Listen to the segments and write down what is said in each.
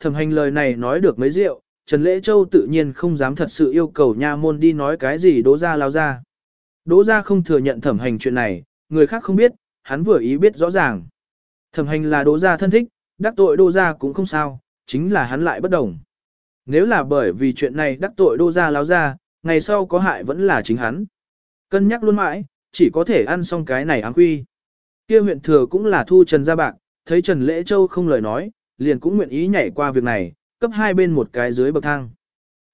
thẩm hành lời này nói được mấy rượu, Trần Lễ Châu tự nhiên không dám thật sự yêu cầu nha môn đi nói cái gì đỗ ra lao ra. Đỗ ra không thừa nhận thẩm hành chuyện này, người khác không biết, hắn vừa ý biết rõ ràng. Thẩm hành là đỗ ra thân thích, đắc tội đỗ ra cũng không sao, chính là hắn lại bất đồng. Nếu là bởi vì chuyện này đắc tội đỗ ra lao ra, ngày sau có hại vẫn là chính hắn. Cân nhắc luôn mãi, chỉ có thể ăn xong cái này áng quy. Kia huyện thừa cũng là thu Trần gia bạc, thấy Trần Lễ Châu không lời nói, liền cũng nguyện ý nhảy qua việc này, cấp hai bên một cái dưới bậc thang.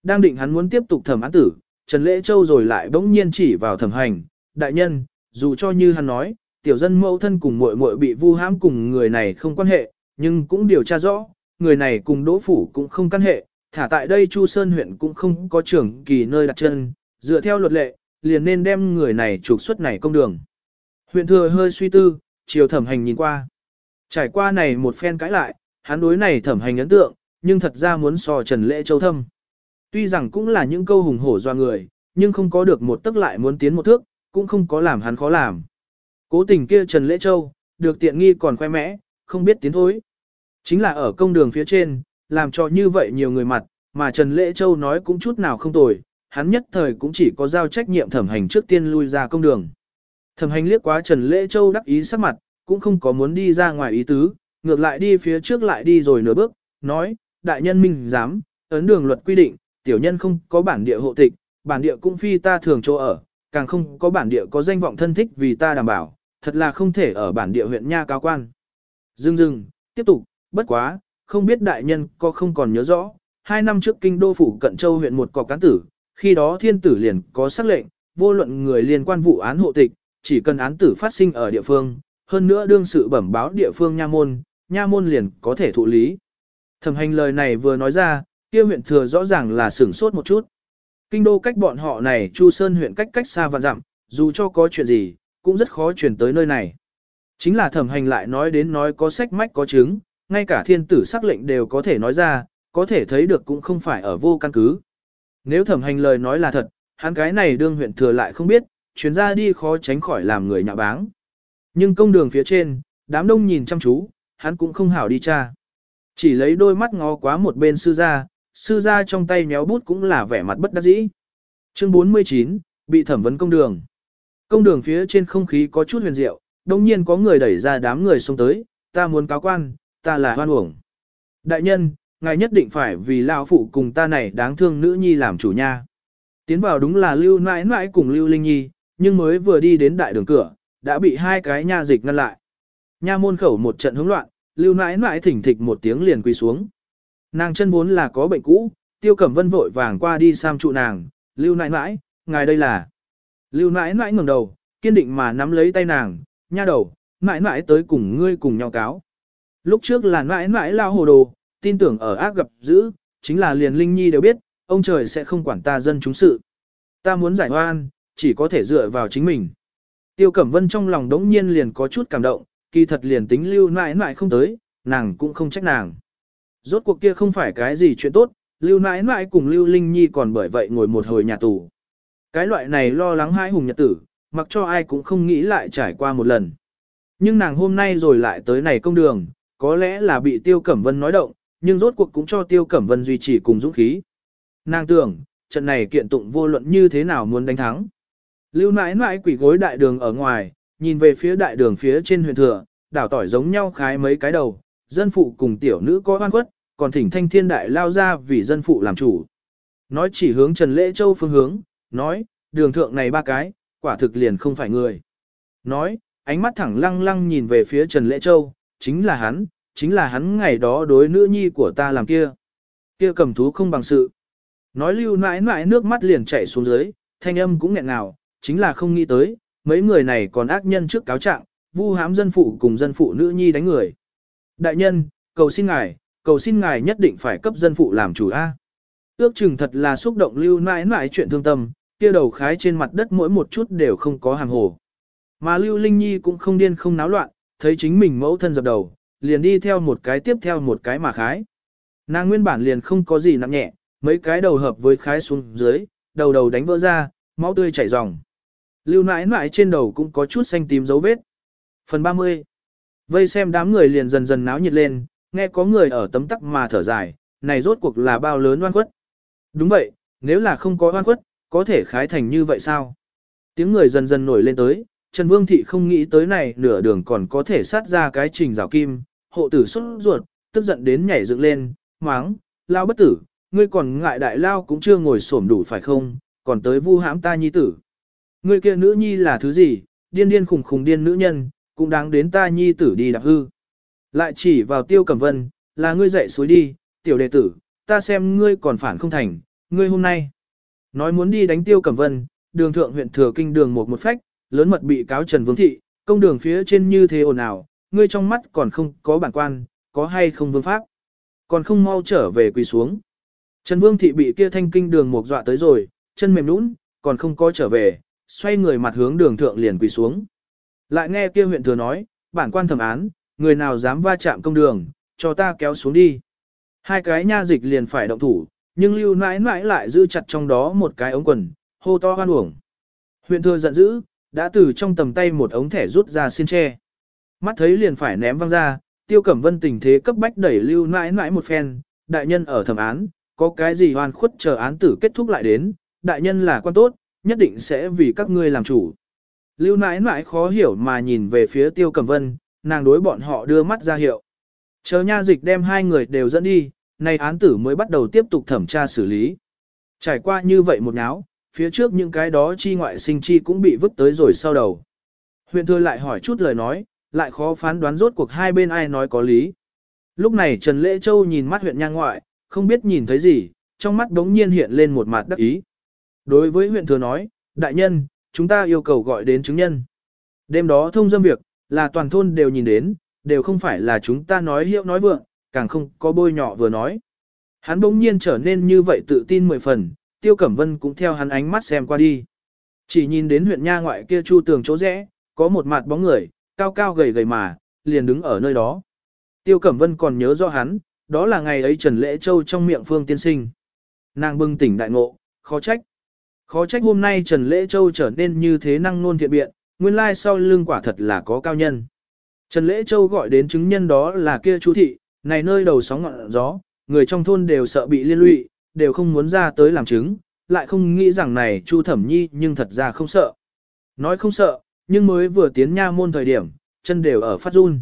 Đang định hắn muốn tiếp tục thẩm án tử, Trần Lễ Châu rồi lại bỗng nhiên chỉ vào thẩm hành, đại nhân, dù cho như hắn nói, tiểu dân mẫu thân cùng muội muội bị vu hãm cùng người này không quan hệ, nhưng cũng điều tra rõ, người này cùng đỗ phủ cũng không căn hệ, thả tại đây Chu Sơn huyện cũng không có trưởng kỳ nơi đặt chân, dựa theo luật lệ, liền nên đem người này trục xuất này công đường. Huyện thừa hơi suy tư, chiều thẩm hành nhìn qua. Trải qua này một phen cãi lại, hắn đối này thẩm hành ấn tượng, nhưng thật ra muốn so Trần Lễ Châu thâm. Tuy rằng cũng là những câu hùng hổ doa người, nhưng không có được một tức lại muốn tiến một thước, cũng không có làm hắn khó làm. Cố tình kia Trần Lễ Châu, được tiện nghi còn khoe mẽ, không biết tiến thối. Chính là ở công đường phía trên, làm cho như vậy nhiều người mặt, mà Trần Lễ Châu nói cũng chút nào không tồi, hắn nhất thời cũng chỉ có giao trách nhiệm thẩm hành trước tiên lui ra công đường. Thẩm hành liếc quá Trần Lễ Châu đắc ý sắc mặt, cũng không có muốn đi ra ngoài ý tứ, ngược lại đi phía trước lại đi rồi nửa bước, nói, đại nhân minh dám, ấn đường luật quy định, tiểu nhân không có bản địa hộ tịch, bản địa cũng phi ta thường chỗ ở, càng không có bản địa có danh vọng thân thích vì ta đảm bảo, thật là không thể ở bản địa huyện nha cao quan. Dừng dừng, tiếp tục, bất quá, không biết đại nhân có không còn nhớ rõ, hai năm trước kinh đô phủ cận châu huyện một cọc cán tử, khi đó thiên tử liền có sắc lệnh, vô luận người liên quan vụ án hộ tịch, chỉ cần án tử phát sinh ở địa phương, hơn nữa đương sự bẩm báo địa phương nha môn, nha môn liền có thể thụ lý. Thẩm hành lời này vừa nói ra, kia huyện thừa rõ ràng là sửng sốt một chút. Kinh đô cách bọn họ này Chu Sơn huyện cách cách xa và dặm, dù cho có chuyện gì, cũng rất khó chuyển tới nơi này. Chính là thẩm hành lại nói đến nói có sách mách có chứng, ngay cả thiên tử sắc lệnh đều có thể nói ra, có thể thấy được cũng không phải ở vô căn cứ. Nếu thẩm hành lời nói là thật, hắn cái này đương huyện thừa lại không biết, chuyến ra đi khó tránh khỏi làm người nhạ báng. Nhưng công đường phía trên, đám đông nhìn chăm chú, hắn cũng không hảo đi cha Chỉ lấy đôi mắt ngó quá một bên sư gia, sư gia trong tay méo bút cũng là vẻ mặt bất đắc dĩ. Chương 49, bị thẩm vấn công đường. Công đường phía trên không khí có chút huyền diệu, đồng nhiên có người đẩy ra đám người xuống tới, ta muốn cáo quan, ta là hoan uổng. Đại nhân, ngài nhất định phải vì lão phụ cùng ta này đáng thương nữ nhi làm chủ nha. Tiến vào đúng là lưu nãi nãi cùng lưu linh nhi, nhưng mới vừa đi đến đại đường cửa, đã bị hai cái nha dịch ngăn lại. Nha môn khẩu một trận hỗn loạn, lưu nãi nãi thỉnh thịch một tiếng liền quỳ xuống. Nàng chân vốn là có bệnh cũ, tiêu cẩm vân vội vàng qua đi sam trụ nàng, lưu nãi nãi, ngài đây là. Lưu nãi nãi ngẩng đầu, kiên định mà nắm lấy tay nàng, nha đầu, nãi nãi tới cùng ngươi cùng nhau cáo. Lúc trước là nãi nãi lao hồ đồ, tin tưởng ở ác gặp dữ, chính là liền linh nhi đều biết, ông trời sẽ không quản ta dân chúng sự. Ta muốn giải oan, chỉ có thể dựa vào chính mình. Tiêu Cẩm Vân trong lòng đống nhiên liền có chút cảm động, kỳ thật liền tính lưu nãi nãi không tới, nàng cũng không trách nàng. Rốt cuộc kia không phải cái gì chuyện tốt, lưu nãi nãi cùng lưu linh nhi còn bởi vậy ngồi một hồi nhà tù. Cái loại này lo lắng hãi hùng nhật tử, mặc cho ai cũng không nghĩ lại trải qua một lần. Nhưng nàng hôm nay rồi lại tới này công đường, có lẽ là bị Tiêu Cẩm Vân nói động, nhưng rốt cuộc cũng cho Tiêu Cẩm Vân duy trì cùng dũng khí. Nàng tưởng, trận này kiện tụng vô luận như thế nào muốn đánh thắng. Lưu nãi nãi quỷ gối đại đường ở ngoài, nhìn về phía đại đường phía trên huyện thừa, đảo tỏi giống nhau khái mấy cái đầu, dân phụ cùng tiểu nữ có oan khuất, còn thỉnh thanh thiên đại lao ra vì dân phụ làm chủ. Nói chỉ hướng Trần Lễ Châu phương hướng, nói, đường thượng này ba cái, quả thực liền không phải người. Nói, ánh mắt thẳng lăng lăng nhìn về phía Trần Lễ Châu, chính là hắn, chính là hắn ngày đó đối nữ nhi của ta làm kia. Kia cầm thú không bằng sự. Nói lưu nãi nãi nước mắt liền chảy xuống dưới, thanh âm cũng nghẹn ngào, chính là không nghĩ tới, mấy người này còn ác nhân trước cáo trạng, vu hãm dân phụ cùng dân phụ nữ nhi đánh người. Đại nhân, cầu xin ngài, cầu xin ngài nhất định phải cấp dân phụ làm chủ A. Ước chừng thật là xúc động lưu nãi nãi chuyện thương tâm, kia đầu khái trên mặt đất mỗi một chút đều không có hàng hồ. Mà lưu linh nhi cũng không điên không náo loạn, thấy chính mình mẫu thân dập đầu, liền đi theo một cái tiếp theo một cái mà khái. Nàng nguyên bản liền không có gì nặng nhẹ, mấy cái đầu hợp với khái xuống dưới, đầu đầu đánh vỡ ra, máu tươi chảy ròng. Lưu nãi nãi trên đầu cũng có chút xanh tím dấu vết. Phần 30 Vây xem đám người liền dần dần náo nhiệt lên, nghe có người ở tấm tắc mà thở dài, này rốt cuộc là bao lớn oan khuất. Đúng vậy, nếu là không có oan khuất, có thể khái thành như vậy sao? Tiếng người dần dần nổi lên tới, Trần Vương Thị không nghĩ tới này nửa đường còn có thể sát ra cái trình rào kim, hộ tử xuất ruột, tức giận đến nhảy dựng lên, máng, lao bất tử, ngươi còn ngại đại lao cũng chưa ngồi xổm đủ phải không, còn tới vu hãm ta nhi tử. Ngươi kia nữ nhi là thứ gì, điên điên khùng khùng điên nữ nhân, cũng đáng đến ta nhi tử đi đạp hư. Lại chỉ vào tiêu cẩm vân, là ngươi dậy suối đi, tiểu đệ tử, ta xem ngươi còn phản không thành, ngươi hôm nay. Nói muốn đi đánh tiêu cẩm vân, đường thượng huyện thừa kinh đường một một phách, lớn mật bị cáo Trần Vương Thị, công đường phía trên như thế ồn ào, ngươi trong mắt còn không có bản quan, có hay không vương pháp. Còn không mau trở về quỳ xuống. Trần Vương Thị bị kia thanh kinh đường một dọa tới rồi, chân mềm nũng, còn không có trở về, xoay người mặt hướng đường thượng liền quỳ xuống. Lại nghe kia huyện thừa nói, bản quan thẩm án, người nào dám va chạm công đường, cho ta kéo xuống đi. Hai cái nha dịch liền phải động thủ, nhưng lưu nãi nãi lại giữ chặt trong đó một cái ống quần, hô to hoan uổng. Huyện thừa giận dữ, đã từ trong tầm tay một ống thẻ rút ra xin tre. Mắt thấy liền phải ném văng ra, tiêu cẩm vân tình thế cấp bách đẩy lưu nãi nãi một phen, đại nhân ở thẩm án, có cái gì hoàn khuất chờ án tử kết thúc lại đến, đại nhân là quan tốt, nhất định sẽ vì các ngươi làm chủ. Lưu nãi nãi khó hiểu mà nhìn về phía tiêu cầm vân, nàng đối bọn họ đưa mắt ra hiệu. Chờ nha dịch đem hai người đều dẫn đi, nay án tử mới bắt đầu tiếp tục thẩm tra xử lý. Trải qua như vậy một náo, phía trước những cái đó chi ngoại sinh chi cũng bị vứt tới rồi sau đầu. Huyện thừa lại hỏi chút lời nói, lại khó phán đoán rốt cuộc hai bên ai nói có lý. Lúc này Trần Lễ Châu nhìn mắt huyện nha ngoại, không biết nhìn thấy gì, trong mắt đống nhiên hiện lên một mặt đắc ý. Đối với huyện thừa nói, đại nhân, chúng ta yêu cầu gọi đến chứng nhân. Đêm đó thông dâm việc, là toàn thôn đều nhìn đến, đều không phải là chúng ta nói hiệu nói vượng, càng không có bôi nhọ vừa nói. Hắn bỗng nhiên trở nên như vậy tự tin mười phần, Tiêu Cẩm Vân cũng theo hắn ánh mắt xem qua đi. Chỉ nhìn đến huyện nha ngoại kia chu tường chỗ rẽ, có một mặt bóng người, cao cao gầy gầy mà, liền đứng ở nơi đó. Tiêu Cẩm Vân còn nhớ rõ hắn, đó là ngày ấy Trần Lễ Châu trong miệng Phương Tiên Sinh. Nàng bừng tỉnh đại ngộ, khó trách. Khó trách hôm nay Trần Lễ Châu trở nên như thế năng nôn thiện biện, nguyên lai sau lưng quả thật là có cao nhân. Trần Lễ Châu gọi đến chứng nhân đó là kia chú thị, này nơi đầu sóng ngọn gió, người trong thôn đều sợ bị liên lụy, đều không muốn ra tới làm chứng, lại không nghĩ rằng này Chu Thẩm Nhi nhưng thật ra không sợ. Nói không sợ, nhưng mới vừa tiến nha môn thời điểm, chân đều ở phát run.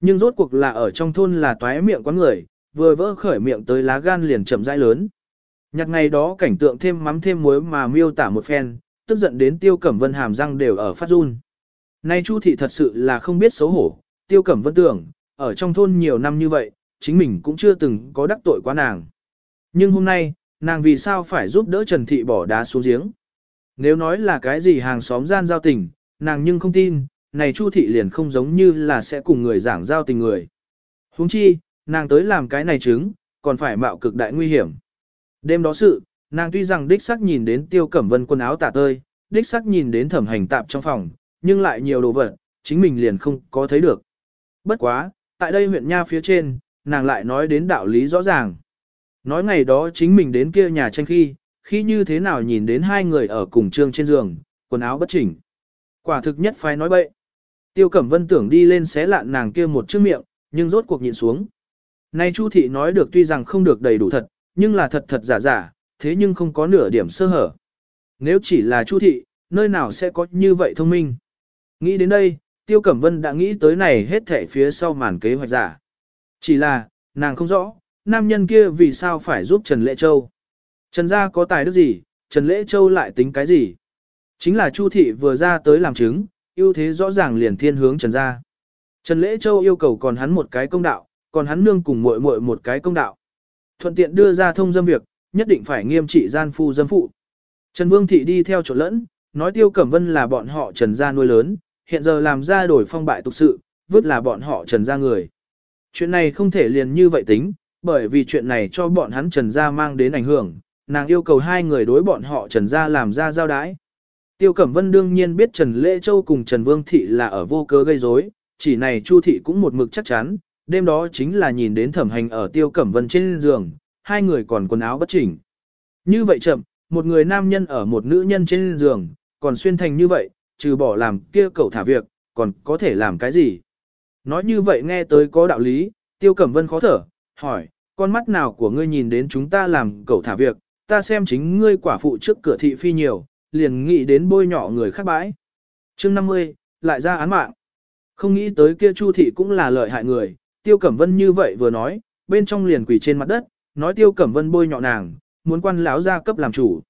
Nhưng rốt cuộc là ở trong thôn là toái miệng quán người, vừa vỡ khởi miệng tới lá gan liền chậm rãi lớn. Nhặt ngày đó cảnh tượng thêm mắm thêm muối mà miêu tả một phen, tức giận đến tiêu cẩm vân hàm răng đều ở phát run. Nay Chu thị thật sự là không biết xấu hổ, tiêu cẩm vân tưởng, ở trong thôn nhiều năm như vậy, chính mình cũng chưa từng có đắc tội quá nàng. Nhưng hôm nay, nàng vì sao phải giúp đỡ Trần Thị bỏ đá xuống giếng? Nếu nói là cái gì hàng xóm gian giao tình, nàng nhưng không tin, này Chu Thị liền không giống như là sẽ cùng người giảng giao tình người. huống chi, nàng tới làm cái này chứng, còn phải mạo cực đại nguy hiểm. Đêm đó sự, nàng tuy rằng đích sắc nhìn đến tiêu cẩm vân quần áo tả tơi, đích sắc nhìn đến thẩm hành tạp trong phòng, nhưng lại nhiều đồ vật, chính mình liền không có thấy được. Bất quá, tại đây huyện Nha phía trên, nàng lại nói đến đạo lý rõ ràng. Nói ngày đó chính mình đến kia nhà tranh khi, khi như thế nào nhìn đến hai người ở cùng trương trên giường, quần áo bất chỉnh. Quả thực nhất phải nói bậy. Tiêu Cẩm Vân tưởng đi lên xé lạn nàng kia một chiếc miệng, nhưng rốt cuộc nhịn xuống. Nay Chu thị nói được tuy rằng không được đầy đủ thật, nhưng là thật thật giả giả, thế nhưng không có nửa điểm sơ hở. Nếu chỉ là Chu thị, nơi nào sẽ có như vậy thông minh? Nghĩ đến đây, Tiêu Cẩm Vân đã nghĩ tới này hết thảy phía sau màn kế hoạch giả. Chỉ là, nàng không rõ, nam nhân kia vì sao phải giúp Trần Lễ Châu. Trần gia có tài đức gì, Trần Lễ Châu lại tính cái gì? Chính là Chu thị vừa ra tới làm chứng, ưu thế rõ ràng liền thiên hướng Trần gia. Trần Lễ Châu yêu cầu còn hắn một cái công đạo, còn hắn nương cùng muội muội một cái công đạo. Thuận tiện đưa ra thông dâm việc, nhất định phải nghiêm trị gian phu dâm phụ. Trần Vương thị đi theo chỗ lẫn, nói Tiêu Cẩm Vân là bọn họ Trần gia nuôi lớn, hiện giờ làm ra đổi phong bại tục sự, vứt là bọn họ Trần gia người. Chuyện này không thể liền như vậy tính, bởi vì chuyện này cho bọn hắn Trần Gia mang đến ảnh hưởng, nàng yêu cầu hai người đối bọn họ Trần Gia làm ra giao đái. Tiêu Cẩm Vân đương nhiên biết Trần Lễ Châu cùng Trần Vương Thị là ở vô cớ gây rối, chỉ này Chu Thị cũng một mực chắc chắn, đêm đó chính là nhìn đến thẩm hành ở Tiêu Cẩm Vân trên giường, hai người còn quần áo bất chỉnh. Như vậy chậm, một người nam nhân ở một nữ nhân trên giường, còn xuyên thành như vậy, trừ bỏ làm kia cậu thả việc, còn có thể làm cái gì? Nói như vậy nghe tới có đạo lý, Tiêu Cẩm Vân khó thở, hỏi, con mắt nào của ngươi nhìn đến chúng ta làm cậu thả việc, ta xem chính ngươi quả phụ trước cửa thị phi nhiều, liền nghĩ đến bôi nhỏ người khác bãi. chương 50, lại ra án mạng. Không nghĩ tới kia Chu thị cũng là lợi hại người, Tiêu Cẩm Vân như vậy vừa nói, bên trong liền quỳ trên mặt đất, nói Tiêu Cẩm Vân bôi nhọ nàng, muốn quan lão gia cấp làm chủ.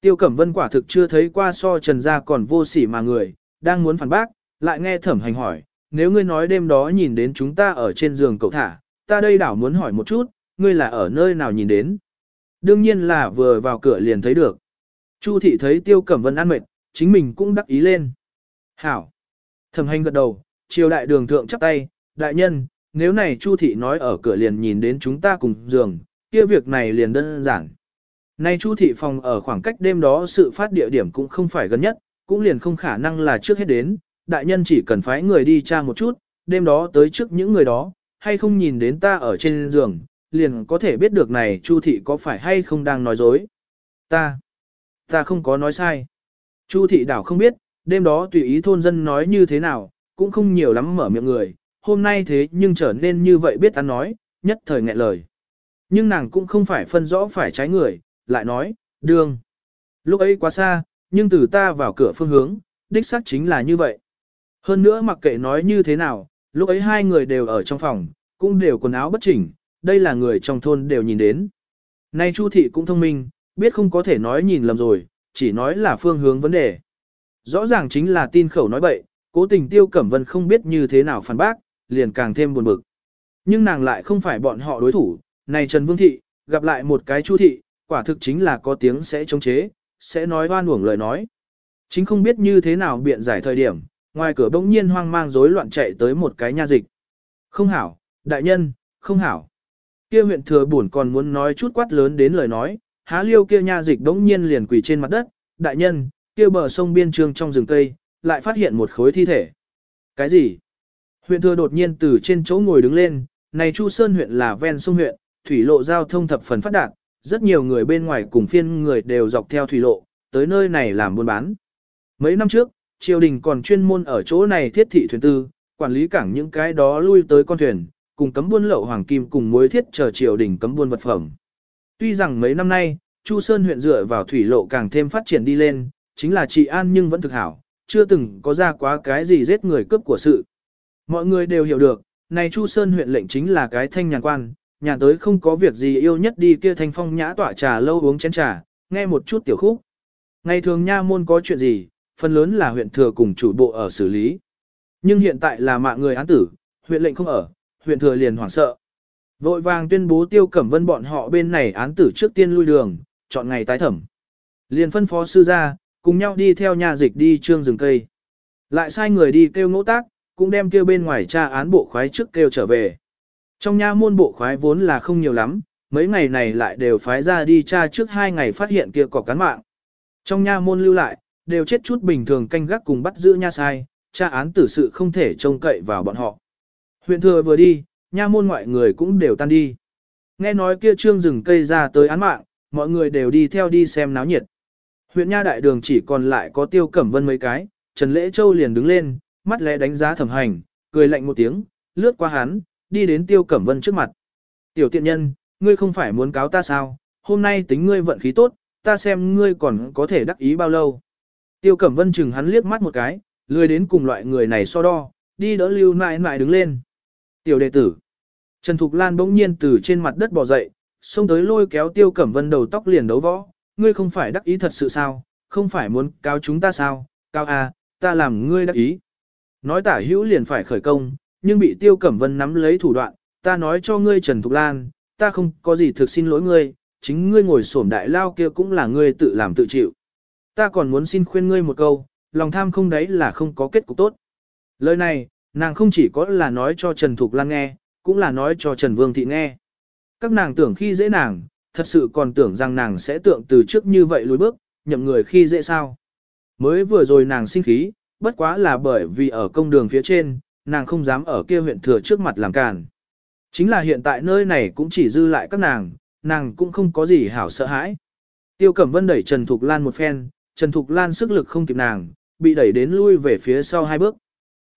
Tiêu Cẩm Vân quả thực chưa thấy qua so Trần gia còn vô sỉ mà người, đang muốn phản bác, lại nghe Thẩm Hành hỏi, nếu ngươi nói đêm đó nhìn đến chúng ta ở trên giường cậu thả, ta đây đảo muốn hỏi một chút, ngươi là ở nơi nào nhìn đến? Đương nhiên là vừa vào cửa liền thấy được. Chu thị thấy Tiêu Cẩm Vân ăn mệt, chính mình cũng đắc ý lên. Hảo. Thẩm Hành gật đầu, triều đại đường thượng chắp tay, đại nhân, nếu này Chu thị nói ở cửa liền nhìn đến chúng ta cùng giường, kia việc này liền đơn giản. Nay Chu thị phòng ở khoảng cách đêm đó sự phát địa điểm cũng không phải gần nhất, cũng liền không khả năng là trước hết đến, đại nhân chỉ cần phái người đi tra một chút, đêm đó tới trước những người đó, hay không nhìn đến ta ở trên giường, liền có thể biết được này Chu thị có phải hay không đang nói dối. Ta, ta không có nói sai. Chu thị đảo không biết, đêm đó tùy ý thôn dân nói như thế nào, cũng không nhiều lắm mở miệng người, hôm nay thế nhưng trở nên như vậy biết ăn nói, nhất thời nghẹn lời. Nhưng nàng cũng không phải phân rõ phải trái người, lại nói, đương. Lúc ấy quá xa, nhưng từ ta vào cửa phương hướng, đích xác chính là như vậy. Hơn nữa mặc kệ nói như thế nào, lúc ấy hai người đều ở trong phòng, cũng đều quần áo bất chỉnh, đây là người trong thôn đều nhìn đến. Nay Chu thị cũng thông minh, biết không có thể nói nhìn lầm rồi, chỉ nói là phương hướng vấn đề. Rõ ràng chính là tin khẩu nói bậy, cố tình tiêu cẩm vân không biết như thế nào phản bác, liền càng thêm buồn bực. Nhưng nàng lại không phải bọn họ đối thủ, này Trần Vương Thị, gặp lại một cái Chu Thị, quả thực chính là có tiếng sẽ chống chế, sẽ nói oan uổng lời nói. Chính không biết như thế nào biện giải thời điểm, ngoài cửa bỗng nhiên hoang mang rối loạn chạy tới một cái nha dịch. Không hảo, đại nhân, không hảo. Kia huyện thừa buồn còn muốn nói chút quát lớn đến lời nói, há liêu kia nha dịch bỗng nhiên liền quỳ trên mặt đất, đại nhân, kia bờ sông biên trường trong rừng cây, lại phát hiện một khối thi thể. Cái gì? Huyện thừa đột nhiên từ trên chỗ ngồi đứng lên, này Chu Sơn huyện là ven sông huyện, thủy lộ giao thông thập phần phát đạt, rất nhiều người bên ngoài cùng phiên người đều dọc theo thủy lộ, tới nơi này làm buôn bán. Mấy năm trước, triều đình còn chuyên môn ở chỗ này thiết thị thuyền tư, quản lý cảng những cái đó lui tới con thuyền, cùng cấm buôn lậu hoàng kim cùng mối thiết chờ triều đình cấm buôn vật phẩm. Tuy rằng mấy năm nay, Chu Sơn huyện dựa vào thủy lộ càng thêm phát triển đi lên, chính là trị an nhưng vẫn thực hảo, chưa từng có ra quá cái gì giết người cướp của sự. Mọi người đều hiểu được, này Chu Sơn huyện lệnh chính là cái thanh nhàn quan, nhà tới không có việc gì yêu nhất đi kia thanh phong nhã tỏa trà lâu uống chén trà, nghe một chút tiểu khúc. Ngày thường nha môn có chuyện gì, phần lớn là huyện thừa cùng chủ bộ ở xử lý. Nhưng hiện tại là mạng người án tử, huyện lệnh không ở, huyện thừa liền hoảng sợ. Vội vàng tuyên bố tiêu cẩm vân bọn họ bên này án tử trước tiên lui đường, chọn ngày tái thẩm. Liền phân phó sư ra, cùng nhau đi theo nhà dịch đi trương rừng cây. Lại sai người đi kêu ngỗ tác, cũng đem kêu bên ngoài tra án bộ khoái trước kêu trở về. Trong nha môn bộ khoái vốn là không nhiều lắm, mấy ngày này lại đều phái ra đi tra trước hai ngày phát hiện kia có cán mạng. Trong nha môn lưu lại, đều chết chút bình thường canh gác cùng bắt giữ nha sai, tra án tử sự không thể trông cậy vào bọn họ. Huyện thừa vừa đi, nha môn ngoại người cũng đều tan đi. Nghe nói kia trương rừng cây ra tới án mạng, mọi người đều đi theo đi xem náo nhiệt. Huyện nha đại đường chỉ còn lại có tiêu cẩm vân mấy cái, Trần Lễ Châu liền đứng lên, mắt lẽ đánh giá thẩm hành, cười lạnh một tiếng, lướt qua hắn, đi đến tiêu cẩm vân trước mặt. Tiểu tiện nhân, ngươi không phải muốn cáo ta sao, hôm nay tính ngươi vận khí tốt, ta xem ngươi còn có thể đắc ý bao lâu. Tiêu cẩm vân chừng hắn liếc mắt một cái, lười đến cùng loại người này so đo, đi đỡ lưu nại nại đứng lên. Tiểu đệ tử. Trần Thục Lan bỗng nhiên từ trên mặt đất bò dậy, xông tới lôi kéo tiêu cẩm vân đầu tóc liền đấu võ, ngươi không phải đắc ý thật sự sao, không phải muốn cáo chúng ta sao, cao à, ta làm ngươi đắc ý. Nói tả hữu liền phải khởi công, nhưng bị tiêu cẩm vân nắm lấy thủ đoạn, ta nói cho ngươi Trần Thục Lan, ta không có gì thực xin lỗi ngươi, chính ngươi ngồi sổm đại lao kia cũng là ngươi tự làm tự chịu. Ta còn muốn xin khuyên ngươi một câu, lòng tham không đấy là không có kết cục tốt. Lời này, nàng không chỉ có là nói cho Trần Thục Lan nghe, cũng là nói cho Trần Vương Thị nghe. Các nàng tưởng khi dễ nàng, thật sự còn tưởng rằng nàng sẽ tượng từ trước như vậy lùi bước, nhậm người khi dễ sao. Mới vừa rồi nàng sinh khí, bất quá là bởi vì ở công đường phía trên, nàng không dám ở kia huyện thừa trước mặt làm càn. Chính là hiện tại nơi này cũng chỉ dư lại các nàng, nàng cũng không có gì hảo sợ hãi. Tiêu Cẩm Vân đẩy Trần Thục Lan một phen, Trần Thục Lan sức lực không kịp nàng, bị đẩy đến lui về phía sau hai bước.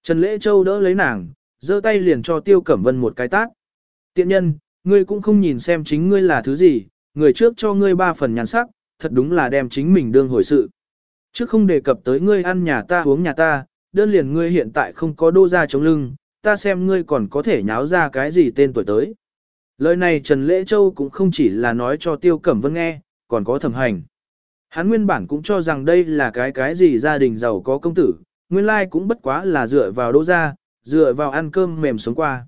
Trần Lễ Châu đỡ lấy nàng, giơ tay liền cho Tiêu Cẩm Vân một cái tát. Tiện nhân, ngươi cũng không nhìn xem chính ngươi là thứ gì, người trước cho ngươi ba phần nhàn sắc, thật đúng là đem chính mình đương hồi sự chứ không đề cập tới ngươi ăn nhà ta uống nhà ta, đơn liền ngươi hiện tại không có đô ra chống lưng, ta xem ngươi còn có thể nháo ra cái gì tên tuổi tới. Lời này Trần Lễ Châu cũng không chỉ là nói cho Tiêu Cẩm Vân nghe, còn có thẩm hành. Hắn nguyên bản cũng cho rằng đây là cái cái gì gia đình giàu có công tử, nguyên lai cũng bất quá là dựa vào đô gia, dựa vào ăn cơm mềm sống qua.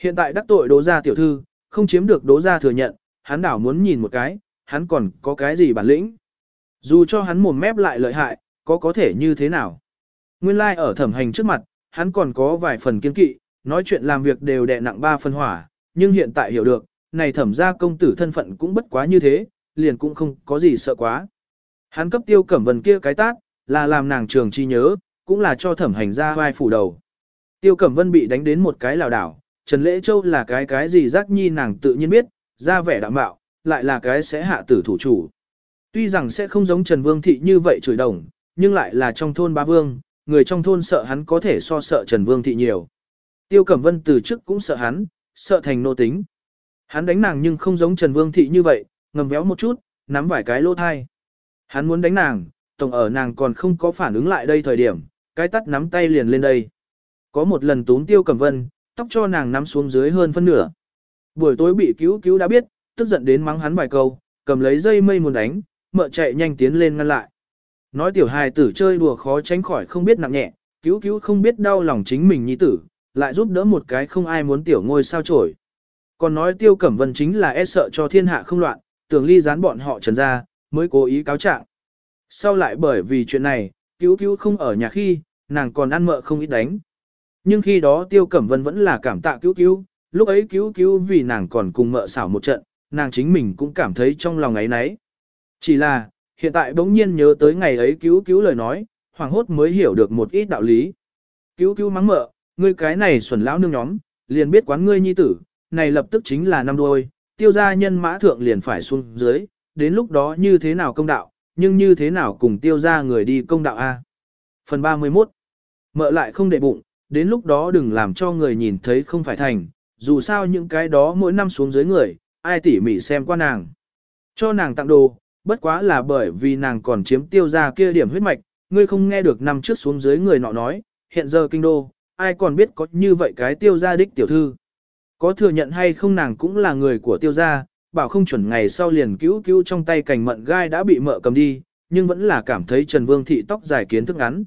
Hiện tại đắc tội đô gia tiểu thư, không chiếm được đô gia thừa nhận, hắn đảo muốn nhìn một cái, hắn còn có cái gì bản lĩnh. Dù cho hắn mồm mép lại lợi hại, có có thể như thế nào. Nguyên lai like ở thẩm hành trước mặt, hắn còn có vài phần kiên kỵ, nói chuyện làm việc đều đè nặng ba phần hỏa, nhưng hiện tại hiểu được, này thẩm gia công tử thân phận cũng bất quá như thế, liền cũng không có gì sợ quá. Hắn cấp tiêu cẩm vân kia cái tát, là làm nàng trường chi nhớ, cũng là cho thẩm hành ra vai phủ đầu. Tiêu cẩm vân bị đánh đến một cái lào đảo, Trần Lễ Châu là cái cái gì giác nhi nàng tự nhiên biết, ra vẻ đạm bạo, lại là cái sẽ hạ tử thủ chủ. Tuy rằng sẽ không giống Trần Vương Thị như vậy chửi đồng, nhưng lại là trong thôn ba vương, người trong thôn sợ hắn có thể so sợ Trần Vương Thị nhiều. Tiêu Cẩm Vân từ trước cũng sợ hắn, sợ thành nô tính. Hắn đánh nàng nhưng không giống Trần Vương Thị như vậy, ngầm véo một chút, nắm vài cái lỗ thai. Hắn muốn đánh nàng, tổng ở nàng còn không có phản ứng lại đây thời điểm, cái tắt nắm tay liền lên đây. Có một lần túm Tiêu Cẩm Vân, tóc cho nàng nắm xuống dưới hơn phân nửa. Buổi tối bị cứu cứu đã biết, tức giận đến mắng hắn vài câu, cầm lấy dây mây muốn đánh, mợ chạy nhanh tiến lên ngăn lại. Nói tiểu hài tử chơi đùa khó tránh khỏi không biết nặng nhẹ, cứu cứu không biết đau lòng chính mình nhi tử, lại giúp đỡ một cái không ai muốn tiểu ngôi sao trổi. Còn nói tiêu cẩm vân chính là e sợ cho thiên hạ không loạn, tưởng ly gián bọn họ trần ra, mới cố ý cáo trạng. Sau lại bởi vì chuyện này, cứu cứu không ở nhà khi, nàng còn ăn mợ không ít đánh. Nhưng khi đó tiêu cẩm vân vẫn là cảm tạ cứu cứu, lúc ấy cứu cứu vì nàng còn cùng mợ xảo một trận, nàng chính mình cũng cảm thấy trong lòng ấy nấy. Chỉ là, hiện tại bỗng nhiên nhớ tới ngày ấy cứu cứu lời nói, hoàng hốt mới hiểu được một ít đạo lý. Cứu cứu mắng mợ, ngươi cái này xuẩn lão nương nhóm, liền biết quán ngươi nhi tử, này lập tức chính là năm đôi, tiêu gia nhân mã thượng liền phải xuống dưới, đến lúc đó như thế nào công đạo, nhưng như thế nào cùng tiêu gia người đi công đạo A. Phần 31 Mợ lại không để bụng, đến lúc đó đừng làm cho người nhìn thấy không phải thành, dù sao những cái đó mỗi năm xuống dưới người, ai tỉ mỉ xem qua nàng. Cho nàng tặng đồ, bất quá là bởi vì nàng còn chiếm tiêu ra kia điểm huyết mạch, ngươi không nghe được năm trước xuống dưới người nọ nói, hiện giờ kinh đô, ai còn biết có như vậy cái tiêu gia đích tiểu thư. Có thừa nhận hay không nàng cũng là người của tiêu gia, bảo không chuẩn ngày sau liền cứu cứu trong tay cành mận gai đã bị mợ cầm đi, nhưng vẫn là cảm thấy Trần Vương thị tóc dài kiến thức ngắn.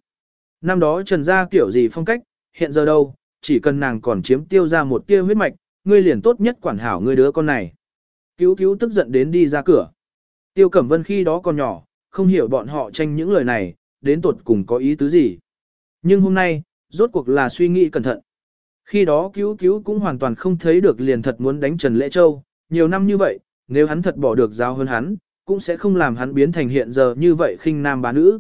Năm đó Trần gia kiểu gì phong cách, hiện giờ đâu, chỉ cần nàng còn chiếm tiêu ra một tia huyết mạch, ngươi liền tốt nhất quản hảo ngươi đứa con này. Cứu cứu tức giận đến đi ra cửa. Tiêu Cẩm Vân khi đó còn nhỏ, không hiểu bọn họ tranh những lời này, đến tột cùng có ý tứ gì. Nhưng hôm nay, rốt cuộc là suy nghĩ cẩn thận. Khi đó cứu cứu cũng hoàn toàn không thấy được liền thật muốn đánh Trần Lễ Châu, nhiều năm như vậy, nếu hắn thật bỏ được giáo hơn hắn, cũng sẽ không làm hắn biến thành hiện giờ như vậy khinh nam bá nữ.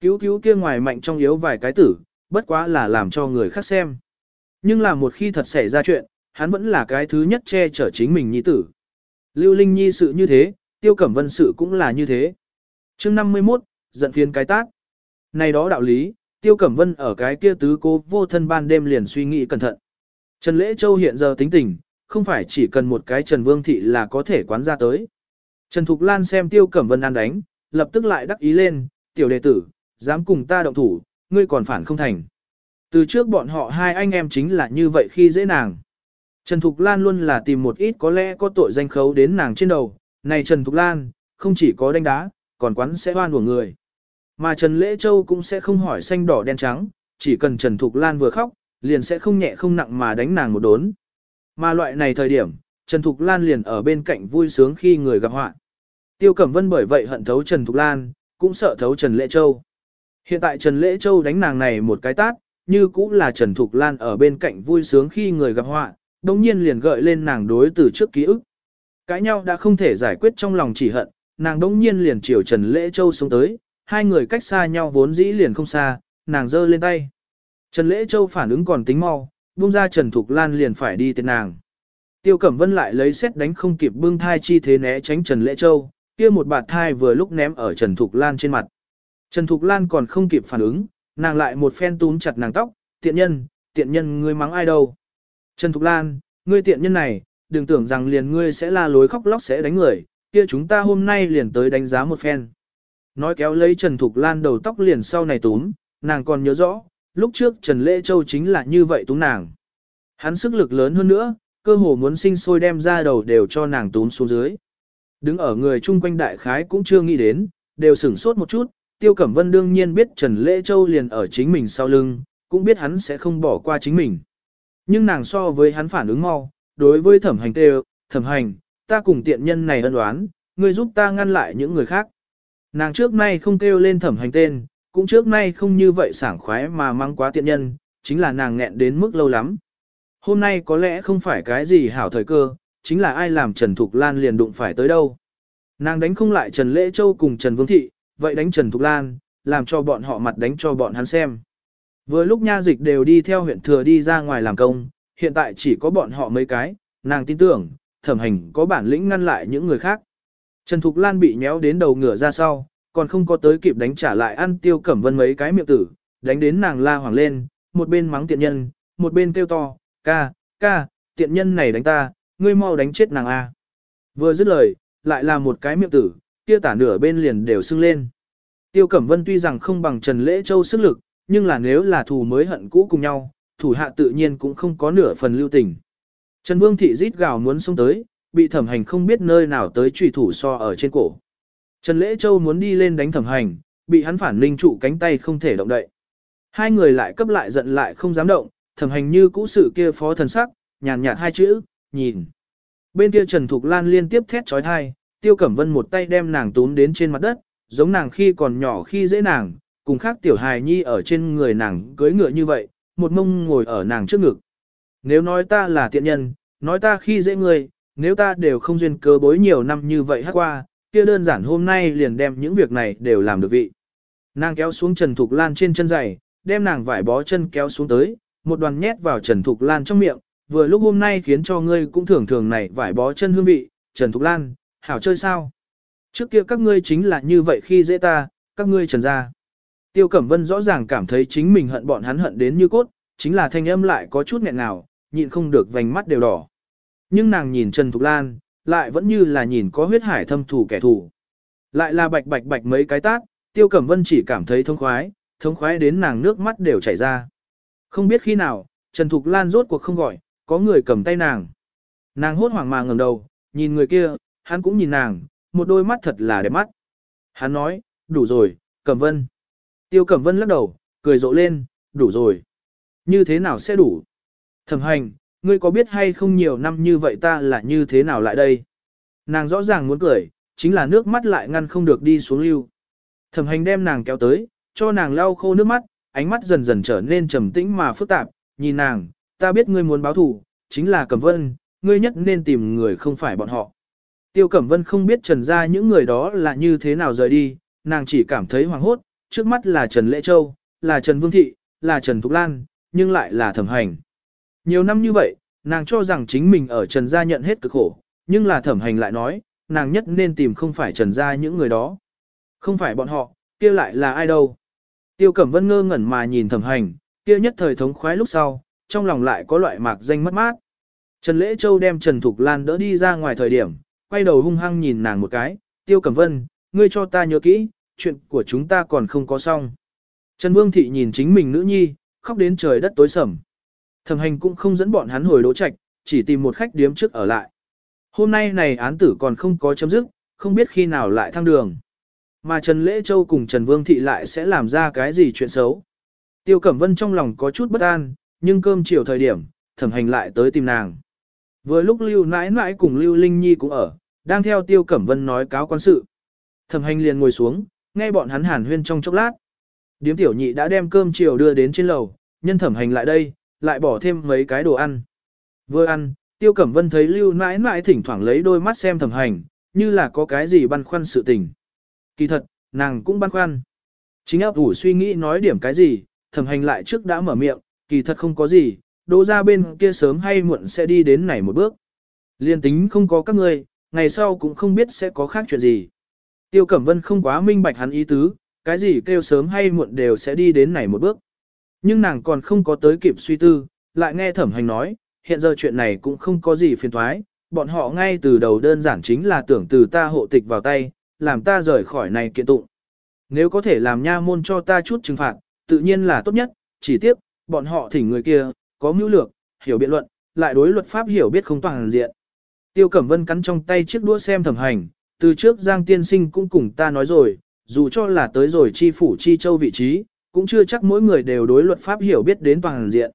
Cứu cứu kia ngoài mạnh trong yếu vài cái tử, bất quá là làm cho người khác xem. Nhưng là một khi thật xảy ra chuyện, hắn vẫn là cái thứ nhất che chở chính mình nhi tử. Lưu Linh Nhi sự như thế, Tiêu Cẩm Vân sự cũng là như thế. chương 51, giận phiến cái tác. Này đó đạo lý, Tiêu Cẩm Vân ở cái kia tứ cô vô thân ban đêm liền suy nghĩ cẩn thận. Trần Lễ Châu hiện giờ tính tình, không phải chỉ cần một cái Trần Vương Thị là có thể quán ra tới. Trần Thục Lan xem Tiêu Cẩm Vân ăn đánh, lập tức lại đắc ý lên, tiểu đệ tử, dám cùng ta động thủ, ngươi còn phản không thành. Từ trước bọn họ hai anh em chính là như vậy khi dễ nàng. Trần Thục Lan luôn là tìm một ít có lẽ có tội danh khấu đến nàng trên đầu. Này Trần Thục Lan, không chỉ có đánh đá, còn quán sẽ hoan của người. Mà Trần Lễ Châu cũng sẽ không hỏi xanh đỏ đen trắng, chỉ cần Trần Thục Lan vừa khóc, liền sẽ không nhẹ không nặng mà đánh nàng một đốn. Mà loại này thời điểm, Trần Thục Lan liền ở bên cạnh vui sướng khi người gặp họa. Tiêu Cẩm Vân bởi vậy hận thấu Trần Thục Lan, cũng sợ thấu Trần Lễ Châu. Hiện tại Trần Lễ Châu đánh nàng này một cái tát, như cũng là Trần Thục Lan ở bên cạnh vui sướng khi người gặp họa, đồng nhiên liền gợi lên nàng đối từ trước ký ức. Cãi nhau đã không thể giải quyết trong lòng chỉ hận, nàng đống nhiên liền chiều Trần Lễ Châu xuống tới, hai người cách xa nhau vốn dĩ liền không xa, nàng giơ lên tay. Trần Lễ Châu phản ứng còn tính mau, buông ra Trần Thục Lan liền phải đi tên nàng. Tiêu Cẩm Vân lại lấy xét đánh không kịp bưng thai chi thế né tránh Trần Lễ Châu, kia một bạt thai vừa lúc ném ở Trần Thục Lan trên mặt. Trần Thục Lan còn không kịp phản ứng, nàng lại một phen túm chặt nàng tóc, tiện nhân, tiện nhân ngươi mắng ai đâu. Trần Thục Lan, ngươi tiện nhân này, đừng tưởng rằng liền ngươi sẽ la lối khóc lóc sẽ đánh người, kia chúng ta hôm nay liền tới đánh giá một phen. Nói kéo lấy Trần Thục Lan đầu tóc liền sau này túm, nàng còn nhớ rõ, lúc trước Trần Lễ Châu chính là như vậy túm nàng. Hắn sức lực lớn hơn nữa, cơ hồ muốn sinh sôi đem ra đầu đều cho nàng túm xuống dưới. Đứng ở người chung quanh đại khái cũng chưa nghĩ đến, đều sửng sốt một chút, Tiêu Cẩm Vân đương nhiên biết Trần Lễ Châu liền ở chính mình sau lưng, cũng biết hắn sẽ không bỏ qua chính mình. Nhưng nàng so với hắn phản ứng mau, đối với thẩm hành tê thẩm hành, ta cùng tiện nhân này ân đoán, ngươi giúp ta ngăn lại những người khác. Nàng trước nay không kêu lên thẩm hành tên, cũng trước nay không như vậy sảng khoái mà mang quá tiện nhân, chính là nàng nghẹn đến mức lâu lắm. Hôm nay có lẽ không phải cái gì hảo thời cơ, chính là ai làm Trần Thục Lan liền đụng phải tới đâu. Nàng đánh không lại Trần Lễ Châu cùng Trần Vương Thị, vậy đánh Trần Thục Lan, làm cho bọn họ mặt đánh cho bọn hắn xem. Vừa lúc nha dịch đều đi theo huyện thừa đi ra ngoài làm công, hiện tại chỉ có bọn họ mấy cái, nàng tin tưởng, thẩm hành có bản lĩnh ngăn lại những người khác. Trần Thục Lan bị nhéo đến đầu ngửa ra sau, còn không có tới kịp đánh trả lại ăn tiêu cẩm vân mấy cái miệng tử, đánh đến nàng la hoàng lên, một bên mắng tiện nhân, một bên kêu to, ca, ca, tiện nhân này đánh ta, ngươi mau đánh chết nàng a. Vừa dứt lời, lại là một cái miệng tử, kia tả nửa bên liền đều sưng lên. Tiêu Cẩm Vân tuy rằng không bằng Trần Lễ Châu sức lực, nhưng là nếu là thù mới hận cũ cùng nhau, thủ hạ tự nhiên cũng không có nửa phần lưu tình. Trần Vương Thị rít gào muốn xông tới, bị thẩm hành không biết nơi nào tới trùy thủ so ở trên cổ. Trần Lễ Châu muốn đi lên đánh thẩm hành, bị hắn phản linh trụ cánh tay không thể động đậy. Hai người lại cấp lại giận lại không dám động, thẩm hành như cũ sự kia phó thần sắc, nhàn nhạt hai chữ, nhìn. Bên kia Trần Thục Lan liên tiếp thét trói thai, Tiêu Cẩm Vân một tay đem nàng tún đến trên mặt đất, giống nàng khi còn nhỏ khi dễ nàng, cùng khác tiểu hài nhi ở trên người nàng cưới ngựa như vậy, một mông ngồi ở nàng trước ngực. Nếu nói ta là tiện nhân, nói ta khi dễ người, nếu ta đều không duyên cơ bối nhiều năm như vậy hát qua, kia đơn giản hôm nay liền đem những việc này đều làm được vị. Nàng kéo xuống Trần Thục Lan trên chân giày, đem nàng vải bó chân kéo xuống tới, một đoàn nhét vào Trần Thục Lan trong miệng, vừa lúc hôm nay khiến cho ngươi cũng thường thường này vải bó chân hương vị, Trần Thục Lan, hảo chơi sao? Trước kia các ngươi chính là như vậy khi dễ ta, các ngươi trần ra. Tiêu Cẩm Vân rõ ràng cảm thấy chính mình hận bọn hắn hận đến như cốt, chính là thanh âm lại có chút nghẹn nào, nhịn không được vành mắt đều đỏ. Nhưng nàng nhìn Trần Thục Lan, lại vẫn như là nhìn có huyết hải thâm thủ kẻ thù. Lại là bạch bạch bạch mấy cái tát, Tiêu Cẩm Vân chỉ cảm thấy thông khoái, thông khoái đến nàng nước mắt đều chảy ra. Không biết khi nào, Trần Thục Lan rốt cuộc không gọi, có người cầm tay nàng. Nàng hốt hoảng mà ngẩng đầu, nhìn người kia, hắn cũng nhìn nàng, một đôi mắt thật là đẹp mắt. Hắn nói, đủ rồi, Cẩm Vân. Tiêu Cẩm Vân lắc đầu, cười rộ lên, đủ rồi. Như thế nào sẽ đủ? Thẩm hành, ngươi có biết hay không nhiều năm như vậy ta là như thế nào lại đây? Nàng rõ ràng muốn cười, chính là nước mắt lại ngăn không được đi xuống lưu. Thẩm hành đem nàng kéo tới, cho nàng lau khô nước mắt, ánh mắt dần dần trở nên trầm tĩnh mà phức tạp, nhìn nàng, ta biết ngươi muốn báo thù, chính là Cẩm Vân, ngươi nhất nên tìm người không phải bọn họ. Tiêu Cẩm Vân không biết trần ra những người đó là như thế nào rời đi, nàng chỉ cảm thấy hoàng hốt, trước mắt là Trần Lễ Châu, là Trần Vương Thị, là Trần Thục Lan, nhưng lại là thẩm hành. Nhiều năm như vậy, nàng cho rằng chính mình ở Trần Gia nhận hết cực khổ, nhưng là thẩm hành lại nói, nàng nhất nên tìm không phải Trần Gia những người đó. Không phải bọn họ, kia lại là ai đâu. Tiêu Cẩm Vân ngơ ngẩn mà nhìn thẩm hành, kia nhất thời thống khoái lúc sau, trong lòng lại có loại mạc danh mất mát. Trần Lễ Châu đem Trần Thục Lan đỡ đi ra ngoài thời điểm, quay đầu hung hăng nhìn nàng một cái, Tiêu Cẩm Vân, ngươi cho ta nhớ kỹ, chuyện của chúng ta còn không có xong. Trần Vương Thị nhìn chính mình nữ nhi, khóc đến trời đất tối sầm. Thẩm hành cũng không dẫn bọn hắn hồi đỗ trạch, chỉ tìm một khách điếm trước ở lại. Hôm nay này án tử còn không có chấm dứt, không biết khi nào lại thăng đường. Mà Trần Lễ Châu cùng Trần Vương Thị lại sẽ làm ra cái gì chuyện xấu. Tiêu Cẩm Vân trong lòng có chút bất an, nhưng cơm chiều thời điểm, thẩm hành lại tới tìm nàng. Vừa lúc Lưu nãi nãi cùng Lưu Linh Nhi cũng ở, đang theo Tiêu Cẩm Vân nói cáo quan sự. Thẩm hành liền ngồi xuống, nghe bọn hắn hàn huyên trong chốc lát. Điếm tiểu nhị đã đem cơm chiều đưa đến trên lầu, nhân thẩm hành lại đây, lại bỏ thêm mấy cái đồ ăn. Vừa ăn, Tiêu Cẩm Vân thấy Lưu nãi nãi thỉnh thoảng lấy đôi mắt xem thẩm hành, như là có cái gì băn khoăn sự tình. Kỳ thật, nàng cũng băn khoăn. Chính áp ủ suy nghĩ nói điểm cái gì, thẩm hành lại trước đã mở miệng, kỳ thật không có gì, đỗ ra bên kia sớm hay muộn sẽ đi đến này một bước. Liên tính không có các ngươi, ngày sau cũng không biết sẽ có khác chuyện gì. Tiêu Cẩm Vân không quá minh bạch hắn ý tứ, cái gì kêu sớm hay muộn đều sẽ đi đến này một bước. Nhưng nàng còn không có tới kịp suy tư, lại nghe thẩm hành nói, hiện giờ chuyện này cũng không có gì phiền thoái, bọn họ ngay từ đầu đơn giản chính là tưởng từ ta hộ tịch vào tay, làm ta rời khỏi này kiện tụng. Nếu có thể làm nha môn cho ta chút trừng phạt, tự nhiên là tốt nhất, chỉ tiếc, bọn họ thỉnh người kia, có mưu lược, hiểu biện luận, lại đối luật pháp hiểu biết không toàn diện. Tiêu Cẩm Vân cắn trong tay chiếc đũa xem thẩm hành, từ trước Giang Tiên Sinh cũng cùng ta nói rồi, dù cho là tới rồi chi phủ chi châu vị trí, cũng chưa chắc mỗi người đều đối luật pháp hiểu biết đến toàn diện.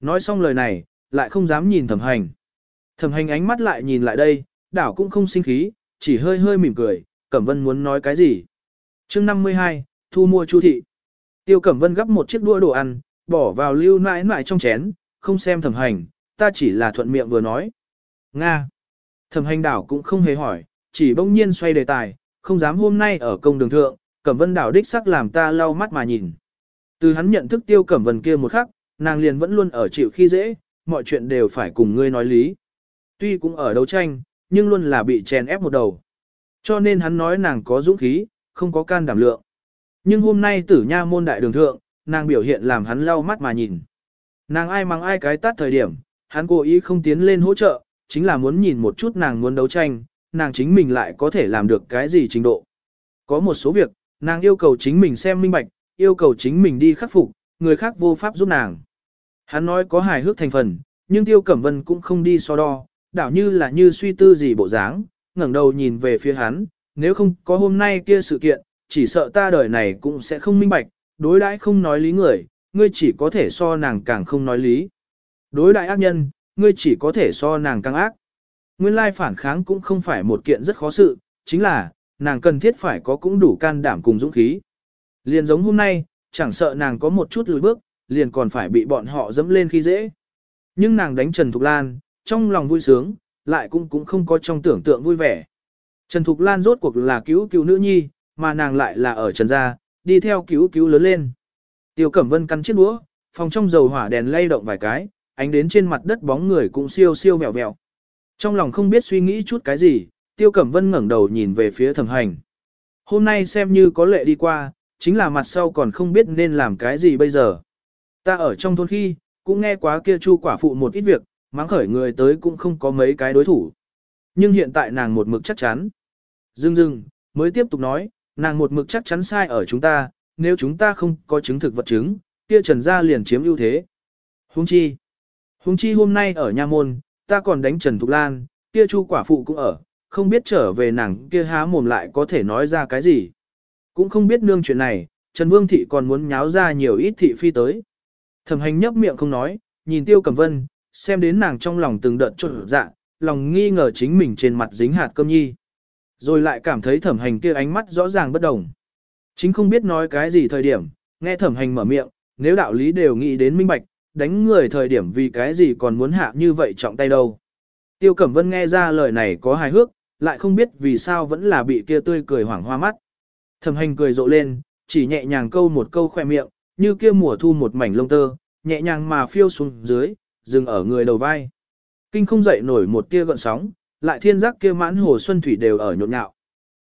Nói xong lời này, lại không dám nhìn thẩm hành. Thẩm hành ánh mắt lại nhìn lại đây, đảo cũng không sinh khí, chỉ hơi hơi mỉm cười, Cẩm Vân muốn nói cái gì. chương 52, thu mua chu thị. Tiêu Cẩm Vân gấp một chiếc đua đồ ăn, bỏ vào lưu nãi nãi trong chén, không xem thẩm hành, ta chỉ là thuận miệng vừa nói. Nga. Thẩm hành đảo cũng không hề hỏi, chỉ bỗng nhiên xoay đề tài, không dám hôm nay ở công đường thượng, Cẩm Vân đảo đích sắc làm ta lau mắt mà nhìn. Từ hắn nhận thức tiêu Cẩm Vân kia một khắc, nàng liền vẫn luôn ở chịu khi dễ, mọi chuyện đều phải cùng ngươi nói lý. Tuy cũng ở đấu tranh, nhưng luôn là bị chèn ép một đầu. Cho nên hắn nói nàng có dũng khí, không có can đảm lượng. Nhưng hôm nay tử nha môn đại đường thượng, nàng biểu hiện làm hắn lau mắt mà nhìn. Nàng ai mang ai cái tát thời điểm, hắn cố ý không tiến lên hỗ trợ, chính là muốn nhìn một chút nàng muốn đấu tranh, nàng chính mình lại có thể làm được cái gì trình độ. Có một số việc, nàng yêu cầu chính mình xem minh bạch, yêu cầu chính mình đi khắc phục, người khác vô pháp giúp nàng. Hắn nói có hài hước thành phần, nhưng Tiêu Cẩm Vân cũng không đi so đo, đảo như là như suy tư gì bộ dáng, ngẩng đầu nhìn về phía hắn, nếu không có hôm nay kia sự kiện, chỉ sợ ta đời này cũng sẽ không minh bạch, đối đãi không nói lý người, ngươi chỉ có thể so nàng càng không nói lý. Đối đại ác nhân, ngươi chỉ có thể so nàng càng ác. Nguyên lai phản kháng cũng không phải một kiện rất khó sự, chính là, nàng cần thiết phải có cũng đủ can đảm cùng dũng khí. Liền giống hôm nay, chẳng sợ nàng có một chút lùi bước, liền còn phải bị bọn họ dẫm lên khi dễ. Nhưng nàng đánh Trần Thục Lan, trong lòng vui sướng, lại cũng cũng không có trong tưởng tượng vui vẻ. Trần Thục Lan rốt cuộc là cứu cứu nữ nhi, mà nàng lại là ở Trần Gia, đi theo cứu cứu lớn lên. Tiêu Cẩm Vân căn chiếc đũa, phòng trong dầu hỏa đèn lay động vài cái, ánh đến trên mặt đất bóng người cũng siêu siêu vẹo vẹo. Trong lòng không biết suy nghĩ chút cái gì, Tiêu Cẩm Vân ngẩng đầu nhìn về phía thẩm hành. Hôm nay xem như có lệ đi qua, chính là mặt sau còn không biết nên làm cái gì bây giờ. Ta ở trong thôn khi, cũng nghe quá kia chu quả phụ một ít việc, mắng khởi người tới cũng không có mấy cái đối thủ. Nhưng hiện tại nàng một mực chắc chắn. Dưng dưng, mới tiếp tục nói, nàng một mực chắc chắn sai ở chúng ta, nếu chúng ta không có chứng thực vật chứng, kia trần gia liền chiếm ưu thế. Hung chi. Hung chi hôm nay ở nha môn, ta còn đánh Trần Thục Lan, kia chu quả phụ cũng ở, không biết trở về nàng kia há mồm lại có thể nói ra cái gì. Cũng không biết nương chuyện này, Trần Vương Thị còn muốn nháo ra nhiều ít thị phi tới. Thẩm hành nhấp miệng không nói, nhìn Tiêu Cẩm Vân, xem đến nàng trong lòng từng đợt trột dạ, lòng nghi ngờ chính mình trên mặt dính hạt cơm nhi. Rồi lại cảm thấy thẩm hành kia ánh mắt rõ ràng bất đồng. Chính không biết nói cái gì thời điểm, nghe thẩm hành mở miệng, nếu đạo lý đều nghĩ đến minh bạch, đánh người thời điểm vì cái gì còn muốn hạ như vậy trọng tay đâu. Tiêu Cẩm Vân nghe ra lời này có hài hước, lại không biết vì sao vẫn là bị kia tươi cười hoảng hoa mắt. Thẩm hành cười rộ lên, chỉ nhẹ nhàng câu một câu khoe miệng, như kia mùa thu một mảnh lông tơ, nhẹ nhàng mà phiêu xuống dưới, dừng ở người đầu vai. Kinh không dậy nổi một tia gợn sóng, lại thiên giác kia mãn hồ xuân thủy đều ở nhộn nhạo.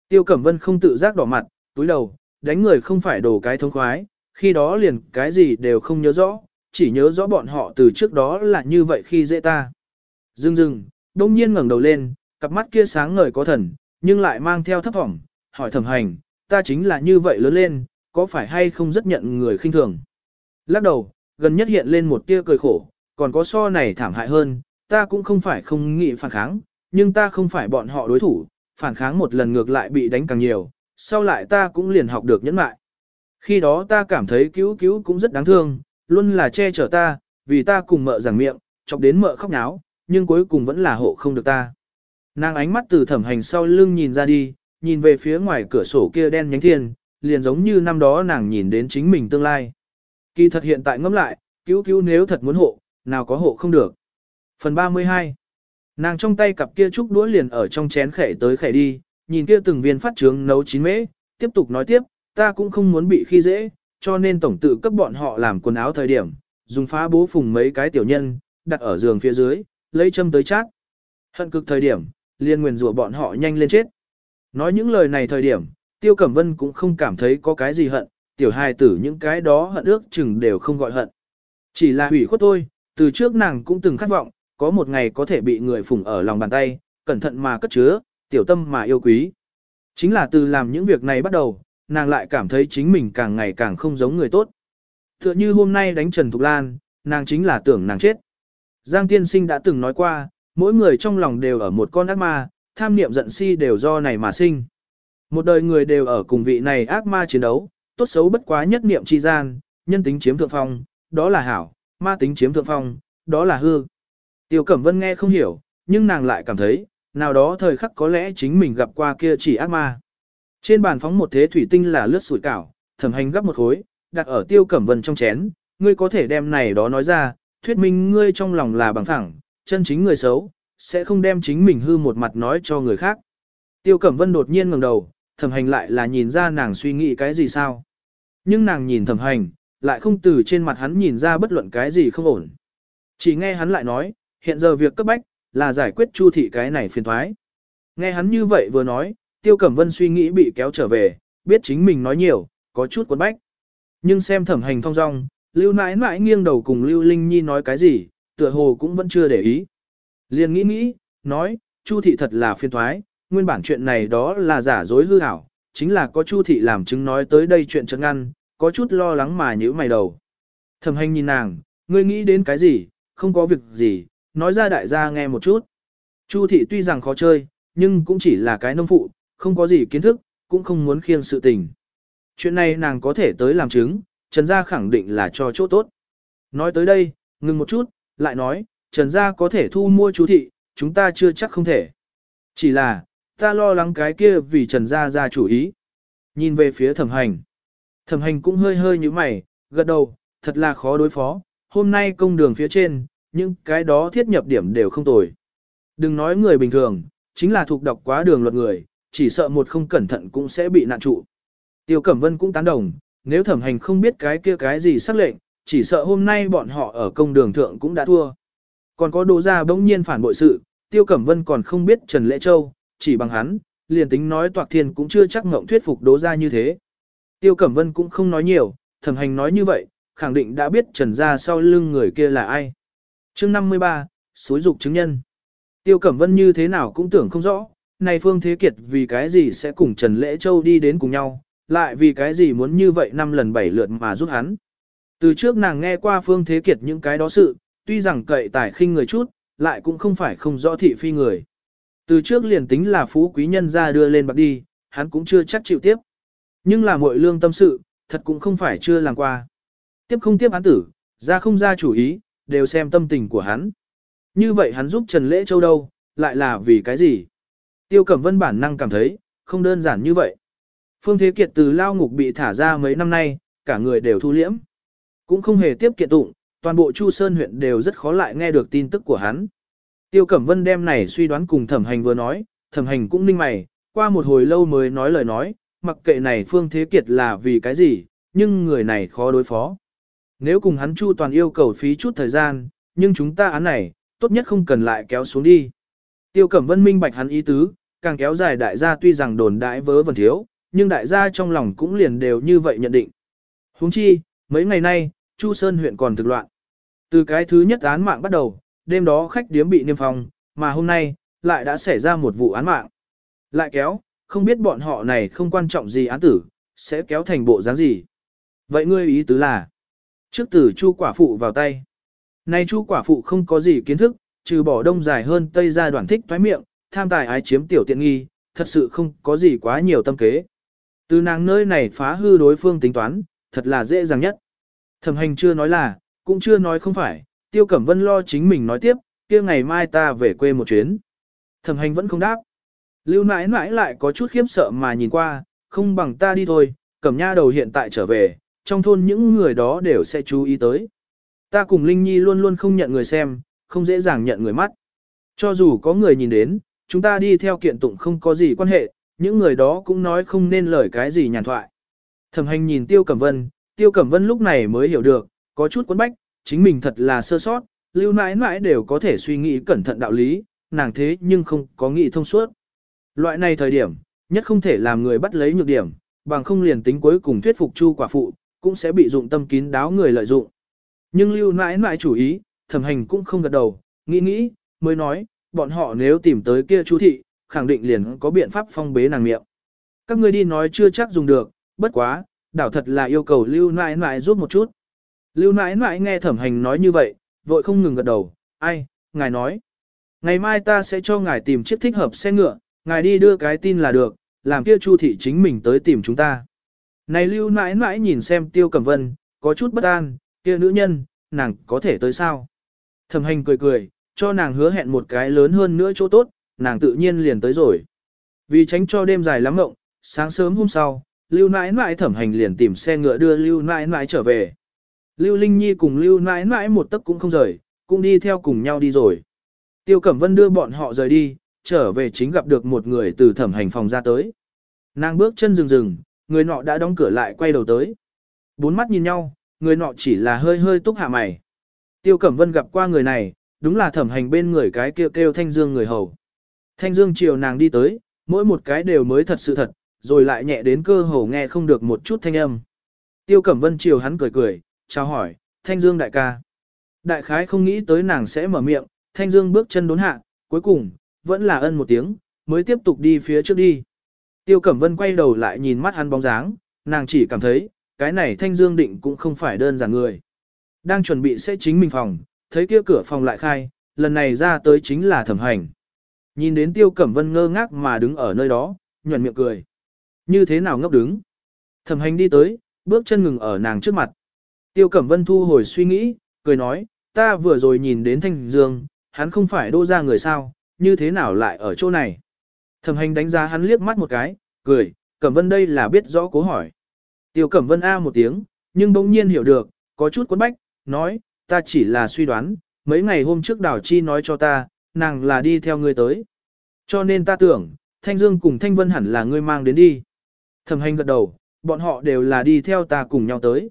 Tiêu Cẩm Vân không tự giác đỏ mặt, túi đầu, đánh người không phải đồ cái thông khoái, khi đó liền cái gì đều không nhớ rõ, chỉ nhớ rõ bọn họ từ trước đó là như vậy khi dễ ta. Dưng dưng, đông nhiên ngẩng đầu lên, cặp mắt kia sáng ngời có thần, nhưng lại mang theo thấp thỏm, hỏi thẩm hành, ta chính là như vậy lớn lên, có phải hay không rất nhận người khinh thường. Lắc đầu, gần nhất hiện lên một tia cười khổ, còn có so này thảm hại hơn, ta cũng không phải không nghĩ phản kháng, nhưng ta không phải bọn họ đối thủ, phản kháng một lần ngược lại bị đánh càng nhiều, sau lại ta cũng liền học được nhẫn mại. Khi đó ta cảm thấy cứu cứu cũng rất đáng thương, luôn là che chở ta, vì ta cùng mợ giảng miệng, chọc đến mợ khóc náo, nhưng cuối cùng vẫn là hộ không được ta. Nàng ánh mắt từ thẩm hành sau lưng nhìn ra đi, nhìn về phía ngoài cửa sổ kia đen nhánh thiên, liền giống như năm đó nàng nhìn đến chính mình tương lai. Kỳ thật hiện tại ngẫm lại, cứu cứu nếu thật muốn hộ, nào có hộ không được. Phần 32 Nàng trong tay cặp kia trúc đũa liền ở trong chén khẻ tới khẻ đi, nhìn kia từng viên phát trướng nấu chín mễ, tiếp tục nói tiếp, ta cũng không muốn bị khi dễ, cho nên tổng tự cấp bọn họ làm quần áo thời điểm, dùng phá bố phùng mấy cái tiểu nhân, đặt ở giường phía dưới, lấy châm tới chát. Hận cực thời điểm, liên nguyền rủa bọn họ nhanh lên chết. Nói những lời này thời điểm, Tiêu Cẩm Vân cũng không cảm thấy có cái gì hận, tiểu hài tử những cái đó hận ước chừng đều không gọi hận. Chỉ là hủy khuất thôi, từ trước nàng cũng từng khát vọng, có một ngày có thể bị người phùng ở lòng bàn tay, cẩn thận mà cất chứa, tiểu tâm mà yêu quý. Chính là từ làm những việc này bắt đầu, nàng lại cảm thấy chính mình càng ngày càng không giống người tốt. Tựa như hôm nay đánh Trần Thục Lan, nàng chính là tưởng nàng chết. Giang tiên sinh đã từng nói qua, mỗi người trong lòng đều ở một con ác ma, tham niệm giận si đều do này mà sinh. Một đời người đều ở cùng vị này ác ma chiến đấu, tốt xấu bất quá nhất niệm chi gian, nhân tính chiếm thượng phong, đó là hảo, ma tính chiếm thượng phong, đó là hư. Tiêu Cẩm Vân nghe không hiểu, nhưng nàng lại cảm thấy, nào đó thời khắc có lẽ chính mình gặp qua kia chỉ ác ma. Trên bàn phóng một thế thủy tinh là lướt sủi cảo, thẩm hành gấp một khối, đặt ở Tiêu Cẩm Vân trong chén, ngươi có thể đem này đó nói ra, thuyết minh ngươi trong lòng là bằng phẳng, chân chính người xấu, sẽ không đem chính mình hư một mặt nói cho người khác. Tiêu Cẩm Vân đột nhiên ngẩng đầu, thẩm hành lại là nhìn ra nàng suy nghĩ cái gì sao. Nhưng nàng nhìn thẩm hành, lại không từ trên mặt hắn nhìn ra bất luận cái gì không ổn. Chỉ nghe hắn lại nói, hiện giờ việc cấp bách, là giải quyết chu thị cái này phiền thoái. Nghe hắn như vậy vừa nói, Tiêu Cẩm Vân suy nghĩ bị kéo trở về, biết chính mình nói nhiều, có chút quấn bách. Nhưng xem thẩm hành thong dong, Lưu nãi nãi nghiêng đầu cùng Lưu Linh Nhi nói cái gì, tựa hồ cũng vẫn chưa để ý. Liền nghĩ nghĩ, nói, Chu thị thật là phiền thoái, nguyên bản chuyện này đó là giả dối hư ảo, chính là có Chu thị làm chứng nói tới đây chuyện chân ngăn, có chút lo lắng mà nhíu mày đầu. Thẩm hành nhìn nàng, ngươi nghĩ đến cái gì, không có việc gì, nói ra đại gia nghe một chút. Chu thị tuy rằng khó chơi, nhưng cũng chỉ là cái nông phụ, không có gì kiến thức, cũng không muốn khiêng sự tình. Chuyện này nàng có thể tới làm chứng, Trần Gia khẳng định là cho chỗ tốt. Nói tới đây, ngừng một chút, lại nói, Trần Gia có thể thu mua chú thị, chúng ta chưa chắc không thể. Chỉ là, ta lo lắng cái kia vì Trần Gia ra chủ ý. Nhìn về phía thẩm hành. Thẩm hành cũng hơi hơi như mày, gật đầu, thật là khó đối phó, hôm nay công đường phía trên, những cái đó thiết nhập điểm đều không tồi. Đừng nói người bình thường, chính là thuộc đọc quá đường luật người, chỉ sợ một không cẩn thận cũng sẽ bị nạn trụ. Tiêu Cẩm Vân cũng tán đồng, nếu thẩm hành không biết cái kia cái gì sắc lệnh, chỉ sợ hôm nay bọn họ ở công đường thượng cũng đã thua. Còn có đồ ra bỗng nhiên phản bội sự, Tiêu Cẩm Vân còn không biết Trần Lễ Châu, chỉ bằng hắn, liền tính nói Toạc Thiên cũng chưa chắc ngộng thuyết phục đố ra như thế. Tiêu Cẩm Vân cũng không nói nhiều, thẩm hành nói như vậy, khẳng định đã biết Trần ra sau lưng người kia là ai. chương 53, Suối dục chứng nhân. Tiêu Cẩm Vân như thế nào cũng tưởng không rõ, này Phương Thế Kiệt vì cái gì sẽ cùng Trần Lễ Châu đi đến cùng nhau, lại vì cái gì muốn như vậy năm lần bảy lượt mà giúp hắn. Từ trước nàng nghe qua Phương Thế Kiệt những cái đó sự, tuy rằng cậy tài khinh người chút, lại cũng không phải không rõ thị phi người. Từ trước liền tính là phú quý nhân ra đưa lên bạc đi, hắn cũng chưa chắc chịu tiếp. Nhưng là muội lương tâm sự, thật cũng không phải chưa làm qua. Tiếp không tiếp án tử, ra không ra chủ ý, đều xem tâm tình của hắn. Như vậy hắn giúp Trần Lễ Châu đâu, lại là vì cái gì? Tiêu Cẩm Vân bản năng cảm thấy, không đơn giản như vậy. Phương Thế Kiệt từ lao ngục bị thả ra mấy năm nay, cả người đều thu liễm. Cũng không hề tiếp kiện tụng, toàn bộ Chu Sơn huyện đều rất khó lại nghe được tin tức của hắn. Tiêu Cẩm Vân đem này suy đoán cùng thẩm hành vừa nói, thẩm hành cũng ninh mày, qua một hồi lâu mới nói lời nói, mặc kệ này Phương Thế Kiệt là vì cái gì, nhưng người này khó đối phó. Nếu cùng hắn Chu toàn yêu cầu phí chút thời gian, nhưng chúng ta án này, tốt nhất không cần lại kéo xuống đi. Tiêu Cẩm Vân minh bạch hắn ý tứ, càng kéo dài đại gia tuy rằng đồn đại vớ vẩn thiếu, nhưng đại gia trong lòng cũng liền đều như vậy nhận định. Huống chi, mấy ngày nay, Chu Sơn huyện còn thực loạn. Từ cái thứ nhất án mạng bắt đầu, đêm đó khách điếm bị niêm phong, mà hôm nay, lại đã xảy ra một vụ án mạng. Lại kéo, không biết bọn họ này không quan trọng gì án tử, sẽ kéo thành bộ dáng gì. Vậy ngươi ý tứ là, trước tử Chu quả phụ vào tay. Nay Chu quả phụ không có gì kiến thức, trừ bỏ đông dài hơn tây ra đoạn thích thoái miệng, tham tài ái chiếm tiểu tiện nghi, thật sự không có gì quá nhiều tâm kế. Từ nàng nơi này phá hư đối phương tính toán, thật là dễ dàng nhất. Thẩm hành chưa nói là, cũng chưa nói không phải, tiêu cẩm vân lo chính mình nói tiếp, kia ngày mai ta về quê một chuyến. Thẩm hành vẫn không đáp. Lưu nãi nãi lại có chút khiếp sợ mà nhìn qua, không bằng ta đi thôi, cẩm nha đầu hiện tại trở về, trong thôn những người đó đều sẽ chú ý tới. Ta cùng Linh Nhi luôn luôn không nhận người xem, không dễ dàng nhận người mắt. Cho dù có người nhìn đến, chúng ta đi theo kiện tụng không có gì quan hệ, những người đó cũng nói không nên lời cái gì nhàn thoại. Thẩm hành nhìn Tiêu Cẩm Vân, Tiêu Cẩm Vân lúc này mới hiểu được, có chút quấn bách, chính mình thật là sơ sót, lưu nãi nãi đều có thể suy nghĩ cẩn thận đạo lý, nàng thế nhưng không có nghĩ thông suốt. Loại này thời điểm, nhất không thể làm người bắt lấy nhược điểm, bằng không liền tính cuối cùng thuyết phục chu quả phụ, cũng sẽ bị dụng tâm kín đáo người lợi dụng. Nhưng lưu nãi nãi chủ ý, thẩm hành cũng không gật đầu, nghĩ nghĩ, mới nói, bọn họ nếu tìm tới kia chú thị, khẳng định liền có biện pháp phong bế nàng miệng. Các ngươi đi nói chưa chắc dùng được, bất quá, đảo thật là yêu cầu lưu nãi nãi giúp một chút. Lưu nãi nãi nghe thẩm hành nói như vậy, vội không ngừng gật đầu, ai, ngài nói. Ngày mai ta sẽ cho ngài tìm chiếc thích hợp xe ngựa, ngài đi đưa cái tin là được, làm kia chu thị chính mình tới tìm chúng ta. Này lưu nãi nãi nhìn xem tiêu cẩm vân, có chút bất an, kia nữ nhân, nàng có thể tới sao? Thẩm hành cười cười, cho nàng hứa hẹn một cái lớn hơn nữa chỗ tốt, nàng tự nhiên liền tới rồi. Vì tránh cho đêm dài lắm ngộng, sáng sớm hôm sau, Lưu nãi nãi thẩm hành liền tìm xe ngựa đưa Lưu nãi nãi trở về. Lưu Linh Nhi cùng Lưu nãi nãi một tấc cũng không rời, cũng đi theo cùng nhau đi rồi. Tiêu Cẩm Vân đưa bọn họ rời đi, trở về chính gặp được một người từ thẩm hành phòng ra tới. Nàng bước chân rừng rừng, người nọ đã đóng cửa lại quay đầu tới. Bốn mắt nhìn nhau, người nọ chỉ là hơi hơi túc hạ mày. Tiêu Cẩm Vân gặp qua người này, đúng là thẩm hành bên người cái kêu kêu Thanh Dương người hầu. Thanh Dương chiều nàng đi tới, mỗi một cái đều mới thật sự thật, rồi lại nhẹ đến cơ hồ nghe không được một chút thanh âm. Tiêu Cẩm Vân chiều hắn cười cười, chào hỏi, Thanh Dương đại ca. Đại khái không nghĩ tới nàng sẽ mở miệng, Thanh Dương bước chân đốn hạ, cuối cùng, vẫn là ân một tiếng, mới tiếp tục đi phía trước đi. Tiêu Cẩm Vân quay đầu lại nhìn mắt hắn bóng dáng, nàng chỉ cảm thấy, cái này Thanh Dương định cũng không phải đơn giản người. Đang chuẩn bị sẽ chính mình phòng, thấy kia cửa phòng lại khai, lần này ra tới chính là thẩm hành. Nhìn đến Tiêu Cẩm Vân ngơ ngác mà đứng ở nơi đó, nhuận miệng cười. Như thế nào ngốc đứng? Thẩm hành đi tới, bước chân ngừng ở nàng trước mặt. Tiêu Cẩm Vân thu hồi suy nghĩ, cười nói, ta vừa rồi nhìn đến Thanh Dương, hắn không phải đô ra người sao, như thế nào lại ở chỗ này? Thẩm hành đánh giá hắn liếc mắt một cái, cười, Cẩm Vân đây là biết rõ cố hỏi. Tiêu Cẩm Vân A một tiếng, nhưng bỗng nhiên hiểu được, có chút quấn bách, nói, ta chỉ là suy đoán, mấy ngày hôm trước Đào Chi nói cho ta, nàng là đi theo ngươi tới. Cho nên ta tưởng, Thanh Dương cùng Thanh Vân hẳn là ngươi mang đến đi. Thẩm hành gật đầu, bọn họ đều là đi theo ta cùng nhau tới.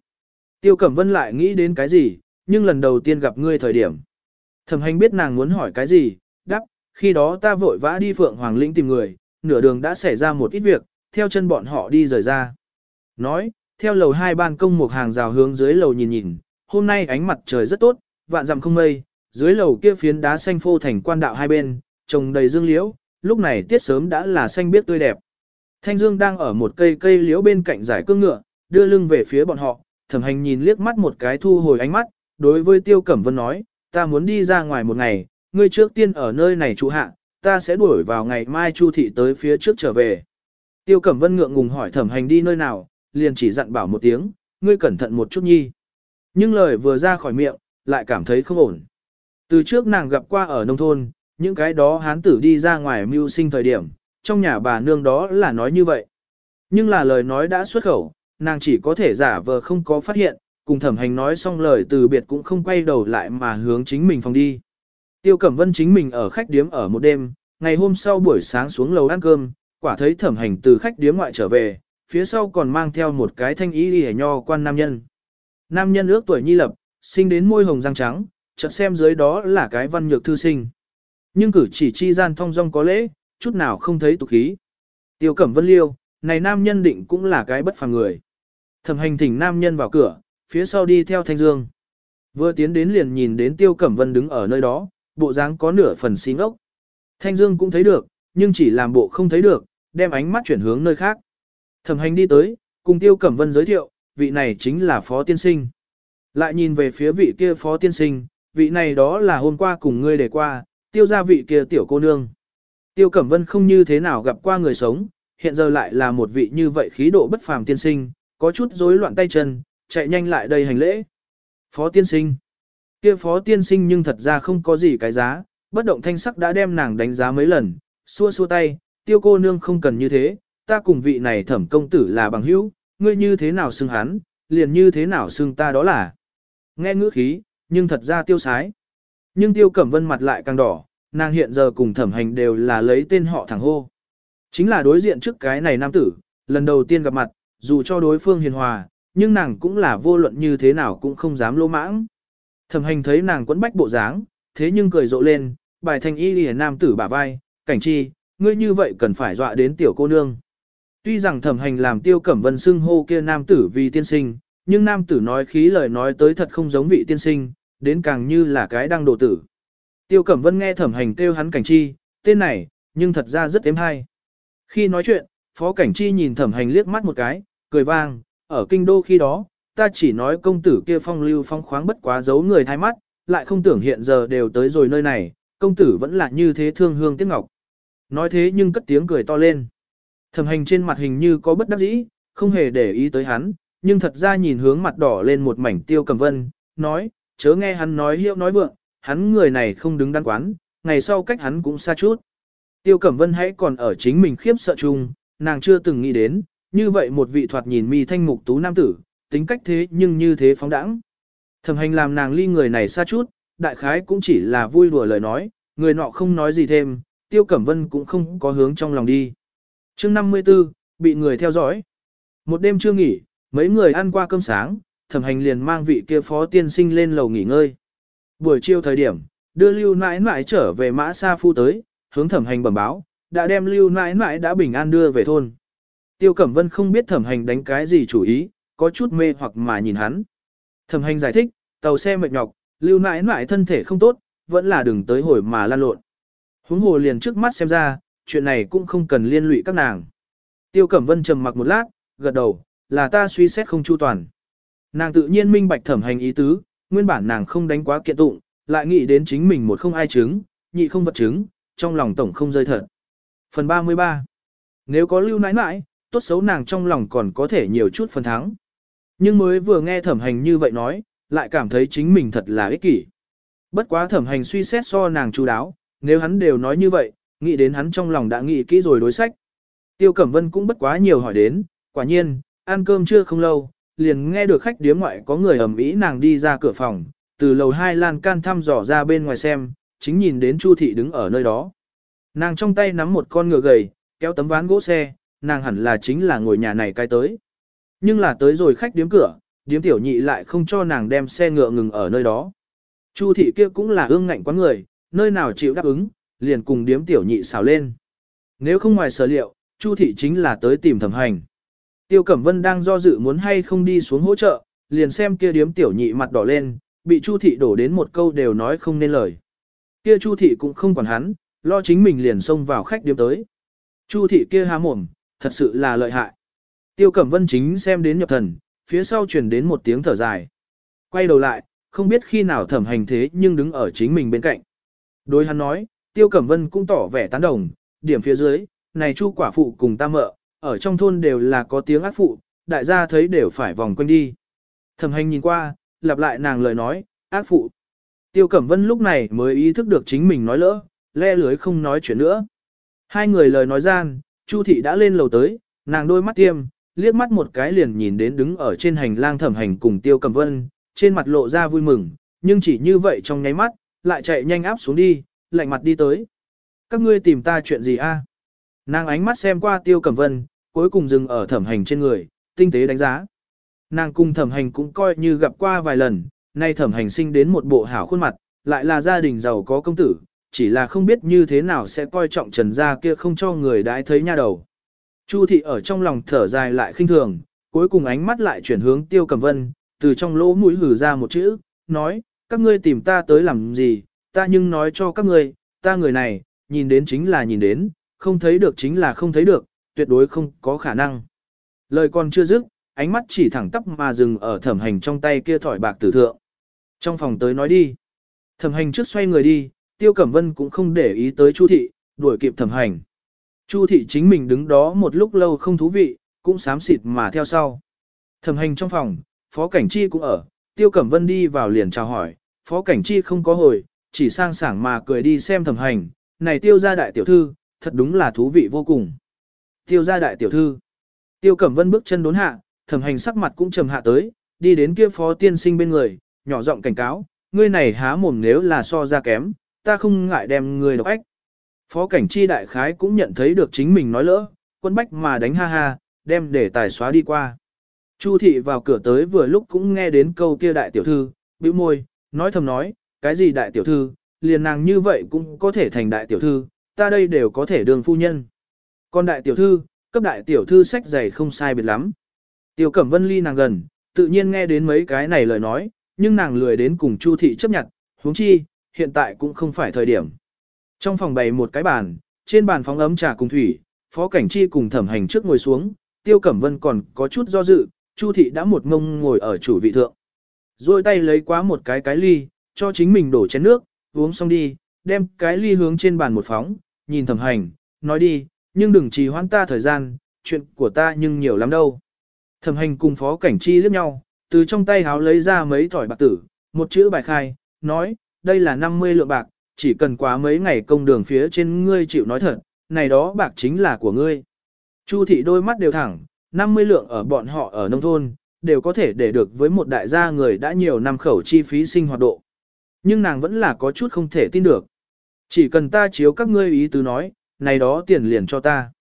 Tiêu Cẩm Vân lại nghĩ đến cái gì, nhưng lần đầu tiên gặp ngươi thời điểm. Thẩm hành biết nàng muốn hỏi cái gì, đáp, khi đó ta vội vã đi Phượng Hoàng Lĩnh tìm người, nửa đường đã xảy ra một ít việc, theo chân bọn họ đi rời ra. Nói, theo lầu hai ban công một hàng rào hướng dưới lầu nhìn nhìn, hôm nay ánh mặt trời rất tốt, vạn dặm không mây, dưới lầu kia phiến đá xanh phô thành quan đạo hai bên, trồng đầy dương liễu, lúc này tiết sớm đã là xanh biết tươi đẹp. Thanh Dương đang ở một cây cây liễu bên cạnh giải cương ngựa, đưa lưng về phía bọn họ, thẩm hành nhìn liếc mắt một cái thu hồi ánh mắt, đối với Tiêu Cẩm Vân nói, ta muốn đi ra ngoài một ngày, ngươi trước tiên ở nơi này trụ hạ, ta sẽ đuổi vào ngày mai Chu thị tới phía trước trở về. Tiêu Cẩm Vân ngượng ngùng hỏi thẩm hành đi nơi nào, liền chỉ dặn bảo một tiếng, ngươi cẩn thận một chút nhi. Nhưng lời vừa ra khỏi miệng, lại cảm thấy không ổn. Từ trước nàng gặp qua ở nông thôn, những cái đó hán tử đi ra ngoài mưu sinh thời điểm, trong nhà bà nương đó là nói như vậy. Nhưng là lời nói đã xuất khẩu, nàng chỉ có thể giả vờ không có phát hiện, cùng thẩm hành nói xong lời từ biệt cũng không quay đầu lại mà hướng chính mình phòng đi. Tiêu Cẩm Vân chính mình ở khách điếm ở một đêm, ngày hôm sau buổi sáng xuống lầu ăn cơm, quả thấy thẩm hành từ khách điếm ngoại trở về, phía sau còn mang theo một cái thanh ý hề nho quan nam nhân. Nam nhân ước tuổi nhi lập, sinh đến môi hồng răng trắng, chợt xem dưới đó là cái văn nhược thư sinh. Nhưng cử chỉ chi gian thong dong có lễ, chút nào không thấy tục khí. Tiêu Cẩm Vân liêu, này nam nhân định cũng là cái bất phàm người. Thẩm hành thỉnh nam nhân vào cửa, phía sau đi theo Thanh Dương. Vừa tiến đến liền nhìn đến Tiêu Cẩm Vân đứng ở nơi đó, bộ dáng có nửa phần xí ngốc. Thanh Dương cũng thấy được, nhưng chỉ làm bộ không thấy được, đem ánh mắt chuyển hướng nơi khác. Thẩm hành đi tới, cùng Tiêu Cẩm Vân giới thiệu, vị này chính là Phó Tiên Sinh. Lại nhìn về phía vị kia Phó Tiên Sinh, vị này đó là hôm qua cùng ngươi để qua, tiêu gia vị kia tiểu cô nương. Tiêu Cẩm Vân không như thế nào gặp qua người sống, hiện giờ lại là một vị như vậy khí độ bất phàm tiên sinh, có chút rối loạn tay chân, chạy nhanh lại đây hành lễ. Phó tiên sinh. Kia phó tiên sinh nhưng thật ra không có gì cái giá, bất động thanh sắc đã đem nàng đánh giá mấy lần, xua xua tay, tiêu cô nương không cần như thế, ta cùng vị này thẩm công tử là bằng hữu, ngươi như thế nào xưng hắn, liền như thế nào xưng ta đó là. Nghe ngữ khí, nhưng thật ra tiêu sái. Nhưng tiêu cẩm vân mặt lại càng đỏ, nàng hiện giờ cùng thẩm hành đều là lấy tên họ thẳng hô. Chính là đối diện trước cái này nam tử, lần đầu tiên gặp mặt, dù cho đối phương hiền hòa, nhưng nàng cũng là vô luận như thế nào cũng không dám lỗ mãng. Thẩm hành thấy nàng quấn bách bộ dáng, thế nhưng cười rộ lên, bài thành y lìa nam tử bả vai, cảnh chi, ngươi như vậy cần phải dọa đến tiểu cô nương. Tuy rằng thẩm hành làm tiêu cẩm vân xưng hô kia nam tử vì tiên sinh, nhưng nam tử nói khí lời nói tới thật không giống vị tiên sinh, đến càng như là cái đang độ tử. Tiêu Cẩm Vân nghe thẩm hành kêu hắn cảnh chi, tên này, nhưng thật ra rất êm hay. Khi nói chuyện, Phó Cảnh Chi nhìn thẩm hành liếc mắt một cái, cười vang, ở kinh đô khi đó, ta chỉ nói công tử kia phong lưu phong khoáng bất quá giấu người thay mắt, lại không tưởng hiện giờ đều tới rồi nơi này, công tử vẫn là như thế thương hương tiếc ngọc. Nói thế nhưng cất tiếng cười to lên. Thẩm hành trên mặt hình như có bất đắc dĩ, không hề để ý tới hắn, nhưng thật ra nhìn hướng mặt đỏ lên một mảnh tiêu cầm vân, nói, chớ nghe hắn nói hiệu nói vượng, hắn người này không đứng đắn quán, ngày sau cách hắn cũng xa chút. Tiêu Cẩm Vân hãy còn ở chính mình khiếp sợ chung, nàng chưa từng nghĩ đến, như vậy một vị thoạt nhìn mi thanh mục tú nam tử, tính cách thế nhưng như thế phóng đẳng. Thẩm hành làm nàng ly người này xa chút, đại khái cũng chỉ là vui đùa lời nói, người nọ không nói gì thêm, Tiêu Cẩm Vân cũng không có hướng trong lòng đi chương 54, bị người theo dõi. Một đêm chưa nghỉ, mấy người ăn qua cơm sáng, thẩm hành liền mang vị kia phó tiên sinh lên lầu nghỉ ngơi. Buổi chiều thời điểm, đưa lưu nãi nãi trở về mã sa phu tới, hướng thẩm hành bẩm báo, đã đem lưu nãi nãi đã bình an đưa về thôn. Tiêu Cẩm Vân không biết thẩm hành đánh cái gì chủ ý, có chút mê hoặc mà nhìn hắn. Thẩm hành giải thích, tàu xe mệt nhọc, lưu nãi nãi thân thể không tốt, vẫn là đừng tới hồi mà lan lộn. Huống hồ liền trước mắt xem ra, chuyện này cũng không cần liên lụy các nàng. Tiêu Cẩm Vân trầm mặc một lát, gật đầu, là ta suy xét không chu toàn. Nàng tự nhiên minh bạch thẩm hành ý tứ, nguyên bản nàng không đánh quá kiện tụng, lại nghĩ đến chính mình một không ai chứng, nhị không vật chứng, trong lòng tổng không rơi thật. Phần 33 Nếu có lưu nãi nãi, tốt xấu nàng trong lòng còn có thể nhiều chút phần thắng. Nhưng mới vừa nghe thẩm hành như vậy nói, lại cảm thấy chính mình thật là ích kỷ. Bất quá thẩm hành suy xét so nàng chú đáo, nếu hắn đều nói như vậy, nghĩ đến hắn trong lòng đã nghĩ kỹ rồi đối sách. Tiêu Cẩm Vân cũng bất quá nhiều hỏi đến, quả nhiên, ăn cơm chưa không lâu, liền nghe được khách điếm ngoại có người ầm ĩ nàng đi ra cửa phòng, từ lầu hai lan can thăm dò ra bên ngoài xem, chính nhìn đến Chu thị đứng ở nơi đó. Nàng trong tay nắm một con ngựa gầy, kéo tấm ván gỗ xe, nàng hẳn là chính là ngồi nhà này cái tới. Nhưng là tới rồi khách điếm cửa, điếm tiểu nhị lại không cho nàng đem xe ngựa ngừng ở nơi đó. Chu thị kia cũng là ương ngạnh quá người, nơi nào chịu đáp ứng, liền cùng điếm tiểu nhị xào lên. Nếu không ngoài sở liệu, Chu thị chính là tới tìm thẩm hành. Tiêu Cẩm Vân đang do dự muốn hay không đi xuống hỗ trợ, liền xem kia điếm tiểu nhị mặt đỏ lên, bị Chu thị đổ đến một câu đều nói không nên lời. Kia Chu thị cũng không quản hắn, lo chính mình liền xông vào khách điếm tới. Chu thị kia há mồm, thật sự là lợi hại. Tiêu Cẩm Vân chính xem đến nhập thần, phía sau truyền đến một tiếng thở dài. Quay đầu lại, không biết khi nào thẩm hành thế nhưng đứng ở chính mình bên cạnh. Đối hắn nói, Tiêu Cẩm Vân cũng tỏ vẻ tán đồng, điểm phía dưới, này Chu quả phụ cùng ta mợ, ở trong thôn đều là có tiếng ác phụ, đại gia thấy đều phải vòng quanh đi. Thẩm hành nhìn qua, lặp lại nàng lời nói, ác phụ. Tiêu Cẩm Vân lúc này mới ý thức được chính mình nói lỡ, le lưới không nói chuyện nữa. Hai người lời nói gian, Chu thị đã lên lầu tới, nàng đôi mắt tiêm, liếc mắt một cái liền nhìn đến đứng ở trên hành lang thẩm hành cùng Tiêu Cẩm Vân, trên mặt lộ ra vui mừng, nhưng chỉ như vậy trong nháy mắt, lại chạy nhanh áp xuống đi, lạnh mặt đi tới. Các ngươi tìm ta chuyện gì a? Nàng ánh mắt xem qua Tiêu Cẩm Vân, cuối cùng dừng ở thẩm hành trên người, tinh tế đánh giá. Nàng cùng thẩm hành cũng coi như gặp qua vài lần, nay thẩm hành sinh đến một bộ hảo khuôn mặt, lại là gia đình giàu có công tử, chỉ là không biết như thế nào sẽ coi trọng trần gia kia không cho người đãi thấy nha đầu. Chu thị ở trong lòng thở dài lại khinh thường, cuối cùng ánh mắt lại chuyển hướng tiêu cẩm vân, từ trong lỗ mũi hử ra một chữ, nói, các ngươi tìm ta tới làm gì, ta nhưng nói cho các ngươi, ta người này, nhìn đến chính là nhìn đến, không thấy được chính là không thấy được, tuyệt đối không có khả năng. Lời còn chưa dứt, ánh mắt chỉ thẳng tắp mà dừng ở thẩm hành trong tay kia thỏi bạc tử thượng. Trong phòng tới nói đi. Thẩm hành trước xoay người đi, Tiêu Cẩm Vân cũng không để ý tới Chu thị, đuổi kịp thẩm hành. Chu thị chính mình đứng đó một lúc lâu không thú vị, cũng sám xịt mà theo sau. Thẩm hành trong phòng, Phó Cảnh Chi cũng ở, Tiêu Cẩm Vân đi vào liền chào hỏi, Phó Cảnh Chi không có hồi, chỉ sang sảng mà cười đi xem thẩm hành, này Tiêu gia đại tiểu thư, thật đúng là thú vị vô cùng. Tiêu gia đại tiểu thư. Tiêu Cẩm Vân bước chân đốn hạ, thẩm hành sắc mặt cũng trầm hạ tới, đi đến kia phó tiên sinh bên người, nhỏ giọng cảnh cáo, ngươi này há mồm nếu là so ra kém, ta không ngại đem ngươi độc ách. Phó cảnh chi đại khái cũng nhận thấy được chính mình nói lỡ, quân bách mà đánh ha ha, đem để tài xóa đi qua. Chu thị vào cửa tới vừa lúc cũng nghe đến câu kia đại tiểu thư, bĩu môi, nói thầm nói, cái gì đại tiểu thư, liền nàng như vậy cũng có thể thành đại tiểu thư, ta đây đều có thể đường phu nhân. Còn đại tiểu thư, cấp đại tiểu thư sách giày không sai biệt lắm. Tiểu Cẩm Vân ly nàng gần, tự nhiên nghe đến mấy cái này lời nói, nhưng nàng lười đến cùng Chu thị chấp nhận, huống chi, hiện tại cũng không phải thời điểm. Trong phòng bày một cái bàn, trên bàn phóng ấm trà cùng thủy, phó cảnh chi cùng thẩm hành trước ngồi xuống, tiêu cẩm vân còn có chút do dự, chu thị đã một ngông ngồi ở chủ vị thượng. Rồi tay lấy quá một cái cái ly, cho chính mình đổ chén nước, uống xong đi, đem cái ly hướng trên bàn một phóng, nhìn thẩm hành, nói đi, nhưng đừng trì hoãn ta thời gian, chuyện của ta nhưng nhiều lắm đâu. Thẩm hành cùng phó cảnh chi liếc nhau, từ trong tay háo lấy ra mấy thỏi bạc tử, một chữ bài khai, nói, đây là 50 lượng bạc, chỉ cần quá mấy ngày công đường phía trên ngươi chịu nói thật, này đó bạc chính là của ngươi. Chu thị đôi mắt đều thẳng, 50 lượng ở bọn họ ở nông thôn, đều có thể để được với một đại gia người đã nhiều năm khẩu chi phí sinh hoạt độ. Nhưng nàng vẫn là có chút không thể tin được. Chỉ cần ta chiếu các ngươi ý tứ nói, này đó tiền liền cho ta.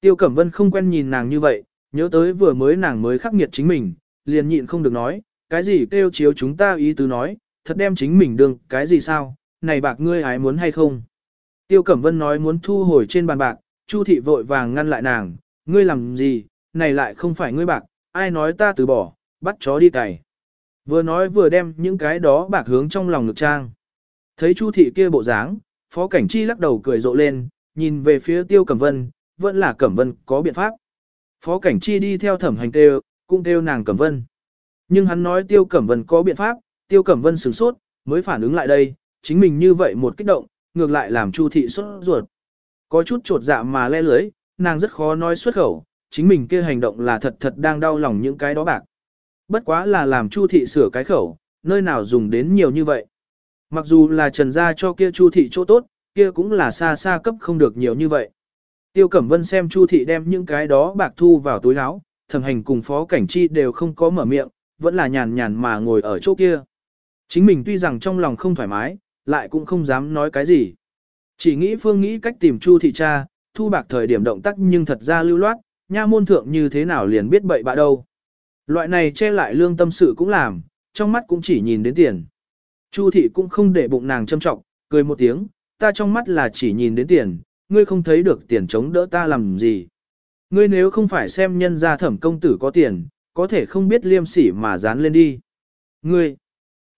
Tiêu Cẩm Vân không quen nhìn nàng như vậy, nhớ tới vừa mới nàng mới khắc nghiệt chính mình, liền nhịn không được nói, cái gì kêu chiếu chúng ta ý tứ nói, thật đem chính mình đương, cái gì sao, này bạc ngươi ái muốn hay không. Tiêu Cẩm Vân nói muốn thu hồi trên bàn bạc, Chu thị vội vàng ngăn lại nàng, ngươi làm gì, này lại không phải ngươi bạc, ai nói ta từ bỏ, bắt chó đi cày. Vừa nói vừa đem những cái đó bạc hướng trong lòng ngực trang. Thấy Chu thị kia bộ dáng, Phó Cảnh Chi lắc đầu cười rộ lên, nhìn về phía Tiêu Cẩm Vân, vẫn là Cẩm Vân có biện pháp. Phó Cảnh Chi đi theo thẩm hành kêu, cũng kêu nàng Cẩm Vân. Nhưng hắn nói Tiêu Cẩm Vân có biện pháp, Tiêu Cẩm Vân sửng sốt, mới phản ứng lại đây, chính mình như vậy một kích động, ngược lại làm Chu thị sốt ruột. Có chút trột dạ mà le lưới, nàng rất khó nói xuất khẩu, chính mình kia hành động là thật thật đang đau lòng những cái đó bạc. Bất quá là làm Chu thị sửa cái khẩu, nơi nào dùng đến nhiều như vậy. Mặc dù là trần gia cho kia Chu thị chỗ tốt, kia cũng là xa xa cấp không được nhiều như vậy. Tiêu Cẩm Vân xem Chu thị đem những cái đó bạc thu vào túi áo, thẩm hành cùng phó cảnh chi đều không có mở miệng, vẫn là nhàn nhàn mà ngồi ở chỗ kia. Chính mình tuy rằng trong lòng không thoải mái, lại cũng không dám nói cái gì. Chỉ nghĩ phương nghĩ cách tìm Chu thị cha, thu bạc thời điểm động tác nhưng thật ra lưu loát, nha môn thượng như thế nào liền biết bậy bạ đâu. Loại này che lại lương tâm sự cũng làm, trong mắt cũng chỉ nhìn đến tiền. Chu thị cũng không để bụng nàng châm trọng, cười một tiếng, ta trong mắt là chỉ nhìn đến tiền, ngươi không thấy được tiền chống đỡ ta làm gì. Ngươi nếu không phải xem nhân gia thẩm công tử có tiền, có thể không biết liêm sỉ mà dán lên đi. Ngươi,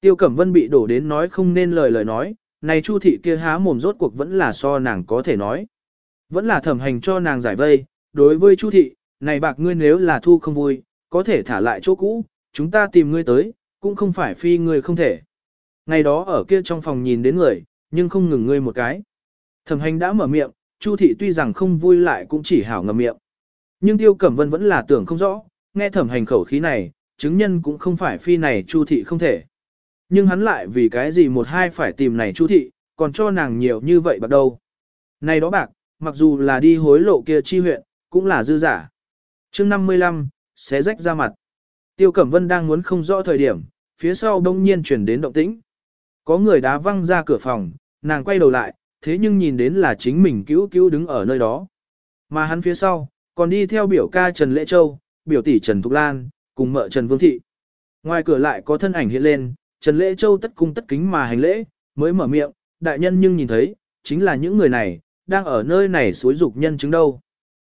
tiêu cẩm vân bị đổ đến nói không nên lời lời nói, này chu thị kia há mồm rốt cuộc vẫn là so nàng có thể nói. Vẫn là thẩm hành cho nàng giải vây, đối với chu thị, này bạc ngươi nếu là thu không vui, có thể thả lại chỗ cũ, chúng ta tìm ngươi tới, cũng không phải phi ngươi không thể. Ngày đó ở kia trong phòng nhìn đến người, nhưng không ngừng ngươi một cái. Thẩm hành đã mở miệng, Chu thị tuy rằng không vui lại cũng chỉ hảo ngầm miệng. Nhưng Tiêu Cẩm Vân vẫn là tưởng không rõ, nghe thẩm hành khẩu khí này, chứng nhân cũng không phải phi này Chu thị không thể. Nhưng hắn lại vì cái gì một hai phải tìm này Chu thị, còn cho nàng nhiều như vậy bạc đâu. Này đó bạc, mặc dù là đi hối lộ kia chi huyện, cũng là dư giả. chương 55, xé rách ra mặt. Tiêu Cẩm Vân đang muốn không rõ thời điểm, phía sau đông nhiên chuyển đến động tĩnh. Có người đá văng ra cửa phòng, nàng quay đầu lại, thế nhưng nhìn đến là chính mình cứu cứu đứng ở nơi đó. Mà hắn phía sau, còn đi theo biểu ca Trần Lễ Châu, biểu tỷ Trần Thục Lan, cùng mợ Trần Vương Thị. Ngoài cửa lại có thân ảnh hiện lên, Trần Lễ Châu tất cung tất kính mà hành lễ, mới mở miệng, đại nhân nhưng nhìn thấy, chính là những người này, đang ở nơi này suối dục nhân chứng đâu.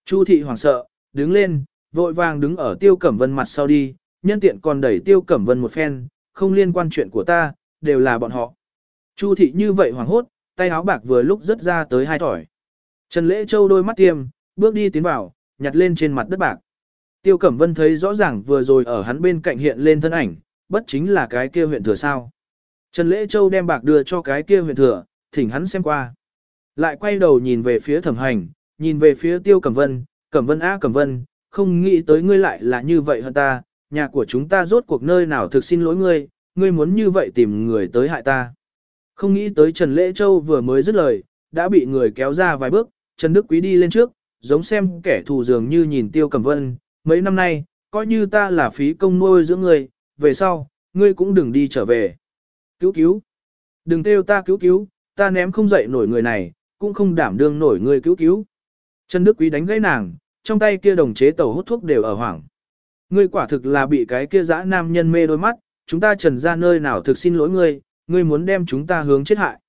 Chu thị hoảng sợ, đứng lên, vội vàng đứng ở tiêu cẩm vân mặt sau đi, nhân tiện còn đẩy tiêu cẩm vân một phen, không liên quan chuyện của ta, đều là bọn họ. Chu thị như vậy hoảng hốt, tay áo bạc vừa lúc rớt ra tới hai thỏi. Trần Lễ Châu đôi mắt tiêm, bước đi tiến vào, nhặt lên trên mặt đất bạc. Tiêu Cẩm Vân thấy rõ ràng vừa rồi ở hắn bên cạnh hiện lên thân ảnh, bất chính là cái kia huyện thừa sao. Trần Lễ Châu đem bạc đưa cho cái kia huyện thừa, thỉnh hắn xem qua. Lại quay đầu nhìn về phía thẩm hành, nhìn về phía Tiêu Cẩm Vân, Cẩm Vân á Cẩm Vân, không nghĩ tới ngươi lại là như vậy hơn ta, nhà của chúng ta rốt cuộc nơi nào thực xin lỗi ngươi, ngươi muốn như vậy tìm người tới hại ta. Không nghĩ tới Trần Lễ Châu vừa mới dứt lời, đã bị người kéo ra vài bước, Trần Đức Quý đi lên trước, giống xem kẻ thù dường như nhìn Tiêu Cẩm Vân, mấy năm nay, coi như ta là phí công nuôi giữa ngươi, về sau, ngươi cũng đừng đi trở về. Cứu cứu. Đừng kêu ta cứu cứu, ta ném không dậy nổi người này, cũng không đảm đương nổi người cứu cứu. Trần Đức Quý đánh gãy nàng, trong tay kia đồng chế tàu hút thuốc đều ở hoảng. Ngươi quả thực là bị cái kia dã nam nhân mê đôi mắt, chúng ta trần ra nơi nào thực xin lỗi ngươi, ngươi muốn đem chúng ta hướng chết hại.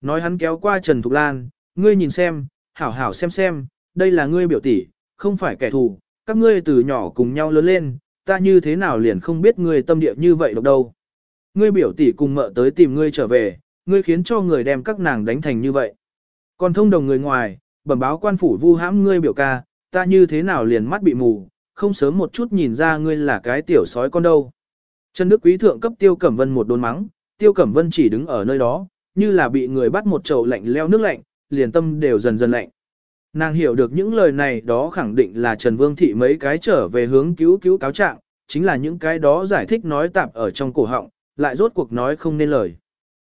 Nói hắn kéo qua Trần Thục Lan, ngươi nhìn xem, hảo hảo xem xem, đây là ngươi biểu tỷ, không phải kẻ thù, các ngươi từ nhỏ cùng nhau lớn lên, ta như thế nào liền không biết ngươi tâm địa như vậy được đâu. Ngươi biểu tỷ cùng mợ tới tìm ngươi trở về, ngươi khiến cho người đem các nàng đánh thành như vậy. Còn thông đồng người ngoài, bẩm báo quan phủ vu hãm ngươi biểu ca, ta như thế nào liền mắt bị mù, không sớm một chút nhìn ra ngươi là cái tiểu sói con đâu. Trần Đức Quý thượng cấp Tiêu Cẩm Vân một đốn mắng, Tiêu Cẩm Vân chỉ đứng ở nơi đó, như là bị người bắt một chậu lạnh leo nước lạnh, liền tâm đều dần dần lạnh. Nàng hiểu được những lời này đó khẳng định là Trần Vương Thị mấy cái trở về hướng cứu cứu cáo trạng, chính là những cái đó giải thích nói tạp ở trong cổ họng, lại rốt cuộc nói không nên lời.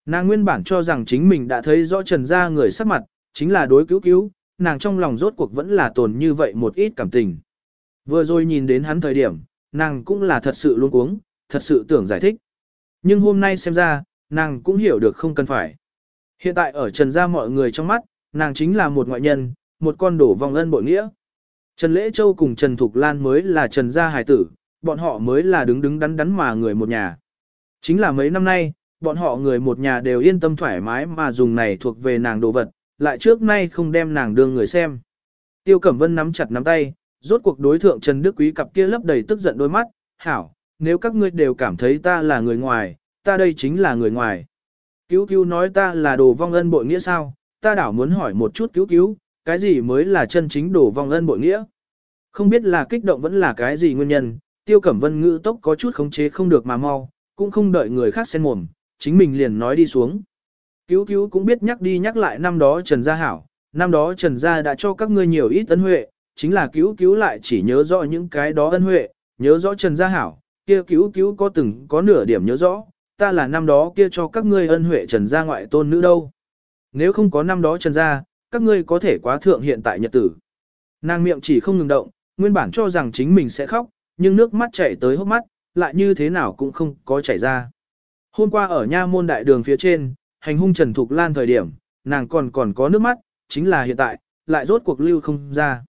Nàng nguyên bản cho rằng chính mình đã thấy rõ Trần gia người sắc mặt, chính là đối cứu cứu, nàng trong lòng rốt cuộc vẫn là tồn như vậy một ít cảm tình. Vừa rồi nhìn đến hắn thời điểm, nàng cũng là thật sự luôn cuống, thật sự tưởng giải thích. Nhưng hôm nay xem ra, nàng cũng hiểu được không cần phải. Hiện tại ở Trần gia mọi người trong mắt, nàng chính là một ngoại nhân, một con đổ vòng ân bội nghĩa. Trần Lễ Châu cùng Trần Thục Lan mới là Trần gia hài tử, bọn họ mới là đứng đứng đắn đắn mà người một nhà. Chính là mấy năm nay, bọn họ người một nhà đều yên tâm thoải mái mà dùng này thuộc về nàng đồ vật, lại trước nay không đem nàng đưa người xem. Tiêu Cẩm Vân nắm chặt nắm tay, rốt cuộc đối thượng Trần Đức Quý cặp kia lấp đầy tức giận đôi mắt, hảo, nếu các ngươi đều cảm thấy ta là người ngoài, ta đây chính là người ngoài. Cứu cứu nói ta là đồ vong ân bội nghĩa sao, ta đảo muốn hỏi một chút cứu cứu, cái gì mới là chân chính đồ vong ân bội nghĩa. Không biết là kích động vẫn là cái gì nguyên nhân, tiêu cẩm vân ngữ tốc có chút khống chế không được mà mau, cũng không đợi người khác xen mồm, chính mình liền nói đi xuống. Cứu cứu cũng biết nhắc đi nhắc lại năm đó Trần Gia hảo, năm đó Trần Gia đã cho các ngươi nhiều ít ân huệ, chính là cứu cứu lại chỉ nhớ rõ những cái đó ân huệ, nhớ rõ Trần Gia hảo, kia cứu cứu có từng có nửa điểm nhớ rõ, ta là năm đó kia cho các ngươi ân huệ Trần Gia ngoại tôn nữ đâu. Nếu không có năm đó Trần Gia, các ngươi có thể quá thượng hiện tại nhật tử. Nàng miệng chỉ không ngừng động, nguyên bản cho rằng chính mình sẽ khóc, nhưng nước mắt chảy tới hốc mắt, lại như thế nào cũng không có chảy ra. Hôm qua ở nha môn đại đường phía trên, hành hung Trần Thục Lan thời điểm, nàng còn còn có nước mắt, chính là hiện tại, lại rốt cuộc lưu không ra.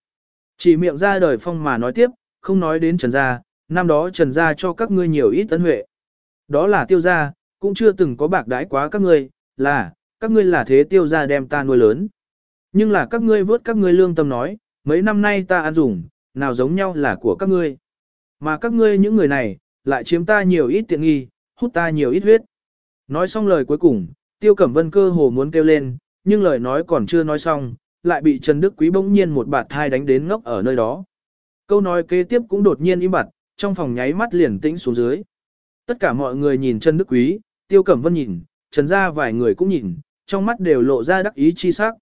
Chỉ miệng ra đời phong mà nói tiếp, không nói đến Trần Gia, năm đó Trần Gia cho các ngươi nhiều ít tấn huệ. Đó là tiêu gia, cũng chưa từng có bạc đãi quá các ngươi, là, các ngươi là thế tiêu gia đem ta nuôi lớn. Nhưng là các ngươi vớt các ngươi lương tâm nói, mấy năm nay ta ăn dùng, nào giống nhau là của các ngươi. Mà các ngươi những người này, lại chiếm ta nhiều ít tiện nghi, hút ta nhiều ít huyết. Nói xong lời cuối cùng, Tiêu Cẩm Vân cơ hồ muốn kêu lên, nhưng lời nói còn chưa nói xong, lại bị Trần Đức Quý bỗng nhiên một bạt thai đánh đến ngốc ở nơi đó. Câu nói kế tiếp cũng đột nhiên im bặt, trong phòng nháy mắt liền tĩnh xuống dưới. Tất cả mọi người nhìn Trần Đức Quý, Tiêu Cẩm Vân nhìn, Trần gia vài người cũng nhìn, trong mắt đều lộ ra đắc ý chi sắc.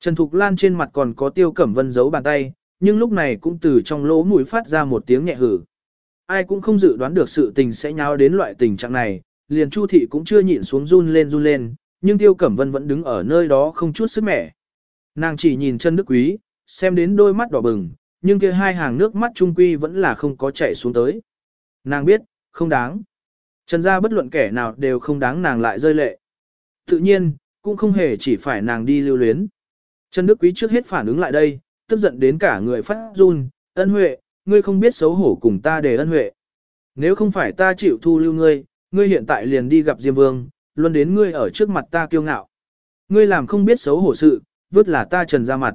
Trần Thục Lan trên mặt còn có Tiêu Cẩm Vân giấu bàn tay, nhưng lúc này cũng từ trong lỗ mũi phát ra một tiếng nhẹ hử. Ai cũng không dự đoán được sự tình sẽ nháo đến loại tình trạng này, liền Chu thị cũng chưa nhịn xuống run lên run lên, nhưng Tiêu Cẩm Vân vẫn đứng ở nơi đó không chút sức mẻ. Nàng chỉ nhìn chân đức quý, xem đến đôi mắt đỏ bừng, nhưng kia hai hàng nước mắt trung quy vẫn là không có chảy xuống tới. Nàng biết, không đáng. Trần gia bất luận kẻ nào đều không đáng nàng lại rơi lệ. Tự nhiên, cũng không hề chỉ phải nàng đi lưu luyến. Trần Đức Quý trước hết phản ứng lại đây, tức giận đến cả người phát run, ân huệ, ngươi không biết xấu hổ cùng ta để ân huệ. Nếu không phải ta chịu thu lưu ngươi, ngươi hiện tại liền đi gặp Diêm Vương, luôn đến ngươi ở trước mặt ta kiêu ngạo. Ngươi làm không biết xấu hổ sự, vứt là ta trần ra mặt.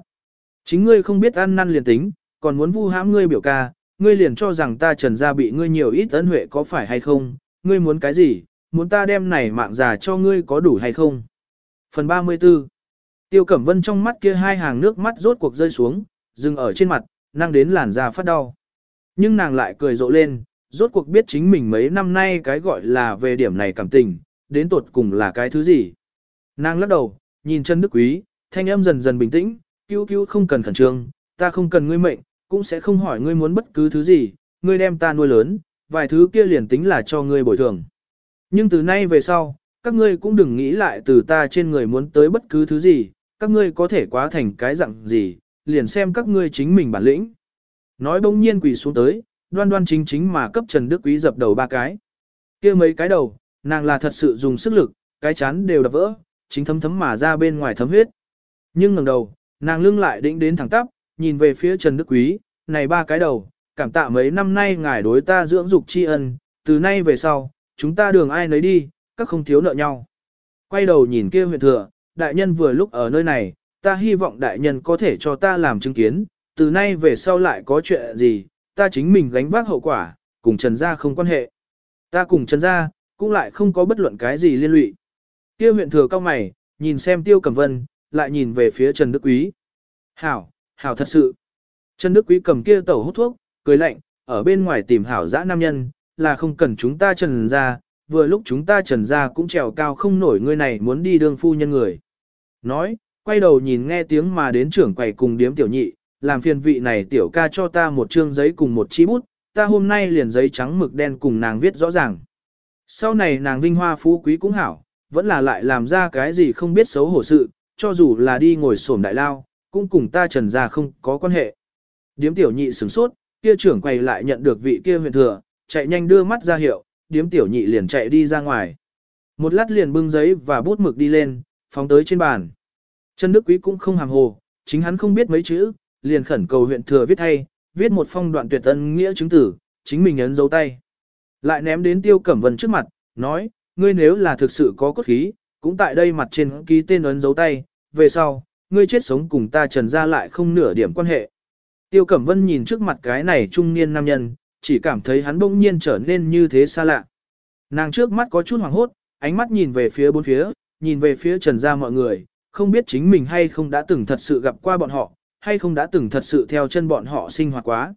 Chính ngươi không biết ăn năn liền tính, còn muốn vu hãm ngươi biểu ca, ngươi liền cho rằng ta trần ra bị ngươi nhiều ít ấn huệ có phải hay không, ngươi muốn cái gì, muốn ta đem này mạng già cho ngươi có đủ hay không. Phần 34 Tiêu Cẩm Vân trong mắt kia hai hàng nước mắt rốt cuộc rơi xuống, dừng ở trên mặt, năng đến làn da phát đau. Nhưng nàng lại cười rộ lên, rốt cuộc biết chính mình mấy năm nay cái gọi là về điểm này cảm tình, đến tột cùng là cái thứ gì. Nàng lắc đầu, nhìn chân đức quý, thanh âm dần dần bình tĩnh, cứu cứu không cần khẩn trương, ta không cần ngươi mệnh, cũng sẽ không hỏi ngươi muốn bất cứ thứ gì, ngươi đem ta nuôi lớn, vài thứ kia liền tính là cho ngươi bồi thường. Nhưng từ nay về sau, các ngươi cũng đừng nghĩ lại từ ta trên người muốn tới bất cứ thứ gì, các ngươi có thể quá thành cái dạng gì, liền xem các ngươi chính mình bản lĩnh. Nói bỗng nhiên quỳ xuống tới, đoan đoan chính chính mà cấp Trần Đức Quý dập đầu ba cái. kia mấy cái đầu, nàng là thật sự dùng sức lực, cái chán đều đập vỡ, chính thấm thấm mà ra bên ngoài thấm huyết. Nhưng ngẩng đầu, nàng lưng lại định đến thẳng tắp, nhìn về phía Trần Đức Quý, này ba cái đầu, cảm tạ mấy năm nay ngài đối ta dưỡng dục tri ân, từ nay về sau, chúng ta đường ai nấy đi, các không thiếu nợ nhau. Quay đầu nhìn kia huyện thừa, đại nhân vừa lúc ở nơi này, ta hy vọng đại nhân có thể cho ta làm chứng kiến, từ nay về sau lại có chuyện gì, ta chính mình gánh vác hậu quả, cùng Trần Gia không quan hệ. Ta cùng Trần Gia, cũng lại không có bất luận cái gì liên lụy. Kia huyện thừa cao mày, nhìn xem Tiêu Cẩm Vân, lại nhìn về phía Trần Đức Quý. Hảo, hảo thật sự. Trần Đức Quý cầm kia tẩu hút thuốc, cười lạnh, ở bên ngoài tìm hảo dã nam nhân, là không cần chúng ta trần gia. vừa lúc chúng ta trần gia cũng trèo cao không nổi người này muốn đi đương phu nhân người. Nói, quay đầu nhìn nghe tiếng mà đến trưởng quầy cùng điếm tiểu nhị, làm phiền vị này tiểu ca cho ta một chương giấy cùng một chi bút, ta hôm nay liền giấy trắng mực đen cùng nàng viết rõ ràng. Sau này nàng vinh hoa phú quý cũng hảo, vẫn là lại làm ra cái gì không biết xấu hổ sự, cho dù là đi ngồi sổm đại lao, cũng cùng ta trần ra không có quan hệ. Điếm tiểu nhị sửng sốt, kia trưởng quầy lại nhận được vị kia huyện thừa, chạy nhanh đưa mắt ra hiệu, điếm tiểu nhị liền chạy đi ra ngoài. Một lát liền bưng giấy và bút mực đi lên, phóng tới trên bàn. Trần Đức Quý cũng không hàm hồ, chính hắn không biết mấy chữ, liền khẩn cầu huyện thừa viết thay, viết một phong đoạn tuyệt ân nghĩa chứng tử, chính mình ấn dấu tay. Lại ném đến Tiêu Cẩm Vân trước mặt, nói, ngươi nếu là thực sự có cốt khí, cũng tại đây mặt trên ký tên ấn dấu tay, về sau, ngươi chết sống cùng ta trần ra lại không nửa điểm quan hệ. Tiêu Cẩm Vân nhìn trước mặt cái này trung niên nam nhân, chỉ cảm thấy hắn bỗng nhiên trở nên như thế xa lạ. Nàng trước mắt có chút hoảng hốt, ánh mắt nhìn về phía bốn phía, nhìn về phía trần ra mọi người, không biết chính mình hay không đã từng thật sự gặp qua bọn họ, hay không đã từng thật sự theo chân bọn họ sinh hoạt quá.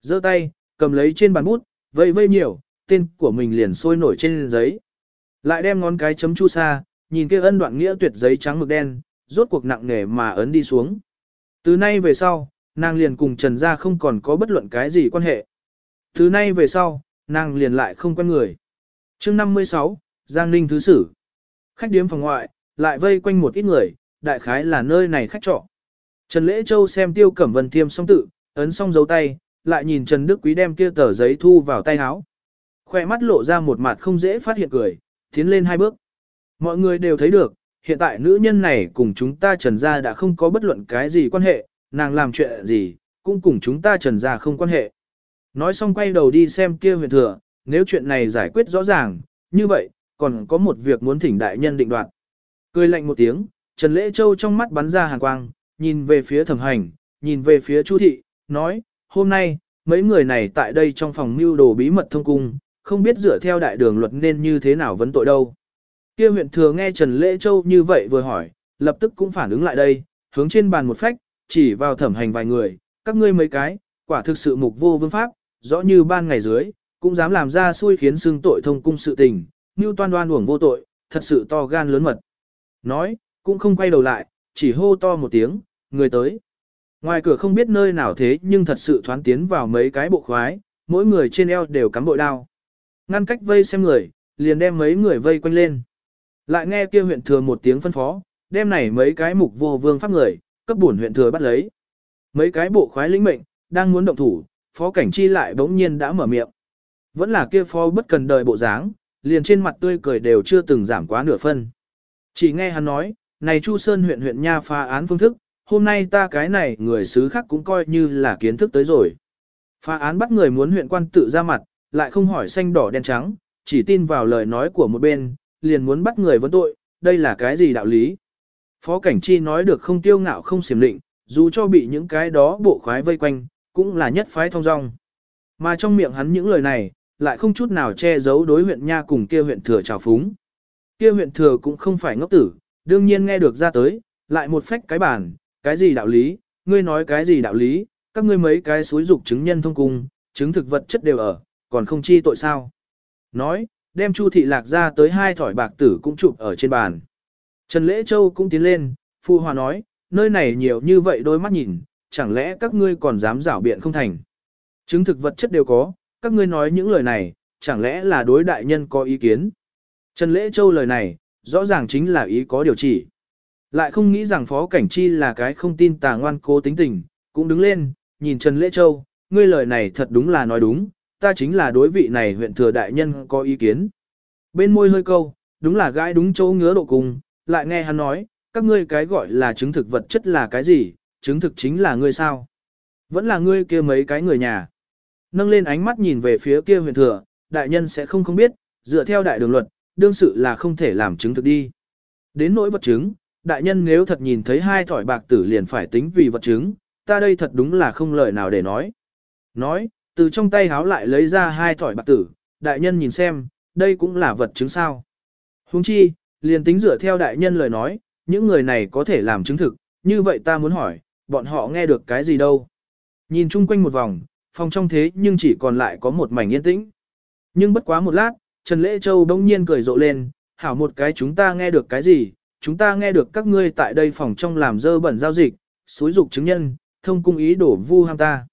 giơ tay, cầm lấy trên bàn bút, vây vây nhiều, tên của mình liền sôi nổi trên giấy. Lại đem ngón cái chấm chu sa, nhìn kia ân đoạn nghĩa tuyệt giấy trắng mực đen, rốt cuộc nặng nề mà ấn đi xuống. Từ nay về sau, nàng liền cùng Trần Gia không còn có bất luận cái gì quan hệ. Từ nay về sau, nàng liền lại không quen người. chương 56, Giang Ninh Thứ Sử. Khách điếm phòng ngoại, lại vây quanh một ít người, đại khái là nơi này khách trọ. Trần Lễ Châu xem Tiêu Cẩm Vân tiêm xong tự, ấn xong dấu tay, lại nhìn Trần Đức Quý đem kia tờ giấy thu vào tay áo. Khoe mắt lộ ra một mặt không dễ phát hiện cười, tiến lên hai bước. Mọi người đều thấy được, hiện tại nữ nhân này cùng chúng ta Trần Gia đã không có bất luận cái gì quan hệ, nàng làm chuyện gì, cũng cùng chúng ta Trần Gia không quan hệ. Nói xong quay đầu đi xem kia huyện thừa, nếu chuyện này giải quyết rõ ràng, như vậy, còn có một việc muốn thỉnh đại nhân định đoạt. Cười lạnh một tiếng, Trần Lễ Châu trong mắt bắn ra hàn quang, nhìn về phía thẩm hành, nhìn về phía Chu thị, nói, hôm nay, mấy người này tại đây trong phòng mưu đồ bí mật thông cung, không biết dựa theo đại đường luật nên như thế nào vấn tội đâu. Kia huyện thừa nghe Trần Lễ Châu như vậy vừa hỏi, lập tức cũng phản ứng lại đây, hướng trên bàn một phách, chỉ vào thẩm hành vài người, các ngươi mấy cái, quả thực sự mục vô vương pháp, rõ như ban ngày dưới, cũng dám làm ra xui khiến xưng tội thông cung sự tình, như toan đoan uổng vô tội, thật sự to gan lớn mật. Nói, cũng không quay đầu lại, chỉ hô to một tiếng, người tới. Ngoài cửa không biết nơi nào thế nhưng thật sự thoán tiến vào mấy cái bộ khoái, mỗi người trên eo đều cắm bội đao. Ngăn cách vây xem người, liền đem mấy người vây quanh lên. Lại nghe kia huyện thừa một tiếng phân phó, đem này mấy cái mục vô vương pháp người, cấp bổn huyện thừa bắt lấy. Mấy cái bộ khoái lĩnh mệnh, đang muốn động thủ, phó cảnh chi lại bỗng nhiên đã mở miệng. Vẫn là kia phó bất cần đời bộ dáng, liền trên mặt tươi cười đều chưa từng giảm quá nửa phân. Chỉ nghe hắn nói, này Chu Sơn huyện huyện nha phá án phương thức, hôm nay ta cái này người xứ khác cũng coi như là kiến thức tới rồi. Phá án bắt người muốn huyện quan tự ra mặt, lại không hỏi xanh đỏ đen trắng, chỉ tin vào lời nói của một bên, liền muốn bắt người vấn tội, đây là cái gì đạo lý. Phó Cảnh Chi nói được không tiêu ngạo không xiểm định, dù cho bị những cái đó bộ khoái vây quanh, cũng là nhất phái thông dong. Mà trong miệng hắn những lời này, lại không chút nào che giấu đối huyện nha cùng kia huyện thừa trào phúng. Kia huyện thừa cũng không phải ngốc tử, đương nhiên nghe được ra tới, lại một phách cái bản, cái gì đạo lý, ngươi nói cái gì đạo lý, các ngươi mấy cái xúi dục chứng nhân thông cung, chứng thực vật chất đều ở, còn không chi tội sao. Nói, đem Chu thị lạc ra tới hai thỏi bạc tử cũng chụp ở trên bàn. Trần Lễ Châu cũng tiến lên, Phu Hòa nói, nơi này nhiều như vậy đôi mắt nhìn, chẳng lẽ các ngươi còn dám rảo biện không thành. Chứng thực vật chất đều có, các ngươi nói những lời này, chẳng lẽ là đối đại nhân có ý kiến. Trần Lễ Châu lời này, rõ ràng chính là ý có điều chỉ. Lại không nghĩ rằng Phó Cảnh Chi là cái không tin tà ngoan cố tính tình, cũng đứng lên, nhìn Trần Lễ Châu, ngươi lời này thật đúng là nói đúng, ta chính là đối vị này huyện thừa đại nhân có ý kiến. Bên môi hơi câu, đúng là gái đúng chỗ ngứa độ cùng, lại nghe hắn nói, các ngươi cái gọi là chứng thực vật chất là cái gì, chứng thực chính là ngươi sao. Vẫn là ngươi kia mấy cái người nhà. Nâng lên ánh mắt nhìn về phía kia huyện thừa, đại nhân sẽ không không biết, dựa theo đại đường luật, đương sự là không thể làm chứng thực đi. Đến nỗi vật chứng, đại nhân nếu thật nhìn thấy hai thỏi bạc tử liền phải tính vì vật chứng, ta đây thật đúng là không lời nào để nói. Nói, từ trong tay háo lại lấy ra hai thỏi bạc tử, đại nhân nhìn xem, đây cũng là vật chứng sao. Huống chi, liền tính dựa theo đại nhân lời nói, những người này có thể làm chứng thực, như vậy ta muốn hỏi, bọn họ nghe được cái gì đâu. Nhìn chung quanh một vòng, phòng trong thế nhưng chỉ còn lại có một mảnh yên tĩnh. Nhưng bất quá một lát, Trần Lễ Châu bỗng nhiên cười rộ lên, hảo một cái chúng ta nghe được cái gì, chúng ta nghe được các ngươi tại đây phòng trong làm dơ bẩn giao dịch, xúi dục chứng nhân, thông cung ý đổ vu ham ta.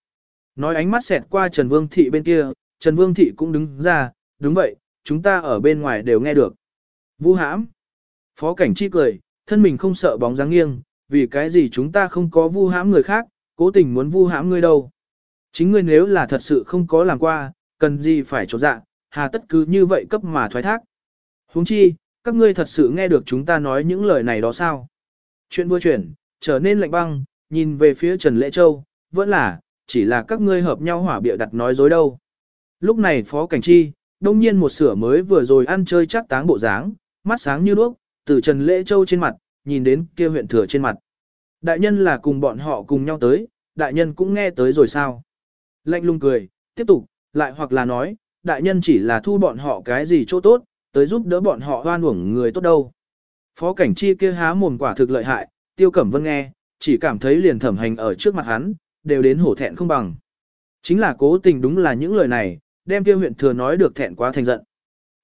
Nói ánh mắt xẹt qua Trần Vương Thị bên kia, Trần Vương Thị cũng đứng ra, đúng vậy, chúng ta ở bên ngoài đều nghe được. Vu hãm. Phó cảnh chi cười, thân mình không sợ bóng dáng nghiêng, vì cái gì chúng ta không có vu hãm người khác, cố tình muốn vu hãm ngươi đâu. Chính ngươi nếu là thật sự không có làm qua, cần gì phải trột dạ, hà tất cứ như vậy cấp mà thoái thác. huống chi, các ngươi thật sự nghe được chúng ta nói những lời này đó sao? Chuyện vừa chuyển, trở nên lạnh băng, nhìn về phía Trần Lễ Châu, vẫn là, chỉ là các ngươi hợp nhau hỏa bịa đặt nói dối đâu. Lúc này Phó Cảnh Chi, đông nhiên một sửa mới vừa rồi ăn chơi chắc táng bộ dáng, mắt sáng như đuốc, từ Trần Lễ Châu trên mặt, nhìn đến kia huyện thừa trên mặt. Đại nhân là cùng bọn họ cùng nhau tới, đại nhân cũng nghe tới rồi sao? Lạnh lùng cười, tiếp tục, lại hoặc là nói, đại nhân chỉ là thu bọn họ cái gì chỗ tốt, tới giúp đỡ bọn họ hoan uổng người tốt đâu. Phó cảnh chi kia há mồm quả thực lợi hại, tiêu cẩm vân nghe, chỉ cảm thấy liền thẩm hành ở trước mặt hắn, đều đến hổ thẹn không bằng. Chính là cố tình đúng là những lời này, đem tiêu huyện thừa nói được thẹn quá thành giận.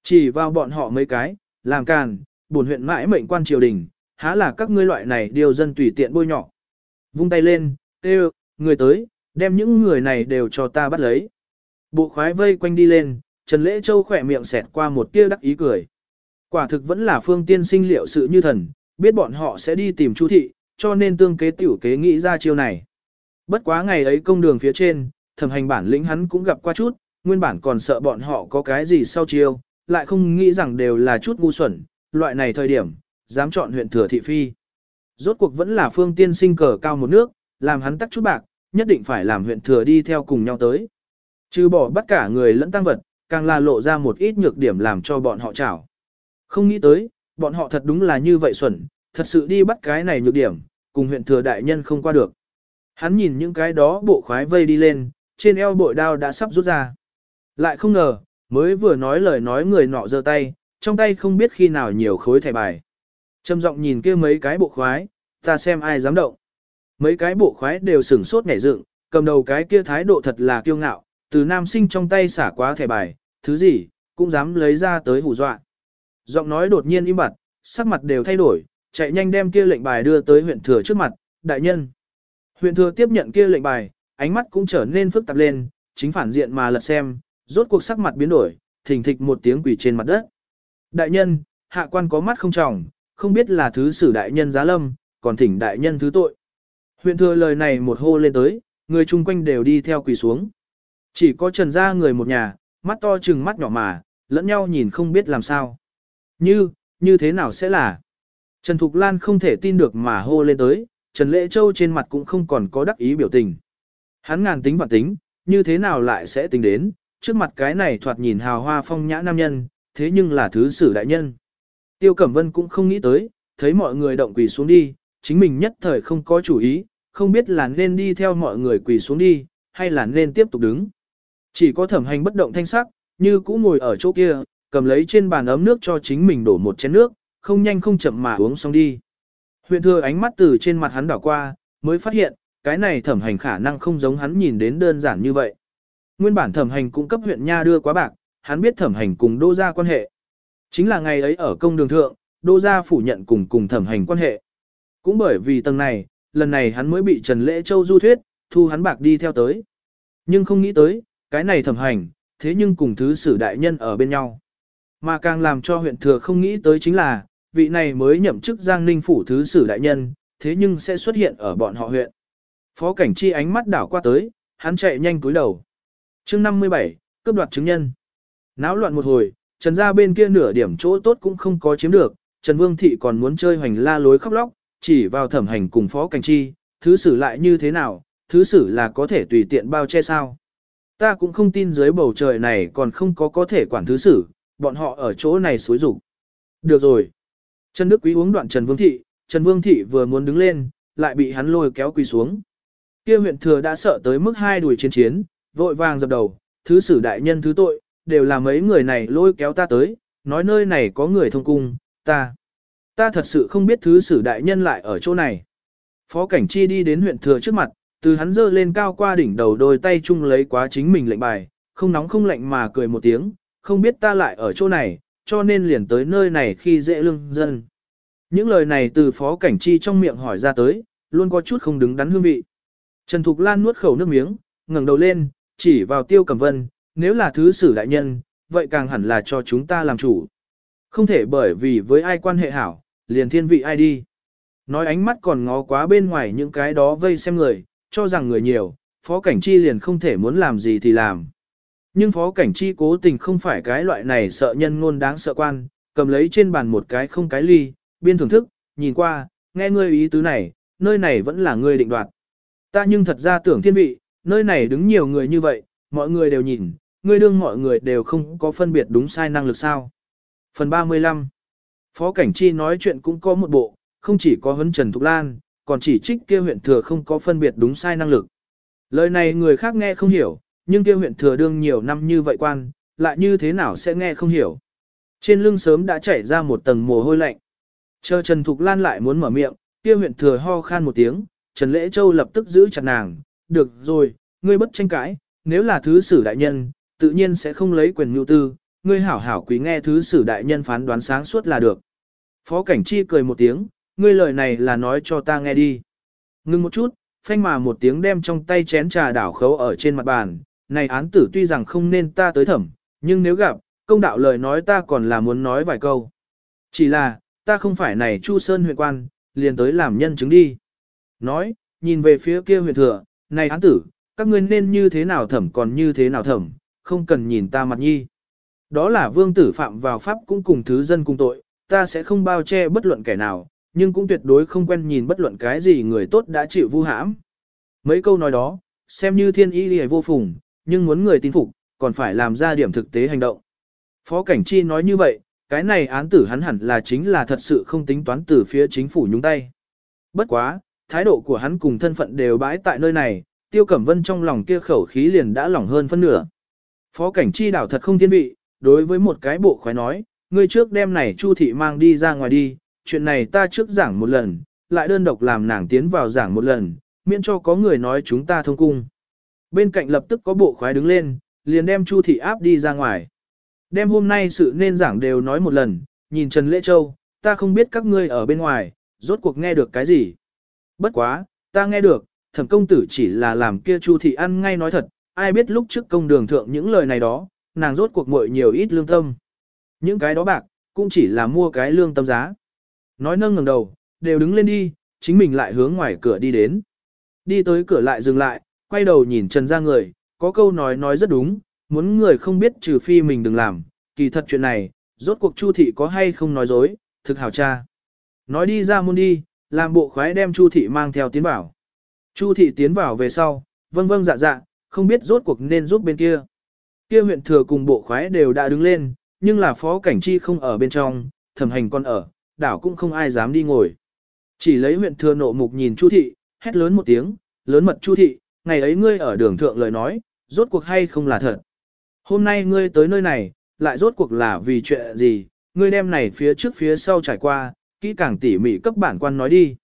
Chỉ vào bọn họ mấy cái, làm càn, buồn huyện mãi mệnh quan triều đình, há là các ngươi loại này điều dân tùy tiện bôi nhọ. Vung tay lên, kêu, người tới, đem những người này đều cho ta bắt lấy. Bộ khoái vây quanh đi lên, Trần Lễ Châu khỏe miệng xẹt qua một tia đắc ý cười. Quả thực vẫn là phương tiên sinh liệu sự như thần, biết bọn họ sẽ đi tìm Chu thị, cho nên tương kế tiểu kế nghĩ ra chiêu này. Bất quá ngày ấy công đường phía trên, thẩm hành bản lĩnh hắn cũng gặp qua chút, nguyên bản còn sợ bọn họ có cái gì sau chiêu, lại không nghĩ rằng đều là chút ngu xuẩn, loại này thời điểm, dám chọn huyện thừa thị phi. Rốt cuộc vẫn là phương tiên sinh cờ cao một nước, làm hắn tắc chút bạc, nhất định phải làm huyện thừa đi theo cùng nhau tới. Chứ bỏ bắt cả người lẫn tăng vật, càng là lộ ra một ít nhược điểm làm cho bọn họ chảo. Không nghĩ tới, bọn họ thật đúng là như vậy xuẩn, thật sự đi bắt cái này nhược điểm, cùng huyện thừa đại nhân không qua được. Hắn nhìn những cái đó bộ khoái vây đi lên, trên eo bội đao đã sắp rút ra. Lại không ngờ, mới vừa nói lời nói người nọ giơ tay, trong tay không biết khi nào nhiều khối thẻ bài. Trầm giọng nhìn kia mấy cái bộ khoái, ta xem ai dám động. Mấy cái bộ khoái đều sửng sốt nhảy dựng, cầm đầu cái kia thái độ thật là kiêu ngạo, từ nam sinh trong tay xả quá thẻ bài, thứ gì, cũng dám lấy ra tới hù dọa. Giọng nói đột nhiên im bặt, sắc mặt đều thay đổi, chạy nhanh đem kia lệnh bài đưa tới huyện thừa trước mặt, đại nhân. Huyện thừa tiếp nhận kia lệnh bài, ánh mắt cũng trở nên phức tạp lên, chính phản diện mà lật xem, rốt cuộc sắc mặt biến đổi, thình thịch một tiếng quỷ trên mặt đất. Đại nhân, hạ quan có mắt không trọng, không biết là thứ sử đại nhân giá lâm, còn thỉnh đại nhân thứ tội. Huyện thừa lời này một hô lên tới, người chung quanh đều đi theo quỳ xuống. Chỉ có trần gia người một nhà, mắt to chừng mắt nhỏ mà, lẫn nhau nhìn không biết làm sao. Như, như thế nào sẽ là? Trần Thục Lan không thể tin được mà hô lên tới, Trần Lễ Châu trên mặt cũng không còn có đắc ý biểu tình. Hắn ngàn tính và tính, như thế nào lại sẽ tính đến, trước mặt cái này thoạt nhìn hào hoa phong nhã nam nhân, thế nhưng là thứ sử đại nhân. Tiêu Cẩm Vân cũng không nghĩ tới, thấy mọi người động quỳ xuống đi, chính mình nhất thời không có chủ ý, không biết là nên đi theo mọi người quỳ xuống đi, hay là nên tiếp tục đứng. Chỉ có thẩm hành bất động thanh sắc, như cũ ngồi ở chỗ kia, cầm lấy trên bàn ấm nước cho chính mình đổ một chén nước, không nhanh không chậm mà uống xong đi. Huyện thừa ánh mắt từ trên mặt hắn đảo qua, mới phát hiện, cái này thẩm hành khả năng không giống hắn nhìn đến đơn giản như vậy. Nguyên bản thẩm hành cũng cấp huyện nha đưa quá bạc, hắn biết thẩm hành cùng đô gia quan hệ. Chính là ngày ấy ở công đường thượng, đô gia phủ nhận cùng cùng thẩm hành quan hệ. Cũng bởi vì tầng này, lần này hắn mới bị Trần Lễ Châu du thuyết, thu hắn bạc đi theo tới. Nhưng không nghĩ tới, cái này thẩm hành, thế nhưng cùng thứ sử đại nhân ở bên nhau. Mà càng làm cho huyện thừa không nghĩ tới chính là, vị này mới nhậm chức Giang Ninh phủ thứ sử đại nhân, thế nhưng sẽ xuất hiện ở bọn họ huyện. Phó cảnh chi ánh mắt đảo qua tới, hắn chạy nhanh cúi đầu. chương 57, cướp đoạt chứng nhân. Náo loạn một hồi, Trần gia bên kia nửa điểm chỗ tốt cũng không có chiếm được, Trần Vương Thị còn muốn chơi hoành la lối khóc lóc, chỉ vào thẩm hành cùng phó cảnh chi, thứ sử lại như thế nào, thứ sử là có thể tùy tiện bao che sao. Ta cũng không tin dưới bầu trời này còn không có có thể quản thứ sử, bọn họ ở chỗ này xối rủ. Được rồi. Trần Đức Quý uống đoạn Trần Vương Thị, Trần Vương Thị vừa muốn đứng lên, lại bị hắn lôi kéo quỳ xuống. Kia huyện thừa đã sợ tới mức hai đùi chiến chiến, vội vàng dập đầu, thứ sử đại nhân thứ tội, đều là mấy người này lôi kéo ta tới, nói nơi này có người thông cung, ta. Ta thật sự không biết thứ sử đại nhân lại ở chỗ này. Phó cảnh chi đi đến huyện thừa trước mặt, từ hắn dơ lên cao qua đỉnh đầu đôi tay chung lấy quá chính mình lệnh bài, không nóng không lạnh mà cười một tiếng, không biết ta lại ở chỗ này, cho nên liền tới nơi này khi dễ lương dân. Những lời này từ phó cảnh chi trong miệng hỏi ra tới, luôn có chút không đứng đắn hương vị. Trần Thục Lan nuốt khẩu nước miếng, ngẩng đầu lên, chỉ vào tiêu cẩm vân, nếu là thứ sử đại nhân, vậy càng hẳn là cho chúng ta làm chủ. Không thể bởi vì với ai quan hệ hảo, liền thiên vị ai đi. Nói ánh mắt còn ngó quá bên ngoài những cái đó vây xem người, cho rằng người nhiều, phó cảnh chi liền không thể muốn làm gì thì làm. Nhưng phó cảnh chi cố tình không phải cái loại này sợ nhân ngôn đáng sợ quan, cầm lấy trên bàn một cái không cái ly, biên thưởng thức, nhìn qua, nghe ngươi ý tứ này, nơi này vẫn là ngươi định đoạt. Ta nhưng thật ra tưởng thiên vị, nơi này đứng nhiều người như vậy, mọi người đều nhìn, ngươi đương mọi người đều không có phân biệt đúng sai năng lực sao. Phần 35 Phó Cảnh Chi nói chuyện cũng có một bộ, không chỉ có huấn Trần Thục Lan, còn chỉ trích kia huyện thừa không có phân biệt đúng sai năng lực. Lời này người khác nghe không hiểu, nhưng kia huyện thừa đương nhiều năm như vậy quan, lại như thế nào sẽ nghe không hiểu. Trên lưng sớm đã chảy ra một tầng mồ hôi lạnh. Chờ Trần Thục Lan lại muốn mở miệng, kia huyện thừa ho khan một tiếng, Trần Lễ Châu lập tức giữ chặt nàng, được rồi, ngươi bất tranh cãi, nếu là thứ sử đại nhân, tự nhiên sẽ không lấy quyền mưu tư, ngươi hảo hảo quý nghe thứ sử đại nhân phán đoán sáng suốt là được. Phó Cảnh Chi cười một tiếng, ngươi lời này là nói cho ta nghe đi. Ngưng một chút, phanh mà một tiếng đem trong tay chén trà đảo khấu ở trên mặt bàn, này án tử tuy rằng không nên ta tới thẩm, nhưng nếu gặp, công đạo lời nói ta còn là muốn nói vài câu. Chỉ là, ta không phải này Chu Sơn huyện quan, liền tới làm nhân chứng đi. Nói, nhìn về phía kia huyện thừa, này án tử, các ngươi nên như thế nào thẩm còn như thế nào thẩm, không cần nhìn ta mặt nhi. Đó là vương tử phạm vào pháp cũng cùng thứ dân cùng tội, ta sẽ không bao che bất luận kẻ nào, nhưng cũng tuyệt đối không quen nhìn bất luận cái gì người tốt đã chịu vu hãm. Mấy câu nói đó, xem như thiên ý hề vô phùng, nhưng muốn người tin phục, còn phải làm ra điểm thực tế hành động. Phó Cảnh Chi nói như vậy, cái này án tử hắn hẳn là chính là thật sự không tính toán từ phía chính phủ nhúng tay. Bất quá, thái độ của hắn cùng thân phận đều bãi tại nơi này, Tiêu Cẩm Vân trong lòng kia khẩu khí liền đã lỏng hơn phân nửa. Phó Cảnh Chi đảo thật không thiên vị, đối với một cái bộ khoái nói, ngươi trước đem này Chu thị mang đi ra ngoài đi, chuyện này ta trước giảng một lần, lại đơn độc làm nàng tiến vào giảng một lần, miễn cho có người nói chúng ta thông cung. Bên cạnh lập tức có bộ khoái đứng lên, liền đem Chu thị áp đi ra ngoài. Đem hôm nay sự nên giảng đều nói một lần, nhìn Trần Lễ Châu, ta không biết các ngươi ở bên ngoài, rốt cuộc nghe được cái gì. Bất quá, ta nghe được, thẩm công tử chỉ là làm kia Chu thị ăn ngay nói thật, ai biết lúc trước công đường thượng những lời này đó, nàng rốt cuộc muội nhiều ít lương tâm. Những cái đó bạc, cũng chỉ là mua cái lương tâm giá. Nói nâng ngẩng đầu, đều đứng lên đi, chính mình lại hướng ngoài cửa đi đến. Đi tới cửa lại dừng lại, quay đầu nhìn Trần ra người, có câu nói nói rất đúng, muốn người không biết trừ phi mình đừng làm, kỳ thật chuyện này, rốt cuộc Chu thị có hay không nói dối, thực hảo cha. Nói đi ra môn đi, làm bộ khoái đem Chu thị mang theo tiến bảo. Chu thị tiến vào về sau, vâng vâng dạ dạ, không biết rốt cuộc nên giúp bên kia. Kia huyện thừa cùng bộ khoái đều đã đứng lên, nhưng là phó cảnh chi không ở bên trong, thẩm hành còn ở, đảo cũng không ai dám đi ngồi. Chỉ lấy huyện thừa nộ mục nhìn Chu thị, hét lớn một tiếng, lớn mật Chu thị, ngày ấy ngươi ở đường thượng lời nói, rốt cuộc hay không là thật. Hôm nay ngươi tới nơi này, lại rốt cuộc là vì chuyện gì, ngươi đem này phía trước phía sau trải qua, kỹ càng tỉ mỉ cấp bản quan nói đi.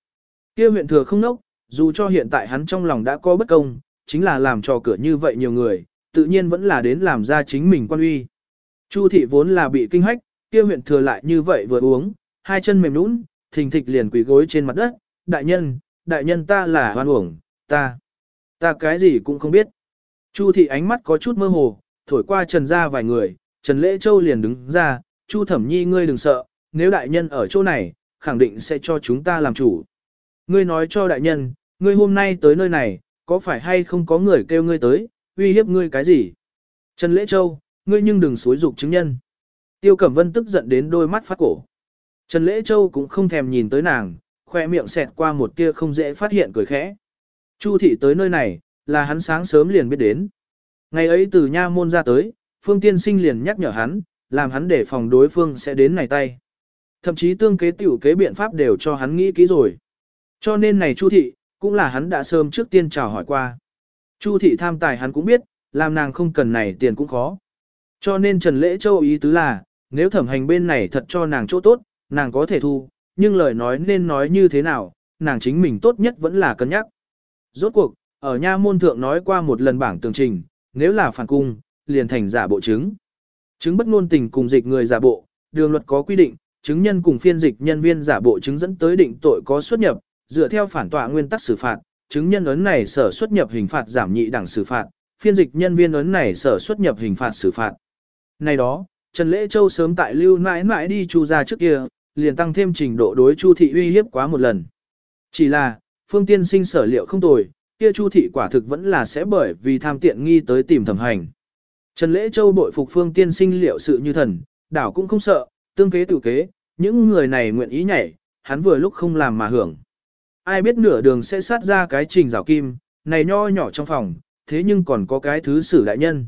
Kia huyện thừa không nốc, dù cho hiện tại hắn trong lòng đã có bất công, chính là làm cho cửa như vậy nhiều người, tự nhiên vẫn là đến làm ra chính mình quan uy. Chu thị vốn là bị kinh hách, kia huyện thừa lại như vậy vừa uống, hai chân mềm nũng, thình thịch liền quỳ gối trên mặt đất, đại nhân, đại nhân ta là hoan uổng, ta, ta cái gì cũng không biết. Chu thị ánh mắt có chút mơ hồ, thổi qua trần ra vài người, trần lễ châu liền đứng ra, chu thẩm nhi ngươi đừng sợ, nếu đại nhân ở chỗ này, khẳng định sẽ cho chúng ta làm chủ. Ngươi nói cho đại nhân, ngươi hôm nay tới nơi này, có phải hay không có người kêu ngươi tới, uy hiếp ngươi cái gì? Trần Lễ Châu, ngươi nhưng đừng xối dục chứng nhân. Tiêu Cẩm Vân tức giận đến đôi mắt phát cổ. Trần Lễ Châu cũng không thèm nhìn tới nàng, khoe miệng xẹt qua một tia không dễ phát hiện cười khẽ. Chu thị tới nơi này, là hắn sáng sớm liền biết đến. Ngày ấy từ nha môn ra tới, Phương Tiên Sinh liền nhắc nhở hắn, làm hắn để phòng đối phương sẽ đến này tay. Thậm chí tương kế tiểu kế biện pháp đều cho hắn nghĩ kỹ rồi. Cho nên này Chu thị, cũng là hắn đã sớm trước tiên chào hỏi qua. Chu thị tham tài hắn cũng biết, làm nàng không cần này tiền cũng khó. Cho nên Trần Lễ Châu ý tứ là, nếu thẩm hành bên này thật cho nàng chỗ tốt, nàng có thể thu, nhưng lời nói nên nói như thế nào, nàng chính mình tốt nhất vẫn là cân nhắc. Rốt cuộc, ở nha môn thượng nói qua một lần bảng tường trình, nếu là phản cung, liền thành giả bộ chứng. Chứng bất ngôn tình cùng dịch người giả bộ, đường luật có quy định, chứng nhân cùng phiên dịch nhân viên giả bộ chứng dẫn tới định tội có xuất nhập, dựa theo phản tọa nguyên tắc xử phạt, chứng nhân ấn này sở xuất nhập hình phạt giảm nhị đẳng xử phạt, phiên dịch nhân viên ấn này sở xuất nhập hình phạt xử phạt. Này đó, Trần Lễ Châu sớm tại lưu mãi mãi đi chu ra trước kia, liền tăng thêm trình độ đối chu thị uy hiếp quá một lần. Chỉ là, phương tiên sinh sở liệu không tồi, kia chu thị quả thực vẫn là sẽ bởi vì tham tiện nghi tới tìm thẩm hành. Trần Lễ Châu bội phục phương tiên sinh liệu sự như thần, đảo cũng không sợ, tương kế tự kế, những người này nguyện ý nhảy, hắn vừa lúc không làm mà hưởng. Ai biết nửa đường sẽ sát ra cái trình rào kim, này nho nhỏ trong phòng, thế nhưng còn có cái thứ xử đại nhân.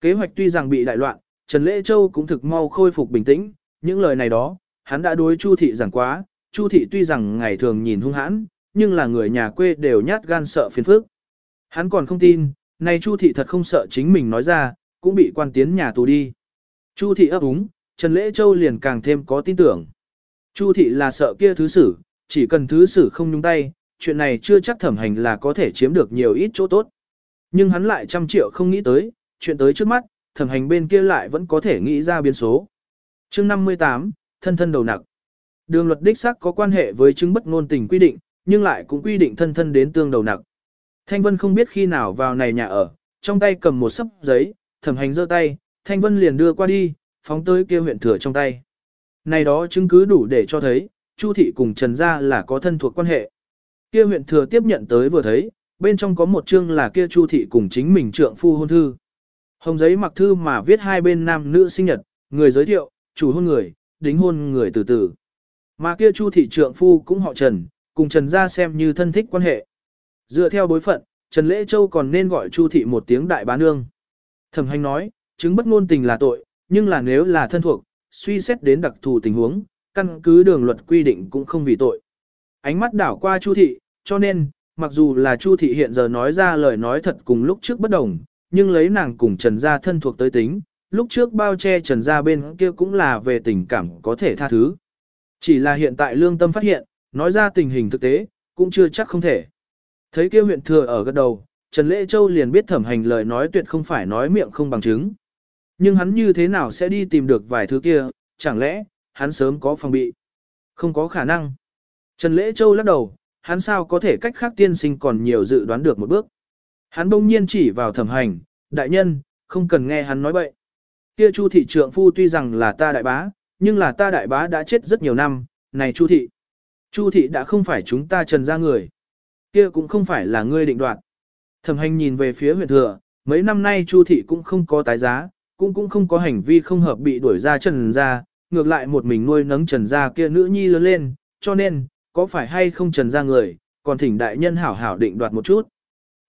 Kế hoạch tuy rằng bị đại loạn, Trần Lễ Châu cũng thực mau khôi phục bình tĩnh, những lời này đó, hắn đã đối Chu thị giảng quá, Chu thị tuy rằng ngày thường nhìn hung hãn, nhưng là người nhà quê đều nhát gan sợ phiền phức. Hắn còn không tin, nay Chu thị thật không sợ chính mình nói ra, cũng bị quan tiến nhà tù đi. Chu thị ấp úng, Trần Lễ Châu liền càng thêm có tin tưởng. Chu thị là sợ kia thứ xử, chỉ cần thứ xử không nhúng tay, chuyện này chưa chắc thẩm hành là có thể chiếm được nhiều ít chỗ tốt. Nhưng hắn lại trăm triệu không nghĩ tới, chuyện tới trước mắt, thẩm hành bên kia lại vẫn có thể nghĩ ra biến số. chương 58, thân thân đầu nặng. Đường luật đích xác có quan hệ với chứng bất ngôn tình quy định, nhưng lại cũng quy định thân thân đến tương đầu nặng. Thanh Vân không biết khi nào vào này nhà ở, trong tay cầm một sấp giấy, thẩm hành giơ tay, Thanh Vân liền đưa qua đi, phóng tới kia huyện thừa trong tay. Này đó chứng cứ đủ để cho thấy, Chu thị cùng Trần gia là có thân thuộc quan hệ. Kia huyện thừa tiếp nhận tới vừa thấy, bên trong có một chương là kia Chu thị cùng chính mình trượng phu hôn thư. Hồng giấy mặc thư mà viết hai bên nam nữ sinh nhật, người giới thiệu, chủ hôn người, đính hôn người từ từ. Mà kia Chu thị trượng phu cũng họ Trần, cùng Trần gia xem như thân thích quan hệ. Dựa theo bối phận, Trần Lễ Châu còn nên gọi Chu thị một tiếng đại bá nương. Thẩm hành nói, chứng bất ngôn tình là tội, nhưng là nếu là thân thuộc, suy xét đến đặc thù tình huống, căn cứ đường luật quy định cũng không vì tội. Ánh mắt đảo qua Chu thị, cho nên, mặc dù là Chu thị hiện giờ nói ra lời nói thật cùng lúc trước bất đồng, nhưng lấy nàng cùng Trần gia thân thuộc tới tính, lúc trước bao che Trần gia bên kia cũng là về tình cảm có thể tha thứ. Chỉ là hiện tại lương tâm phát hiện, nói ra tình hình thực tế, cũng chưa chắc không thể. Thấy kia huyện thừa ở gật đầu, Trần Lễ Châu liền biết thẩm hành lời nói tuyệt không phải nói miệng không bằng chứng. Nhưng hắn như thế nào sẽ đi tìm được vài thứ kia, chẳng lẽ, hắn sớm có phòng bị? Không có khả năng. Trần Lễ Châu lắc đầu, hắn sao có thể cách khác tiên sinh còn nhiều dự đoán được một bước. Hắn bỗng nhiên chỉ vào thẩm hành, đại nhân, không cần nghe hắn nói bậy. Kia Chu thị trượng phu tuy rằng là ta đại bá, nhưng là ta đại bá đã chết rất nhiều năm, này Chu thị. Chu thị đã không phải chúng ta trần ra người. Kia cũng không phải là ngươi định đoạt. Thẩm hành nhìn về phía huyện thừa, mấy năm nay Chu thị cũng không có tái giá, cũng cũng không có hành vi không hợp bị đuổi ra trần ra, ngược lại một mình nuôi nấng trần ra kia nữ nhi lớn lên, cho nên, có phải hay không trần ra người, còn thỉnh đại nhân hảo hảo định đoạt một chút.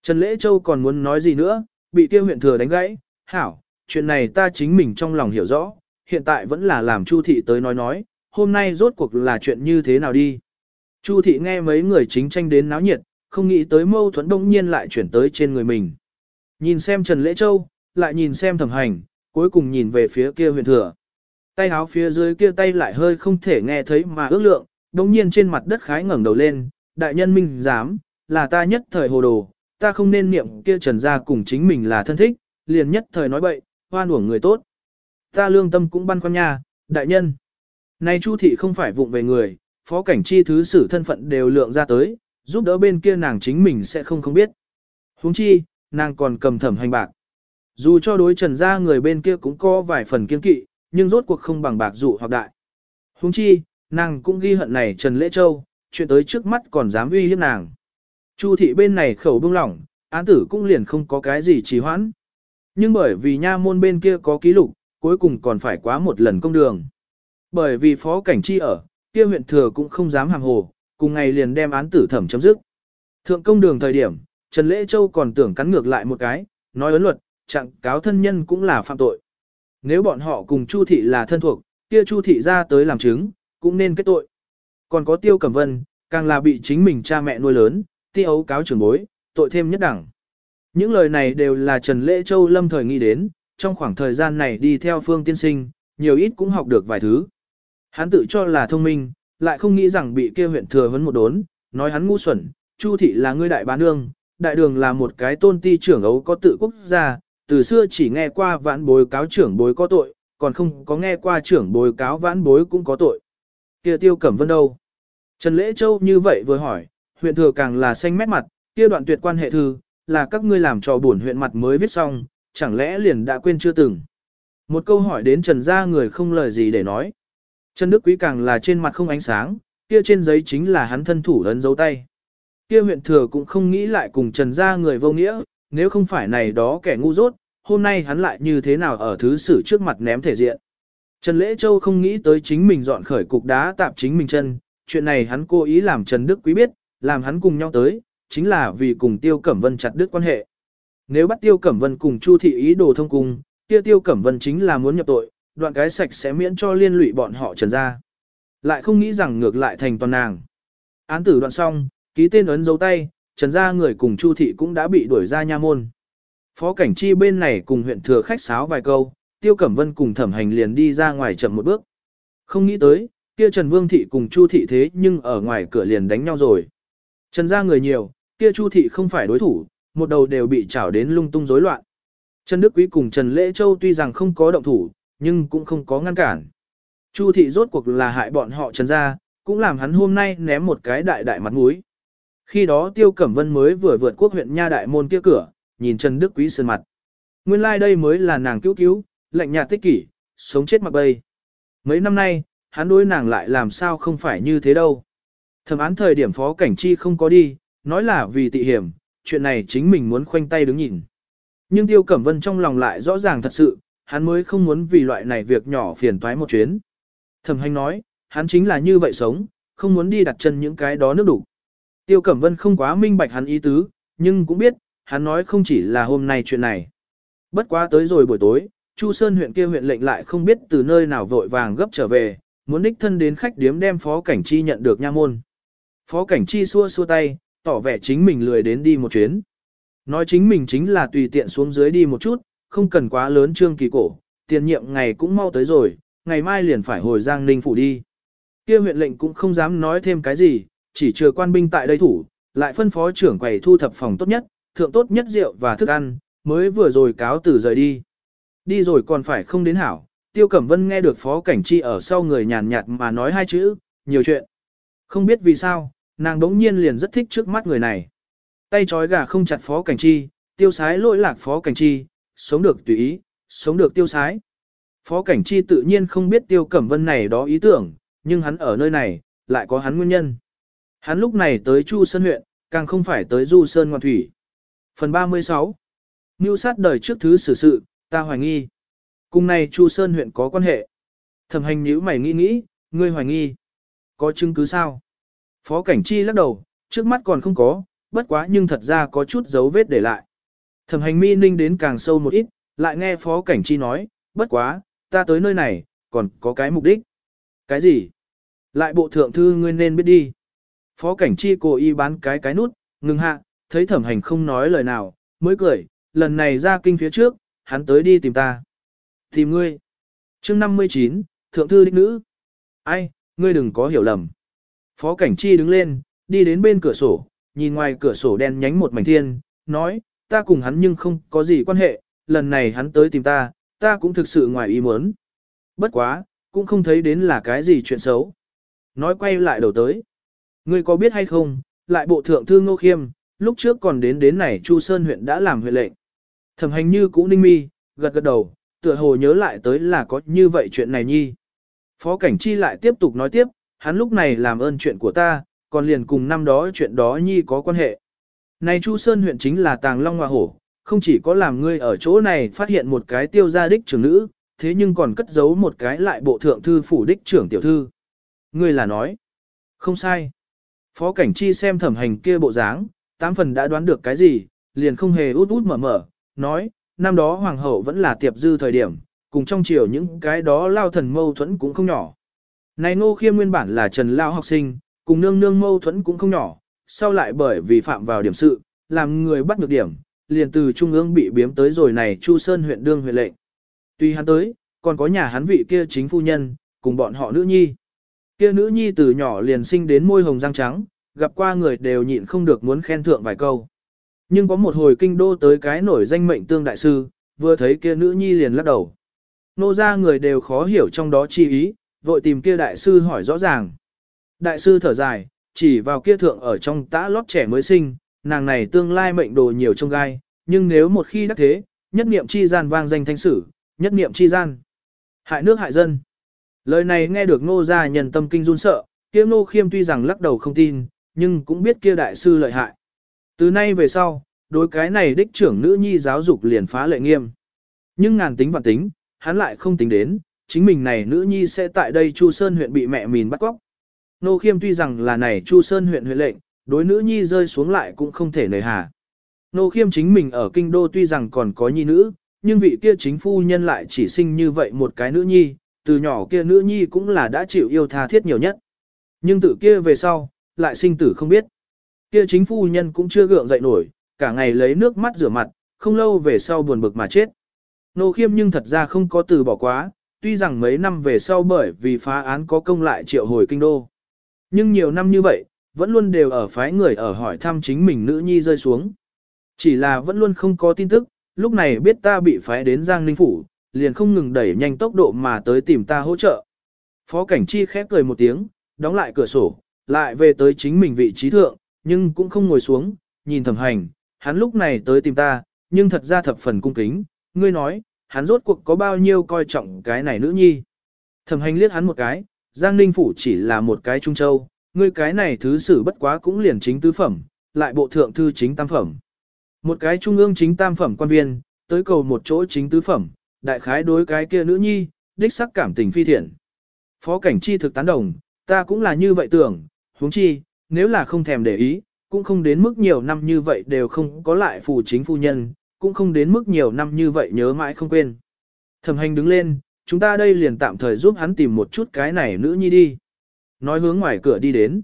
Trần Lễ Châu còn muốn nói gì nữa, bị kia huyện thừa đánh gãy, hảo, chuyện này ta chính mình trong lòng hiểu rõ, hiện tại vẫn là làm Chu thị tới nói nói, hôm nay rốt cuộc là chuyện như thế nào đi. Chu thị nghe mấy người chính tranh đến náo nhiệt, không nghĩ tới mâu thuẫn đông nhiên lại chuyển tới trên người mình. Nhìn xem Trần Lễ Châu, lại nhìn xem thẩm hành, cuối cùng nhìn về phía kia huyền thừa. Tay áo phía dưới kia tay lại hơi không thể nghe thấy mà ước lượng, đông nhiên trên mặt đất khái ngẩng đầu lên, đại nhân minh dám, là ta nhất thời hồ đồ, ta không nên niệm kia trần gia cùng chính mình là thân thích, liền nhất thời nói bậy, hoan uổng người tốt. Ta lương tâm cũng băn khoăn nha, đại nhân. Này Chu thị không phải vụng về người, phó cảnh chi thứ sử thân phận đều lượng ra tới, giúp đỡ bên kia nàng chính mình sẽ không không biết. huống chi, nàng còn cầm thẩm hành bạc. Dù cho đối trần gia người bên kia cũng có vài phần kiên kỵ, nhưng rốt cuộc không bằng bạc dụ hoặc đại. huống chi, nàng cũng ghi hận này Trần Lễ Châu, chuyện tới trước mắt còn dám uy hiếp nàng. Chu thị bên này khẩu bưng lỏng, án tử cũng liền không có cái gì trì hoãn. Nhưng bởi vì nha môn bên kia có ký lục, cuối cùng còn phải quá một lần công đường. Bởi vì phó cảnh chi ở, kia huyện thừa cũng không dám hàng hồ, cùng ngày liền đem án tử thẩm chấm dứt. Thượng công đường thời điểm, Trần Lễ Châu còn tưởng cắn ngược lại một cái, nói ấn luật, trạng cáo thân nhân cũng là phạm tội. Nếu bọn họ cùng Chu thị là thân thuộc, kia Chu thị ra tới làm chứng, cũng nên kết tội. Còn có Tiêu Cẩm Vân, càng là bị chính mình cha mẹ nuôi lớn, ti ấu cáo trưởng bối, tội thêm nhất đẳng. Những lời này đều là Trần Lễ Châu lâm thời nghĩ đến, trong khoảng thời gian này đi theo phương tiên sinh, nhiều ít cũng học được vài thứ. Hắn tự cho là thông minh, lại không nghĩ rằng bị kia huyện thừa vấn một đốn, nói hắn ngu xuẩn, Chu thị là ngươi đại bá nương, đại đường là một cái tôn ti trưởng ấu có tự quốc gia, từ xưa chỉ nghe qua vãn bối cáo trưởng bối có tội, còn không có nghe qua trưởng bối cáo vãn bối cũng có tội. Kia tiêu cẩm vân đâu? Trần Lễ Châu như vậy vừa hỏi, huyện thừa càng là xanh mét mặt, kia đoạn tuyệt quan hệ thư, là các ngươi làm cho buồn huyện mặt mới viết xong, chẳng lẽ liền đã quên chưa từng. Một câu hỏi đến Trần gia người không lời gì để nói. Trần Đức Quý càng là trên mặt không ánh sáng, kia trên giấy chính là hắn thân thủ ấn dấu tay. Kia huyện thừa cũng không nghĩ lại cùng Trần gia người vô nghĩa, nếu không phải này đó kẻ ngu dốt, hôm nay hắn lại như thế nào ở thứ sử trước mặt ném thể diện. Trần Lễ Châu không nghĩ tới chính mình dọn khởi cục đá tạp chính mình chân, chuyện này hắn cố ý làm Trần Đức Quý biết, làm hắn cùng nhau tới, chính là vì cùng Tiêu Cẩm Vân chặt đứt quan hệ. Nếu bắt Tiêu Cẩm Vân cùng Chu thị ý đồ thông cùng, kia Tiêu Cẩm Vân chính là muốn nhập tội, đoạn cái sạch sẽ miễn cho liên lụy bọn họ Trần ra. Lại không nghĩ rằng ngược lại thành toàn nàng. Án tử đoạn xong, ký tên ấn dấu tay, Trần gia người cùng Chu thị cũng đã bị đuổi ra nha môn. Phó cảnh chi bên này cùng huyện thừa khách sáo vài câu, Tiêu Cẩm Vân cùng thẩm hành liền đi ra ngoài chậm một bước. Không nghĩ tới, kia Trần Vương thị cùng Chu thị thế nhưng ở ngoài cửa liền đánh nhau rồi. Trần gia người nhiều, kia Chu thị không phải đối thủ, một đầu đều bị chảo đến lung tung rối loạn. Trần Đức Quý cùng Trần Lễ Châu tuy rằng không có động thủ, nhưng cũng không có ngăn cản. Chu thị rốt cuộc là hại bọn họ Trần gia, cũng làm hắn hôm nay ném một cái đại đại mặt mũi. Khi đó Tiêu Cẩm Vân mới vừa vượt quốc huyện nha đại môn kia cửa, nhìn Trần Đức Quý sơn mặt. Nguyên lai like đây mới là nàng cứu cứu, lạnh nhạt tích kỷ, sống chết mặc bay. Mấy năm nay, hắn đối nàng lại làm sao không phải như thế đâu. Thẩm án thời điểm phó cảnh chi không có đi, nói là vì tị hiểm, chuyện này chính mình muốn khoanh tay đứng nhìn. Nhưng Tiêu Cẩm Vân trong lòng lại rõ ràng thật sự, hắn mới không muốn vì loại này việc nhỏ phiền toái một chuyến. Thẩm hành nói, hắn chính là như vậy sống, không muốn đi đặt chân những cái đó nước đủ. Tiêu Cẩm Vân không quá minh bạch hắn ý tứ, nhưng cũng biết, hắn nói không chỉ là hôm nay chuyện này. Bất quá tới rồi buổi tối, Chu Sơn huyện kia huyện lệnh lại không biết từ nơi nào vội vàng gấp trở về, muốn đích thân đến khách điếm đem Phó Cảnh Chi nhận được nha môn. Phó Cảnh Chi xua xua tay, tỏ vẻ chính mình lười đến đi một chuyến. Nói chính mình chính là tùy tiện xuống dưới đi một chút, không cần quá lớn trương kỳ cổ, tiền nhiệm ngày cũng mau tới rồi, ngày mai liền phải hồi Giang Ninh phủ đi. Kia huyện lệnh cũng không dám nói thêm cái gì, chỉ chờ quan binh tại đây thủ, lại phân phó trưởng quầy thu thập phòng tốt nhất, thượng tốt nhất rượu và thức ăn, mới vừa rồi cáo từ rời đi. Đi rồi còn phải không đến hảo, Tiêu Cẩm Vân nghe được Phó Cảnh Chi ở sau người nhàn nhạt mà nói hai chữ, nhiều chuyện. Không biết vì sao, nàng đống nhiên liền rất thích trước mắt người này. Tay trói gà không chặt Phó Cảnh Chi, tiêu sái lỗi lạc Phó Cảnh Chi, sống được tùy ý, sống được tiêu sái. Phó Cảnh Chi tự nhiên không biết Tiêu Cẩm Vân này đó ý tưởng, nhưng hắn ở nơi này, lại có hắn nguyên nhân. Hắn lúc này tới Chu Sơn huyện, càng không phải tới Du Sơn Ngoan Thủy. Phần 36 Mưu sát đời trước thứ xử sự, ta hoài nghi. Cùng này Chu Sơn huyện có quan hệ. Thẩm hành nhữ mày nghĩ nghĩ, ngươi hoài nghi. Có chứng cứ sao? Phó Cảnh Chi lắc đầu, trước mắt còn không có, bất quá nhưng thật ra có chút dấu vết để lại. Thẩm hành mi ninh đến càng sâu một ít, lại nghe Phó Cảnh Chi nói, bất quá, ta tới nơi này, còn có cái mục đích. Cái gì? Lại bộ thượng thư ngươi nên biết đi. Phó Cảnh Chi cố ý bán cái cái nút, ngừng hạ, thấy thẩm hành không nói lời nào, mới cười, lần này ra kinh phía trước, hắn tới đi tìm ta. Tìm ngươi. chương 59, Thượng thư đích nữ. Ai, ngươi đừng có hiểu lầm. Phó Cảnh Chi đứng lên, đi đến bên cửa sổ, nhìn ngoài cửa sổ đen nhánh một mảnh thiên, nói, ta cùng hắn nhưng không có gì quan hệ, lần này hắn tới tìm ta, ta cũng thực sự ngoài ý muốn. Bất quá, cũng không thấy đến là cái gì chuyện xấu. Nói quay lại đầu tới. Ngươi có biết hay không, lại bộ thượng thư Ngô Khiêm, lúc trước còn đến đến này Chu Sơn huyện đã làm huyện lệnh. Thẩm hành như cũ ninh mi, gật gật đầu, tựa hồ nhớ lại tới là có như vậy chuyện này nhi. Phó Cảnh Chi lại tiếp tục nói tiếp, hắn lúc này làm ơn chuyện của ta, còn liền cùng năm đó chuyện đó nhi có quan hệ. Này Chu Sơn huyện chính là tàng long hoa hổ, không chỉ có làm ngươi ở chỗ này phát hiện một cái tiêu gia đích trưởng nữ, thế nhưng còn cất giấu một cái lại bộ thượng thư phủ đích trưởng tiểu thư. Ngươi là nói, không sai. Phó Cảnh Chi xem thẩm hành kia bộ dáng, tám phần đã đoán được cái gì, liền không hề út út mở mở, nói, năm đó hoàng hậu vẫn là tiệp dư thời điểm, cùng trong chiều những cái đó lao thần mâu thuẫn cũng không nhỏ. Này ngô khiêm nguyên bản là trần lao học sinh, cùng nương nương mâu thuẫn cũng không nhỏ, sau lại bởi vì phạm vào điểm sự, làm người bắt được điểm, liền từ trung ương bị biếm tới rồi này Chu Sơn huyện đương huyện lệnh. Tuy hắn tới, còn có nhà hắn vị kia chính phu nhân, cùng bọn họ nữ nhi. Kia nữ nhi từ nhỏ liền sinh đến môi hồng răng trắng, gặp qua người đều nhịn không được muốn khen thượng vài câu. Nhưng có một hồi kinh đô tới cái nổi danh mệnh tương đại sư, vừa thấy kia nữ nhi liền lắc đầu. Nô ra người đều khó hiểu trong đó chi ý, vội tìm kia đại sư hỏi rõ ràng. Đại sư thở dài, chỉ vào kia thượng ở trong tã lót trẻ mới sinh, nàng này tương lai mệnh đồ nhiều trong gai, nhưng nếu một khi đắc thế, nhất niệm chi gian vang danh thanh sử, nhất niệm chi gian. Hại nước hại dân. Lời này nghe được nô ra nhân tâm kinh run sợ, kia nô khiêm tuy rằng lắc đầu không tin, nhưng cũng biết kia đại sư lợi hại. Từ nay về sau, đối cái này đích trưởng nữ nhi giáo dục liền phá lệ nghiêm. Nhưng ngàn tính và tính, hắn lại không tính đến, chính mình này nữ nhi sẽ tại đây Chu Sơn huyện bị mẹ mìn bắt cóc. Nô khiêm tuy rằng là này Chu Sơn huyện huyện lệnh, đối nữ nhi rơi xuống lại cũng không thể nề hà. Nô khiêm chính mình ở kinh đô tuy rằng còn có nhi nữ, nhưng vị kia chính phu nhân lại chỉ sinh như vậy một cái nữ nhi, từ nhỏ kia nữ nhi cũng là đã chịu yêu tha thiết nhiều nhất. Nhưng từ kia về sau, lại sinh tử không biết. Kia chính phu nhân cũng chưa gượng dậy nổi, cả ngày lấy nước mắt rửa mặt, không lâu về sau buồn bực mà chết. Nô khiêm nhưng thật ra không có từ bỏ quá, tuy rằng mấy năm về sau bởi vì phá án có công lại triệu hồi kinh đô. Nhưng nhiều năm như vậy, vẫn luôn đều ở phái người ở hỏi thăm chính mình nữ nhi rơi xuống. Chỉ là vẫn luôn không có tin tức, lúc này biết ta bị phái đến Giang Ninh Phủ, liền không ngừng đẩy nhanh tốc độ mà tới tìm ta hỗ trợ. Phó Cảnh Chi khép cười một tiếng, đóng lại cửa sổ, lại về tới chính mình vị trí thượng, nhưng cũng không ngồi xuống, nhìn thẩm hành, hắn lúc này tới tìm ta, nhưng thật ra thập phần cung kính, ngươi nói, hắn rốt cuộc có bao nhiêu coi trọng cái này nữ nhi. Thẩm hành liếc hắn một cái, Giang Ninh Phủ chỉ là một cái trung châu, ngươi cái này thứ sử bất quá cũng liền chính tứ phẩm, lại bộ thượng thư chính tam phẩm. Một cái trung ương chính tam phẩm quan viên, tới cầu một chỗ chính tứ phẩm, đại khái đối cái kia nữ nhi, đích sắc cảm tình phi thiện. Phó cảnh chi thực tán đồng, ta cũng là như vậy tưởng, huống chi, nếu là không thèm để ý, cũng không đến mức nhiều năm như vậy đều không có lại phù chính phu nhân, cũng không đến mức nhiều năm như vậy nhớ mãi không quên. Thẩm hành đứng lên, chúng ta đây liền tạm thời giúp hắn tìm một chút cái này nữ nhi đi. Nói hướng ngoài cửa đi đến.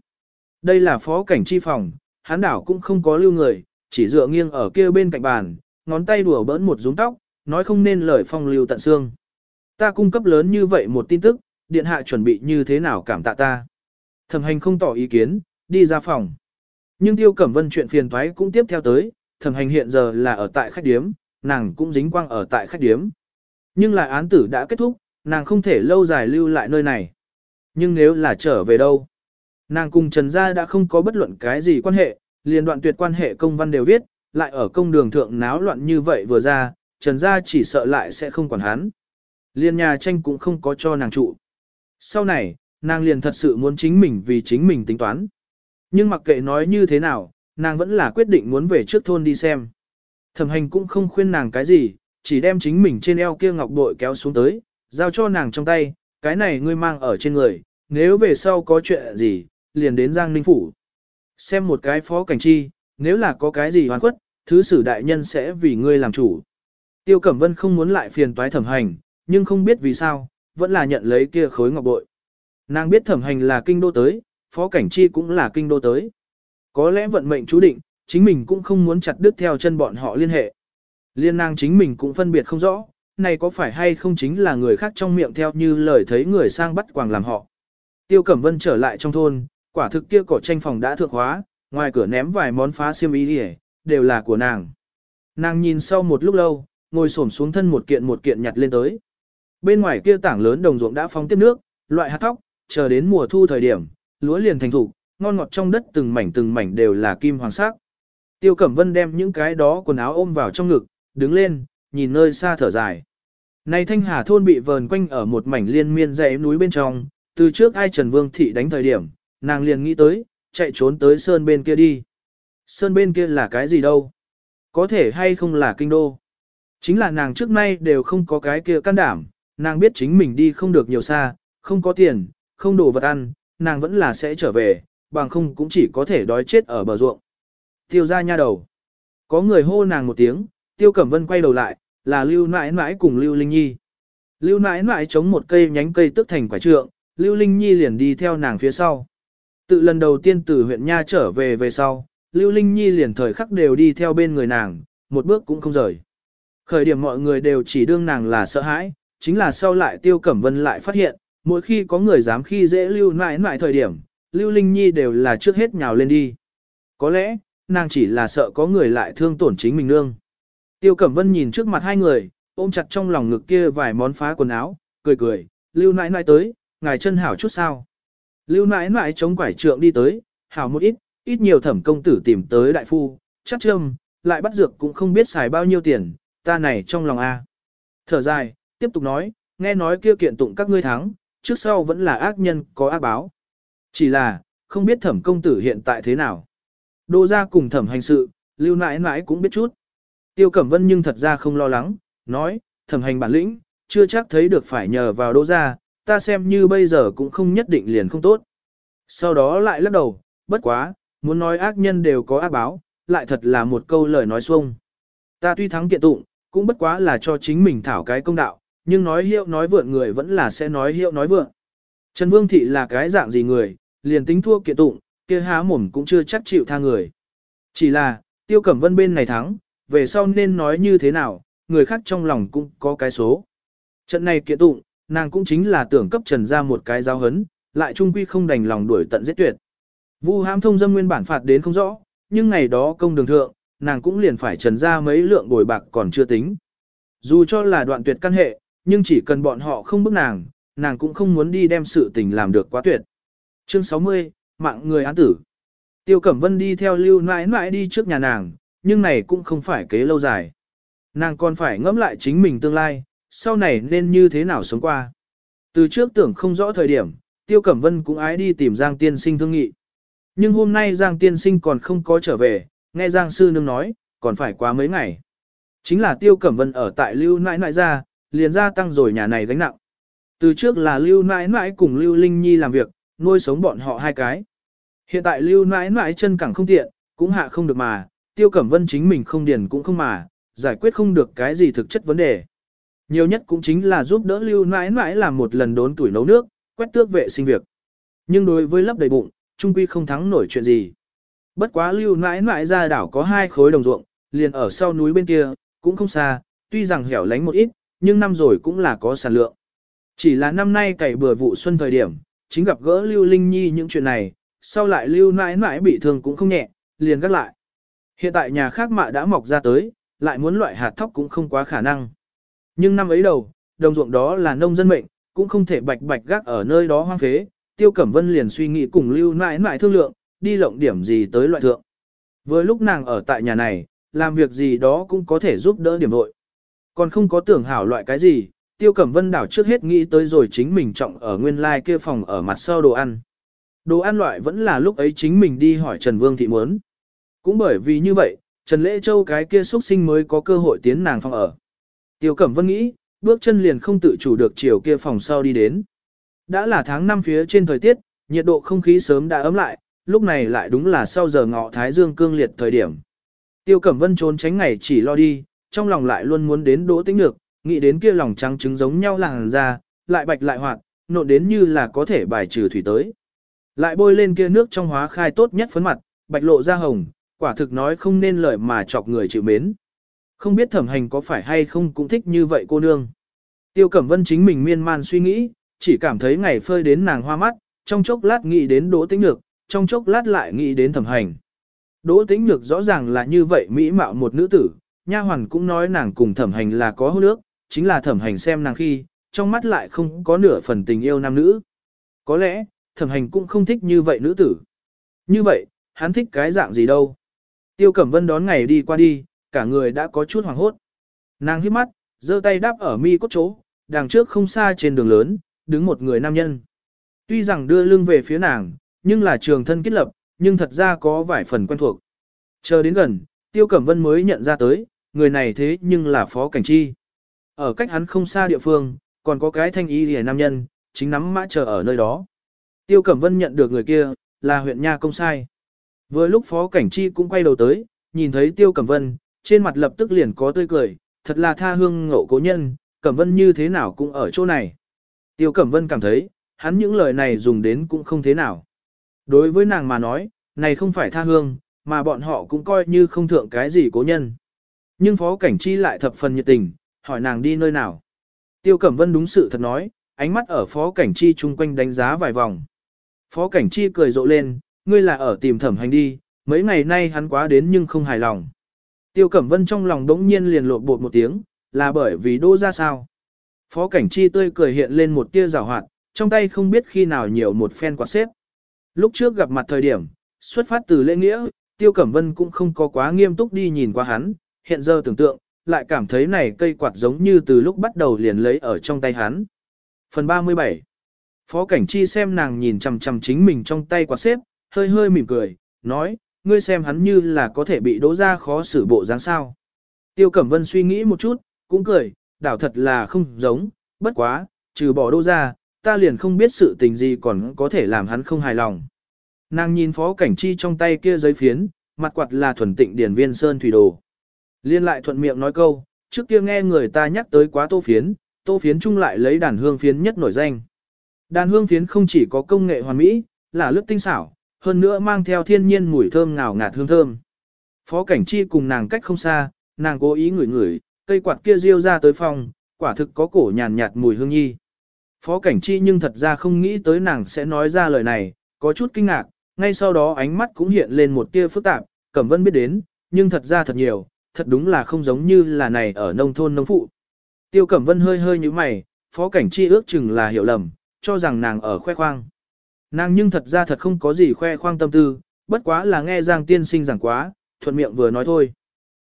Đây là phó cảnh chi phòng, hắn đảo cũng không có lưu người, chỉ dựa nghiêng ở kia bên cạnh bàn, ngón tay đùa bỡn một rúng tóc, nói không nên lời phong lưu tận xương. Ta cung cấp lớn như vậy một tin tức, điện hạ chuẩn bị như thế nào cảm tạ ta. Thẩm hành không tỏ ý kiến, đi ra phòng. Nhưng tiêu cẩm vân chuyện phiền toái cũng tiếp theo tới, thẩm hành hiện giờ là ở tại khách điếm, nàng cũng dính quang ở tại khách điếm. Nhưng lại án tử đã kết thúc, nàng không thể lâu dài lưu lại nơi này. Nhưng nếu là trở về đâu? Nàng cùng Trần Gia đã không có bất luận cái gì quan hệ, liền đoạn tuyệt quan hệ công văn đều viết, lại ở công đường thượng náo loạn như vậy vừa ra, Trần Gia chỉ sợ lại sẽ không quản hắn. Liên nhà tranh cũng không có cho nàng trụ. Sau này, nàng liền thật sự muốn chính mình vì chính mình tính toán. Nhưng mặc kệ nói như thế nào, nàng vẫn là quyết định muốn về trước thôn đi xem. Thẩm hành cũng không khuyên nàng cái gì, chỉ đem chính mình trên eo kia ngọc bội kéo xuống tới, giao cho nàng trong tay, cái này ngươi mang ở trên người, nếu về sau có chuyện gì, liền đến Giang Ninh Phủ. Xem một cái phó cảnh chi, nếu là có cái gì hoàn khuất, thứ sử đại nhân sẽ vì ngươi làm chủ. Tiêu Cẩm Vân không muốn lại phiền toái thẩm hành, nhưng không biết vì sao, vẫn là nhận lấy kia khối ngọc bội. Nàng biết thẩm hành là kinh đô tới, phó cảnh chi cũng là kinh đô tới. Có lẽ vận mệnh chú định, chính mình cũng không muốn chặt đứt theo chân bọn họ liên hệ. Liên nàng chính mình cũng phân biệt không rõ, này có phải hay không chính là người khác trong miệng theo như lời thấy người sang bắt quàng làm họ. Tiêu Cẩm Vân trở lại trong thôn, quả thực kia cỏ tranh phòng đã thượng hóa, ngoài cửa ném vài món phá xiêm y đi đều là của nàng. Nàng nhìn sau một lúc lâu, ngồi xổm xuống thân một kiện một kiện nhặt lên tới. Bên ngoài kia tảng lớn đồng ruộng đã phóng tiếp nước, loại hạt thóc, chờ đến mùa thu thời điểm, lúa liền thành thủ, ngon ngọt trong đất từng mảnh từng mảnh đều là kim hoàng sắc. Tiêu Cẩm Vân đem những cái đó quần áo ôm vào trong ngực, đứng lên, nhìn nơi xa thở dài. Này Thanh Hà thôn bị vờn quanh ở một mảnh liên miên dãy núi bên trong, từ trước ai Trần Vương thị đánh thời điểm, nàng liền nghĩ tới, chạy trốn tới sơn bên kia đi. Sơn bên kia là cái gì đâu? Có thể hay không là kinh đô? Chính là nàng trước nay đều không có cái kia can đảm, nàng biết chính mình đi không được nhiều xa, không có tiền, không đủ vật ăn, nàng vẫn là sẽ trở về, bằng không cũng chỉ có thể đói chết ở bờ ruộng. Tiêu ra nha đầu. Có người hô nàng một tiếng, Tiêu Cẩm Vân quay đầu lại, là Lưu Nãi Nãi cùng Lưu Linh Nhi. Lưu Nãi Nãi chống một cây nhánh cây tức thành quả trượng, Lưu Linh Nhi liền đi theo nàng phía sau. Tự lần đầu tiên từ huyện Nha trở về về sau, Lưu Linh Nhi liền thời khắc đều đi theo bên người nàng, một bước cũng không rời. Khởi điểm mọi người đều chỉ đương nàng là sợ hãi, chính là sau lại Tiêu Cẩm Vân lại phát hiện, mỗi khi có người dám khi dễ lưu nãi nãi thời điểm, lưu linh nhi đều là trước hết nhào lên đi. Có lẽ, nàng chỉ là sợ có người lại thương tổn chính mình nương. Tiêu Cẩm Vân nhìn trước mặt hai người, ôm chặt trong lòng ngực kia vài món phá quần áo, cười cười, lưu nãi nãi tới, ngài chân hảo chút sao. Lưu nãi nãi chống quải trượng đi tới, hảo một ít, ít nhiều thẩm công tử tìm tới đại phu, chắc châm, lại bắt dược cũng không biết xài bao nhiêu tiền, ta này trong lòng a. Thở dài, tiếp tục nói, nghe nói kia kiện tụng các ngươi thắng, trước sau vẫn là ác nhân có ác báo. Chỉ là, không biết thẩm công tử hiện tại thế nào. Đô ra cùng thẩm hành sự, lưu nãi nãi cũng biết chút. Tiêu Cẩm Vân nhưng thật ra không lo lắng, nói, thẩm hành bản lĩnh, chưa chắc thấy được phải nhờ vào đô ra, ta xem như bây giờ cũng không nhất định liền không tốt. Sau đó lại lắc đầu, bất quá, muốn nói ác nhân đều có ác báo, lại thật là một câu lời nói xuông. Ta tuy thắng kiện tụng, cũng bất quá là cho chính mình thảo cái công đạo, nhưng nói hiệu nói vượn người vẫn là sẽ nói hiệu nói vượn. Trần Vương Thị là cái dạng gì người, liền tính thua kiện tụng, kia há mồm cũng chưa chắc chịu tha người. Chỉ là, Tiêu Cẩm Vân bên này thắng, về sau nên nói như thế nào, người khác trong lòng cũng có cái số. Trận này kiện tụng, nàng cũng chính là tưởng cấp Trần ra một cái giáo hấn, lại trung quy không đành lòng đuổi tận giết tuyệt. Vu hãm thông dâm nguyên bản phạt đến không rõ, nhưng ngày đó công đường thượng, nàng cũng liền phải trần ra mấy lượng bồi bạc còn chưa tính. Dù cho là đoạn tuyệt căn hệ, nhưng chỉ cần bọn họ không bức nàng, nàng cũng không muốn đi đem sự tình làm được quá tuyệt. Chương 60, mạng người án tử. Tiêu Cẩm Vân đi theo lưu nãi nãi đi trước nhà nàng, nhưng này cũng không phải kế lâu dài. Nàng còn phải ngẫm lại chính mình tương lai, sau này nên như thế nào sống qua. Từ trước tưởng không rõ thời điểm, Tiêu Cẩm Vân cũng ái đi tìm Giang Tiên Sinh thương nghị. Nhưng hôm nay Giang Tiên Sinh còn không có trở về, nghe Giang Sư Nương nói, còn phải quá mấy ngày. Chính là Tiêu Cẩm Vân ở tại Lưu Nãi Nãi ra, liền ra tăng rồi nhà này gánh nặng. Từ trước là Lưu Nãi Nãi cùng Lưu Linh Nhi làm việc, nuôi sống bọn họ hai cái. Hiện tại Lưu Nãi Nãi chân cẳng không tiện, cũng hạ không được mà, Tiêu Cẩm Vân chính mình không điền cũng không mà, giải quyết không được cái gì thực chất vấn đề. Nhiều nhất cũng chính là giúp đỡ Lưu Nãi Nãi làm một lần đốn tuổi nấu nước, quét tước vệ sinh việc. Nhưng đối với lấp đầy bụng, trung quy không thắng nổi chuyện gì. Bất quá lưu nãi nãi ra đảo có hai khối đồng ruộng, liền ở sau núi bên kia, cũng không xa, tuy rằng hẻo lánh một ít, nhưng năm rồi cũng là có sản lượng. Chỉ là năm nay cày bừa vụ xuân thời điểm, chính gặp gỡ Lưu Linh Nhi những chuyện này, sau lại Lưu nãi nãi bị thương cũng không nhẹ, liền gác lại. Hiện tại nhà khác mạ đã mọc ra tới, lại muốn loại hạt thóc cũng không quá khả năng. Nhưng năm ấy đầu, đồng ruộng đó là nông dân mệnh, cũng không thể bạch bạch gác ở nơi đó hoang phế, Tiêu Cẩm Vân liền suy nghĩ cùng Lưu nãi nãi thương lượng, đi lộng điểm gì tới loại thượng. Vừa lúc nàng ở tại nhà này, làm việc gì đó cũng có thể giúp đỡ điểm vội. Còn không có tưởng hảo loại cái gì, Tiêu Cẩm Vân đảo trước hết nghĩ tới rồi chính mình trọng ở nguyên lai like kia phòng ở mặt sau đồ ăn. Đồ ăn loại vẫn là lúc ấy chính mình đi hỏi Trần Vương Thị muốn. Cũng bởi vì như vậy, Trần Lễ Châu cái kia xuất sinh mới có cơ hội tiến nàng phòng ở. Tiêu Cẩm Vân nghĩ, bước chân liền không tự chủ được chiều kia phòng sau đi đến. Đã là tháng 5 phía trên thời tiết, nhiệt độ không khí sớm đã ấm lại, lúc này lại đúng là sau giờ ngọ thái dương cương liệt thời điểm. Tiêu Cẩm Vân trốn tránh ngày chỉ lo đi, trong lòng lại luôn muốn đến Đỗ Tĩnh Nhược, nghĩ đến kia lòng trắng trứng giống nhau làn ra, lại bạch lại hoạt, nộn đến như là có thể bài trừ thủy tới. Lại bôi lên kia nước trong hóa khai tốt nhất phấn mặt, bạch lộ ra hồng, quả thực nói không nên lời mà chọc người chịu mến. Không biết thẩm hành có phải hay không cũng thích như vậy cô nương. Tiêu Cẩm Vân chính mình miên man suy nghĩ, chỉ cảm thấy ngày phơi đến nàng hoa mắt, trong chốc lát nghĩ đến Đỗ Tĩnh Nhược, trong chốc lát lại nghĩ đến Thẩm Hành. Đỗ Tĩnh Nhược rõ ràng là như vậy mỹ mạo một nữ tử, nha hoàn cũng nói nàng cùng Thẩm Hành là có hôn ước, chính là Thẩm Hành xem nàng khi, trong mắt lại không có nửa phần tình yêu nam nữ. Có lẽ, Thẩm Hành cũng không thích như vậy nữ tử. Như vậy, hắn thích cái dạng gì đâu? Tiêu Cẩm Vân đón ngày đi qua đi, cả người đã có chút hoảng hốt. Nàng hít mắt, giơ tay đáp ở mi cốt chỗ, đằng trước không xa trên đường lớn, đứng một người nam nhân. Tuy rằng đưa lưng về phía nàng, nhưng là trường thân kết lập, nhưng thật ra có vài phần quen thuộc. Chờ đến gần, Tiêu Cẩm Vân mới nhận ra tới, người này thế nhưng là Phó Cảnh Chi. Ở cách hắn không xa địa phương, còn có cái thanh y rìa nam nhân, chính nắm mã chờ ở nơi đó. Tiêu Cẩm Vân nhận được người kia, là huyện Nha Công Sai. Vừa lúc Phó Cảnh Chi cũng quay đầu tới, nhìn thấy Tiêu Cẩm Vân, trên mặt lập tức liền có tươi cười, thật là tha hương ngộ cố nhân, Cẩm Vân như thế nào cũng ở chỗ này. Tiêu Cẩm Vân cảm thấy, hắn những lời này dùng đến cũng không thế nào. Đối với nàng mà nói, này không phải tha hương, mà bọn họ cũng coi như không thượng cái gì cố nhân. Nhưng Phó Cảnh Chi lại thập phần nhiệt tình, hỏi nàng đi nơi nào. Tiêu Cẩm Vân đúng sự thật nói, ánh mắt ở phó cảnh chi chung quanh đánh giá vài vòng. Phó cảnh chi cười rộ lên, ngươi là ở tìm thẩm hành đi, mấy ngày nay hắn quá đến nhưng không hài lòng. Tiêu Cẩm Vân trong lòng đống nhiên liền lộn bột một tiếng, là bởi vì đô ra sao. Phó cảnh chi tươi cười hiện lên một tia rào hoạt, trong tay không biết khi nào nhiều một phen quạt xếp. Lúc trước gặp mặt thời điểm, xuất phát từ lễ nghĩa, Tiêu Cẩm Vân cũng không có quá nghiêm túc đi nhìn qua hắn, hiện giờ tưởng tượng, lại cảm thấy này cây quạt giống như từ lúc bắt đầu liền lấy ở trong tay hắn. Phần 37 Phó Cảnh Chi xem nàng nhìn chằm chằm chính mình trong tay quạt xếp, hơi hơi mỉm cười, nói, ngươi xem hắn như là có thể bị đỗ ra khó xử bộ dáng sao. Tiêu Cẩm Vân suy nghĩ một chút, cũng cười, đảo thật là không giống, bất quá, trừ bỏ đỗ ra, ta liền không biết sự tình gì còn có thể làm hắn không hài lòng. Nàng nhìn phó cảnh chi trong tay kia giấy phiến, mặt quạt là thuần tịnh điển viên sơn thủy đồ. Liên lại thuận miệng nói câu, trước kia nghe người ta nhắc tới quá tô phiến, tô phiến chung lại lấy đàn hương phiến nhất nổi danh. Đàn hương phiến không chỉ có công nghệ hoàn mỹ, là lướt tinh xảo, hơn nữa mang theo thiên nhiên mùi thơm ngào ngạt hương thơm. Phó cảnh chi cùng nàng cách không xa, nàng cố ý ngửi ngửi, cây quạt kia riêu ra tới phòng, quả thực có cổ nhàn nhạt mùi hương nhi. Phó cảnh chi nhưng thật ra không nghĩ tới nàng sẽ nói ra lời này, có chút kinh ngạc, ngay sau đó ánh mắt cũng hiện lên một tia phức tạp, Cẩm Vân biết đến, nhưng thật ra thật nhiều, thật đúng là không giống như là này ở nông thôn nông phụ. Tiêu Cẩm Vân hơi hơi như mày, phó cảnh chi ước chừng là hiểu lầm, cho rằng nàng ở khoe khoang. Nàng nhưng thật ra thật không có gì khoe khoang tâm tư, bất quá là nghe Giang tiên sinh giảng quá, thuận miệng vừa nói thôi.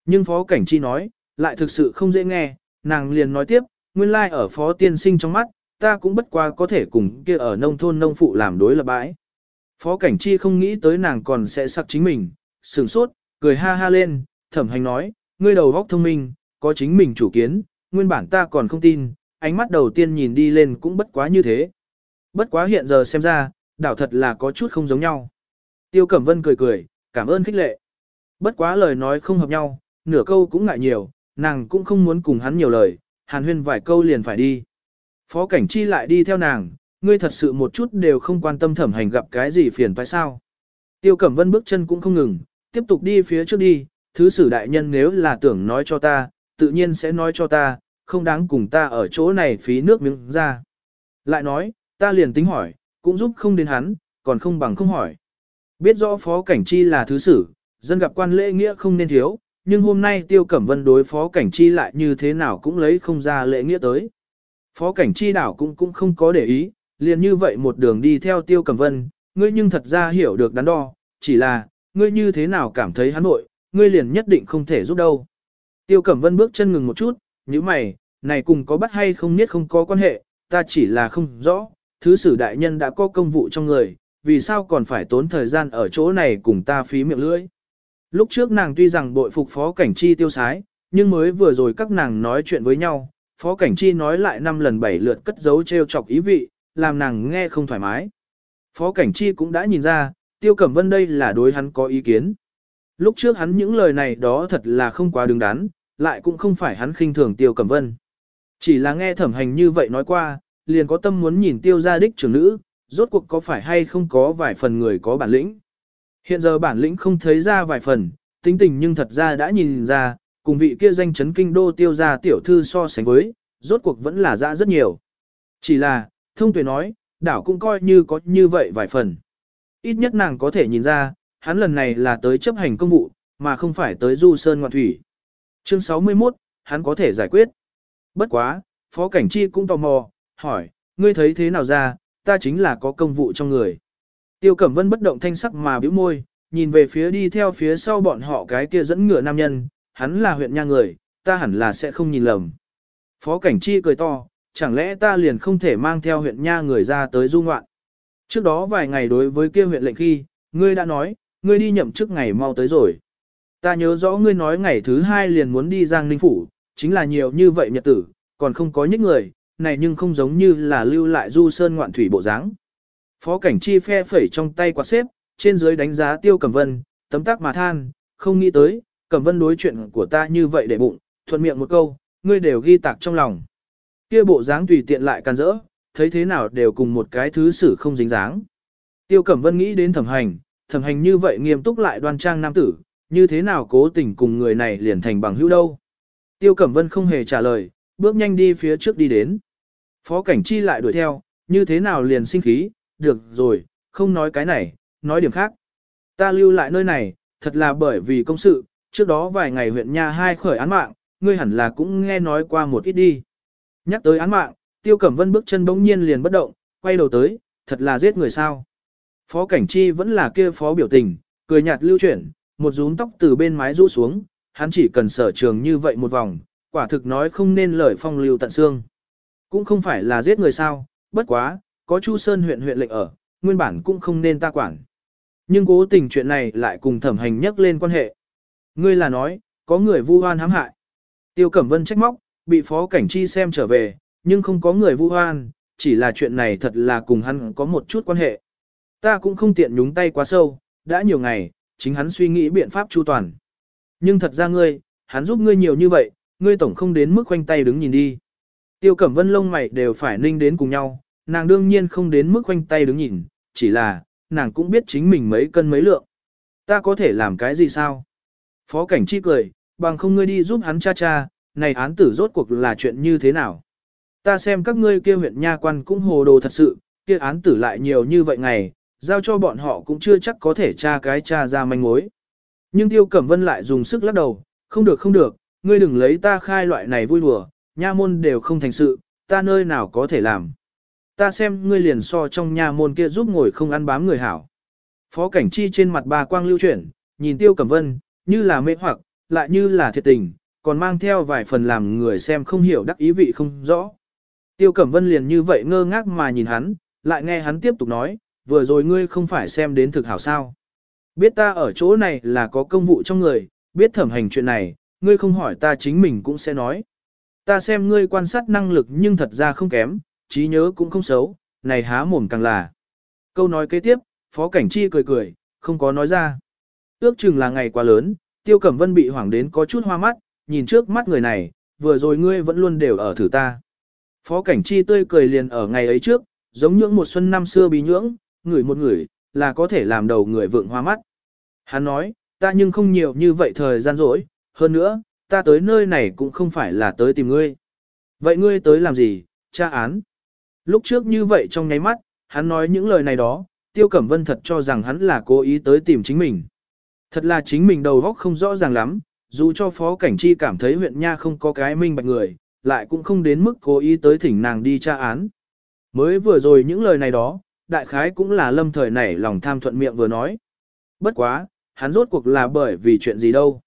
Nhưng phó cảnh chi nói, lại thực sự không dễ nghe, nàng liền nói tiếp, nguyên lai like ở phó tiên sinh trong mắt, ta cũng bất quá có thể cùng kia ở nông thôn nông phụ làm đối lập bãi. Phó cảnh chi không nghĩ tới nàng còn sẽ sắc chính mình, sửng sốt, cười ha ha lên, thẩm hành nói, ngươi đầu góc thông minh, có chính mình chủ kiến, nguyên bản ta còn không tin, ánh mắt đầu tiên nhìn đi lên cũng bất quá như thế. Bất quá hiện giờ xem ra, đảo thật là có chút không giống nhau. Tiêu Cẩm Vân cười cười, cảm ơn khích lệ. Bất quá lời nói không hợp nhau, nửa câu cũng ngại nhiều, nàng cũng không muốn cùng hắn nhiều lời, hàn huyên vài câu liền phải đi. Phó cảnh chi lại đi theo nàng, ngươi thật sự một chút đều không quan tâm thẩm hành gặp cái gì phiền phải sao. Tiêu Cẩm Vân bước chân cũng không ngừng, tiếp tục đi phía trước đi, thứ sử đại nhân nếu là tưởng nói cho ta, tự nhiên sẽ nói cho ta, không đáng cùng ta ở chỗ này phí nước miếng ra. Lại nói, ta liền tính hỏi, cũng giúp không đến hắn, còn không bằng không hỏi. Biết rõ phó cảnh chi là thứ sử, dân gặp quan lễ nghĩa không nên thiếu, nhưng hôm nay tiêu cẩm vân đối phó cảnh chi lại như thế nào cũng lấy không ra lễ nghĩa tới. Phó cảnh chi đảo cũng cũng không có để ý, liền như vậy một đường đi theo tiêu cẩm vân, ngươi nhưng thật ra hiểu được đắn đo, chỉ là, ngươi như thế nào cảm thấy hắn nội, ngươi liền nhất định không thể giúp đâu. Tiêu cẩm vân bước chân ngừng một chút, như mày, này cùng có bắt hay không biết không có quan hệ, ta chỉ là không rõ, thứ sử đại nhân đã có công vụ trong người, vì sao còn phải tốn thời gian ở chỗ này cùng ta phí miệng lưỡi. Lúc trước nàng tuy rằng bội phục phó cảnh chi tiêu sái, nhưng mới vừa rồi các nàng nói chuyện với nhau, phó cảnh chi nói lại năm lần bảy lượt cất giấu treo chọc ý vị, làm nàng nghe không thoải mái. Phó cảnh chi cũng đã nhìn ra, tiêu cẩm vân đây là đối hắn có ý kiến. Lúc trước hắn những lời này đó thật là không quá đứng đắn, lại cũng không phải hắn khinh thường tiêu cẩm vân. Chỉ là nghe thẩm hành như vậy nói qua, liền có tâm muốn nhìn tiêu gia đích trưởng nữ, rốt cuộc có phải hay không có vài phần người có bản lĩnh. Hiện giờ bản lĩnh không thấy ra vài phần, tính tình nhưng thật ra đã nhìn ra, cùng vị kia danh chấn kinh đô tiêu gia tiểu thư so sánh với, rốt cuộc vẫn là ra rất nhiều. Chỉ là, thông tuệ nói, đảo cũng coi như có như vậy vài phần. Ít nhất nàng có thể nhìn ra, hắn lần này là tới chấp hành công vụ, mà không phải tới du sơn ngoạn thủy. Chương 61, hắn có thể giải quyết. Bất quá, Phó Cảnh Chi cũng tò mò, hỏi, ngươi thấy thế nào ra, ta chính là có công vụ trong người. Tiêu Cẩm Vân bất động thanh sắc mà bĩu môi, nhìn về phía đi theo phía sau bọn họ cái kia dẫn ngựa nam nhân, hắn là huyện nha người, ta hẳn là sẽ không nhìn lầm. Phó Cảnh Chi cười to, chẳng lẽ ta liền không thể mang theo huyện nha người ra tới du ngoạn. Trước đó vài ngày đối với kia huyện lệnh khi, ngươi đã nói, ngươi đi nhậm chức ngày mau tới rồi. Ta nhớ rõ ngươi nói ngày thứ hai liền muốn đi Giang Ninh Phủ, chính là nhiều như vậy nhật tử, còn không có nhích người, này nhưng không giống như là lưu lại du sơn ngoạn thủy bộ dáng. Phó cảnh chi phe phẩy trong tay quạt xếp, trên dưới đánh giá tiêu cẩm vân, tấm tắc mà than, không nghĩ tới, cẩm vân đối chuyện của ta như vậy để bụng, thuận miệng một câu, ngươi đều ghi tạc trong lòng. Kia bộ dáng tùy tiện lại can rỡ, thấy thế nào đều cùng một cái thứ xử không dính dáng. Tiêu cẩm vân nghĩ đến thẩm hành, thẩm hành như vậy nghiêm túc lại đoan trang nam tử, như thế nào cố tình cùng người này liền thành bằng hữu đâu. Tiêu cẩm vân không hề trả lời, bước nhanh đi phía trước đi đến. Phó cảnh chi lại đuổi theo, như thế nào liền sinh khí, được rồi, không nói cái này, nói điểm khác. Ta lưu lại nơi này, thật là bởi vì công sự, trước đó vài ngày huyện nha hai khởi án mạng, ngươi hẳn là cũng nghe nói qua một ít đi. Nhắc tới án mạng, Tiêu Cẩm Vân bước chân bỗng nhiên liền bất động, quay đầu tới, thật là giết người sao. Phó Cảnh Chi vẫn là kia phó biểu tình, cười nhạt lưu chuyển, một rúm tóc từ bên mái rũ xuống, hắn chỉ cần sở trường như vậy một vòng, quả thực nói không nên lời phong lưu tận xương. Cũng không phải là giết người sao, bất quá, có Chu Sơn huyện huyện lệnh ở, nguyên bản cũng không nên ta quản. Nhưng cố tình chuyện này lại cùng thẩm hành nhắc lên quan hệ. Ngươi là nói, có người vu oan hãm hại. Tiêu Cẩm Vân trách móc, bị phó cảnh chi xem trở về, nhưng không có người vu oan, chỉ là chuyện này thật là cùng hắn có một chút quan hệ. Ta cũng không tiện nhúng tay quá sâu, đã nhiều ngày, chính hắn suy nghĩ biện pháp chu toàn. Nhưng thật ra ngươi, hắn giúp ngươi nhiều như vậy, ngươi tổng không đến mức khoanh tay đứng nhìn đi. Tiêu Cẩm Vân lông mày đều phải ninh đến cùng nhau, nàng đương nhiên không đến mức khoanh tay đứng nhìn, chỉ là, nàng cũng biết chính mình mấy cân mấy lượng. Ta có thể làm cái gì sao? Phó cảnh chi cười, bằng không ngươi đi giúp hắn cha cha, này án tử rốt cuộc là chuyện như thế nào? Ta xem các ngươi kia huyện nha quan cũng hồ đồ thật sự, kia án tử lại nhiều như vậy ngày, giao cho bọn họ cũng chưa chắc có thể tra cái tra ra manh mối. Nhưng Tiêu Cẩm Vân lại dùng sức lắc đầu, không được không được, ngươi đừng lấy ta khai loại này vui đùa, nha môn đều không thành sự, ta nơi nào có thể làm. Ta xem ngươi liền so trong nha môn kia giúp ngồi không ăn bám người hảo. Phó cảnh chi trên mặt bà quang lưu chuyển, nhìn Tiêu Cẩm Vân, như là mê hoặc, lại như là thiệt tình, còn mang theo vài phần làm người xem không hiểu đắc ý vị không rõ. Tiêu Cẩm Vân liền như vậy ngơ ngác mà nhìn hắn, lại nghe hắn tiếp tục nói, vừa rồi ngươi không phải xem đến thực hảo sao. Biết ta ở chỗ này là có công vụ trong người, biết thẩm hành chuyện này, ngươi không hỏi ta chính mình cũng sẽ nói. Ta xem ngươi quan sát năng lực nhưng thật ra không kém, trí nhớ cũng không xấu, này há mồm càng là. Câu nói kế tiếp, Phó Cảnh Chi cười cười, không có nói ra. Ước chừng là ngày quá lớn, Tiêu Cẩm Vân bị hoảng đến có chút hoa mắt, nhìn trước mắt người này, vừa rồi ngươi vẫn luôn đều ở thử ta. Phó Cảnh Chi tươi cười liền ở ngày ấy trước, giống những một xuân năm xưa bí nhưỡng, người một người, là có thể làm đầu người vượng hoa mắt. Hắn nói, ta nhưng không nhiều như vậy thời gian rỗi, hơn nữa, ta tới nơi này cũng không phải là tới tìm ngươi. Vậy ngươi tới làm gì, tra án? Lúc trước như vậy trong nháy mắt, hắn nói những lời này đó, Tiêu Cẩm Vân thật cho rằng hắn là cố ý tới tìm chính mình. Thật là chính mình đầu óc không rõ ràng lắm, dù cho Phó Cảnh Chi cảm thấy huyện Nha không có cái minh bạch người, lại cũng không đến mức cố ý tới thỉnh nàng đi tra án. Mới vừa rồi những lời này đó, đại khái cũng là lâm thời nảy lòng tham thuận miệng vừa nói. Bất quá, hắn rốt cuộc là bởi vì chuyện gì đâu.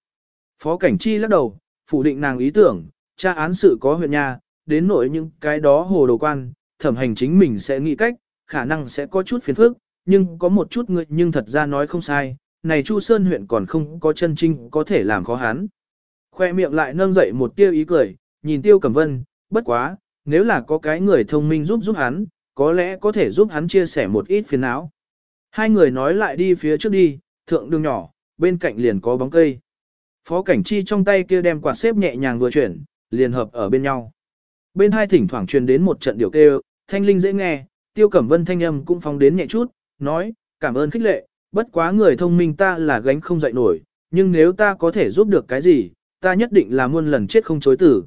Phó Cảnh Chi lắc đầu, phủ định nàng ý tưởng, tra án sự có huyện Nha, đến nỗi những cái đó hồ đồ quan, thẩm hành chính mình sẽ nghĩ cách, khả năng sẽ có chút phiền phức, nhưng có một chút người nhưng thật ra nói không sai, này Chu Sơn huyện còn không có chân trinh có thể làm khó hắn. Khoe miệng lại nâng dậy một tiêu ý cười, nhìn tiêu cẩm vân, bất quá, nếu là có cái người thông minh giúp giúp hắn, có lẽ có thể giúp hắn chia sẻ một ít phiền não. Hai người nói lại đi phía trước đi, thượng đường nhỏ, bên cạnh liền có bóng cây. Phó cảnh chi trong tay kia đem quạt xếp nhẹ nhàng vừa chuyển, liền hợp ở bên nhau. Bên hai thỉnh thoảng truyền đến một trận điệu kêu, thanh linh dễ nghe, tiêu cẩm vân thanh âm cũng phóng đến nhẹ chút, nói, cảm ơn khích lệ, bất quá người thông minh ta là gánh không dậy nổi, nhưng nếu ta có thể giúp được cái gì, ta nhất định là muôn lần chết không chối tử.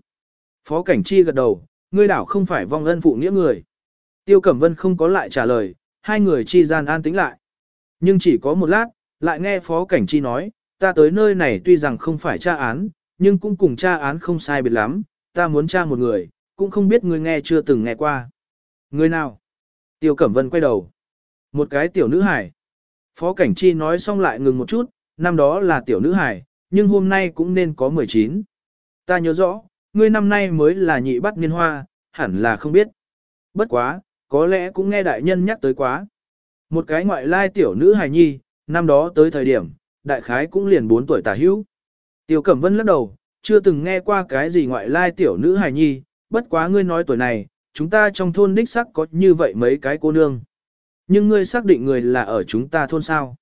Phó cảnh chi gật đầu, ngươi đảo không phải vong ân phụ nghĩa người. Tiêu Cẩm Vân không có lại trả lời, hai người chi gian an tĩnh lại. Nhưng chỉ có một lát, lại nghe Phó Cảnh Chi nói, ta tới nơi này tuy rằng không phải tra án, nhưng cũng cùng tra án không sai biệt lắm, ta muốn tra một người, cũng không biết người nghe chưa từng nghe qua. Người nào? Tiêu Cẩm Vân quay đầu. Một cái tiểu nữ hải. Phó Cảnh Chi nói xong lại ngừng một chút, năm đó là tiểu nữ hải, nhưng hôm nay cũng nên có 19. Ta nhớ rõ, ngươi năm nay mới là nhị bắt niên hoa, hẳn là không biết. Bất quá, có lẽ cũng nghe đại nhân nhắc tới quá. Một cái ngoại lai tiểu nữ hài nhi, năm đó tới thời điểm, đại khái cũng liền 4 tuổi tả hữu. Tiêu Cẩm Vân lắc đầu, chưa từng nghe qua cái gì ngoại lai tiểu nữ hài nhi, bất quá ngươi nói tuổi này, chúng ta trong thôn đích sắc có như vậy mấy cái cô nương. Nhưng ngươi xác định người là ở chúng ta thôn sao.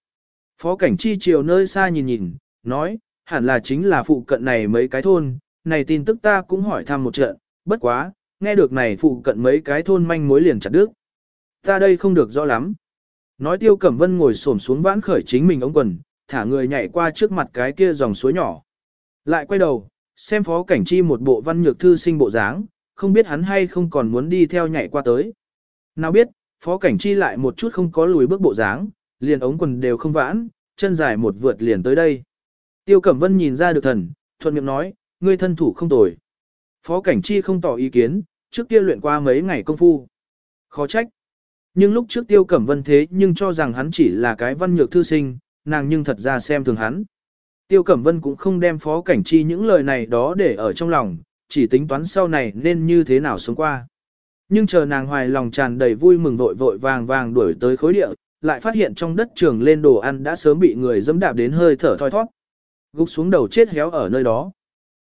Phó cảnh chi chiều nơi xa nhìn nhìn, nói, hẳn là chính là phụ cận này mấy cái thôn, này tin tức ta cũng hỏi thăm một trận, bất quá, nghe được này phụ cận mấy cái thôn manh mối liền chặt đứt. Ta đây không được rõ lắm. Nói tiêu cẩm vân ngồi xổm xuống vãn khởi chính mình ống quần, thả người nhảy qua trước mặt cái kia dòng suối nhỏ. Lại quay đầu, xem phó cảnh chi một bộ văn nhược thư sinh bộ dáng, không biết hắn hay không còn muốn đi theo nhảy qua tới. Nào biết, phó cảnh chi lại một chút không có lùi bước bộ dáng, liền ống quần đều không vãn, chân dài một vượt liền tới đây. Tiêu Cẩm Vân nhìn ra được thần, thuận miệng nói, ngươi thân thủ không tồi. Phó cảnh chi không tỏ ý kiến, trước kia luyện qua mấy ngày công phu. Khó trách. Nhưng lúc trước Tiêu Cẩm Vân thế nhưng cho rằng hắn chỉ là cái văn nhược thư sinh, nàng nhưng thật ra xem thường hắn. Tiêu Cẩm Vân cũng không đem phó cảnh chi những lời này đó để ở trong lòng, chỉ tính toán sau này nên như thế nào sống qua. Nhưng chờ nàng hoài lòng tràn đầy vui mừng vội vội vàng vàng đuổi tới khối địa, lại phát hiện trong đất trường lên đồ ăn đã sớm bị người dẫm đạp đến hơi thở thoi thoát. Gục xuống đầu chết héo ở nơi đó.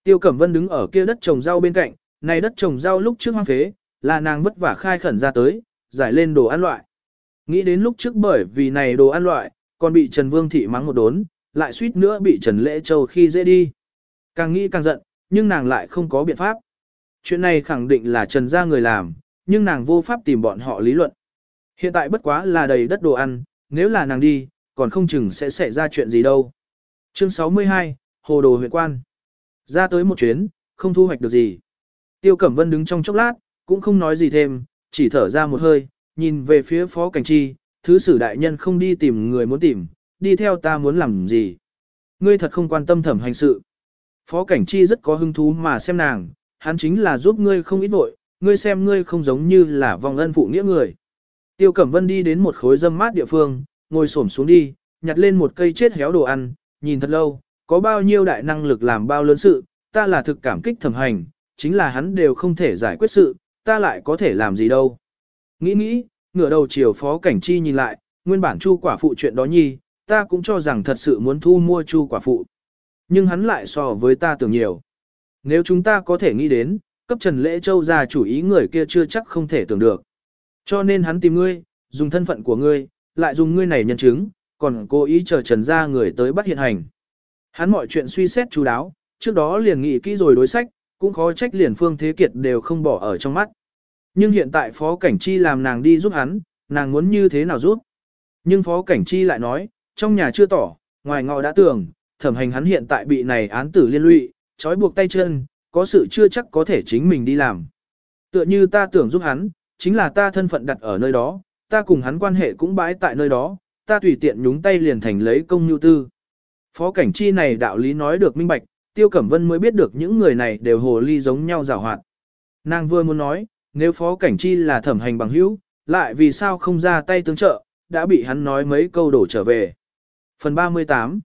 Tiêu Cẩm Vân đứng ở kia đất trồng rau bên cạnh, này đất trồng rau lúc trước hoang phế, là nàng vất vả khai khẩn ra tới, giải lên đồ ăn loại. Nghĩ đến lúc trước bởi vì này đồ ăn loại, còn bị Trần Vương Thị mắng một đốn, lại suýt nữa bị Trần Lễ Châu khi dễ đi. Càng nghĩ càng giận, nhưng nàng lại không có biện pháp. Chuyện này khẳng định là Trần gia người làm, nhưng nàng vô pháp tìm bọn họ lý luận. Hiện tại bất quá là đầy đất đồ ăn, nếu là nàng đi, còn không chừng sẽ xảy ra chuyện gì đâu. Chương 62, Hồ Đồ huyện quan. Ra tới một chuyến, không thu hoạch được gì. Tiêu Cẩm Vân đứng trong chốc lát, cũng không nói gì thêm, chỉ thở ra một hơi, nhìn về phía phó cảnh chi, thứ sử đại nhân không đi tìm người muốn tìm, đi theo ta muốn làm gì. Ngươi thật không quan tâm thẩm hành sự. Phó cảnh chi rất có hứng thú mà xem nàng, hắn chính là giúp ngươi không ít vội, ngươi xem ngươi không giống như là vòng ân phụ nghĩa người. Tiêu Cẩm Vân đi đến một khối dâm mát địa phương, ngồi xổm xuống đi, nhặt lên một cây chết héo đồ ăn, nhìn thật lâu, có bao nhiêu đại năng lực làm bao lớn sự, ta là thực cảm kích thẩm hành, chính là hắn đều không thể giải quyết sự, ta lại có thể làm gì đâu. Nghĩ nghĩ, ngửa đầu chiều phó cảnh chi nhìn lại, nguyên bản chu quả phụ chuyện đó nhi, ta cũng cho rằng thật sự muốn thu mua chu quả phụ. Nhưng hắn lại so với ta tưởng nhiều. Nếu chúng ta có thể nghĩ đến, cấp Trần Lễ Châu ra chủ ý người kia chưa chắc không thể tưởng được. Cho nên hắn tìm ngươi, dùng thân phận của ngươi, lại dùng ngươi này nhân chứng, còn cố ý chờ Trần ra người tới bắt hiện hành. Hắn mọi chuyện suy xét chú đáo, trước đó liền nghĩ kỹ rồi đối sách, cũng khó trách liền Phương Thế Kiệt đều không bỏ ở trong mắt. Nhưng hiện tại Phó Cảnh Chi làm nàng đi giúp hắn, nàng muốn như thế nào giúp. Nhưng Phó Cảnh Chi lại nói, trong nhà chưa tỏ, ngoài ngọ đã tưởng, thẩm hành hắn hiện tại bị này án tử liên lụy, trói buộc tay chân, có sự chưa chắc có thể chính mình đi làm. Tựa như ta tưởng giúp hắn, chính là ta thân phận đặt ở nơi đó, ta cùng hắn quan hệ cũng bãi tại nơi đó, ta tùy tiện nhúng tay liền thành lấy công nhu tư. Phó cảnh chi này đạo lý nói được minh bạch, Tiêu Cẩm Vân mới biết được những người này đều hồ ly giống nhau giả hoạt. Nàng vừa muốn nói, nếu phó cảnh chi là thẩm hành bằng hữu, lại vì sao không ra tay tương trợ, đã bị hắn nói mấy câu đổ trở về. Phần 38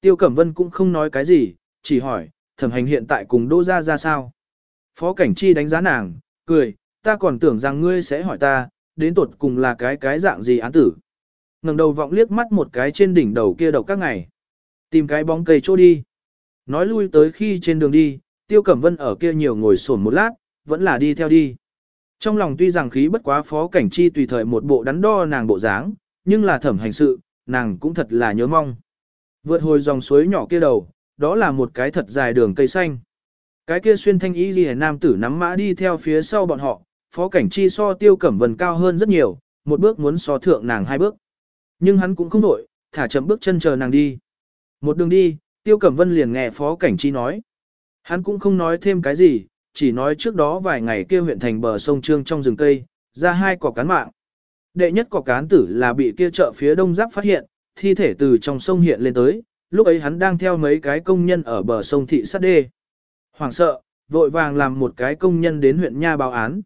Tiêu Cẩm Vân cũng không nói cái gì, chỉ hỏi, thẩm hành hiện tại cùng Đỗ Gia ra sao. Phó Cảnh Chi đánh giá nàng, cười, ta còn tưởng rằng ngươi sẽ hỏi ta, đến tuột cùng là cái cái dạng gì án tử. ngẩng đầu vọng liếc mắt một cái trên đỉnh đầu kia độc các ngày. Tìm cái bóng cây chỗ đi. Nói lui tới khi trên đường đi, Tiêu Cẩm Vân ở kia nhiều ngồi sổn một lát, vẫn là đi theo đi. Trong lòng tuy rằng khí bất quá phó cảnh chi tùy thời một bộ đắn đo nàng bộ dáng, nhưng là thẩm hành sự, nàng cũng thật là nhớ mong. Vượt hồi dòng suối nhỏ kia đầu, đó là một cái thật dài đường cây xanh. Cái kia xuyên thanh ý gì nam tử nắm mã đi theo phía sau bọn họ, phó cảnh chi so tiêu cẩm vần cao hơn rất nhiều, một bước muốn so thượng nàng hai bước. Nhưng hắn cũng không đổi, thả chậm bước chân chờ nàng đi. Một đường đi, tiêu cẩm vân liền nghe phó cảnh chi nói. Hắn cũng không nói thêm cái gì, chỉ nói trước đó vài ngày kia huyện thành bờ sông Trương trong rừng cây, ra hai cỏ cán mạng. Đệ nhất cỏ cán tử là bị kia chợ phía đông giáp phát hiện, thi thể từ trong sông hiện lên tới, lúc ấy hắn đang theo mấy cái công nhân ở bờ sông thị sát đê. Hoàng sợ, vội vàng làm một cái công nhân đến huyện Nha báo án.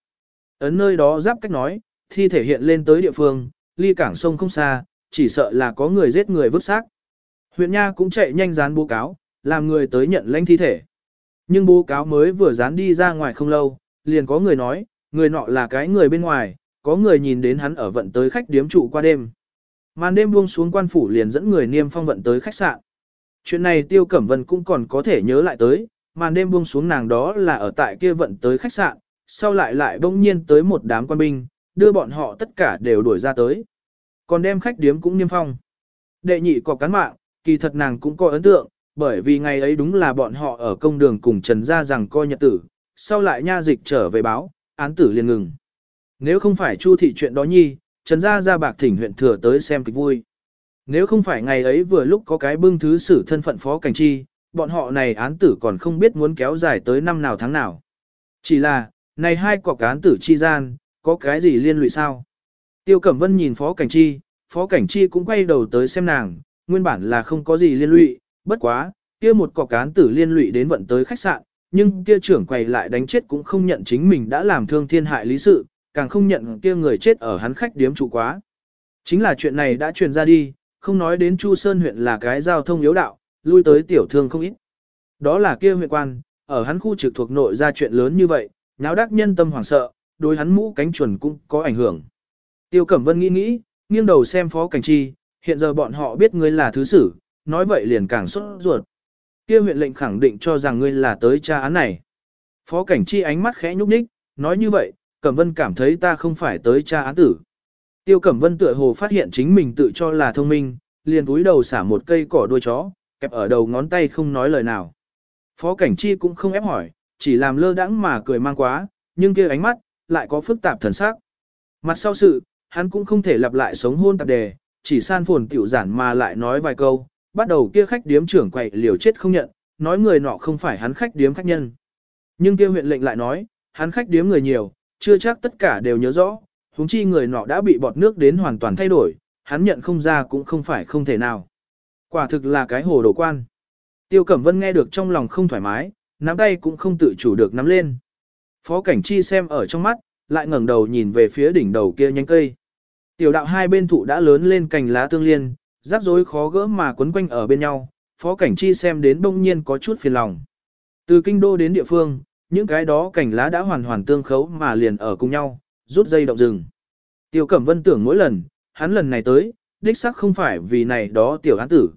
Ấn nơi đó giáp cách nói, thi thể hiện lên tới địa phương, ly cảng sông không xa, chỉ sợ là có người giết người vứt xác. Huyện Nha cũng chạy nhanh dán bố cáo, làm người tới nhận lãnh thi thể. Nhưng bố cáo mới vừa dán đi ra ngoài không lâu, liền có người nói, người nọ là cái người bên ngoài, có người nhìn đến hắn ở vận tới khách điếm trụ qua đêm. Màn đêm buông xuống quan phủ liền dẫn người niêm phong vận tới khách sạn. Chuyện này Tiêu Cẩm Vân cũng còn có thể nhớ lại tới, màn đêm buông xuống nàng đó là ở tại kia vận tới khách sạn, sau lại lại bỗng nhiên tới một đám quan binh, đưa bọn họ tất cả đều đuổi ra tới. Còn đem khách điếm cũng niêm phong. Đệ nhị có cán mạng, kỳ thật nàng cũng có ấn tượng, bởi vì ngày ấy đúng là bọn họ ở công đường cùng Trần Gia rằng coi nhật tử, sau lại nha dịch trở về báo, án tử liền ngừng. Nếu không phải Chu thị chuyện đó nhi, Trần Gia ra bạc thỉnh huyện thừa tới xem kịch vui. Nếu không phải ngày ấy vừa lúc có cái bưng thứ xử thân phận phó cảnh chi, bọn họ này án tử còn không biết muốn kéo dài tới năm nào tháng nào. Chỉ là, Này hai cọc cán tử chi gian, có cái gì liên lụy sao? Tiêu Cẩm Vân nhìn Phó Cảnh Chi, Phó Cảnh Chi cũng quay đầu tới xem nàng, nguyên bản là không có gì liên lụy, bất quá, kia một cọc cán tử liên lụy đến vận tới khách sạn, nhưng kia trưởng quầy lại đánh chết cũng không nhận chính mình đã làm thương thiên hại lý sự, càng không nhận kia người chết ở hắn khách điếm trụ quá. Chính là chuyện này đã truyền ra đi, không nói đến Chu Sơn huyện là cái giao thông yếu đạo, lui tới tiểu thương không ít. Đó là kia huyện quan, ở hắn khu trực thuộc nội ra chuyện lớn như vậy, náo đắc nhân tâm hoảng sợ, đối hắn mũ cánh chuẩn cũng có ảnh hưởng. Tiêu Cẩm Vân nghĩ nghĩ, nghiêng đầu xem Phó Cảnh Chi, hiện giờ bọn họ biết ngươi là thứ sử, nói vậy liền càng sốt ruột. Kia huyện lệnh khẳng định cho rằng ngươi là tới tra án này. Phó Cảnh Chi ánh mắt khẽ nhúc nhích, nói như vậy, Cẩm Vân cảm thấy ta không phải tới tra án tử. Tiêu Cẩm Vân tựa hồ phát hiện chính mình tự cho là thông minh, liền túi đầu xả một cây cỏ đuôi chó, kẹp ở đầu ngón tay không nói lời nào. Phó Cảnh Chi cũng không ép hỏi, chỉ làm lơ đãng mà cười mang quá, nhưng kia ánh mắt, lại có phức tạp thần sắc. Mặt sau sự, hắn cũng không thể lặp lại sống hôn tạp đề, chỉ san phồn tiểu giản mà lại nói vài câu, bắt đầu kia khách điếm trưởng quậy liều chết không nhận, nói người nọ không phải hắn khách điếm khách nhân. Nhưng kia huyện lệnh lại nói, hắn khách điếm người nhiều, chưa chắc tất cả đều nhớ rõ, huống chi người nọ đã bị bọt nước đến hoàn toàn thay đổi, hắn nhận không ra cũng không phải không thể nào. Quả thực là cái hồ đồ quan. Tiêu Cẩm Vân nghe được trong lòng không thoải mái, nắm tay cũng không tự chủ được nắm lên. Phó Cảnh Chi xem ở trong mắt, lại ngẩng đầu nhìn về phía đỉnh đầu kia nhánh cây. Tiểu đạo hai bên thụ đã lớn lên cành lá tương liên, rắc rối khó gỡ mà quấn quanh ở bên nhau, Phó Cảnh Chi xem đến bỗng nhiên có chút phiền lòng. Từ kinh đô đến địa phương, những cái đó cành lá đã hoàn hoàn tương khấu mà liền ở cùng nhau, rút dây động rừng. Tiêu Cẩm Vân tưởng mỗi lần, hắn lần này tới, đích xác không phải vì này đó tiểu án tử.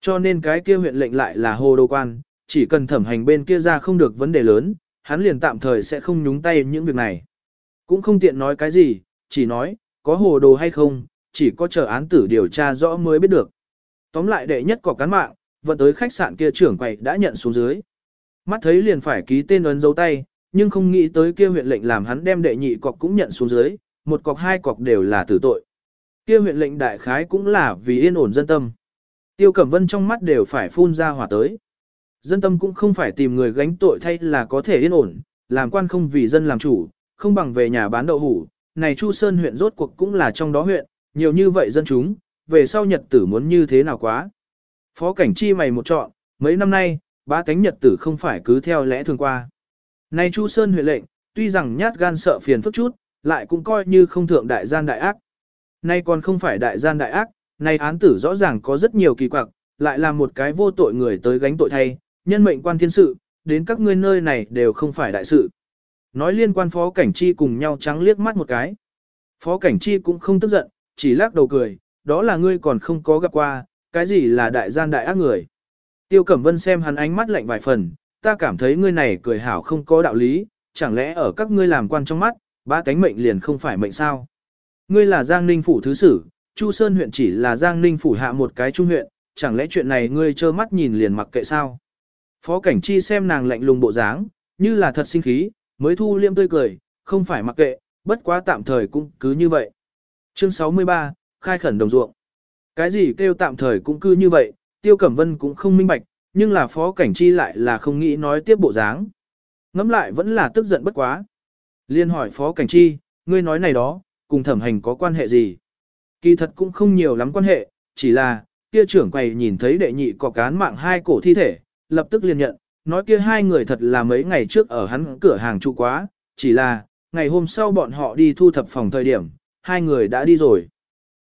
Cho nên cái kia huyện lệnh lại là hồ đô quan, chỉ cần thẩm hành bên kia ra không được vấn đề lớn, hắn liền tạm thời sẽ không nhúng tay những việc này. Cũng không tiện nói cái gì, chỉ nói, có hồ đồ hay không, chỉ có chờ án tử điều tra rõ mới biết được. Tóm lại đệ nhất cọc cán mạng, vận tới khách sạn kia trưởng quầy đã nhận xuống dưới. Mắt thấy liền phải ký tên ấn dấu tay, nhưng không nghĩ tới kia huyện lệnh làm hắn đem đệ nhị cọc cũng nhận xuống dưới, một cọc hai cọc đều là tử tội. Kia huyện lệnh đại khái cũng là vì yên ổn dân tâm. Tiêu Cẩm Vân trong mắt đều phải phun ra hỏa tới. Dân tâm cũng không phải tìm người gánh tội thay là có thể yên ổn, làm quan không vì dân làm chủ, không bằng về nhà bán đậu hủ. Này Chu Sơn huyện rốt cuộc cũng là trong đó huyện, nhiều như vậy dân chúng, về sau nhật tử muốn như thế nào quá. Phó cảnh chi mày một chọn, mấy năm nay, ba tánh nhật tử không phải cứ theo lẽ thường qua. Này Chu Sơn huyện lệnh, tuy rằng nhát gan sợ phiền phức chút, lại cũng coi như không thượng đại gian đại ác. Nay còn không phải đại gian đại ác, nay án tử rõ ràng có rất nhiều kỳ quặc, lại là một cái vô tội người tới gánh tội thay, nhân mệnh quan thiên sự, đến các ngươi nơi này đều không phải đại sự. Nói liên quan phó cảnh chi cùng nhau trắng liếc mắt một cái. Phó cảnh chi cũng không tức giận, chỉ lắc đầu cười, đó là ngươi còn không có gặp qua, cái gì là đại gian đại ác người. Tiêu Cẩm Vân xem hắn ánh mắt lạnh vài phần, ta cảm thấy ngươi này cười hảo không có đạo lý, chẳng lẽ ở các ngươi làm quan trong mắt, ba cánh mệnh liền không phải mệnh sao. Ngươi là Giang Ninh Phủ Thứ Sử, Chu Sơn huyện chỉ là Giang Ninh Phủ hạ một cái trung huyện, chẳng lẽ chuyện này ngươi trơ mắt nhìn liền mặc kệ sao? Phó Cảnh Chi xem nàng lạnh lùng bộ dáng, như là thật sinh khí, mới thu liêm tươi cười, không phải mặc kệ, bất quá tạm thời cũng cứ như vậy. Chương 63, khai khẩn đồng ruộng. Cái gì kêu tạm thời cũng cứ như vậy, Tiêu Cẩm Vân cũng không minh bạch, nhưng là Phó Cảnh Chi lại là không nghĩ nói tiếp bộ dáng. Ngắm lại vẫn là tức giận bất quá. Liên hỏi Phó Cảnh Chi, ngươi nói này đó, cùng thẩm hành có quan hệ gì? Kỳ thật cũng không nhiều lắm quan hệ, chỉ là, kia trưởng quầy nhìn thấy đệ nhị có cán mạng hai cổ thi thể, lập tức liền nhận, nói kia hai người thật là mấy ngày trước ở hắn cửa hàng trụ quá, chỉ là, ngày hôm sau bọn họ đi thu thập phòng thời điểm, hai người đã đi rồi.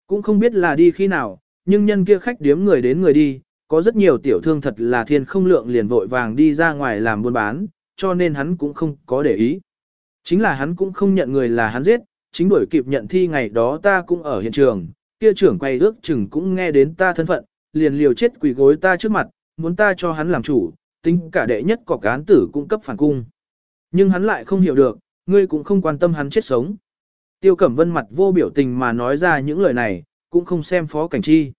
Cũng không biết là đi khi nào, nhưng nhân kia khách điếm người đến người đi, có rất nhiều tiểu thương thật là thiên không lượng liền vội vàng đi ra ngoài làm buôn bán, cho nên hắn cũng không có để ý. Chính là hắn cũng không nhận người là hắn giết, chính đuổi kịp nhận thi ngày đó ta cũng ở hiện trường, kia trưởng quay ước chừng cũng nghe đến ta thân phận, liền liều chết quỳ gối ta trước mặt, muốn ta cho hắn làm chủ, tính cả đệ nhất cọc cán tử cung cấp phản cung. Nhưng hắn lại không hiểu được, ngươi cũng không quan tâm hắn chết sống. Tiêu Cẩm Vân mặt vô biểu tình mà nói ra những lời này, cũng không xem Phó Cảnh Chi.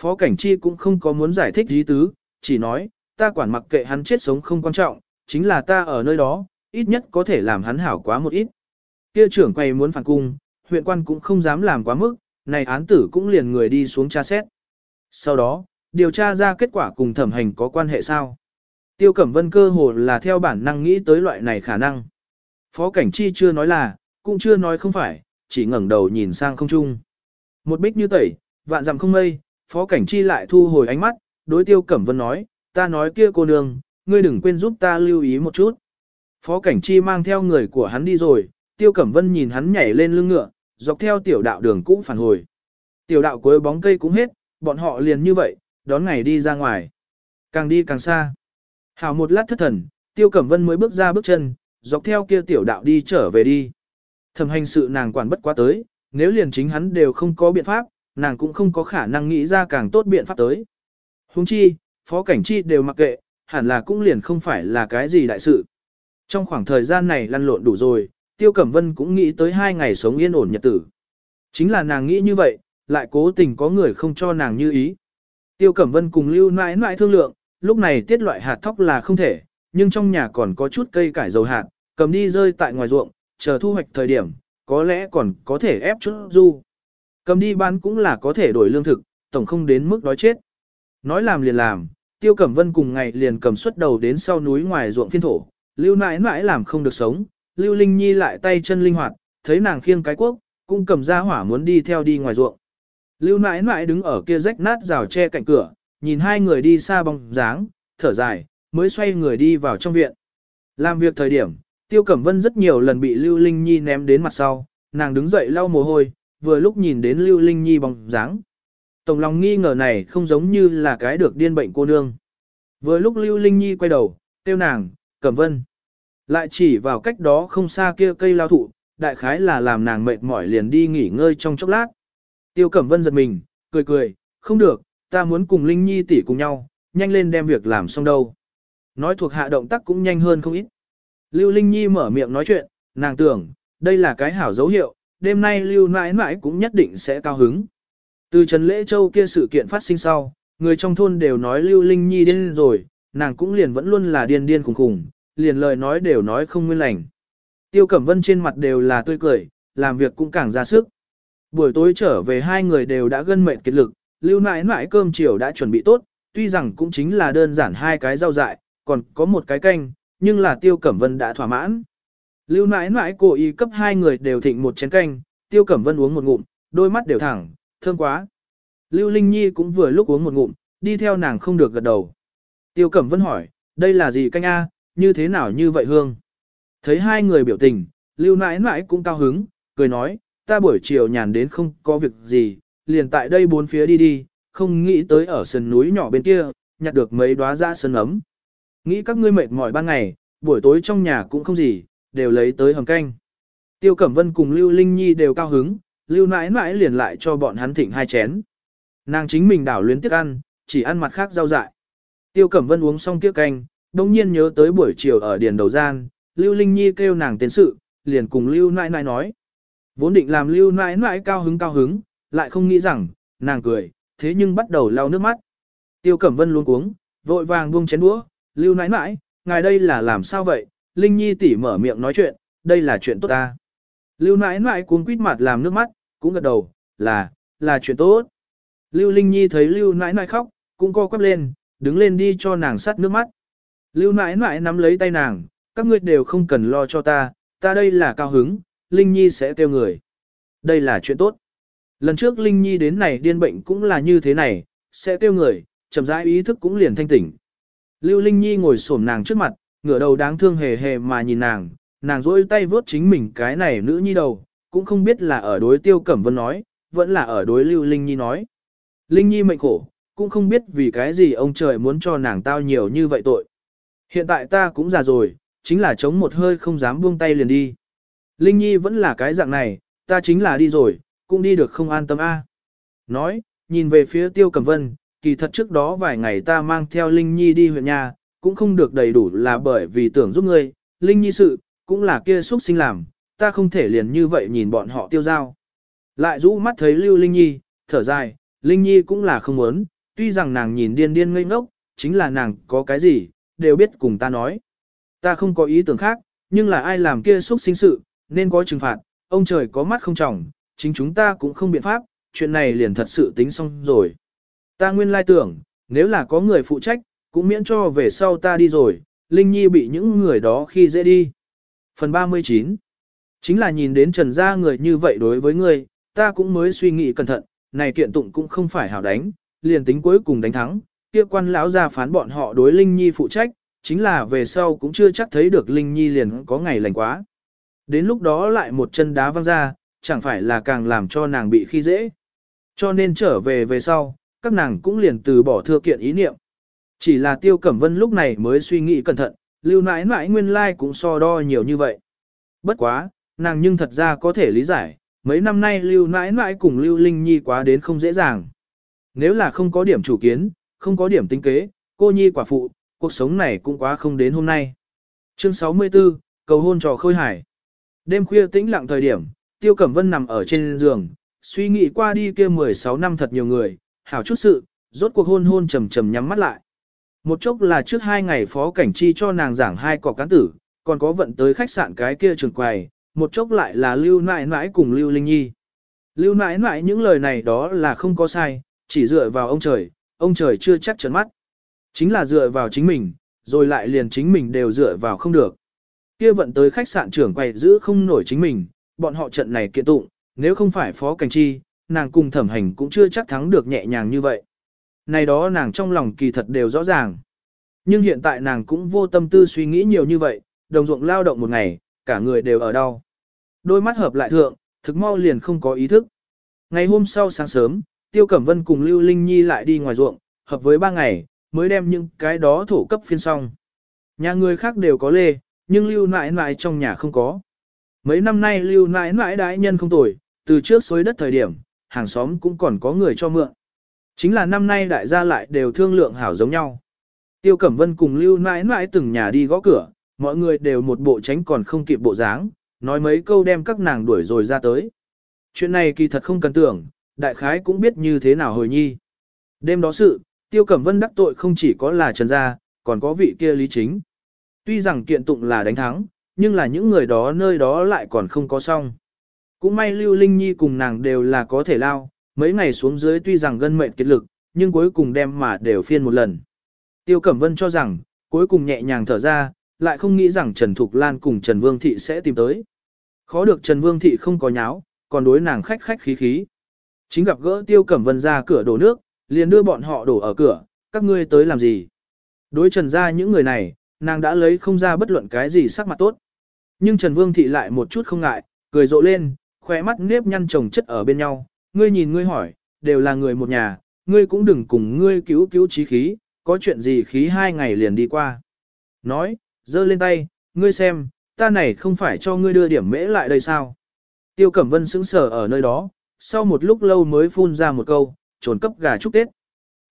Phó Cảnh Chi cũng không có muốn giải thích lý tứ, chỉ nói, ta quản mặc kệ hắn chết sống không quan trọng, chính là ta ở nơi đó, ít nhất có thể làm hắn hảo quá một ít. Kia trưởng quay muốn phản cung, huyện quan cũng không dám làm quá mức, này án tử cũng liền người đi xuống tra xét. Sau đó, điều tra ra kết quả cùng thẩm hành có quan hệ sao? Tiêu Cẩm Vân cơ hồ là theo bản năng nghĩ tới loại này khả năng. Phó cảnh chi chưa nói là, cũng chưa nói không phải, chỉ ngẩng đầu nhìn sang không trung. Một bích như tẩy, vạn dặm không mây, phó cảnh chi lại thu hồi ánh mắt, đối tiêu cẩm vân nói, ta nói kia cô nương, ngươi đừng quên giúp ta lưu ý một chút. Phó cảnh chi mang theo người của hắn đi rồi, tiêu cẩm vân nhìn hắn nhảy lên lưng ngựa, dọc theo tiểu đạo đường cũng phản hồi. Tiểu đạo cuối bóng cây cũng hết, bọn họ liền như vậy, đón ngày đi ra ngoài. Càng đi càng xa. Hảo một lát thất thần, tiêu cẩm vân mới bước ra bước chân, dọc theo kia tiểu đạo đi trở về đi. Thẩm hành sự nàng quản bất quá tới, nếu liền chính hắn đều không có biện pháp, nàng cũng không có khả năng nghĩ ra càng tốt biện pháp tới. Huống chi, phó cảnh chi đều mặc kệ, hẳn là cũng liền không phải là cái gì đại sự. Trong khoảng thời gian này lăn lộn đủ rồi, Tiêu Cẩm Vân cũng nghĩ tới hai ngày sống yên ổn nhật tử. Chính là nàng nghĩ như vậy, lại cố tình có người không cho nàng như ý. Tiêu Cẩm Vân cùng Lưu nãi nãi thương lượng, lúc này tiết loại hạt thóc là không thể, nhưng trong nhà còn có chút cây cải dầu hạt, cầm đi rơi tại ngoài ruộng, chờ thu hoạch thời điểm, có lẽ còn có thể ép chút du. Cầm đi bán cũng là có thể đổi lương thực, tổng không đến mức đói chết. Nói làm liền làm, Tiêu Cẩm Vân cùng ngày liền cầm xuất đầu đến sau núi ngoài ruộng phiên thổ, Lưu nãi nãi làm không được sống, Lưu Linh Nhi lại tay chân linh hoạt, thấy nàng khiêng cái quốc, cũng cầm ra hỏa muốn đi theo đi ngoài ruộng. Lưu nãi nãi đứng ở kia rách nát rào tre cạnh cửa, nhìn hai người đi xa bóng dáng, thở dài, mới xoay người đi vào trong viện. Làm việc thời điểm, Tiêu Cẩm Vân rất nhiều lần bị Lưu Linh Nhi ném đến mặt sau, nàng đứng dậy lau mồ hôi, vừa lúc nhìn đến Lưu Linh Nhi bóng dáng. Tổng lòng nghi ngờ này không giống như là cái được điên bệnh cô nương. Vừa lúc Lưu Linh Nhi quay đầu, tiêu nàng, Cẩm Vân. Lại chỉ vào cách đó không xa kia cây lao thụ, đại khái là làm nàng mệt mỏi liền đi nghỉ ngơi trong chốc lát. Tiêu Cẩm Vân giật mình, cười cười, không được, ta muốn cùng Linh Nhi tỷ cùng nhau, nhanh lên đem việc làm xong đâu. Nói thuộc hạ động tác cũng nhanh hơn không ít. Lưu Linh Nhi mở miệng nói chuyện, nàng tưởng, đây là cái hảo dấu hiệu, đêm nay Lưu mãi mãi cũng nhất định sẽ cao hứng. Từ Trần Lễ Châu kia sự kiện phát sinh sau, người trong thôn đều nói Lưu Linh Nhi điên rồi, nàng cũng liền vẫn luôn là điên điên khùng khùng, liền lời nói đều nói không nguyên lành. Tiêu Cẩm Vân trên mặt đều là tươi cười, làm việc cũng càng ra sức. Buổi tối trở về hai người đều đã gân mệt kiệt lực, lưu nãi nãi cơm chiều đã chuẩn bị tốt, tuy rằng cũng chính là đơn giản hai cái rau dại, còn có một cái canh, nhưng là Tiêu Cẩm Vân đã thỏa mãn. Lưu nãi nãi cố ý cấp hai người đều thịnh một chén canh, Tiêu Cẩm Vân uống một ngụm, đôi mắt đều thẳng, thơm quá. Lưu Linh Nhi cũng vừa lúc uống một ngụm, đi theo nàng không được gật đầu. Tiêu Cẩm Vân hỏi, đây là gì canh a, như thế nào như vậy hương? Thấy hai người biểu tình, Lưu nãi nãi cũng cao hứng, cười nói, ta buổi chiều nhàn đến không có việc gì, liền tại đây bốn phía đi đi, không nghĩ tới ở sườn núi nhỏ bên kia, nhặt được mấy đóa ra sơn ấm. Nghĩ các ngươi mệt mỏi ban ngày, buổi tối trong nhà cũng không gì, đều lấy tới hầm canh. Tiêu Cẩm Vân cùng Lưu Linh Nhi đều cao hứng, Lưu nãi nãi liền lại cho bọn hắn thịnh hai chén. Nàng chính mình đảo luyến tiếc ăn, chỉ ăn mặt khác rau dại. Tiêu Cẩm Vân uống xong tiếc canh, đông nhiên nhớ tới buổi chiều ở điền đầu gian, Lưu Linh Nhi kêu nàng tiến sự, liền cùng Lưu nãi nãi nói. Vốn định làm Lưu nãi nãi cao hứng cao hứng, lại không nghĩ rằng, nàng cười, thế nhưng bắt đầu lau nước mắt. Tiêu Cẩm Vân luôn cuống, vội vàng buông chén đũa, Lưu nãi nãi, ngài đây là làm sao vậy? Linh Nhi tỉ mở miệng nói chuyện, đây là chuyện tốt ta. Lưu nãi nãi cuống quýt mặt làm nước mắt, cũng gật đầu, là, là chuyện tốt. Lưu Linh Nhi thấy Lưu nãi nãi khóc, cũng co quắp lên, đứng lên đi cho nàng sắt nước mắt. Lưu nãi nãi nắm lấy tay nàng, các ngươi đều không cần lo cho ta, ta đây là cao hứng, Linh Nhi sẽ kêu người. Đây là chuyện tốt. Lần trước Linh Nhi đến này điên bệnh cũng là như thế này, sẽ tiêu người, chậm rãi ý thức cũng liền thanh tỉnh. Lưu Linh Nhi ngồi xổm nàng trước mặt, ngửa đầu đáng thương hề hề mà nhìn nàng, nàng rỗi tay vớt chính mình cái này nữ nhi đầu, cũng không biết là ở đối Tiêu Cẩm Vân nói, vẫn là ở đối Lưu Linh Nhi nói. Linh Nhi mệnh khổ, cũng không biết vì cái gì ông trời muốn cho nàng tao nhiều như vậy tội. Hiện tại ta cũng già rồi, chính là chống một hơi không dám buông tay liền đi. Linh Nhi vẫn là cái dạng này, ta chính là đi rồi, cũng đi được không an tâm a. Nói, nhìn về phía Tiêu Cẩm Vân, kỳ thật trước đó vài ngày ta mang theo Linh Nhi đi huyện nhà, cũng không được đầy đủ là bởi vì tưởng giúp ngươi, Linh Nhi sự, cũng là kia xuất sinh làm, ta không thể liền như vậy nhìn bọn họ tiêu giao. Lại rũ mắt thấy Lưu Linh Nhi, thở dài, Linh Nhi cũng là không muốn, tuy rằng nàng nhìn điên điên ngây ngốc, chính là nàng có cái gì, đều biết cùng ta nói. Ta không có ý tưởng khác, nhưng là ai làm kia xuất sinh sự, nên có trừng phạt, ông trời có mắt không trọng, chính chúng ta cũng không biện pháp, chuyện này liền thật sự tính xong rồi. Ta nguyên lai tưởng, nếu là có người phụ trách, cũng miễn cho về sau ta đi rồi, Linh Nhi bị những người đó khi dễ đi. Phần 39 Chính là nhìn đến trần gia người như vậy đối với ngươi, ta cũng mới suy nghĩ cẩn thận, này kiện tụng cũng không phải hảo đánh, liền tính cuối cùng đánh thắng, kia quan lão gia phán bọn họ đối Linh Nhi phụ trách, chính là về sau cũng chưa chắc thấy được Linh Nhi liền có ngày lành quá. Đến lúc đó lại một chân đá văng ra, chẳng phải là càng làm cho nàng bị khi dễ. Cho nên trở về về sau, các nàng cũng liền từ bỏ thưa kiện ý niệm. Chỉ là Tiêu Cẩm Vân lúc này mới suy nghĩ cẩn thận, lưu nãi nãi nguyên lai like cũng so đo nhiều như vậy. Bất quá, nàng nhưng thật ra có thể lý giải, mấy năm nay lưu nãi nãi cùng lưu linh nhi quá đến không dễ dàng. Nếu là không có điểm chủ kiến, không có điểm tính kế, cô nhi quả phụ, cuộc sống này cũng quá không đến hôm nay. Chương 64, cầu hôn trò khôi hải. Đêm khuya tĩnh lặng thời điểm, Tiêu Cẩm Vân nằm ở trên giường, suy nghĩ qua đi kia 16 năm thật nhiều người, hảo chút sự, rốt cuộc hôn hôn trầm trầm nhắm mắt lại. Một chốc là trước hai ngày phó cảnh chi cho nàng giảng hai cọc cán tử, còn có vận tới khách sạn cái kia trường quầy, một chốc lại là lưu nãi nãi cùng lưu linh nhi. Lưu nãi nãi những lời này đó là không có sai, chỉ dựa vào ông trời, ông trời chưa chắc chấn mắt. Chính là dựa vào chính mình, rồi lại liền chính mình đều dựa vào không được. Kia vận tới khách sạn trưởng quầy giữ không nổi chính mình, bọn họ trận này kiện tụng, nếu không phải phó cảnh chi, nàng cùng thẩm hành cũng chưa chắc thắng được nhẹ nhàng như vậy. Này đó nàng trong lòng kỳ thật đều rõ ràng. Nhưng hiện tại nàng cũng vô tâm tư suy nghĩ nhiều như vậy, đồng ruộng lao động một ngày, cả người đều ở đau. Đôi mắt hợp lại thượng, thực mau liền không có ý thức. Ngày hôm sau sáng sớm, Tiêu Cẩm Vân cùng Lưu Linh Nhi lại đi ngoài ruộng, hợp với ba ngày, mới đem những cái đó thổ cấp phiên xong. Nhà người khác đều có lê, nhưng Lưu nãi nãi trong nhà không có. Mấy năm nay Lưu nãi nãi đãi nhân không tồi, từ trước xối đất thời điểm, hàng xóm cũng còn có người cho mượn. Chính là năm nay đại gia lại đều thương lượng hảo giống nhau. Tiêu Cẩm Vân cùng Lưu nãi nãi từng nhà đi gõ cửa, mọi người đều một bộ tránh còn không kịp bộ dáng, nói mấy câu đem các nàng đuổi rồi ra tới. Chuyện này kỳ thật không cần tưởng, đại khái cũng biết như thế nào hồi nhi. Đêm đó sự, Tiêu Cẩm Vân đắc tội không chỉ có là Trần Gia, còn có vị kia lý chính. Tuy rằng kiện tụng là đánh thắng, nhưng là những người đó nơi đó lại còn không có xong. Cũng may Lưu Linh Nhi cùng nàng đều là có thể lao, mấy ngày xuống dưới tuy rằng gân mệnh kiệt lực, nhưng cuối cùng đem mà đều phiên một lần. Tiêu Cẩm Vân cho rằng, cuối cùng nhẹ nhàng thở ra, lại không nghĩ rằng Trần Thục Lan cùng Trần Vương Thị sẽ tìm tới. Khó được Trần Vương Thị không có nháo, còn đối nàng khách khách khí khí. Chính gặp gỡ Tiêu Cẩm Vân ra cửa đổ nước, liền đưa bọn họ đổ ở cửa, các ngươi tới làm gì? Đối Trần ra những người này, nàng đã lấy không ra bất luận cái gì sắc mặt tốt. Nhưng Trần Vương Thị lại một chút không ngại, cười rộ lên, khóe mắt nếp nhăn chồng chất ở bên nhau, ngươi nhìn ngươi hỏi, đều là người một nhà, ngươi cũng đừng cùng ngươi cứu cứu trí khí, có chuyện gì khí hai ngày liền đi qua. Nói, giơ lên tay, ngươi xem, ta này không phải cho ngươi đưa điểm mễ lại đây sao. Tiêu Cẩm Vân sững sờ ở nơi đó, sau một lúc lâu mới phun ra một câu, trồn cấp gà chúc Tết.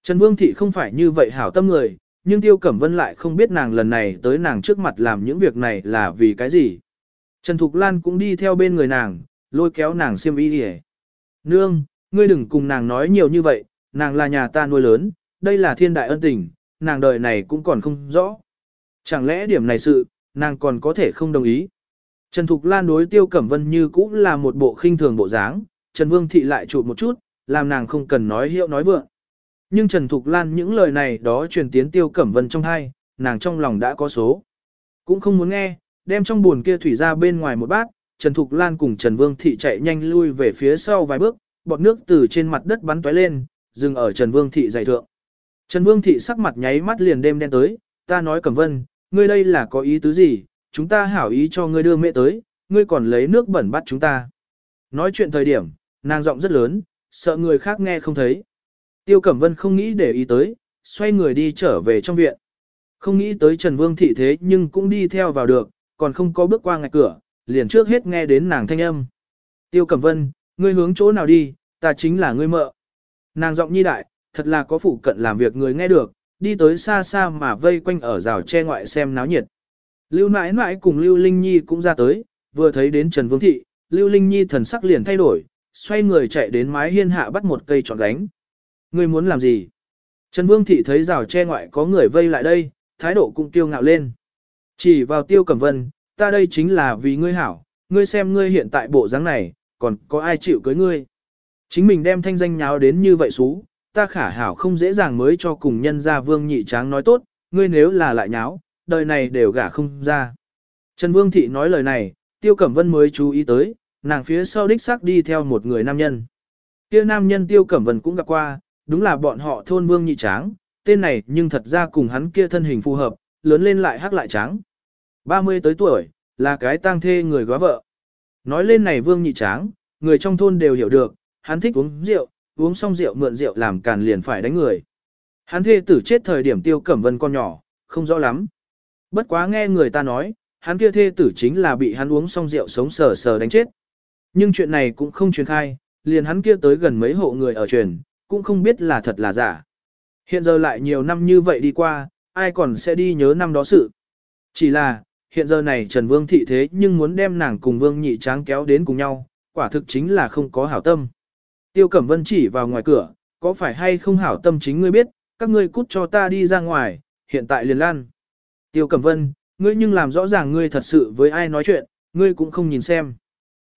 Trần Vương Thị không phải như vậy hảo tâm người, nhưng Tiêu Cẩm Vân lại không biết nàng lần này tới nàng trước mặt làm những việc này là vì cái gì. Trần Thục Lan cũng đi theo bên người nàng, lôi kéo nàng xiêm y đi Nương, ngươi đừng cùng nàng nói nhiều như vậy, nàng là nhà ta nuôi lớn, đây là thiên đại ân tình, nàng đời này cũng còn không rõ. Chẳng lẽ điểm này sự, nàng còn có thể không đồng ý. Trần Thục Lan đối Tiêu Cẩm Vân như cũng là một bộ khinh thường bộ dáng, Trần Vương Thị lại chụp một chút, làm nàng không cần nói hiệu nói vượng. Nhưng Trần Thục Lan những lời này đó truyền tiến Tiêu Cẩm Vân trong thai, nàng trong lòng đã có số. Cũng không muốn nghe, đem trong buồn kia thủy ra bên ngoài một bát, Trần Thục Lan cùng Trần Vương Thị chạy nhanh lui về phía sau vài bước, bọt nước từ trên mặt đất bắn tóe lên, dừng ở Trần Vương Thị dày thượng. Trần Vương Thị sắc mặt nháy mắt liền đêm đen tới, ta nói Cẩm Vân, ngươi đây là có ý tứ gì, chúng ta hảo ý cho ngươi đưa mẹ tới, ngươi còn lấy nước bẩn bắt chúng ta. Nói chuyện thời điểm, nàng giọng rất lớn, sợ người khác nghe không thấy. Tiêu Cẩm Vân không nghĩ để ý tới, xoay người đi trở về trong viện. Không nghĩ tới Trần Vương Thị thế nhưng cũng đi theo vào được, còn không có bước qua ngạch cửa, liền trước hết nghe đến nàng thanh âm. Tiêu Cẩm Vân, ngươi hướng chỗ nào đi, ta chính là ngươi mợ. Nàng giọng nhi đại, thật là có phụ cận làm việc người nghe được, đi tới xa xa mà vây quanh ở rào tre ngoại xem náo nhiệt. Lưu nãi nãi cùng Lưu Linh Nhi cũng ra tới, vừa thấy đến Trần Vương Thị, Lưu Linh Nhi thần sắc liền thay đổi, xoay người chạy đến mái hiên hạ bắt một cây trọn gánh. Ngươi muốn làm gì? Trần Vương Thị thấy rào tre ngoại có người vây lại đây, thái độ cũng kiêu ngạo lên. Chỉ vào tiêu cẩm vân, ta đây chính là vì ngươi hảo, ngươi xem ngươi hiện tại bộ dáng này, còn có ai chịu cưới ngươi. Chính mình đem thanh danh nháo đến như vậy xú, ta khả hảo không dễ dàng mới cho cùng nhân gia vương nhị tráng nói tốt, ngươi nếu là lại nháo, đời này đều gả không ra. Trần Vương Thị nói lời này, Tiêu Cẩm Vân mới chú ý tới, nàng phía sau đích xác đi theo một người nam nhân. Kia nam nhân Tiêu Cẩm Vân cũng gặp qua, đúng là bọn họ thôn Vương Nhị Tráng, tên này nhưng thật ra cùng hắn kia thân hình phù hợp, lớn lên lại hắc lại tráng. 30 tới tuổi, là cái tang thê người góa vợ. Nói lên này Vương Nhị Tráng, người trong thôn đều hiểu được, hắn thích uống rượu, uống xong rượu mượn rượu làm càn liền phải đánh người. Hắn thê tử chết thời điểm Tiêu Cẩm Vân con nhỏ, không rõ lắm. Bất quá nghe người ta nói, hắn kia thê tử chính là bị hắn uống xong rượu sống sờ sờ đánh chết. Nhưng chuyện này cũng không truyền khai, liền hắn kia tới gần mấy hộ người ở truyền, cũng không biết là thật là giả. Hiện giờ lại nhiều năm như vậy đi qua, ai còn sẽ đi nhớ năm đó sự. Chỉ là, hiện giờ này Trần Vương thị thế nhưng muốn đem nàng cùng Vương nhị tráng kéo đến cùng nhau, quả thực chính là không có hảo tâm. Tiêu Cẩm Vân chỉ vào ngoài cửa, có phải hay không hảo tâm chính ngươi biết, các ngươi cút cho ta đi ra ngoài, hiện tại liền lan. Tiêu Cẩm Vân, ngươi nhưng làm rõ ràng ngươi thật sự với ai nói chuyện, ngươi cũng không nhìn xem.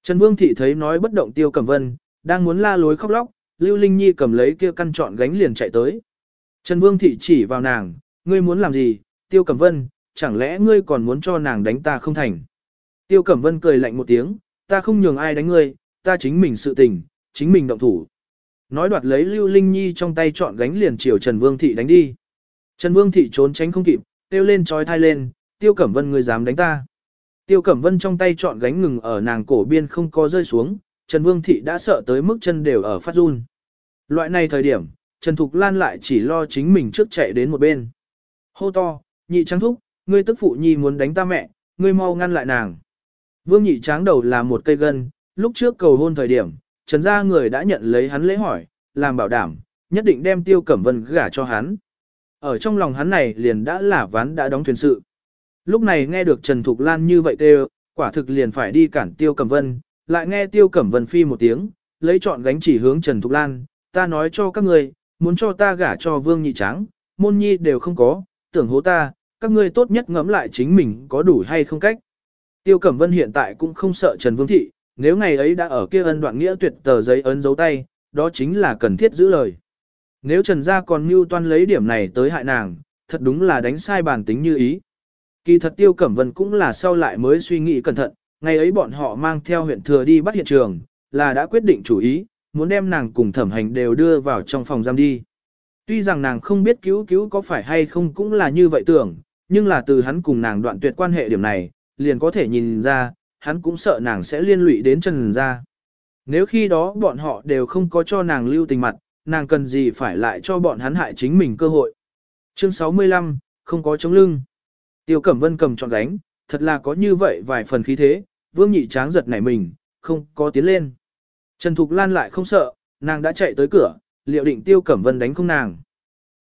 Trần Vương Thị thấy nói bất động Tiêu Cẩm Vân, đang muốn la lối khóc lóc, Lưu Linh Nhi cầm lấy kia căn trọn gánh liền chạy tới. Trần Vương Thị chỉ vào nàng, ngươi muốn làm gì, Tiêu Cẩm Vân, chẳng lẽ ngươi còn muốn cho nàng đánh ta không thành. Tiêu Cẩm Vân cười lạnh một tiếng, ta không nhường ai đánh ngươi, ta chính mình sự tình, chính mình động thủ. Nói đoạt lấy Lưu Linh Nhi trong tay trọn gánh liền chiều Trần Vương Thị đánh đi. Trần Vương Thị trốn tránh không kịp, tiêu lên trói thai lên, Tiêu Cẩm Vân ngươi dám đánh ta. Tiêu Cẩm Vân trong tay trọn gánh ngừng ở nàng cổ biên không có rơi xuống, Trần Vương Thị đã sợ tới mức chân đều ở phát run. Loại này thời điểm, Trần Thục Lan lại chỉ lo chính mình trước chạy đến một bên. Hô to, nhị trắng thúc, ngươi tức phụ nhi muốn đánh ta mẹ, ngươi mau ngăn lại nàng. Vương nhị tráng đầu là một cây gân, lúc trước cầu hôn thời điểm, Trần gia người đã nhận lấy hắn lễ hỏi, làm bảo đảm, nhất định đem Tiêu Cẩm Vân gả cho hắn. Ở trong lòng hắn này liền đã là ván đã đóng thuyền sự. Lúc này nghe được Trần Thục Lan như vậy kêu, quả thực liền phải đi cản Tiêu Cẩm Vân, lại nghe Tiêu Cẩm Vân phi một tiếng, lấy chọn gánh chỉ hướng Trần Thục Lan, ta nói cho các ngươi, muốn cho ta gả cho Vương Nhị Tráng, môn nhi đều không có, tưởng hố ta, các ngươi tốt nhất ngẫm lại chính mình có đủ hay không cách. Tiêu Cẩm Vân hiện tại cũng không sợ Trần Vương Thị, nếu ngày ấy đã ở kia ân đoạn nghĩa tuyệt tờ giấy ấn dấu tay, đó chính là cần thiết giữ lời. Nếu Trần Gia còn mưu toan lấy điểm này tới hại nàng, thật đúng là đánh sai bản tính như ý. Kỳ thật Tiêu Cẩm Vân cũng là sau lại mới suy nghĩ cẩn thận, ngày ấy bọn họ mang theo huyện thừa đi bắt hiện trường, là đã quyết định chủ ý, muốn đem nàng cùng thẩm hành đều đưa vào trong phòng giam đi. Tuy rằng nàng không biết cứu cứu có phải hay không cũng là như vậy tưởng, nhưng là từ hắn cùng nàng đoạn tuyệt quan hệ điểm này, liền có thể nhìn ra, hắn cũng sợ nàng sẽ liên lụy đến Trần ra. Nếu khi đó bọn họ đều không có cho nàng lưu tình mặt, nàng cần gì phải lại cho bọn hắn hại chính mình cơ hội. Chương 65, không có chống lưng. Tiêu Cẩm Vân cầm trọn đánh, thật là có như vậy vài phần khí thế, Vương Nhị Tráng giật nảy mình, không có tiến lên. Trần Thục Lan lại không sợ, nàng đã chạy tới cửa, liệu định Tiêu Cẩm Vân đánh không nàng.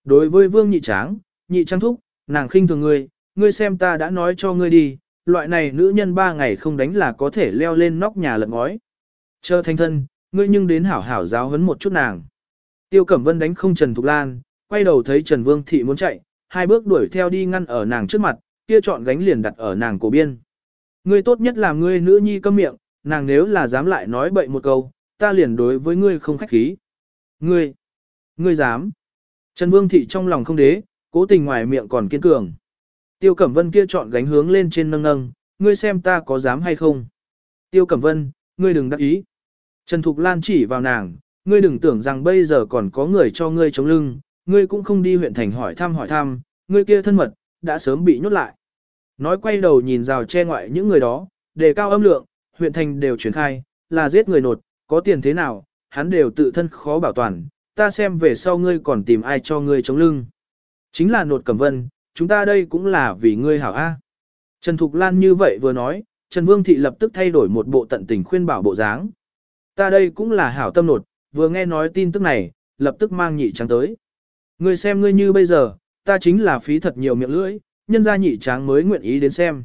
Đối với Vương Nhị Tráng, Nhị Tráng thúc, nàng khinh thường ngươi, ngươi xem ta đã nói cho ngươi đi, loại này nữ nhân ba ngày không đánh là có thể leo lên nóc nhà lật ngói. Chờ thanh thân, ngươi nhưng đến hảo hảo giáo huấn một chút nàng. Tiêu Cẩm Vân đánh không Trần Thục Lan, quay đầu thấy Trần Vương Thị muốn chạy, hai bước đuổi theo đi ngăn ở nàng trước mặt, kia chọn gánh liền đặt ở nàng cổ biên. Ngươi tốt nhất là ngươi nữ nhi câm miệng, nàng nếu là dám lại nói bậy một câu, ta liền đối với ngươi không khách khí. Ngươi, ngươi dám. Trần Vương Thị trong lòng không đế, cố tình ngoài miệng còn kiên cường. Tiêu Cẩm Vân kia chọn gánh hướng lên trên nâng nâng, ngươi xem ta có dám hay không. Tiêu Cẩm Vân, ngươi đừng đắc ý. Trần Thục Lan chỉ vào nàng, ngươi đừng tưởng rằng bây giờ còn có người cho ngươi chống lưng, ngươi cũng không đi huyện thành hỏi thăm hỏi thăm, ngươi kia thân mật, đã sớm bị nhốt lại. Nói quay đầu nhìn rào che ngoại những người đó, đề cao âm lượng, huyện thành đều truyền khai, là giết người nột, có tiền thế nào, hắn đều tự thân khó bảo toàn, ta xem về sau ngươi còn tìm ai cho ngươi chống lưng. Chính là nột cẩm vân, chúng ta đây cũng là vì ngươi hảo A. Trần Thục Lan như vậy vừa nói, Trần Vương Thị lập tức thay đổi một bộ tận tình khuyên bảo bộ dáng. Ta đây cũng là hảo tâm nột, vừa nghe nói tin tức này, lập tức mang nhị trắng tới. Ngươi xem ngươi như bây giờ, ta chính là phí thật nhiều miệng lưỡi, nhân gia nhị tráng mới nguyện ý đến xem.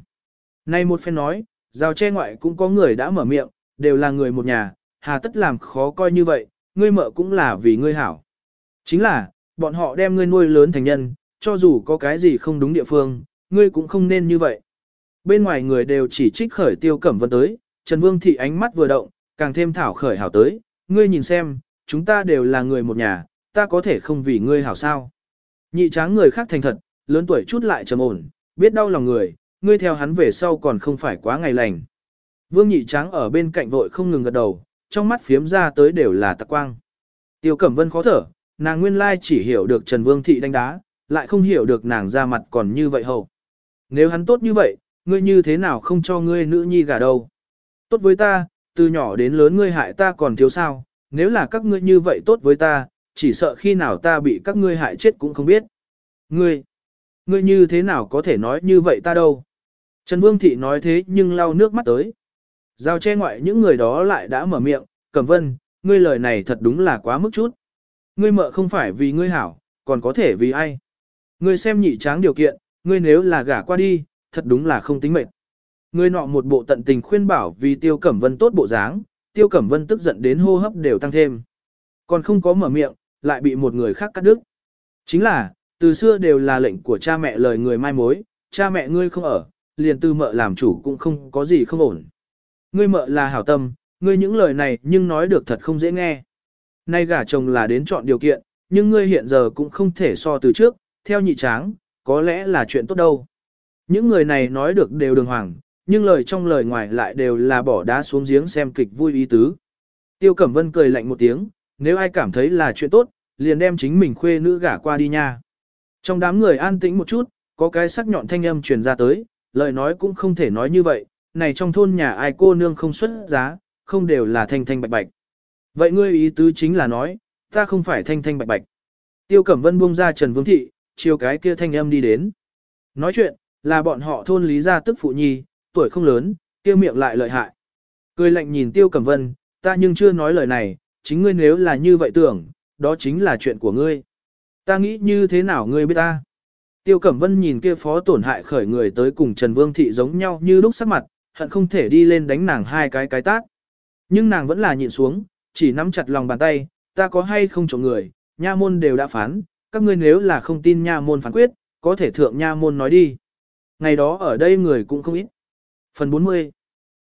Này một phen nói, rào che ngoại cũng có người đã mở miệng, đều là người một nhà, hà tất làm khó coi như vậy, ngươi mợ cũng là vì ngươi hảo. Chính là, bọn họ đem ngươi nuôi lớn thành nhân, cho dù có cái gì không đúng địa phương, ngươi cũng không nên như vậy. Bên ngoài người đều chỉ trích khởi tiêu cẩm vân tới, Trần Vương Thị ánh mắt vừa động, càng thêm thảo khởi hảo tới, ngươi nhìn xem, chúng ta đều là người một nhà, ta có thể không vì ngươi hảo sao. Nhị tráng người khác thành thật, lớn tuổi chút lại trầm ổn, biết đau lòng người, ngươi theo hắn về sau còn không phải quá ngày lành. Vương nhị tráng ở bên cạnh vội không ngừng gật đầu, trong mắt phiếm ra tới đều là tạc quang. Tiêu Cẩm Vân khó thở, nàng nguyên lai chỉ hiểu được Trần Vương Thị đánh đá, lại không hiểu được nàng ra mặt còn như vậy hầu. Nếu hắn tốt như vậy, ngươi như thế nào không cho ngươi nữ nhi gả đâu? Tốt với ta, từ nhỏ đến lớn ngươi hại ta còn thiếu sao, nếu là các ngươi như vậy tốt với ta, chỉ sợ khi nào ta bị các ngươi hại chết cũng không biết. Ngươi, ngươi như thế nào có thể nói như vậy ta đâu? Trần Vương Thị nói thế nhưng lau nước mắt tới. Giao che ngoại những người đó lại đã mở miệng, Cẩm Vân, ngươi lời này thật đúng là quá mức chút. Ngươi mợ không phải vì ngươi hảo, còn có thể vì ai. Ngươi xem nhị tráng điều kiện, ngươi nếu là gả qua đi, thật đúng là không tính mệt. Ngươi nọ một bộ tận tình khuyên bảo vì Tiêu Cẩm Vân tốt bộ dáng, Tiêu Cẩm Vân tức giận đến hô hấp đều tăng thêm. Còn không có mở miệng, lại bị một người khác cắt đứt. Chính là, từ xưa đều là lệnh của cha mẹ lời người mai mối, cha mẹ ngươi không ở, liền tư mợ làm chủ cũng không có gì không ổn. Ngươi mợ là hảo tâm, ngươi những lời này nhưng nói được thật không dễ nghe. Nay gả chồng là đến chọn điều kiện, nhưng ngươi hiện giờ cũng không thể so từ trước, theo nhị tráng, có lẽ là chuyện tốt đâu. Những người này nói được đều đường hoàng, nhưng lời trong lời ngoài lại đều là bỏ đá xuống giếng xem kịch vui ý tứ. Tiêu Cẩm Vân cười lạnh một tiếng, nếu ai cảm thấy là chuyện tốt, liền đem chính mình khuê nữ gả qua đi nha. Trong đám người an tĩnh một chút, có cái sắc nhọn thanh âm truyền ra tới, lời nói cũng không thể nói như vậy, này trong thôn nhà ai cô nương không xuất giá, không đều là thanh thanh bạch bạch. Vậy ngươi ý tứ chính là nói, ta không phải thanh thanh bạch bạch. Tiêu Cẩm Vân buông ra Trần Vương Thị, chiều cái kia thanh âm đi đến. Nói chuyện, là bọn họ thôn lý gia tức phụ nhi, tuổi không lớn, kia miệng lại lợi hại. Cười lạnh nhìn Tiêu Cẩm Vân, ta nhưng chưa nói lời này, chính ngươi nếu là như vậy tưởng, đó chính là chuyện của ngươi. Ta nghĩ như thế nào ngươi biết ta? Tiêu Cẩm Vân nhìn kia phó tổn hại khởi người tới cùng Trần Vương Thị giống nhau như lúc sắc mặt, hận không thể đi lên đánh nàng hai cái cái tát. Nhưng nàng vẫn là nhịn xuống, chỉ nắm chặt lòng bàn tay, ta có hay không trộm người, nha môn đều đã phán, các ngươi nếu là không tin nha môn phán quyết, có thể thượng nha môn nói đi. Ngày đó ở đây người cũng không ít. Phần 40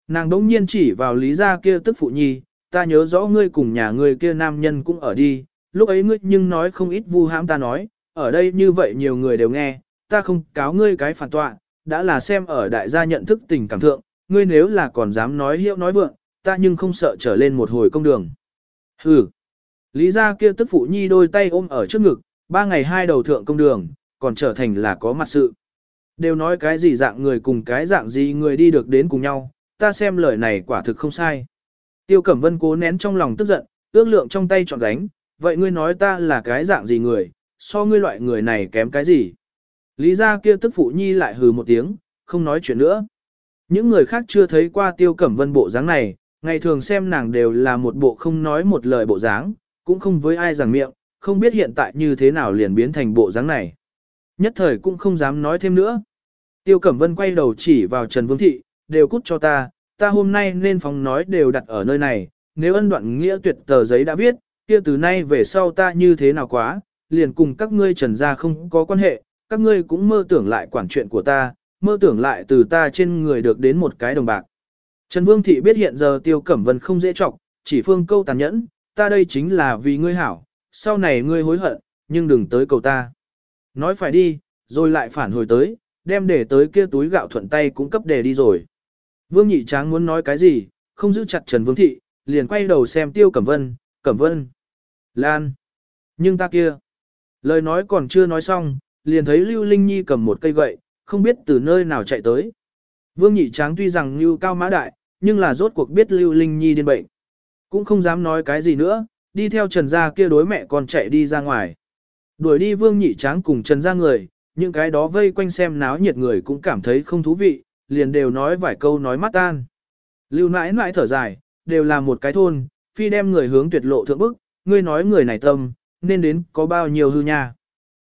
Nàng đống nhiên chỉ vào lý gia kia tức phụ nhi, ta nhớ rõ ngươi cùng nhà ngươi kia nam nhân cũng ở đi, lúc ấy ngươi nhưng nói không ít vu hãm ta nói, ở đây như vậy nhiều người đều nghe, ta không cáo ngươi cái phản tọa, đã là xem ở đại gia nhận thức tình cảm thượng, ngươi nếu là còn dám nói hiệu nói vượng, ta nhưng không sợ trở lên một hồi công đường. Hừ. Lý gia kia tức phụ nhi đôi tay ôm ở trước ngực, ba ngày hai đầu thượng công đường, còn trở thành là có mặt sự. Đều nói cái gì dạng người cùng cái dạng gì người đi được đến cùng nhau, ta xem lời này quả thực không sai. Tiêu Cẩm Vân cố nén trong lòng tức giận, ước lượng trong tay chọn đánh, vậy ngươi nói ta là cái dạng gì người, so ngươi loại người này kém cái gì. Lý gia kia tức phụ nhi lại hừ một tiếng, không nói chuyện nữa. Những người khác chưa thấy qua Tiêu Cẩm Vân bộ dáng này, ngày thường xem nàng đều là một bộ không nói một lời bộ dáng, cũng không với ai giảng miệng, không biết hiện tại như thế nào liền biến thành bộ dáng này. Nhất thời cũng không dám nói thêm nữa. Tiêu Cẩm Vân quay đầu chỉ vào Trần Vương Thị, đều cút cho ta, ta hôm nay nên phòng nói đều đặt ở nơi này, nếu ân đoạn nghĩa tuyệt tờ giấy đã viết, kia từ nay về sau ta như thế nào quá, liền cùng các ngươi trần gia không có quan hệ, các ngươi cũng mơ tưởng lại quản chuyện của ta, mơ tưởng lại từ ta trên người được đến một cái đồng bạc. Trần Vương Thị biết hiện giờ Tiêu Cẩm Vân không dễ trọng, chỉ phương câu tàn nhẫn, ta đây chính là vì ngươi hảo, sau này ngươi hối hận, nhưng đừng tới cầu ta. Nói phải đi, rồi lại phản hồi tới, đem để tới kia túi gạo thuận tay cũng cấp để đi rồi. Vương Nhị Tráng muốn nói cái gì, không giữ chặt Trần Vương Thị, liền quay đầu xem Tiêu Cẩm Vân, Cẩm Vân, Lan. Nhưng ta kia, lời nói còn chưa nói xong, liền thấy Lưu Linh Nhi cầm một cây gậy, không biết từ nơi nào chạy tới. Vương Nhị Tráng tuy rằng như cao mã đại, nhưng là rốt cuộc biết Lưu Linh Nhi điên bệnh. Cũng không dám nói cái gì nữa, đi theo Trần Gia kia đối mẹ con chạy đi ra ngoài. Đuổi đi Vương Nhị Tráng cùng Trần Gia người, những cái đó vây quanh xem náo nhiệt người cũng cảm thấy không thú vị, liền đều nói vài câu nói mắt tan. Lưu nãi nãi thở dài, đều là một cái thôn, phi đem người hướng tuyệt lộ thượng bức, ngươi nói người này tâm, nên đến có bao nhiêu hư nha.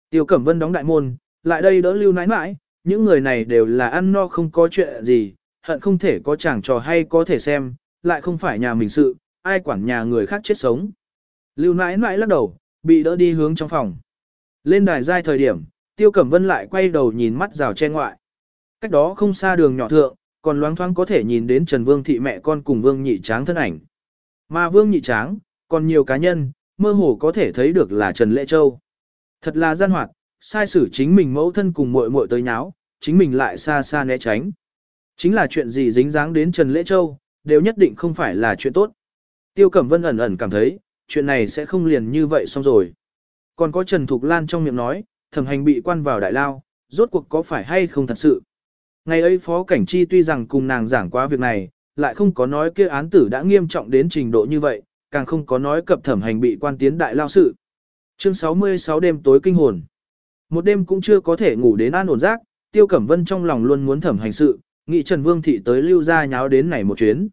Tiêu Cẩm Vân đóng đại môn, lại đây đỡ lưu nãi nãi, những người này đều là ăn no không có chuyện gì, hận không thể có chẳng trò hay có thể xem, lại không phải nhà mình sự, ai quản nhà người khác chết sống. Lưu nãi nãi lắc đầu, bị đỡ đi hướng trong phòng. Lên đài giai thời điểm, Tiêu Cẩm Vân lại quay đầu nhìn mắt rào che ngoại. Cách đó không xa đường nhỏ thượng, còn loáng thoáng có thể nhìn đến Trần Vương thị mẹ con cùng Vương Nhị Tráng thân ảnh. Mà Vương Nhị Tráng, còn nhiều cá nhân, mơ hồ có thể thấy được là Trần Lệ Châu. Thật là gian hoạt, sai xử chính mình mẫu thân cùng muội muội tới nháo, chính mình lại xa xa né tránh. Chính là chuyện gì dính dáng đến Trần Lễ Châu, đều nhất định không phải là chuyện tốt. Tiêu Cẩm Vân ẩn ẩn cảm thấy, chuyện này sẽ không liền như vậy xong rồi. Còn có Trần Thục Lan trong miệng nói, thẩm hành bị quan vào đại lao, rốt cuộc có phải hay không thật sự. Ngày ấy Phó Cảnh Chi tuy rằng cùng nàng giảng qua việc này, lại không có nói kia án tử đã nghiêm trọng đến trình độ như vậy, càng không có nói cập thẩm hành bị quan tiến đại lao sự. Chương 66 đêm tối kinh hồn. Một đêm cũng chưa có thể ngủ đến an ổn giấc, Tiêu Cẩm Vân trong lòng luôn muốn thẩm hành sự, nghĩ Trần Vương Thị tới lưu ra nháo đến này một chuyến.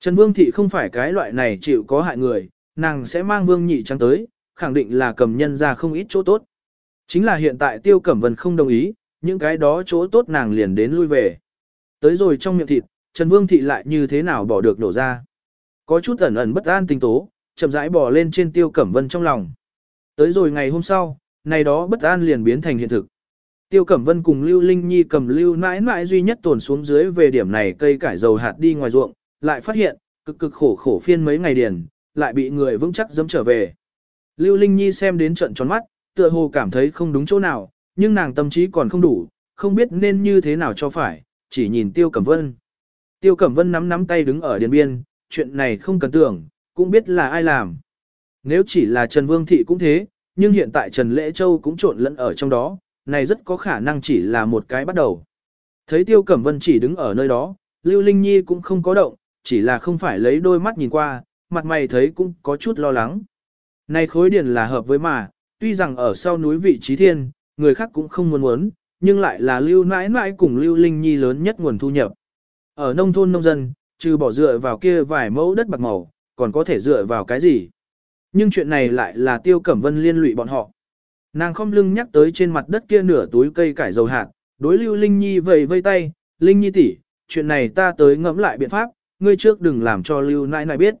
Trần Vương Thị không phải cái loại này chịu có hại người, nàng sẽ mang Vương Nhị Trắng tới, khẳng định là cầm nhân ra không ít chỗ tốt. Chính là hiện tại Tiêu Cẩm Vân không đồng ý, những cái đó chỗ tốt nàng liền đến lui về. Tới rồi trong miệng thịt, Trần Vương Thị lại như thế nào bỏ được nổ ra. Có chút ẩn ẩn bất an tình tố, chậm rãi bỏ lên trên Tiêu Cẩm Vân trong lòng. Tới rồi ngày hôm sau, này đó bất an liền biến thành hiện thực. Tiêu Cẩm Vân cùng Lưu Linh Nhi cầm Lưu mãi mãi duy nhất tồn xuống dưới về điểm này cây cải dầu hạt đi ngoài ruộng, lại phát hiện, cực cực khổ khổ phiên mấy ngày điền, lại bị người vững chắc dẫm trở về. Lưu Linh Nhi xem đến trận tròn mắt, tựa hồ cảm thấy không đúng chỗ nào, nhưng nàng tâm trí còn không đủ, không biết nên như thế nào cho phải, chỉ nhìn Tiêu Cẩm Vân. Tiêu Cẩm Vân nắm nắm tay đứng ở điện biên, chuyện này không cần tưởng, cũng biết là ai làm. Nếu chỉ là Trần Vương Thị cũng thế, nhưng hiện tại Trần Lễ Châu cũng trộn lẫn ở trong đó, này rất có khả năng chỉ là một cái bắt đầu. Thấy Tiêu Cẩm Vân chỉ đứng ở nơi đó, Lưu Linh Nhi cũng không có động, chỉ là không phải lấy đôi mắt nhìn qua, mặt mày thấy cũng có chút lo lắng. Này khối điển là hợp với mà, tuy rằng ở sau núi vị trí thiên, người khác cũng không muốn muốn, nhưng lại là lưu nãi nãi cùng lưu linh nhi lớn nhất nguồn thu nhập. Ở nông thôn nông dân, trừ bỏ dựa vào kia vài mẫu đất bạc màu, còn có thể dựa vào cái gì. Nhưng chuyện này lại là tiêu cẩm vân liên lụy bọn họ. Nàng không lưng nhắc tới trên mặt đất kia nửa túi cây cải dầu hạt, đối lưu linh nhi vầy vây tay, linh nhi tỷ, chuyện này ta tới ngẫm lại biện pháp, ngươi trước đừng làm cho lưu nãi nãi biết.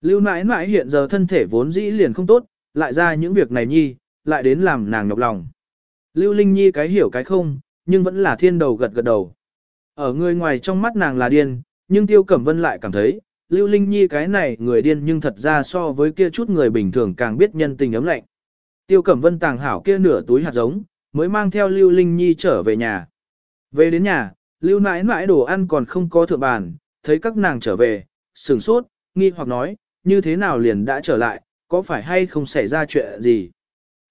Lưu nãi nãi hiện giờ thân thể vốn dĩ liền không tốt, lại ra những việc này nhi, lại đến làm nàng nhọc lòng. Lưu Linh Nhi cái hiểu cái không, nhưng vẫn là thiên đầu gật gật đầu. Ở người ngoài trong mắt nàng là điên, nhưng Tiêu Cẩm Vân lại cảm thấy, Lưu Linh Nhi cái này người điên nhưng thật ra so với kia chút người bình thường càng biết nhân tình ấm lạnh. Tiêu Cẩm Vân tàng hảo kia nửa túi hạt giống, mới mang theo Lưu Linh Nhi trở về nhà. Về đến nhà, Lưu nãi nãi đồ ăn còn không có thượng bàn, thấy các nàng trở về, sửng sốt, nghi hoặc nói, như thế nào liền đã trở lại, có phải hay không xảy ra chuyện gì.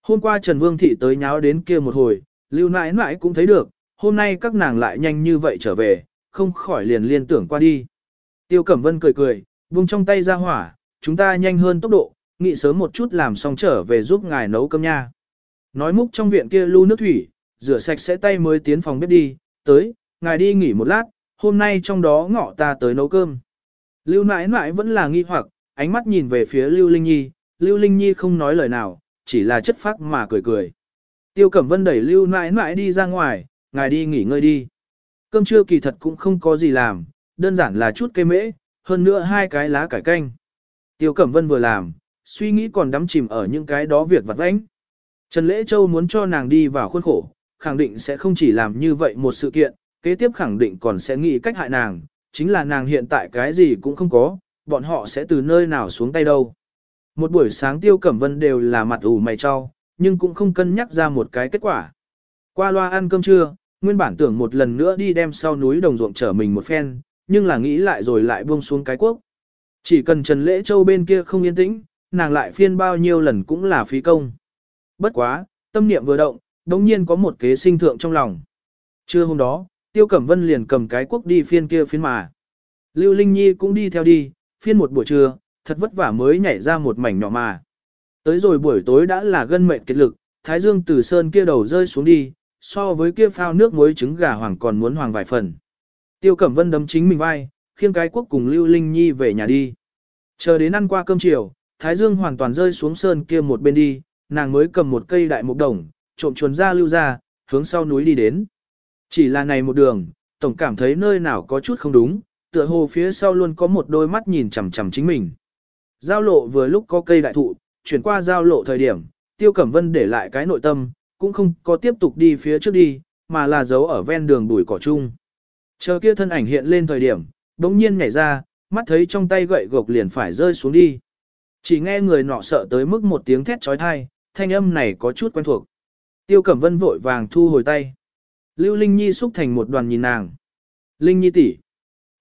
Hôm qua Trần Vương Thị tới nháo đến kia một hồi, lưu nãi nãi cũng thấy được, hôm nay các nàng lại nhanh như vậy trở về, không khỏi liền liên tưởng qua đi. Tiêu Cẩm Vân cười cười, buông trong tay ra hỏa, chúng ta nhanh hơn tốc độ, nghĩ sớm một chút làm xong trở về giúp ngài nấu cơm nha. Nói múc trong viện kia lưu nước thủy, rửa sạch sẽ tay mới tiến phòng bếp đi, tới, ngài đi nghỉ một lát, hôm nay trong đó ngọ ta tới nấu cơm. Lưu nãi nãi vẫn là nghi hoặc, ánh mắt nhìn về phía Lưu Linh Nhi, Lưu Linh Nhi không nói lời nào, chỉ là chất phác mà cười cười. Tiêu Cẩm Vân đẩy Lưu nãi nãi đi ra ngoài, ngài đi nghỉ ngơi đi. Cơm trưa kỳ thật cũng không có gì làm, đơn giản là chút cây mễ, hơn nữa hai cái lá cải canh. Tiêu Cẩm Vân vừa làm, suy nghĩ còn đắm chìm ở những cái đó việc vặt vãnh. Trần Lễ Châu muốn cho nàng đi vào khuôn khổ, khẳng định sẽ không chỉ làm như vậy một sự kiện, kế tiếp khẳng định còn sẽ nghĩ cách hại nàng, chính là nàng hiện tại cái gì cũng không có, bọn họ sẽ từ nơi nào xuống tay đâu. Một buổi sáng tiêu cẩm vân đều là mặt ủ mày cho, nhưng cũng không cân nhắc ra một cái kết quả. Qua loa ăn cơm trưa, nguyên bản tưởng một lần nữa đi đem sau núi đồng ruộng trở mình một phen, nhưng là nghĩ lại rồi lại buông xuống cái quốc. Chỉ cần Trần Lễ Châu bên kia không yên tĩnh, nàng lại phiên bao nhiêu lần cũng là phí công. Bất quá, tâm niệm vừa động, đồng nhiên có một kế sinh thượng trong lòng. Trưa hôm đó, Tiêu Cẩm Vân liền cầm cái quốc đi phiên kia phiên mà. Lưu Linh Nhi cũng đi theo đi, phiên một buổi trưa, thật vất vả mới nhảy ra một mảnh nhỏ mà. Tới rồi buổi tối đã là gân mệnh kết lực, Thái Dương từ sơn kia đầu rơi xuống đi, so với kia phao nước muối trứng gà hoàng còn muốn hoàng vài phần. Tiêu Cẩm Vân đấm chính mình vai, khiêng cái quốc cùng Lưu Linh Nhi về nhà đi. Chờ đến ăn qua cơm chiều, Thái Dương hoàn toàn rơi xuống sơn kia một bên đi, nàng mới cầm một cây đại mục đồng, trộm chuồn ra lưu ra, hướng sau núi đi đến. Chỉ là này một đường, tổng cảm thấy nơi nào có chút không đúng, tựa hồ phía sau luôn có một đôi mắt nhìn chằm chằm chính mình. Giao lộ vừa lúc có cây đại thụ, chuyển qua giao lộ thời điểm, Tiêu Cẩm Vân để lại cái nội tâm, cũng không có tiếp tục đi phía trước đi, mà là giấu ở ven đường bụi cỏ chung. Chờ kia thân ảnh hiện lên thời điểm, đống nhiên nhảy ra, mắt thấy trong tay gậy gộc liền phải rơi xuống đi. Chỉ nghe người nọ sợ tới mức một tiếng thét trói thai, thanh âm này có chút quen thuộc. Tiêu Cẩm Vân vội vàng thu hồi tay. Lưu Linh Nhi xúc thành một đoàn nhìn nàng. Linh Nhi tỷ,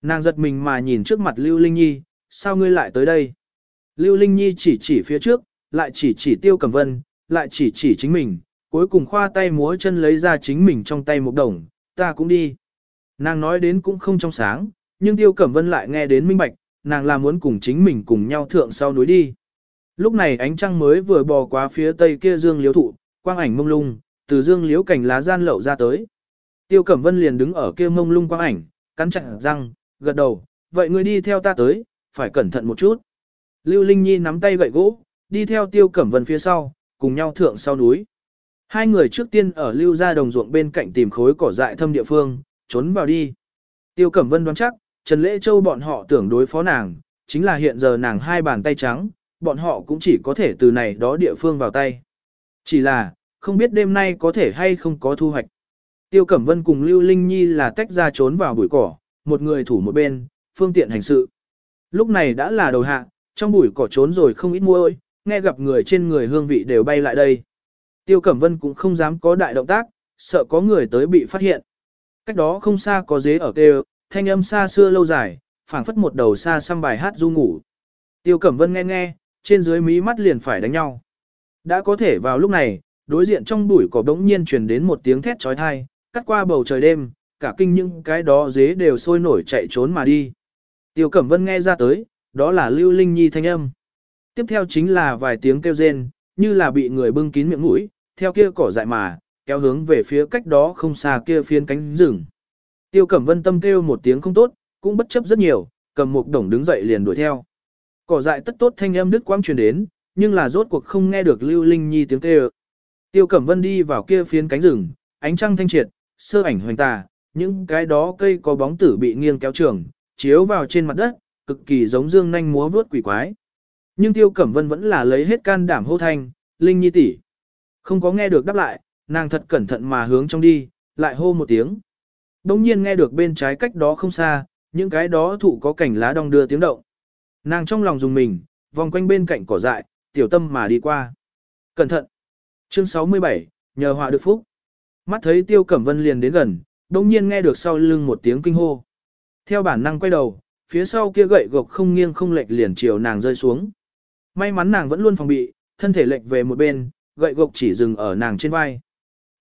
Nàng giật mình mà nhìn trước mặt Lưu Linh Nhi, sao ngươi lại tới đây? Lưu Linh Nhi chỉ chỉ phía trước, lại chỉ chỉ Tiêu Cẩm Vân, lại chỉ chỉ chính mình, cuối cùng khoa tay múa chân lấy ra chính mình trong tay một đồng, ta cũng đi. Nàng nói đến cũng không trong sáng, nhưng Tiêu Cẩm Vân lại nghe đến minh bạch, nàng là muốn cùng chính mình cùng nhau thượng sau núi đi. Lúc này ánh trăng mới vừa bò qua phía tây kia dương liếu thụ, quang ảnh mông lung, từ dương liếu cảnh lá gian lậu ra tới. Tiêu Cẩm Vân liền đứng ở kia mông lung quang ảnh, cắn chặt răng, gật đầu, vậy ngươi đi theo ta tới, phải cẩn thận một chút. Lưu Linh Nhi nắm tay gậy gỗ, đi theo Tiêu Cẩm Vân phía sau, cùng nhau thượng sau núi. Hai người trước tiên ở lưu ra đồng ruộng bên cạnh tìm khối cỏ dại thâm địa phương, trốn vào đi. Tiêu Cẩm Vân đoán chắc, Trần Lễ Châu bọn họ tưởng đối phó nàng, chính là hiện giờ nàng hai bàn tay trắng, bọn họ cũng chỉ có thể từ này đó địa phương vào tay. Chỉ là, không biết đêm nay có thể hay không có thu hoạch. Tiêu Cẩm Vân cùng Lưu Linh Nhi là tách ra trốn vào bụi cỏ, một người thủ một bên, phương tiện hành sự. Lúc này đã là đầu hạ, trong bụi cỏ trốn rồi không ít muôi, nghe gặp người trên người hương vị đều bay lại đây. Tiêu Cẩm Vân cũng không dám có đại động tác, sợ có người tới bị phát hiện. Cách đó không xa có dế ở kêu, thanh âm xa xưa lâu dài, phảng phất một đầu xa xăm bài hát du ngủ. Tiêu Cẩm Vân nghe nghe, trên dưới mí mắt liền phải đánh nhau. Đã có thể vào lúc này, đối diện trong bụi cỏ đống nhiên truyền đến một tiếng thét trói thai, cắt qua bầu trời đêm, cả kinh những cái đó dế đều sôi nổi chạy trốn mà đi. Tiêu Cẩm Vân nghe ra tới, đó là Lưu Linh Nhi thanh âm. Tiếp theo chính là vài tiếng kêu rên, như là bị người bưng kín miệng mũi, theo kia cỏ dại mà, kéo hướng về phía cách đó không xa kia phiên cánh rừng. Tiêu Cẩm Vân tâm kêu một tiếng không tốt, cũng bất chấp rất nhiều, cầm một đồng đứng dậy liền đuổi theo. Cỏ dại tất tốt thanh âm đứt quang truyền đến, nhưng là rốt cuộc không nghe được Lưu Linh Nhi tiếng kêu. Tiêu Cẩm Vân đi vào kia phiến cánh rừng, ánh trăng thanh triệt, sơ ảnh hoành tà, những cái đó cây có bóng tử bị nghiêng kéo trường, chiếu vào trên mặt đất, cực kỳ giống dương nhanh múa vuốt quỷ quái. Nhưng Tiêu Cẩm Vân vẫn là lấy hết can đảm hô thanh, Linh Nhi tỷ. Không có nghe được đáp lại, nàng thật cẩn thận mà hướng trong đi, lại hô một tiếng. Đông nhiên nghe được bên trái cách đó không xa, những cái đó thụ có cảnh lá đong đưa tiếng động. Nàng trong lòng dùng mình, vòng quanh bên cạnh cỏ dại, tiểu tâm mà đi qua. Cẩn thận! Chương 67, nhờ họa được phúc. Mắt thấy Tiêu Cẩm Vân liền đến gần, đông nhiên nghe được sau lưng một tiếng kinh hô. Theo bản năng quay đầu, phía sau kia gậy gộc không nghiêng không lệch liền chiều nàng rơi xuống. May mắn nàng vẫn luôn phòng bị, thân thể lệch về một bên, gậy gộc chỉ dừng ở nàng trên vai.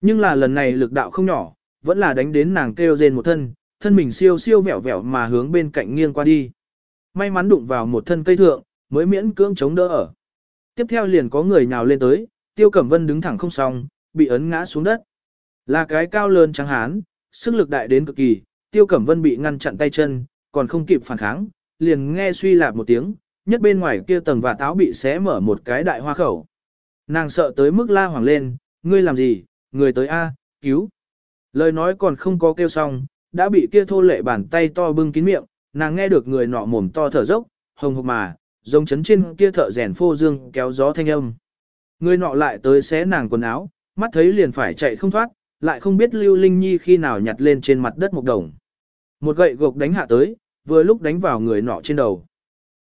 Nhưng là lần này lực đạo không nhỏ, vẫn là đánh đến nàng kêu rên một thân, thân mình siêu siêu vẹo vẹo mà hướng bên cạnh nghiêng qua đi. May mắn đụng vào một thân cây thượng, mới miễn cưỡng chống đỡ ở. Tiếp theo liền có người nào lên tới, Tiêu Cẩm Vân đứng thẳng không xong, bị ấn ngã xuống đất. Là cái cao lớn trắng hán, sức lực đại đến cực kỳ, Tiêu Cẩm Vân bị ngăn chặn tay chân, còn không kịp phản kháng, liền nghe suy lạp một tiếng, nhất bên ngoài kia tầng và táo bị xé mở một cái đại hoa khẩu. Nàng sợ tới mức la hoàng lên, ngươi làm gì, người tới A, cứu. Lời nói còn không có kêu xong, đã bị kia thô lệ bàn tay to bưng kín miệng, nàng nghe được người nọ mồm to thở dốc, hồng hộc mà, giống chấn trên kia thợ rèn phô dương kéo gió thanh âm. Người nọ lại tới xé nàng quần áo, mắt thấy liền phải chạy không thoát, lại không biết Lưu Linh Nhi khi nào nhặt lên trên mặt đất một đồng. Một gậy gộc đánh hạ tới, vừa lúc đánh vào người nọ trên đầu.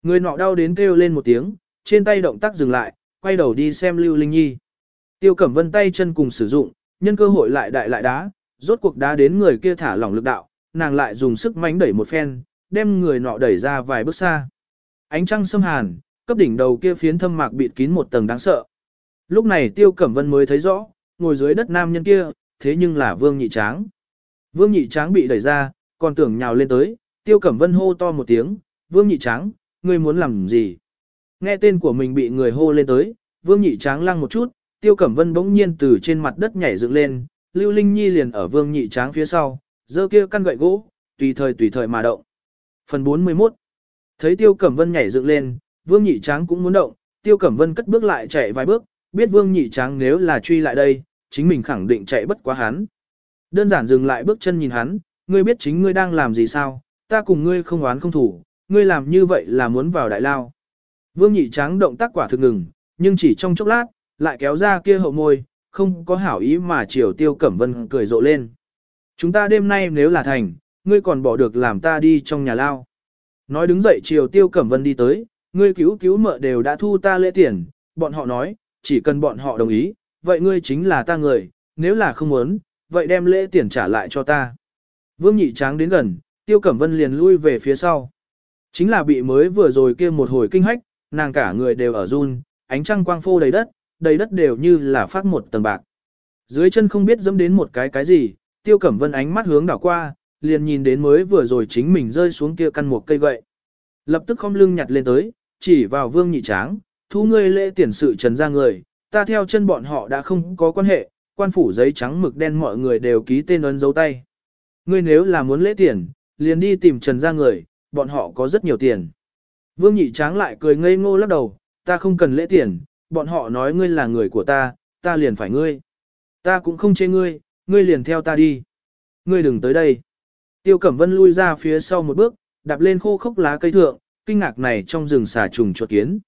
Người nọ đau đến kêu lên một tiếng, trên tay động tác dừng lại, quay đầu đi xem Lưu Linh Nhi. Tiêu Cẩm Vân tay chân cùng sử dụng, nhân cơ hội lại đại lại đá, rốt cuộc đá đến người kia thả lỏng lực đạo, nàng lại dùng sức mánh đẩy một phen, đem người nọ đẩy ra vài bước xa. Ánh trăng xâm hàn, cấp đỉnh đầu kia phiến thâm mạc bịt kín một tầng đáng sợ. Lúc này Tiêu Cẩm Vân mới thấy rõ, ngồi dưới đất nam nhân kia, thế nhưng là Vương Nhị Tráng. Vương Nhị Tráng bị đẩy ra, còn tưởng nhào lên tới, Tiêu Cẩm Vân hô to một tiếng, Vương Nhị Tráng, ngươi muốn làm gì? Nghe tên của mình bị người hô lên tới, Vương Nhị Tráng lăng một chút, Tiêu Cẩm Vân bỗng nhiên từ trên mặt đất nhảy dựng lên, Lưu Linh Nhi liền ở Vương Nhị Tráng phía sau, giơ kia căn gậy gỗ, tùy thời tùy thời mà động. Phần 41 Thấy Tiêu Cẩm Vân nhảy dựng lên, Vương Nhị Tráng cũng muốn động, Tiêu Cẩm Vân cất bước lại chạy vài bước, biết Vương Nhị Tráng nếu là truy lại đây, chính mình khẳng định chạy bất quá hắn. Đơn giản dừng lại bước chân nhìn hắn, ngươi biết chính ngươi đang làm gì sao, ta cùng ngươi không oán không thủ, ngươi làm như vậy là muốn vào đại lao. Vương nhị tráng động tác quả thực ngừng, nhưng chỉ trong chốc lát, lại kéo ra kia hậu môi, không có hảo ý mà chiều tiêu cẩm vân cười rộ lên. Chúng ta đêm nay nếu là thành, ngươi còn bỏ được làm ta đi trong nhà lao. Nói đứng dậy chiều tiêu cẩm vân đi tới, ngươi cứu cứu mợ đều đã thu ta lễ tiền, bọn họ nói, chỉ cần bọn họ đồng ý, vậy ngươi chính là ta người, nếu là không muốn, vậy đem lễ tiền trả lại cho ta. Vương nhị tráng đến gần, tiêu cẩm vân liền lui về phía sau. Chính là bị mới vừa rồi kia một hồi kinh hách, nàng cả người đều ở run, ánh trăng quang phô đầy đất, đầy đất đều như là phát một tầng bạc. Dưới chân không biết dẫm đến một cái cái gì, tiêu cẩm vân ánh mắt hướng đảo qua, liền nhìn đến mới vừa rồi chính mình rơi xuống kia căn một cây gậy. Lập tức không lưng nhặt lên tới, chỉ vào vương nhị tráng, thu ngươi lễ tiền sự trần ra người, ta theo chân bọn họ đã không có quan hệ, quan phủ giấy trắng mực đen mọi người đều ký tên ấn dấu tay. Ngươi nếu là muốn lễ tiền, liền đi tìm trần ra người, bọn họ có rất nhiều tiền. Vương nhị tráng lại cười ngây ngô lắc đầu, ta không cần lễ tiền, bọn họ nói ngươi là người của ta, ta liền phải ngươi. Ta cũng không chê ngươi, ngươi liền theo ta đi. Ngươi đừng tới đây. Tiêu Cẩm Vân lui ra phía sau một bước, đạp lên khô khốc lá cây thượng, kinh ngạc này trong rừng xà trùng chuột kiến.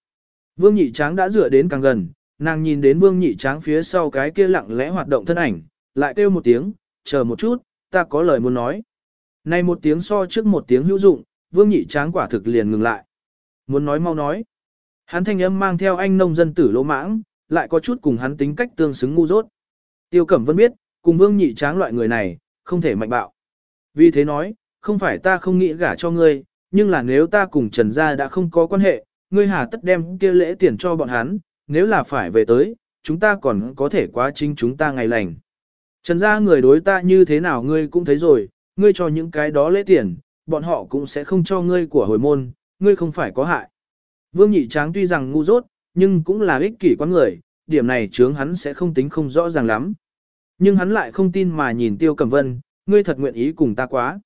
Vương Nhị Tráng đã dựa đến càng gần, nàng nhìn đến Vương Nhị Tráng phía sau cái kia lặng lẽ hoạt động thân ảnh, lại kêu một tiếng, chờ một chút, ta có lời muốn nói. Này một tiếng so trước một tiếng hữu dụng, Vương Nhị Tráng quả thực liền ngừng lại. Muốn nói mau nói. Hắn thanh âm mang theo anh nông dân tử lỗ mãng, lại có chút cùng hắn tính cách tương xứng ngu dốt. Tiêu Cẩm Vân biết, cùng Vương Nhị Tráng loại người này, không thể mạnh bạo. Vì thế nói, không phải ta không nghĩ gả cho ngươi, nhưng là nếu ta cùng Trần Gia đã không có quan hệ, ngươi hà tất đem kia lễ tiền cho bọn hắn, nếu là phải về tới, chúng ta còn có thể quá chính chúng ta ngày lành. Trần Gia người đối ta như thế nào ngươi cũng thấy rồi, ngươi cho những cái đó lễ tiền, bọn họ cũng sẽ không cho ngươi của hồi môn, ngươi không phải có hại. Vương Nhị Tráng tuy rằng ngu dốt, nhưng cũng là ích kỷ quán người, điểm này chướng hắn sẽ không tính không rõ ràng lắm. Nhưng hắn lại không tin mà nhìn Tiêu Cẩm Vân, ngươi thật nguyện ý cùng ta quá.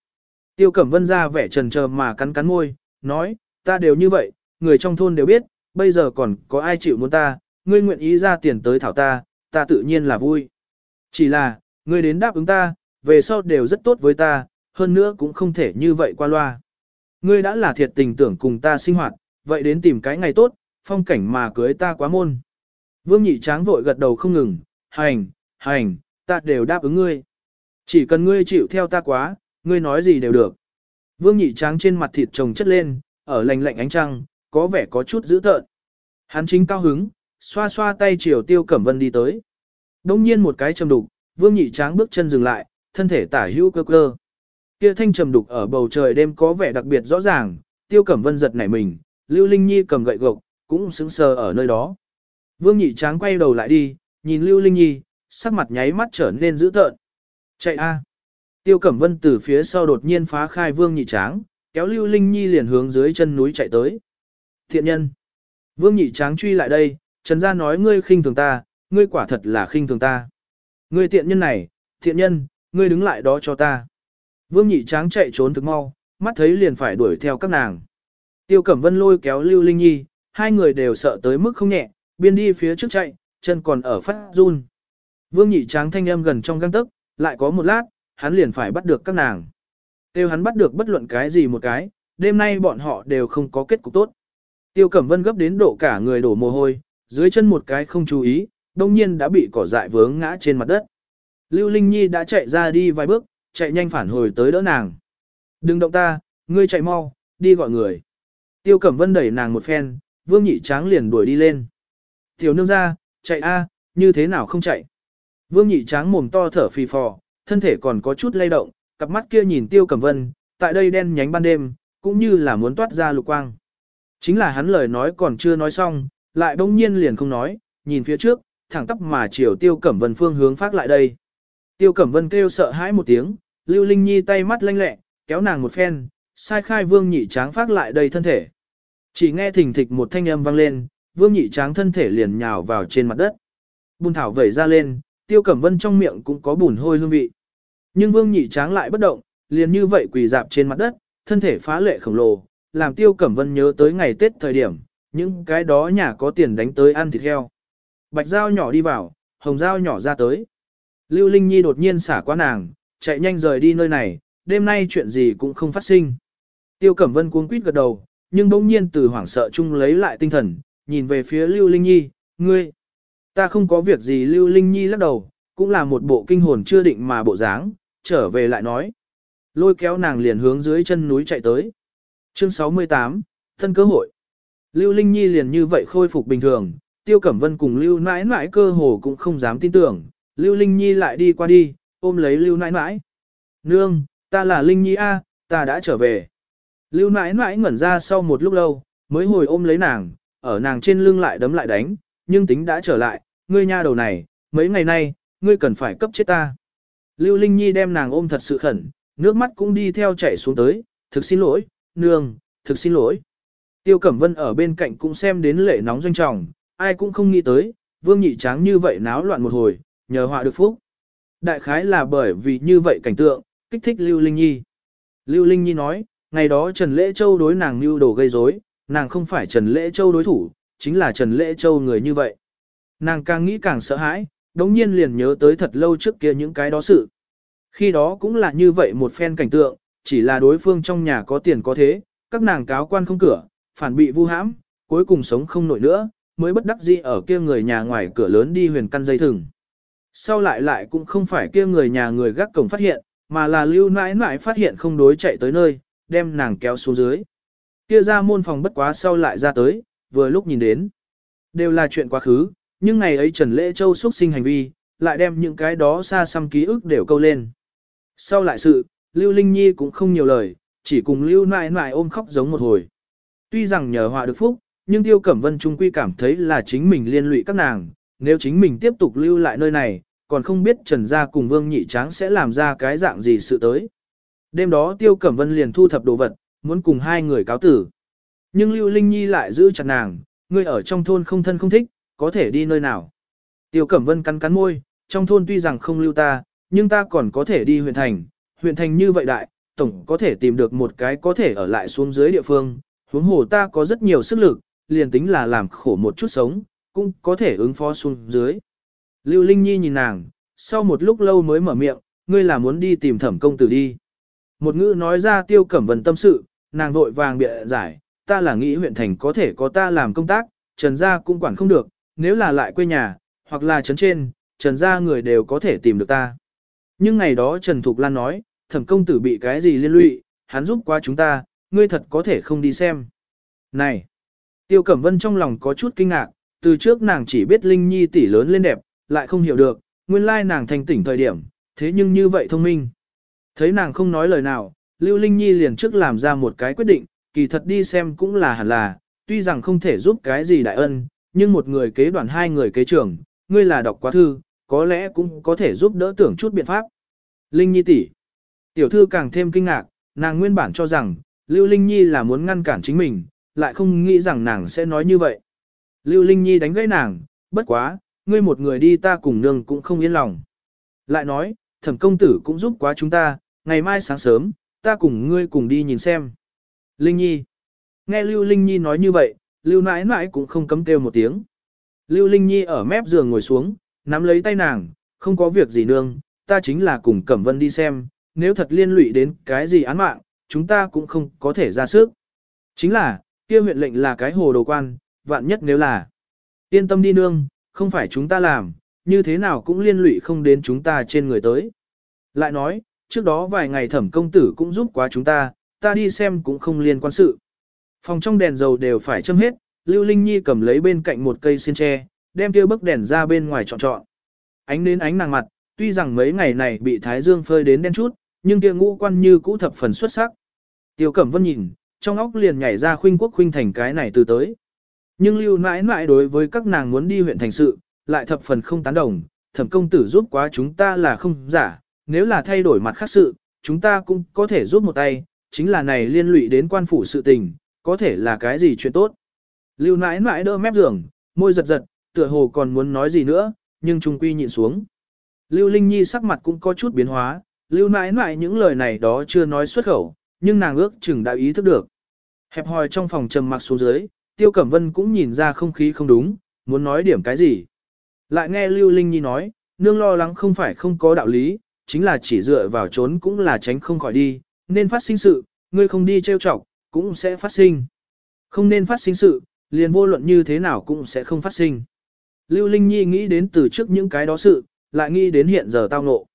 Tiêu Cẩm Vân ra vẻ trần chờ mà cắn cắn môi, nói, ta đều như vậy, người trong thôn đều biết, bây giờ còn có ai chịu muốn ta, ngươi nguyện ý ra tiền tới thảo ta, ta tự nhiên là vui. Chỉ là, ngươi đến đáp ứng ta, về sau đều rất tốt với ta, hơn nữa cũng không thể như vậy qua loa. Ngươi đã là thiệt tình tưởng cùng ta sinh hoạt, vậy đến tìm cái ngày tốt, phong cảnh mà cưới ta quá môn. Vương nhị tráng vội gật đầu không ngừng, hành, hành, ta đều đáp ứng ngươi. Chỉ cần ngươi chịu theo ta quá, ngươi nói gì đều được. Vương nhị tráng trên mặt thịt trồng chất lên, ở lành lạnh ánh trăng, có vẻ có chút dữ tợn. Hắn chính cao hứng, xoa xoa tay chiều tiêu cẩm vân đi tới. Đông nhiên một cái trầm đục, vương nhị tráng bước chân dừng lại, thân thể tả hữu cơ cơ. Kia thanh trầm đục ở bầu trời đêm có vẻ đặc biệt rõ ràng, tiêu cẩm vân giật nảy mình, lưu linh nhi cầm gậy gộc, cũng sững sờ ở nơi đó. Vương nhị tráng quay đầu lại đi, nhìn lưu linh nhi, sắc mặt nháy mắt trở nên dữ tợn. Chạy a! Tiêu Cẩm Vân từ phía sau đột nhiên phá khai Vương Nhị Tráng, kéo Lưu Linh Nhi liền hướng dưới chân núi chạy tới. Thiện nhân! Vương Nhị Tráng truy lại đây, Trần Gia nói ngươi khinh thường ta, ngươi quả thật là khinh thường ta. Ngươi thiện nhân này, thiện nhân, ngươi đứng lại đó cho ta. Vương Nhị Tráng chạy trốn thực mau, mắt thấy liền phải đuổi theo các nàng. Tiêu Cẩm Vân lôi kéo Lưu Linh Nhi, hai người đều sợ tới mức không nhẹ, biên đi phía trước chạy, chân còn ở phát run. Vương Nhị Tráng thanh âm gần trong găng tức, lại có một lát, hắn liền phải bắt được các nàng. Tiêu hắn bắt được bất luận cái gì một cái, đêm nay bọn họ đều không có kết cục tốt. Tiêu Cẩm Vân gấp đến độ cả người đổ mồ hôi, dưới chân một cái không chú ý, đông nhiên đã bị cỏ dại vướng ngã trên mặt đất. Lưu Linh Nhi đã chạy ra đi vài bước, chạy nhanh phản hồi tới đỡ nàng. Đừng động ta, ngươi chạy mau, đi gọi người. Tiêu Cẩm Vân đẩy nàng một phen, Vương Nhị Tráng liền đuổi đi lên. Tiểu nương ra, chạy a, như thế nào không chạy. Vương Nhị Tráng mồm to thở phì phò, thân thể còn có chút lay động, cặp mắt kia nhìn Tiêu Cẩm Vân, tại đây đen nhánh ban đêm, cũng như là muốn toát ra lục quang. Chính là hắn lời nói còn chưa nói xong, lại bỗng nhiên liền không nói, nhìn phía trước, thẳng tắp mà chiều Tiêu Cẩm Vân phương hướng phát lại đây. Tiêu Cẩm Vân kêu sợ hãi một tiếng, Lưu Linh Nhi tay mắt lanh lẹ, kéo nàng một phen, sai khai Vương Nhị Tráng phát lại đây thân thể. Chỉ nghe thình thịch một thanh âm vang lên, Vương Nhị Tráng thân thể liền nhào vào trên mặt đất. Bùn thảo vẩy ra lên, Tiêu Cẩm Vân trong miệng cũng có bùn hôi hương vị. Nhưng Vương Nhị Tráng lại bất động, liền như vậy quỳ dạp trên mặt đất, thân thể phá lệ khổng lồ, làm Tiêu Cẩm Vân nhớ tới ngày Tết thời điểm, những cái đó nhà có tiền đánh tới ăn thịt heo. Bạch dao nhỏ đi vào, hồng dao nhỏ ra tới. Lưu Linh Nhi đột nhiên xả qua nàng, chạy nhanh rời đi nơi này, đêm nay chuyện gì cũng không phát sinh. Tiêu Cẩm Vân cuống quýt gật đầu, nhưng bỗng nhiên từ hoảng sợ chung lấy lại tinh thần, nhìn về phía Lưu Linh Nhi, ngươi, ta không có việc gì Lưu Linh Nhi lắc đầu, cũng là một bộ kinh hồn chưa định mà bộ dáng, trở về lại nói. Lôi kéo nàng liền hướng dưới chân núi chạy tới. Chương 68, thân cơ hội. Lưu Linh Nhi liền như vậy khôi phục bình thường, Tiêu Cẩm Vân cùng Lưu nãi nãi cơ hồ cũng không dám tin tưởng. Lưu Linh Nhi lại đi qua đi, ôm lấy Lưu nãi nãi. Nương, ta là Linh Nhi A, ta đã trở về. Lưu nãi nãi ngẩn ra sau một lúc lâu, mới hồi ôm lấy nàng, ở nàng trên lưng lại đấm lại đánh, nhưng tính đã trở lại, ngươi nha đầu này, mấy ngày nay, ngươi cần phải cấp chết ta. Lưu Linh Nhi đem nàng ôm thật sự khẩn, nước mắt cũng đi theo chảy xuống tới, thực xin lỗi, nương, thực xin lỗi. Tiêu Cẩm Vân ở bên cạnh cũng xem đến lệ nóng doanh trọng, ai cũng không nghĩ tới, vương nhị tráng như vậy náo loạn một hồi, nhờ họa được phúc. Đại khái là bởi vì như vậy cảnh tượng, kích thích Lưu Linh Nhi. Lưu Linh Nhi nói, ngày đó Trần Lễ Châu đối nàng mưu đồ gây rối, nàng không phải Trần Lễ Châu đối thủ, chính là Trần Lễ Châu người như vậy. Nàng càng nghĩ càng sợ hãi, đống nhiên liền nhớ tới thật lâu trước kia những cái đó sự. Khi đó cũng là như vậy một phen cảnh tượng, chỉ là đối phương trong nhà có tiền có thế, các nàng cáo quan không cửa, phản bị vu hãm, cuối cùng sống không nổi nữa, mới bất đắc dĩ ở kia người nhà ngoài cửa lớn đi huyền căn dây thừng. Sau lại lại cũng không phải kia người nhà người gác cổng phát hiện, mà là lưu nãi nãi phát hiện không đối chạy tới nơi, đem nàng kéo xuống dưới. Kia ra môn phòng bất quá sau lại ra tới, vừa lúc nhìn đến. Đều là chuyện quá khứ, nhưng ngày ấy Trần Lễ Châu xuất sinh hành vi, lại đem những cái đó xa xăm ký ức đều câu lên. Sau lại sự, Lưu Linh Nhi cũng không nhiều lời, chỉ cùng Lưu nại nại ôm khóc giống một hồi. Tuy rằng nhờ họa được phúc, nhưng Tiêu Cẩm Vân Trung Quy cảm thấy là chính mình liên lụy các nàng, nếu chính mình tiếp tục lưu lại nơi này, còn không biết Trần Gia cùng Vương Nhị Tráng sẽ làm ra cái dạng gì sự tới. Đêm đó Tiêu Cẩm Vân liền thu thập đồ vật, muốn cùng hai người cáo tử. Nhưng Lưu Linh Nhi lại giữ chặt nàng, người ở trong thôn không thân không thích, có thể đi nơi nào. Tiêu Cẩm Vân cắn cắn môi, trong thôn tuy rằng không lưu ta, nhưng ta còn có thể đi huyện thành. Huyện thành như vậy đại, tổng có thể tìm được một cái có thể ở lại xuống dưới địa phương. Huống hồ ta có rất nhiều sức lực, liền tính là làm khổ một chút sống, cũng có thể ứng phó xuống dưới. Lưu Linh Nhi nhìn nàng, sau một lúc lâu mới mở miệng, ngươi là muốn đi tìm thẩm công tử đi. Một ngữ nói ra tiêu cẩm Vân tâm sự, nàng vội vàng bịa giải, ta là nghĩ huyện thành có thể có ta làm công tác, trần gia cũng quản không được, nếu là lại quê nhà, hoặc là trấn trên, trần gia người đều có thể tìm được ta. Nhưng ngày đó Trần Thục Lan nói, thẩm công tử bị cái gì liên lụy, hắn giúp qua chúng ta, ngươi thật có thể không đi xem. Này! Tiêu Cẩm Vân trong lòng có chút kinh ngạc, từ trước nàng chỉ biết Linh Nhi tỷ lớn lên đẹp, lại không hiểu được, nguyên lai nàng thành tỉnh thời điểm, thế nhưng như vậy thông minh. Thấy nàng không nói lời nào, Lưu Linh Nhi liền trước làm ra một cái quyết định, kỳ thật đi xem cũng là hẳn là, tuy rằng không thể giúp cái gì đại ân, nhưng một người kế đoàn hai người kế trưởng, ngươi là đọc quá thư, có lẽ cũng có thể giúp đỡ tưởng chút biện pháp. Linh Nhi tỷ, Tiểu thư càng thêm kinh ngạc, nàng nguyên bản cho rằng, Lưu Linh Nhi là muốn ngăn cản chính mình, lại không nghĩ rằng nàng sẽ nói như vậy. Lưu Linh Nhi đánh gãy nàng, bất quá, ngươi một người đi ta cùng nương cũng không yên lòng. Lại nói, thẩm công tử cũng giúp quá chúng ta, ngày mai sáng sớm, ta cùng ngươi cùng đi nhìn xem. Linh Nhi. Nghe Lưu Linh Nhi nói như vậy, Lưu nãi nãi cũng không cấm kêu một tiếng. Lưu Linh Nhi ở mép giường ngồi xuống, nắm lấy tay nàng, không có việc gì nương, ta chính là cùng Cẩm Vân đi xem, nếu thật liên lụy đến cái gì án mạng, chúng ta cũng không có thể ra sức. Chính là, kia huyện lệnh là cái hồ đồ quan, vạn nhất nếu là. Yên tâm đi nương, không phải chúng ta làm, như thế nào cũng liên lụy không đến chúng ta trên người tới. Lại nói, trước đó vài ngày thẩm công tử cũng giúp quá chúng ta, ta đi xem cũng không liên quan sự. Phòng trong đèn dầu đều phải châm hết, Lưu Linh Nhi cầm lấy bên cạnh một cây xiên tre, đem kia bức đèn ra bên ngoài chọn chọn. Ánh đến ánh nàng mặt, tuy rằng mấy ngày này bị thái dương phơi đến đen chút, nhưng kia ngũ quan như cũ thập phần xuất sắc. Tiêu Cẩm Vân nhìn, trong óc liền nhảy ra khuynh quốc khuynh thành cái này từ tới. Nhưng lưu mãi mãi đối với các nàng muốn đi huyện thành sự, lại thập phần không tán đồng, thẩm công tử giúp quá chúng ta là không giả, nếu là thay đổi mặt khác sự, chúng ta cũng có thể giúp một tay, chính là này liên lụy đến quan phủ sự tình, có thể là cái gì chuyện tốt. Lưu nãi nãi đỡ mép giường, môi giật giật, tựa hồ còn muốn nói gì nữa, nhưng trung quy nhịn xuống. Lưu Linh Nhi sắc mặt cũng có chút biến hóa, lưu nãi nãi những lời này đó chưa nói xuất khẩu, nhưng nàng ước chừng đã ý thức được. Hẹp hòi trong phòng trầm mặc xuống dưới, Tiêu Cẩm Vân cũng nhìn ra không khí không đúng, muốn nói điểm cái gì. Lại nghe Lưu Linh Nhi nói, nương lo lắng không phải không có đạo lý, chính là chỉ dựa vào trốn cũng là tránh không khỏi đi, nên phát sinh sự, ngươi không đi trêu chọc, cũng sẽ phát sinh. Không nên phát sinh sự, liền vô luận như thế nào cũng sẽ không phát sinh. Lưu Linh Nhi nghĩ đến từ trước những cái đó sự, lại nghĩ đến hiện giờ tao ngộ.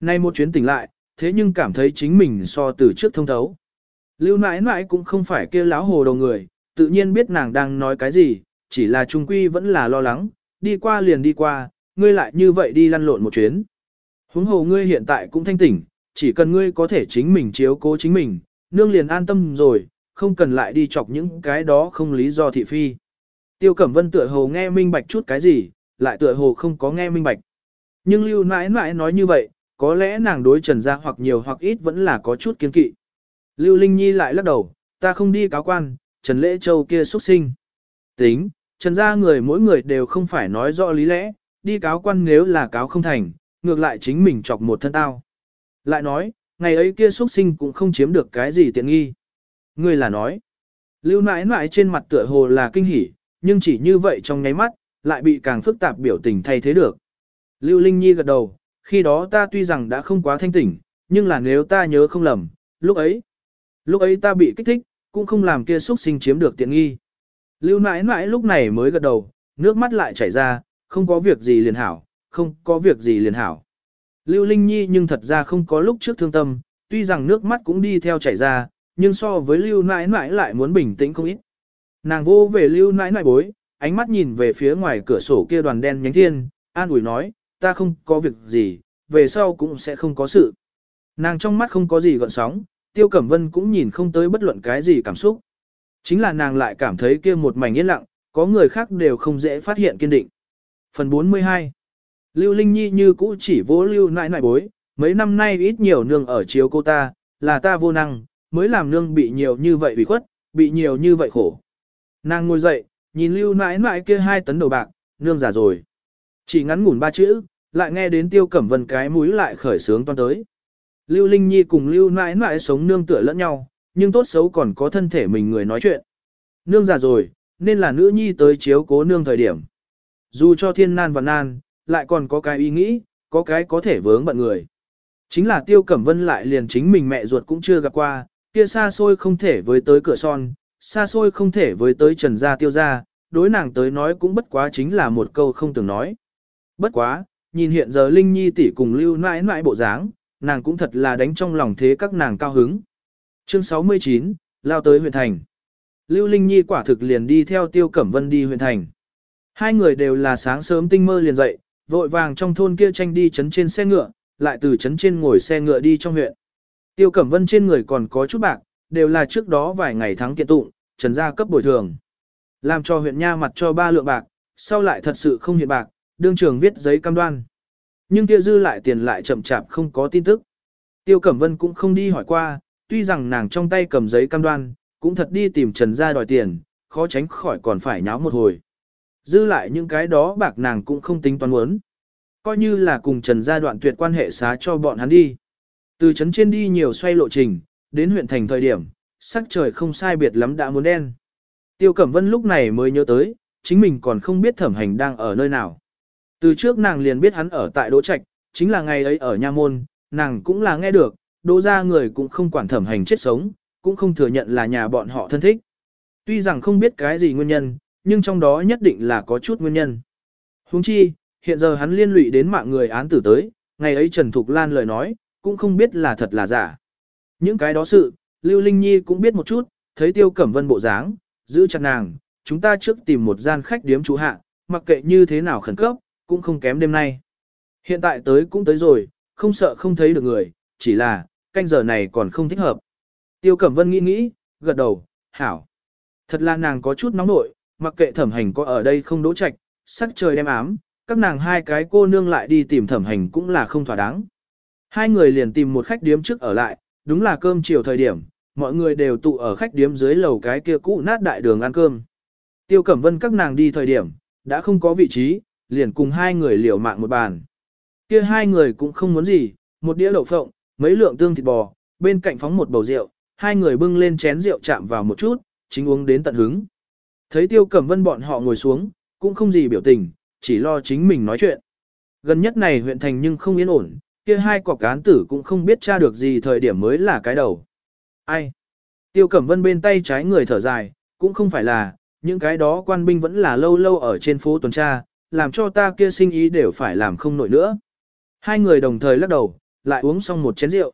Nay một chuyến tỉnh lại, thế nhưng cảm thấy chính mình so từ trước thông thấu. Lưu nãi nãi cũng không phải kia láo hồ đầu người, tự nhiên biết nàng đang nói cái gì, chỉ là trung quy vẫn là lo lắng, đi qua liền đi qua, ngươi lại như vậy đi lăn lộn một chuyến. Huống hồ ngươi hiện tại cũng thanh tỉnh, chỉ cần ngươi có thể chính mình chiếu cố chính mình, nương liền an tâm rồi, không cần lại đi chọc những cái đó không lý do thị phi. Tiêu Cẩm Vân tựa hồ nghe minh bạch chút cái gì, lại tựa hồ không có nghe minh bạch. Nhưng lưu nãi mãi nói như vậy, có lẽ nàng đối trần gia hoặc nhiều hoặc ít vẫn là có chút kiên kỵ. Lưu Linh Nhi lại lắc đầu, ta không đi cáo quan, Trần Lễ Châu kia xuất sinh. Tính, Trần gia người mỗi người đều không phải nói rõ lý lẽ, đi cáo quan nếu là cáo không thành, ngược lại chính mình chọc một thân tao. Lại nói, ngày ấy kia xuất sinh cũng không chiếm được cái gì tiện nghi. Ngươi là nói, lưu nãi nãi trên mặt tựa hồ là kinh hỉ, nhưng chỉ như vậy trong nháy mắt, lại bị càng phức tạp biểu tình thay thế được. Lưu Linh Nhi gật đầu, khi đó ta tuy rằng đã không quá thanh tỉnh, nhưng là nếu ta nhớ không lầm, lúc ấy, lúc ấy ta bị kích thích, cũng không làm kia xuất sinh chiếm được tiện nghi. Lưu nãi nãi lúc này mới gật đầu, nước mắt lại chảy ra, không có việc gì liền hảo, không có việc gì liền hảo. Lưu Linh Nhi nhưng thật ra không có lúc trước thương tâm, tuy rằng nước mắt cũng đi theo chảy ra, nhưng so với Lưu nãi nãi lại muốn bình tĩnh không ít. Nàng vô về Lưu nãi nãi bối, ánh mắt nhìn về phía ngoài cửa sổ kia đoàn đen nhánh thiên, an ủi nói, ta không có việc gì, về sau cũng sẽ không có sự. Nàng trong mắt không có gì gợn sóng, Tiêu Cẩm Vân cũng nhìn không tới bất luận cái gì cảm xúc. Chính là nàng lại cảm thấy kia một mảnh yên lặng, có người khác đều không dễ phát hiện kiên định. Phần 42 Lưu Linh Nhi như cũ chỉ vỗ lưu nãi nãi bối, mấy năm nay ít nhiều nương ở chiếu cô ta, là ta vô năng, mới làm nương bị nhiều như vậy bị khuất, bị nhiều như vậy khổ. Nàng ngồi dậy, nhìn lưu nãi nãi kia hai tấn đầu bạc, nương già rồi. Chỉ ngắn ngủn ba chữ, lại nghe đến tiêu cẩm vân cái mũi lại khởi sướng toan tới. Lưu Linh Nhi cùng lưu nãi nãi sống nương tựa lẫn nhau, nhưng tốt xấu còn có thân thể mình người nói chuyện. Nương già rồi, nên là nữ nhi tới chiếu cố nương thời điểm. Dù cho thiên nan và nan, lại còn có cái ý nghĩ, có cái có thể vướng bận người. Chính là tiêu cẩm vân lại liền chính mình mẹ ruột cũng chưa gặp qua, kia xa xôi không thể với tới cửa son, xa xôi không thể với tới trần gia tiêu gia, đối nàng tới nói cũng bất quá chính là một câu không từng nói. Bất quá, nhìn hiện giờ Linh Nhi tỷ cùng lưu nãi nãi bộ dáng, nàng cũng thật là đánh trong lòng thế các nàng cao hứng. Chương 69, lao tới huyện thành. Lưu Linh Nhi quả thực liền đi theo Tiêu Cẩm Vân đi huyện thành. Hai người đều là sáng sớm tinh mơ liền dậy, vội vàng trong thôn kia tranh đi chấn trên xe ngựa, lại từ chấn trên ngồi xe ngựa đi trong huyện. Tiêu Cẩm Vân trên người còn có chút bạc, đều là trước đó vài ngày thắng kiện tụng, trần gia cấp bồi thường. Làm cho huyện nha mặt cho ba lượng bạc, sau lại thật sự không hiện bạc, đương trường viết giấy cam đoan. Nhưng kia dư lại tiền lại chậm chạp không có tin tức. Tiêu Cẩm Vân cũng không đi hỏi qua, tuy rằng nàng trong tay cầm giấy cam đoan, cũng thật đi tìm Trần gia đòi tiền, khó tránh khỏi còn phải nháo một hồi. Dư lại những cái đó bạc nàng cũng không tính toán muốn. Coi như là cùng Trần gia đoạn tuyệt quan hệ xá cho bọn hắn đi. Từ trấn trên đi nhiều xoay lộ trình, đến huyện thành thời điểm, sắc trời không sai biệt lắm đã muốn đen. Tiêu Cẩm Vân lúc này mới nhớ tới, chính mình còn không biết thẩm hành đang ở nơi nào. Từ trước nàng liền biết hắn ở tại Đỗ Trạch, chính là ngày ấy ở Nha Môn, nàng cũng là nghe được, đỗ ra người cũng không quản thẩm hành chết sống, cũng không thừa nhận là nhà bọn họ thân thích. Tuy rằng không biết cái gì nguyên nhân, nhưng trong đó nhất định là có chút nguyên nhân. Huống chi, hiện giờ hắn liên lụy đến mạng người án tử tới, ngày ấy Trần Thục Lan lời nói, cũng không biết là thật là giả. Những cái đó sự, Lưu Linh Nhi cũng biết một chút, thấy Tiêu Cẩm Vân bộ dáng, giữ chặt nàng, chúng ta trước tìm một gian khách điếm trú hạ, mặc kệ như thế nào khẩn cấp, cũng không kém đêm nay. Hiện tại tới cũng tới rồi, không sợ không thấy được người, chỉ là, canh giờ này còn không thích hợp. Tiêu Cẩm Vân nghĩ nghĩ, gật đầu, hảo. Thật là nàng có chút nóng nội, mặc kệ thẩm hành có ở đây không đỗ trạch, sắc trời đem ám, các nàng hai cái cô nương lại đi tìm thẩm hành cũng là không thỏa đáng. Hai người liền tìm một khách điếm trước ở lại, đúng là cơm chiều thời điểm, mọi người đều tụ ở khách điếm dưới lầu cái kia cũ nát đại đường ăn cơm. Tiêu Cẩm Vân các nàng đi thời điểm, đã không có vị trí, liền cùng hai người liều mạng một bàn. Kia hai người cũng không muốn gì, một đĩa lẩu phộng, mấy lượng tương thịt bò, bên cạnh phóng một bầu rượu, hai người bưng lên chén rượu chạm vào một chút, chính uống đến tận hứng. Thấy Tiêu Cẩm Vân bọn họ ngồi xuống, cũng không gì biểu tình, chỉ lo chính mình nói chuyện. Gần nhất này huyện thành nhưng không yên ổn, kia hai cọc cán tử cũng không biết tra được gì thời điểm mới là cái đầu. Ai? Tiêu Cẩm Vân bên tay trái người thở dài, cũng không phải là, những cái đó quan binh vẫn là lâu lâu ở trên phố tuần tra, làm cho ta kia sinh ý đều phải làm không nổi nữa. Hai người đồng thời lắc đầu, lại uống xong một chén rượu.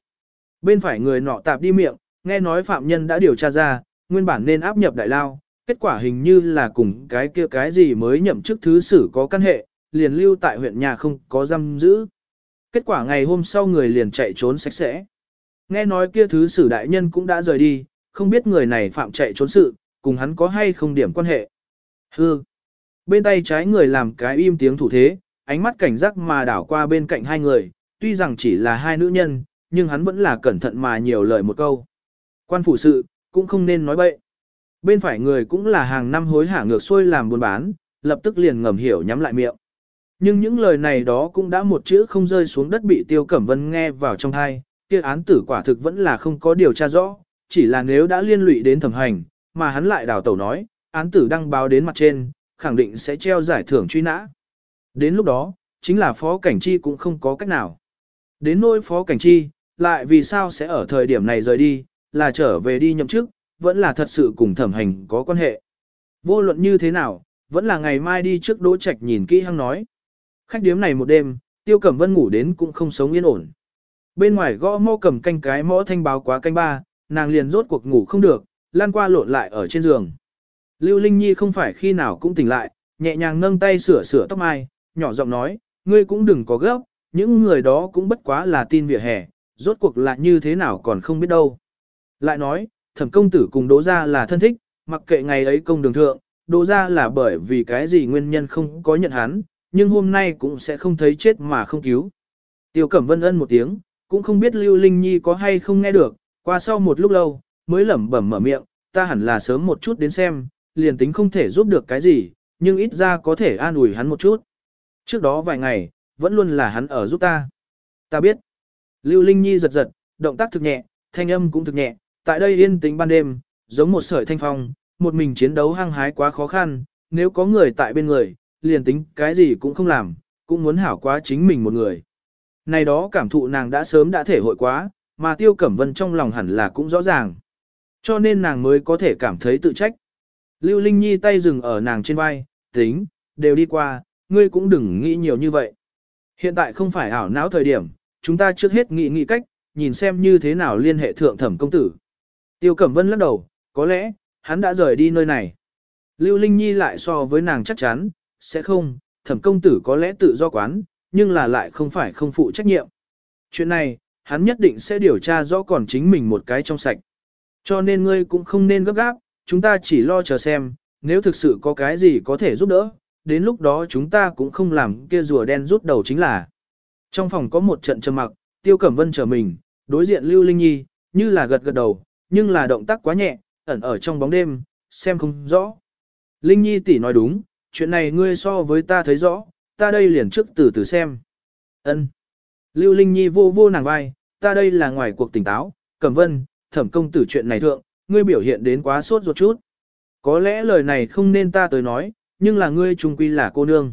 Bên phải người nọ tạp đi miệng, nghe nói phạm nhân đã điều tra ra, nguyên bản nên áp nhập đại lao, kết quả hình như là cùng cái kia cái gì mới nhậm chức thứ sử có căn hệ, liền lưu tại huyện nhà không có giam giữ. Kết quả ngày hôm sau người liền chạy trốn sạch sẽ. Nghe nói kia thứ sử đại nhân cũng đã rời đi, không biết người này phạm chạy trốn sự, cùng hắn có hay không điểm quan hệ. Hư. Bên tay trái người làm cái im tiếng thủ thế, ánh mắt cảnh giác mà đảo qua bên cạnh hai người, tuy rằng chỉ là hai nữ nhân, nhưng hắn vẫn là cẩn thận mà nhiều lời một câu. Quan phủ sự, cũng không nên nói bậy. Bên phải người cũng là hàng năm hối hả ngược xuôi làm buôn bán, lập tức liền ngầm hiểu nhắm lại miệng. Nhưng những lời này đó cũng đã một chữ không rơi xuống đất bị Tiêu Cẩm Vân nghe vào trong thai, kia án tử quả thực vẫn là không có điều tra rõ, chỉ là nếu đã liên lụy đến thẩm hành, mà hắn lại đào tẩu nói, án tử đăng báo đến mặt trên, khẳng định sẽ treo giải thưởng truy nã. Đến lúc đó, chính là phó cảnh chi cũng không có cách nào. Đến nỗi phó cảnh chi, lại vì sao sẽ ở thời điểm này rời đi, là trở về đi nhậm chức, vẫn là thật sự cùng thẩm hành có quan hệ. Vô luận như thế nào, vẫn là ngày mai đi trước đỗ trạch nhìn kỹ hăng nói. Khách điếm này một đêm, tiêu cẩm vân ngủ đến cũng không sống yên ổn. Bên ngoài gõ mõ cầm canh cái mõ thanh báo quá canh ba, nàng liền rốt cuộc ngủ không được, lan qua lộn lại ở trên giường. Lưu Linh Nhi không phải khi nào cũng tỉnh lại, nhẹ nhàng nâng tay sửa sửa tóc mai, nhỏ giọng nói, ngươi cũng đừng có gấp, những người đó cũng bất quá là tin vỉa hè, rốt cuộc là như thế nào còn không biết đâu. Lại nói, thẩm công tử cùng đỗ gia là thân thích, mặc kệ ngày ấy công đường thượng, đỗ gia là bởi vì cái gì nguyên nhân không có nhận hắn, nhưng hôm nay cũng sẽ không thấy chết mà không cứu. Tiêu Cẩm Vân ân một tiếng, cũng không biết Lưu Linh Nhi có hay không nghe được, qua sau một lúc lâu, mới lẩm bẩm mở miệng, ta hẳn là sớm một chút đến xem, liền tính không thể giúp được cái gì, nhưng ít ra có thể an ủi hắn một chút. Trước đó vài ngày, vẫn luôn là hắn ở giúp ta. Ta biết. Lưu Linh Nhi giật giật, động tác thực nhẹ, thanh âm cũng thực nhẹ, tại đây yên tĩnh ban đêm, giống một sợi thanh phong, một mình chiến đấu hăng hái quá khó khăn, nếu có người tại bên người, liền tính cái gì cũng không làm, cũng muốn hảo quá chính mình một người. Này đó cảm thụ nàng đã sớm đã thể hội quá, mà Tiêu Cẩm Vân trong lòng hẳn là cũng rõ ràng. Cho nên nàng mới có thể cảm thấy tự trách. Lưu Linh Nhi tay dừng ở nàng trên vai, tính, đều đi qua, ngươi cũng đừng nghĩ nhiều như vậy. Hiện tại không phải ảo não thời điểm, chúng ta trước hết nghĩ nghĩ cách, nhìn xem như thế nào liên hệ thượng thẩm công tử. Tiêu Cẩm Vân lắc đầu, có lẽ, hắn đã rời đi nơi này. Lưu Linh Nhi lại so với nàng chắc chắn, sẽ không, thẩm công tử có lẽ tự do quán, nhưng là lại không phải không phụ trách nhiệm. Chuyện này, hắn nhất định sẽ điều tra rõ còn chính mình một cái trong sạch. Cho nên ngươi cũng không nên gấp gáp, chúng ta chỉ lo chờ xem, nếu thực sự có cái gì có thể giúp đỡ, đến lúc đó chúng ta cũng không làm kia rùa đen rút đầu chính là. Trong phòng có một trận trầm mặc, Tiêu Cẩm Vân trở mình, đối diện Lưu Linh Nhi, như là gật gật đầu, nhưng là động tác quá nhẹ, ẩn ở trong bóng đêm, xem không rõ. Linh Nhi tỷ nói đúng, chuyện này ngươi so với ta thấy rõ, ta đây liền trước từ từ xem. Ân. Lưu Linh Nhi vô vô nàng vai, ta đây là ngoài cuộc tỉnh táo, Cẩm Vân, thẩm công tử chuyện này thượng, ngươi biểu hiện đến quá sốt ruột chút. Có lẽ lời này không nên ta tới nói, nhưng là ngươi trung quy là cô nương.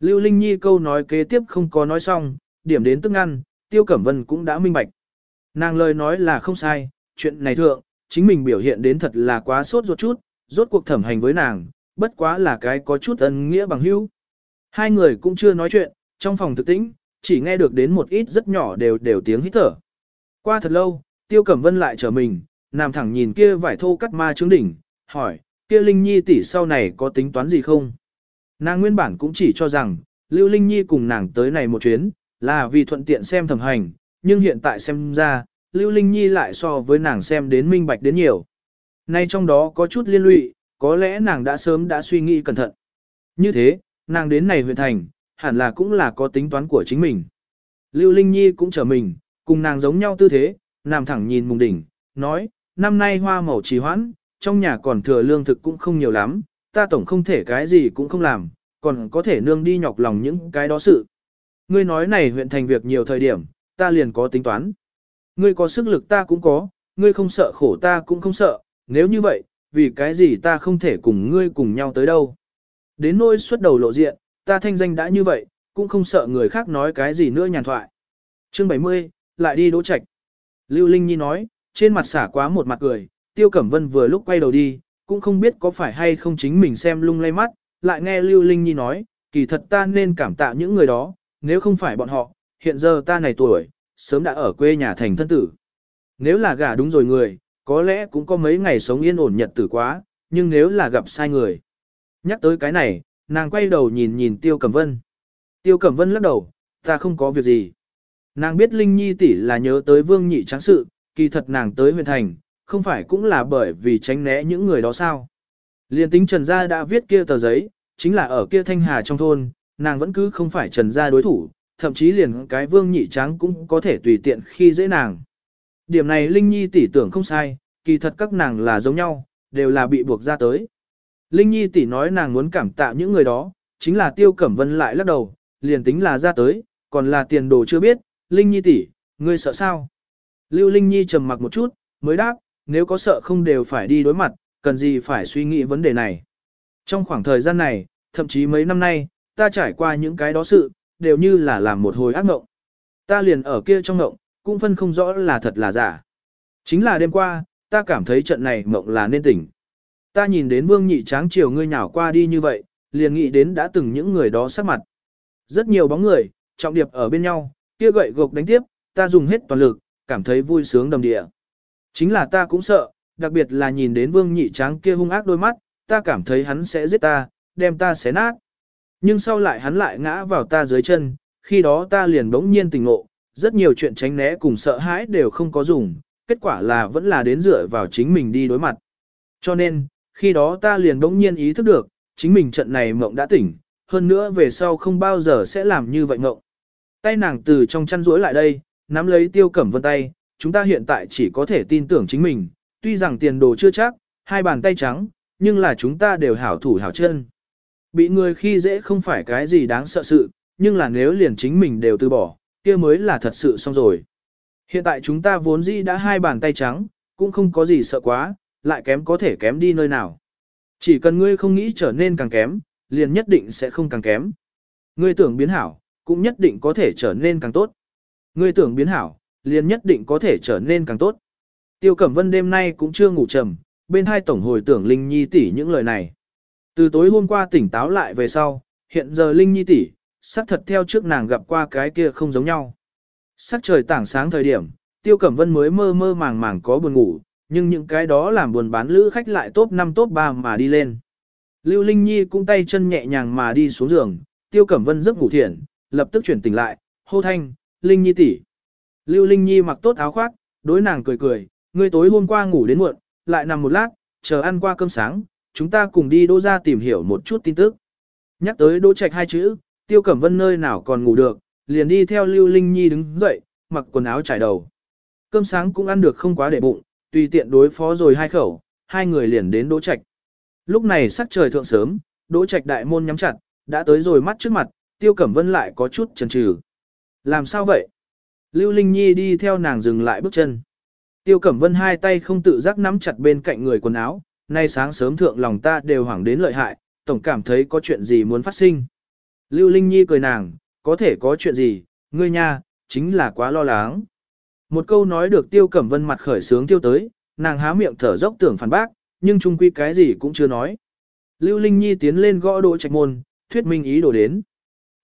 Lưu Linh Nhi câu nói kế tiếp không có nói xong, điểm đến tức ăn, Tiêu Cẩm Vân cũng đã minh bạch. Nàng lời nói là không sai, chuyện này thượng, chính mình biểu hiện đến thật là quá sốt ruột chút, rốt cuộc thẩm hành với nàng, bất quá là cái có chút ân nghĩa bằng hữu. Hai người cũng chưa nói chuyện, trong phòng thực tĩnh, chỉ nghe được đến một ít rất nhỏ đều đều tiếng hít thở. Qua thật lâu, Tiêu Cẩm Vân lại trở mình, nằm thẳng nhìn kia vải thô cắt ma trướng đỉnh, hỏi, kia Linh Nhi tỷ sau này có tính toán gì không? Nàng nguyên bản cũng chỉ cho rằng, Lưu Linh Nhi cùng nàng tới này một chuyến, là vì thuận tiện xem thẩm hành, nhưng hiện tại xem ra, Lưu Linh Nhi lại so với nàng xem đến minh bạch đến nhiều. Nay trong đó có chút liên lụy, có lẽ nàng đã sớm đã suy nghĩ cẩn thận. Như thế, nàng đến này huyện thành, hẳn là cũng là có tính toán của chính mình. Lưu Linh Nhi cũng trở mình, cùng nàng giống nhau tư thế, nằm thẳng nhìn mùng đỉnh, nói, năm nay hoa màu trì hoãn, trong nhà còn thừa lương thực cũng không nhiều lắm, ta tổng không thể cái gì cũng không làm, còn có thể nương đi nhọc lòng những cái đó sự. Ngươi nói này huyện thành việc nhiều thời điểm, ta liền có tính toán. Ngươi có sức lực ta cũng có, ngươi không sợ khổ ta cũng không sợ, nếu như vậy, vì cái gì ta không thể cùng ngươi cùng nhau tới đâu. Đến nỗi xuất đầu lộ diện, ta thanh danh đã như vậy, cũng không sợ người khác nói cái gì nữa nhàn thoại. Chương 70, lại đi đỗ trạch. Lưu Linh Nhi nói, trên mặt xả quá một mặt cười, Tiêu Cẩm Vân vừa lúc quay đầu đi, cũng không biết có phải hay không chính mình xem lung lay mắt, lại nghe Lưu Linh Nhi nói, kỳ thật ta nên cảm tạ những người đó, nếu không phải bọn họ, hiện giờ ta này tuổi, sớm đã ở quê nhà thành thân tử. Nếu là gả đúng rồi người, có lẽ cũng có mấy ngày sống yên ổn nhật tử quá, nhưng nếu là gặp sai người. Nhắc tới cái này, nàng quay đầu nhìn nhìn Tiêu Cẩm Vân. Tiêu Cẩm Vân lắc đầu, ta không có việc gì. Nàng biết Linh Nhi tỷ là nhớ tới Vương Nhị Tráng sự, kỳ thật nàng tới huyện thành, không phải cũng là bởi vì tránh né những người đó sao. Liên tính Trần Gia đã viết kia tờ giấy, chính là ở kia Thanh Hà trong thôn, nàng vẫn cứ không phải Trần Gia đối thủ, thậm chí liền cái Vương Nhị Tráng cũng có thể tùy tiện khi dễ nàng. Điểm này Linh Nhi tỷ tưởng không sai, kỳ thật các nàng là giống nhau, đều là bị buộc ra tới. Linh Nhi tỷ nói nàng muốn cảm tạ những người đó, chính là Tiêu Cẩm Vân lại lắc đầu, liền tính là ra tới, còn là tiền đồ chưa biết, Linh Nhi tỷ, ngươi sợ sao? Lưu Linh Nhi trầm mặc một chút, mới đáp, nếu có sợ không đều phải đi đối mặt, cần gì phải suy nghĩ vấn đề này. Trong khoảng thời gian này, thậm chí mấy năm nay, ta trải qua những cái đó sự, đều như là làm một hồi ác mộng. Ta liền ở kia trong mộng, cũng phân không rõ là thật là giả. Chính là đêm qua, ta cảm thấy trận này mộng là nên tỉnh. Ta nhìn đến vương nhị tráng chiều ngươi nhảo qua đi như vậy, liền nghĩ đến đã từng những người đó sắc mặt. Rất nhiều bóng người, trọng điệp ở bên nhau, kia gậy gộc đánh tiếp, ta dùng hết toàn lực, cảm thấy vui sướng đầm địa. Chính là ta cũng sợ, đặc biệt là nhìn đến vương nhị tráng kia hung ác đôi mắt, ta cảm thấy hắn sẽ giết ta, đem ta xé nát. Nhưng sau lại hắn lại ngã vào ta dưới chân, khi đó ta liền bỗng nhiên tỉnh ngộ, rất nhiều chuyện tránh né cùng sợ hãi đều không có dùng, kết quả là vẫn là đến dựa vào chính mình đi đối mặt. Cho nên, khi đó ta liền bỗng nhiên ý thức được, chính mình trận này mộng đã tỉnh, hơn nữa về sau không bao giờ sẽ làm như vậy mộng. Tay nàng từ trong chăn rối lại đây, nắm lấy tiêu cẩm vân tay, chúng ta hiện tại chỉ có thể tin tưởng chính mình, tuy rằng tiền đồ chưa chắc, hai bàn tay trắng, nhưng là chúng ta đều hảo thủ hảo chân. Bị người khi dễ không phải cái gì đáng sợ sự, nhưng là nếu liền chính mình đều từ bỏ, kia mới là thật sự xong rồi. Hiện tại chúng ta vốn dĩ đã hai bàn tay trắng, cũng không có gì sợ quá, lại kém có thể kém đi nơi nào. Chỉ cần ngươi không nghĩ trở nên càng kém, liền nhất định sẽ không càng kém. Ngươi tưởng biến hảo, cũng nhất định có thể trở nên càng tốt. Ngươi tưởng biến hảo, liền nhất định có thể trở nên càng tốt. Tiêu Cẩm Vân đêm nay cũng chưa ngủ trầm, bên hai tổng hồi tưởng Linh Nhi tỷ những lời này. Từ tối hôm qua tỉnh táo lại về sau, hiện giờ Linh Nhi tỷ, sắc thật theo trước nàng gặp qua cái kia không giống nhau. Sắc trời tảng sáng thời điểm, Tiêu Cẩm Vân mới mơ mơ màng màng có buồn ngủ, nhưng những cái đó làm buồn bán lữ khách lại top 5 top 3 mà đi lên. Lưu Linh Nhi cũng tay chân nhẹ nhàng mà đi xuống giường, Tiêu Cẩm Vân giấc ngủ thiện, lập tức chuyển tỉnh lại, hô thanh, Linh Nhi tỷ. Lưu Linh Nhi mặc tốt áo khoác, đối nàng cười cười, ngươi tối hôm qua ngủ đến muộn, lại nằm một lát, chờ ăn qua cơm sáng, chúng ta cùng đi đỗ ra tìm hiểu một chút tin tức. Nhắc tới đỗ trạch hai chữ, Tiêu Cẩm Vân nơi nào còn ngủ được, liền đi theo Lưu Linh Nhi đứng dậy, mặc quần áo trải đầu. Cơm sáng cũng ăn được không quá để bụng, tùy tiện đối phó rồi hai khẩu, hai người liền đến Đỗ Trạch. Lúc này sắc trời thượng sớm, Đỗ Trạch đại môn nhắm chặt, đã tới rồi mắt trước mặt, Tiêu Cẩm Vân lại có chút chần chừ. Làm sao vậy? Lưu Linh Nhi đi theo nàng dừng lại bước chân. Tiêu Cẩm Vân hai tay không tự giác nắm chặt bên cạnh người quần áo, nay sáng sớm thượng lòng ta đều hoảng đến lợi hại, tổng cảm thấy có chuyện gì muốn phát sinh. Lưu Linh Nhi cười nàng, có thể có chuyện gì, ngươi nha, chính là quá lo lắng. Một câu nói được Tiêu Cẩm Vân mặt khởi sướng tiêu tới, nàng há miệng thở dốc tưởng phản bác, nhưng chung quy cái gì cũng chưa nói. Lưu Linh Nhi tiến lên gõ đỗ trạch môn, thuyết minh ý đồ đến.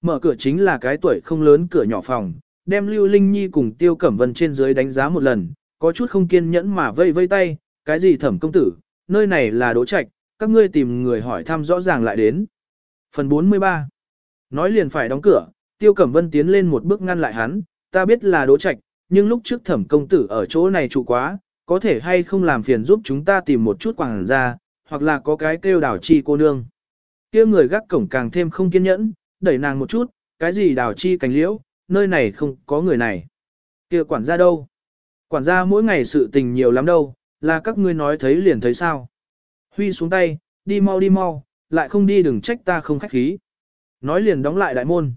Mở cửa chính là cái tuổi không lớn cửa nhỏ phòng, đem Lưu Linh Nhi cùng Tiêu Cẩm Vân trên dưới đánh giá một lần, có chút không kiên nhẫn mà vây vây tay, cái gì thẩm công tử, nơi này là đỗ trạch, các ngươi tìm người hỏi thăm rõ ràng lại đến. Phần 43 Nói liền phải đóng cửa, Tiêu Cẩm Vân tiến lên một bước ngăn lại hắn, ta biết là đỗ trạch, nhưng lúc trước thẩm công tử ở chỗ này trụ quá, có thể hay không làm phiền giúp chúng ta tìm một chút quảng ra, hoặc là có cái kêu đảo chi cô nương. kia người gác cổng càng thêm không kiên nhẫn, đẩy nàng một chút, cái gì đảo chi cánh liễu, nơi này không có người này. kia quản gia đâu? Quản gia mỗi ngày sự tình nhiều lắm đâu, là các ngươi nói thấy liền thấy sao. Huy xuống tay, đi mau đi mau, lại không đi đừng trách ta không khách khí. Nói liền đóng lại đại môn.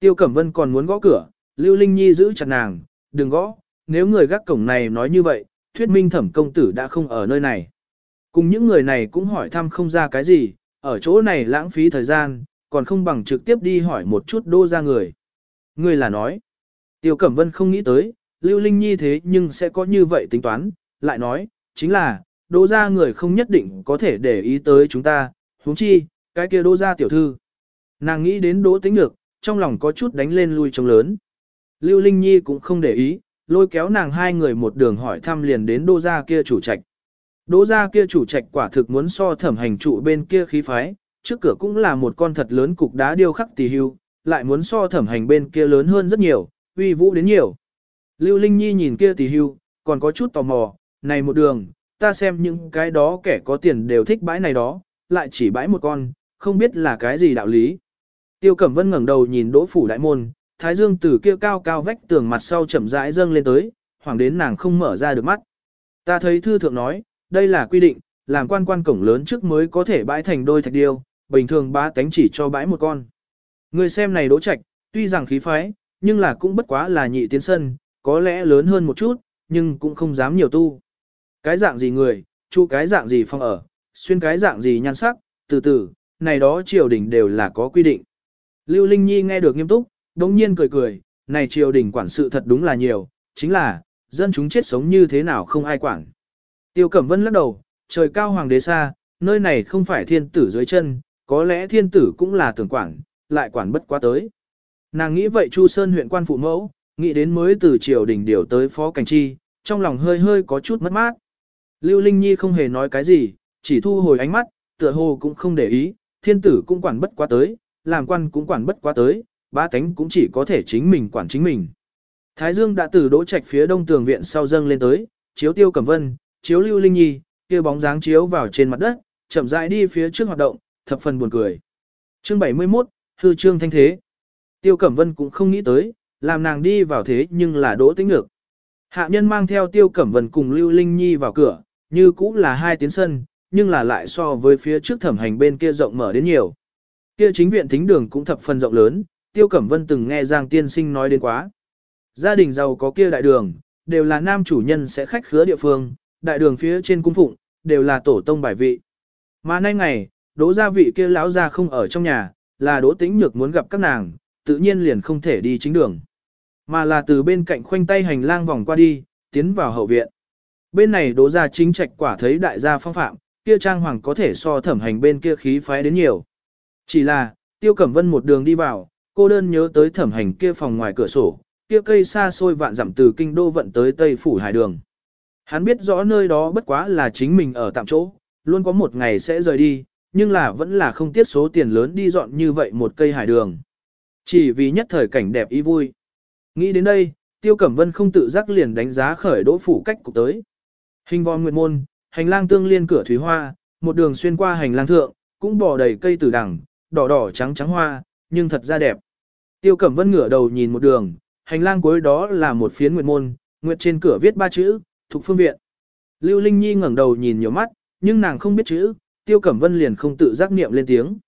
Tiêu Cẩm Vân còn muốn gõ cửa, Lưu Linh Nhi giữ chặt nàng, đừng gõ, nếu người gác cổng này nói như vậy, thuyết minh thẩm công tử đã không ở nơi này. Cùng những người này cũng hỏi thăm không ra cái gì, ở chỗ này lãng phí thời gian, còn không bằng trực tiếp đi hỏi một chút đô ra người. Người là nói, Tiêu Cẩm Vân không nghĩ tới, Lưu Linh Nhi thế nhưng sẽ có như vậy tính toán, lại nói, chính là, đô ra người không nhất định có thể để ý tới chúng ta, huống chi, cái kia đô ra tiểu thư. Nàng nghĩ đến đỗ tính được, trong lòng có chút đánh lên lui trông lớn. Lưu Linh Nhi cũng không để ý, lôi kéo nàng hai người một đường hỏi thăm liền đến đô gia kia chủ trạch. Đô gia kia chủ trạch quả thực muốn so thẩm hành trụ bên kia khí phái, trước cửa cũng là một con thật lớn cục đá điêu khắc tỳ hưu, lại muốn so thẩm hành bên kia lớn hơn rất nhiều, uy vũ đến nhiều. Lưu Linh Nhi nhìn kia tỷ hưu, còn có chút tò mò, này một đường, ta xem những cái đó kẻ có tiền đều thích bãi này đó, lại chỉ bãi một con, không biết là cái gì đạo lý. Tiêu Cẩm Vân ngẩng đầu nhìn đỗ phủ đại môn, thái dương từ kia cao cao vách tường mặt sau chậm rãi dâng lên tới, hoàng đến nàng không mở ra được mắt. Ta thấy thư thượng nói, đây là quy định, làm quan quan cổng lớn trước mới có thể bãi thành đôi thạch điêu, bình thường ba tánh chỉ cho bãi một con. Người xem này đỗ trạch, tuy rằng khí phái, nhưng là cũng bất quá là nhị tiến sân, có lẽ lớn hơn một chút, nhưng cũng không dám nhiều tu. Cái dạng gì người, chu cái dạng gì phong ở, xuyên cái dạng gì nhan sắc, từ từ, này đó triều đình đều là có quy định. Lưu Linh Nhi nghe được nghiêm túc, đống nhiên cười cười, này triều đình quản sự thật đúng là nhiều, chính là, dân chúng chết sống như thế nào không ai quản. Tiêu Cẩm Vân lắc đầu, trời cao hoàng đế xa, nơi này không phải thiên tử dưới chân, có lẽ thiên tử cũng là tưởng quản, lại quản bất quá tới. Nàng nghĩ vậy Chu Sơn huyện quan phụ mẫu, nghĩ đến mới từ triều đình điều tới phó cảnh chi, trong lòng hơi hơi có chút mất mát. Lưu Linh Nhi không hề nói cái gì, chỉ thu hồi ánh mắt, tựa hồ cũng không để ý, thiên tử cũng quản bất quá tới, làm quan cũng quản bất quá tới, ba tánh cũng chỉ có thể chính mình quản chính mình. Thái Dương đã từ đỗ trạch phía đông tường viện sau dâng lên tới, chiếu tiêu cẩm vân, chiếu lưu linh nhi, kia bóng dáng chiếu vào trên mặt đất, chậm rãi đi phía trước hoạt động, thập phần buồn cười. Chương 71, hư trương thanh thế. Tiêu Cẩm Vân cũng không nghĩ tới, làm nàng đi vào thế nhưng là đỗ tĩnh ngược. Hạ nhân mang theo Tiêu Cẩm Vân cùng Lưu Linh Nhi vào cửa, như cũng là hai tiến sân, nhưng là lại so với phía trước thẩm hành bên kia rộng mở đến nhiều. Kia chính viện thính đường cũng thập phần rộng lớn, Tiêu Cẩm Vân từng nghe Giang Tiên Sinh nói đến quá. Gia đình giàu có kia đại đường, đều là nam chủ nhân sẽ khách khứa địa phương, đại đường phía trên cung phụng, đều là tổ tông bài vị. Mà nay ngày, đỗ gia vị kia lão gia không ở trong nhà, là đỗ tĩnh nhược muốn gặp các nàng, tự nhiên liền không thể đi chính đường. Mà là từ bên cạnh khoanh tay hành lang vòng qua đi, tiến vào hậu viện. Bên này đỗ gia chính trạch quả thấy đại gia phong phạm, kia trang hoàng có thể so thẩm hành bên kia khí phái đến nhiều. Chỉ là, tiêu cẩm vân một đường đi vào, cô đơn nhớ tới thẩm hành kia phòng ngoài cửa sổ, kia cây xa xôi vạn dặm từ kinh đô vận tới tây phủ hải đường. Hắn biết rõ nơi đó bất quá là chính mình ở tạm chỗ, luôn có một ngày sẽ rời đi, nhưng là vẫn là không tiết số tiền lớn đi dọn như vậy một cây hải đường. Chỉ vì nhất thời cảnh đẹp ý vui. Nghĩ đến đây, Tiêu Cẩm Vân không tự giác liền đánh giá khởi đỗ phủ cách cục tới. Hình vòm nguyệt môn, hành lang tương liên cửa thủy hoa, một đường xuyên qua hành lang thượng, cũng bò đầy cây tử đằng, đỏ đỏ trắng trắng hoa, nhưng thật ra đẹp. Tiêu Cẩm Vân ngửa đầu nhìn một đường, hành lang cuối đó là một phiến nguyệt môn, nguyệt trên cửa viết ba chữ, thuộc phương viện. Lưu Linh Nhi ngẩng đầu nhìn nhiều mắt, nhưng nàng không biết chữ, Tiêu Cẩm Vân liền không tự giác niệm lên tiếng.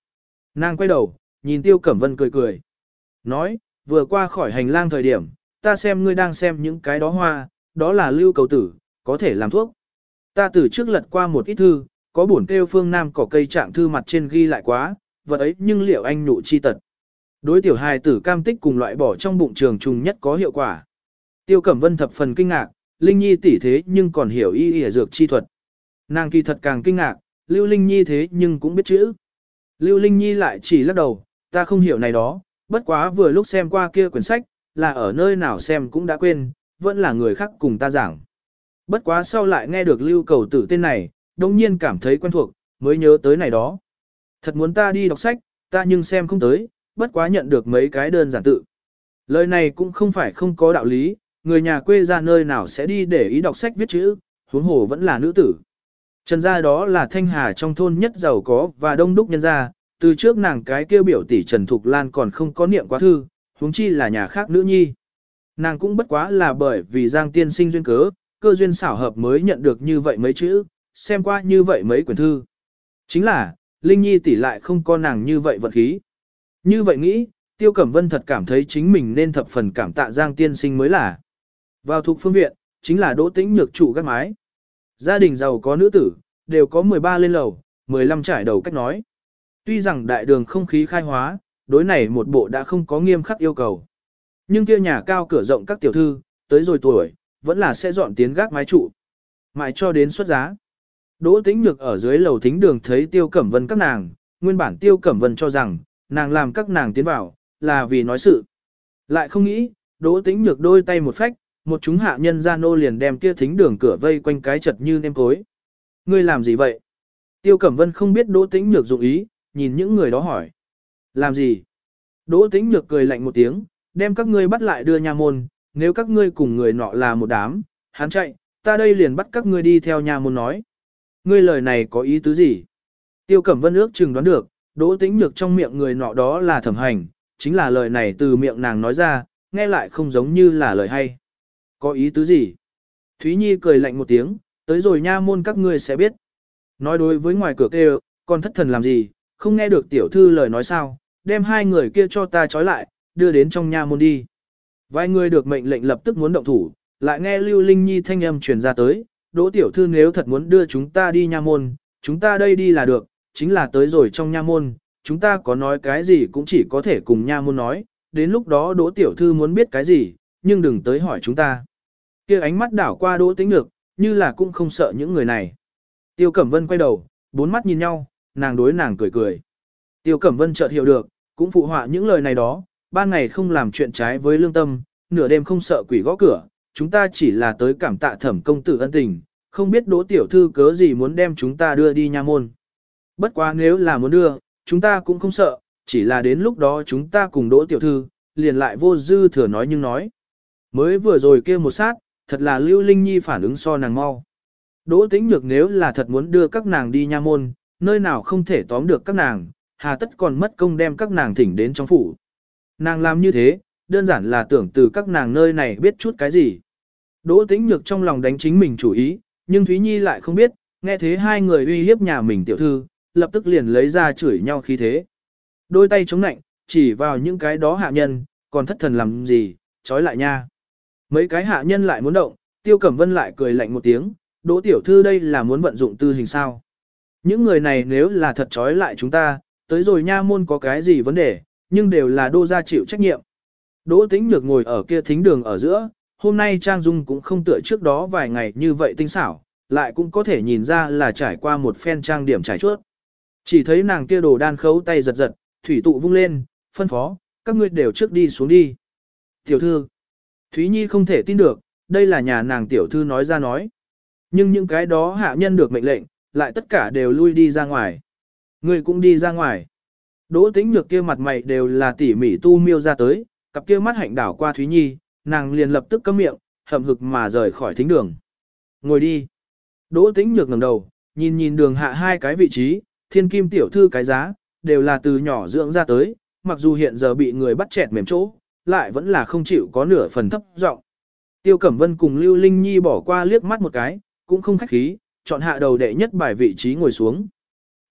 Nàng quay đầu, nhìn Tiêu Cẩm Vân cười cười. Nói, vừa qua khỏi hành lang thời điểm, ta xem ngươi đang xem những cái đó hoa, đó là lưu cầu tử, có thể làm thuốc. Ta từ trước lật qua một ít thư, có bổn kêu phương nam cỏ cây trạng thư mặt trên ghi lại quá, vật ấy nhưng liệu anh nụ chi tật. Đối tiểu hài tử cam tích cùng loại bỏ trong bụng trường trùng nhất có hiệu quả. Tiêu Cẩm Vân thập phần kinh ngạc, Linh Nhi tỷ thế nhưng còn hiểu y y dược chi thuật. Nàng kỳ thật càng kinh ngạc, Lưu Linh Nhi thế nhưng cũng biết chữ. Lưu Linh Nhi lại chỉ lắc đầu, ta không hiểu này đó, bất quá vừa lúc xem qua kia quyển sách, là ở nơi nào xem cũng đã quên, vẫn là người khác cùng ta giảng. Bất quá sau lại nghe được lưu cầu tử tên này, đồng nhiên cảm thấy quen thuộc, mới nhớ tới này đó. Thật muốn ta đi đọc sách, ta nhưng xem không tới, bất quá nhận được mấy cái đơn giản tự. Lời này cũng không phải không có đạo lý, người nhà quê ra nơi nào sẽ đi để ý đọc sách viết chữ, huống hồ vẫn là nữ tử. Trần gia đó là thanh hà trong thôn nhất giàu có và đông đúc nhân gia, từ trước nàng cái kêu biểu tỷ Trần Thục Lan còn không có niệm quá thư, huống chi là nhà khác nữ nhi. Nàng cũng bất quá là bởi vì Giang tiên sinh duyên cớ, cơ duyên xảo hợp mới nhận được như vậy mấy chữ, xem qua như vậy mấy quyển thư. Chính là, Linh Nhi tỷ lại không có nàng như vậy vật khí. Như vậy nghĩ, Tiêu Cẩm Vân thật cảm thấy chính mình nên thập phần cảm tạ Giang tiên sinh mới là. Vào thuộc phương viện, chính là đỗ tĩnh nhược trụ gác mái. Gia đình giàu có nữ tử, đều có 13 lên lầu, 15 trải đầu cách nói. Tuy rằng đại đường không khí khai hóa, đối này một bộ đã không có nghiêm khắc yêu cầu. Nhưng kia nhà cao cửa rộng các tiểu thư, tới rồi tuổi, vẫn là sẽ dọn tiến gác mái trụ. Mãi cho đến xuất giá. Đỗ tĩnh nhược ở dưới lầu thính đường thấy tiêu cẩm vân các nàng, nguyên bản tiêu cẩm vân cho rằng, nàng làm các nàng tiến vào, là vì nói sự. Lại không nghĩ, đỗ tĩnh nhược đôi tay một phách, một chúng hạ nhân ra nô liền đem kia thính đường cửa vây quanh cái chật như nêm cối. Ngươi làm gì vậy? Tiêu Cẩm Vân không biết Đỗ Tĩnh Nhược dụng ý, nhìn những người đó hỏi. Làm gì? Đỗ Tĩnh Nhược cười lạnh một tiếng, đem các ngươi bắt lại đưa nha môn, nếu các ngươi cùng người nọ là một đám, hắn chạy, ta đây liền bắt các ngươi đi theo nha môn nói. Ngươi lời này có ý tứ gì? Tiêu Cẩm Vân ước chừng đoán được, Đỗ Tĩnh Nhược trong miệng người nọ đó là thẩm hành, chính là lời này từ miệng nàng nói ra, nghe lại không giống như là lời hay. Có ý tứ gì? Thúy Nhi cười lạnh một tiếng, tới rồi nha môn các ngươi sẽ biết. Nói đối với ngoài cửa kêu, còn thất thần làm gì, không nghe được tiểu thư lời nói sao, đem hai người kia cho ta trói lại, đưa đến trong nha môn đi. Vài người được mệnh lệnh lập tức muốn động thủ, lại nghe Lưu Linh Nhi thanh âm truyền ra tới, đỗ tiểu thư nếu thật muốn đưa chúng ta đi nha môn, chúng ta đây đi là được, chính là tới rồi trong nha môn, chúng ta có nói cái gì cũng chỉ có thể cùng nha môn nói, đến lúc đó đỗ tiểu thư muốn biết cái gì, nhưng đừng tới hỏi chúng ta. kia ánh mắt đảo qua đỗ Tĩnh Nhược, như là cũng không sợ những người này. Tiêu Cẩm Vân quay đầu, bốn mắt nhìn nhau, nàng đối nàng cười cười. Tiêu Cẩm Vân chợt hiểu được, cũng phụ họa những lời này đó, ban ngày không làm chuyện trái với lương tâm, nửa đêm không sợ quỷ gõ cửa, chúng ta chỉ là tới cảm tạ thẩm công tử ân tình, không biết đỗ tiểu thư cớ gì muốn đem chúng ta đưa đi nha môn. Bất quá nếu là muốn đưa, chúng ta cũng không sợ, chỉ là đến lúc đó chúng ta cùng đỗ tiểu thư, liền lại vô dư thừa nói nhưng nói. Mới vừa rồi kia một sát, thật là Lưu Linh Nhi phản ứng so nàng mau. Đỗ tĩnh nhược nếu là thật muốn đưa các nàng đi nha môn, nơi nào không thể tóm được các nàng, hà tất còn mất công đem các nàng thỉnh đến trong phủ. Nàng làm như thế, đơn giản là tưởng từ các nàng nơi này biết chút cái gì. Đỗ tĩnh nhược trong lòng đánh chính mình chủ ý, nhưng Thúy Nhi lại không biết, nghe thế hai người uy hiếp nhà mình tiểu thư, lập tức liền lấy ra chửi nhau khí thế. Đôi tay chống nạnh, chỉ vào những cái đó hạ nhân, còn thất thần làm gì, trói lại nha. Mấy cái hạ nhân lại muốn động, Tiêu Cẩm Vân lại cười lạnh một tiếng, Đỗ tiểu thư đây là muốn vận dụng tư hình sao. Những người này nếu là thật trói lại chúng ta, tới rồi nha môn có cái gì vấn đề, nhưng đều là đô gia chịu trách nhiệm. Đỗ tĩnh nhược ngồi ở kia thính đường ở giữa, hôm nay Trang Dung cũng không tựa trước đó vài ngày như vậy tinh xảo, lại cũng có thể nhìn ra là trải qua một phen trang điểm trải chuốt. Chỉ thấy nàng kia đồ đan khấu tay giật giật, thủy tụ vung lên, phân phó, các ngươi đều trước đi xuống đi. Tiểu thư, Thúy Nhi không thể tin được, đây là nhà nàng tiểu thư nói ra nói. Nhưng những cái đó hạ nhân được mệnh lệnh, lại tất cả đều lui đi ra ngoài. Người cũng đi ra ngoài. Đỗ tĩnh nhược kia mặt mày đều là tỉ mỉ tu miêu ra tới, cặp kia mắt hạnh đảo qua Thúy Nhi, nàng liền lập tức cấm miệng, hậm hực mà rời khỏi thính đường. Ngồi đi. Đỗ tĩnh nhược ngẩng đầu, nhìn nhìn đường hạ hai cái vị trí, thiên kim tiểu thư cái giá, đều là từ nhỏ dưỡng ra tới, mặc dù hiện giờ bị người bắt chẹt mềm chỗ, lại vẫn là không chịu có nửa phần thấp giọng. Tiêu Cẩm Vân cùng Lưu Linh Nhi bỏ qua liếc mắt một cái, cũng không khách khí, chọn hạ đầu đệ nhất bài vị trí ngồi xuống.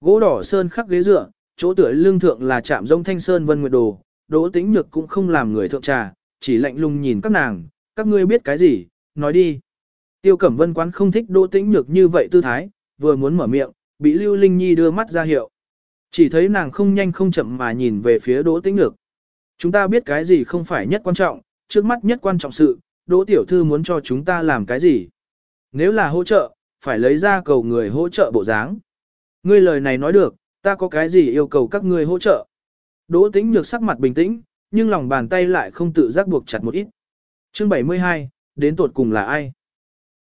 Gỗ đỏ sơn khắc ghế dựa, chỗ tựa lương thượng là chạm rông thanh sơn vân nguyệt đồ, đỗ tĩnh nhược cũng không làm người thượng trà, chỉ lạnh lùng nhìn các nàng, các ngươi biết cái gì, nói đi. Tiêu Cẩm Vân quán không thích đỗ tĩnh nhược như vậy tư thái, vừa muốn mở miệng, bị Lưu Linh Nhi đưa mắt ra hiệu. Chỉ thấy nàng không nhanh không chậm mà nhìn về phía đỗ tĩnh nhược. Chúng ta biết cái gì không phải nhất quan trọng, trước mắt nhất quan trọng sự, đỗ tiểu thư muốn cho chúng ta làm cái gì. Nếu là hỗ trợ, phải lấy ra cầu người hỗ trợ bộ dáng. Ngươi lời này nói được, ta có cái gì yêu cầu các ngươi hỗ trợ. Đỗ tĩnh nhược sắc mặt bình tĩnh, nhưng lòng bàn tay lại không tự giác buộc chặt một ít. Chương 72, đến tột cùng là ai?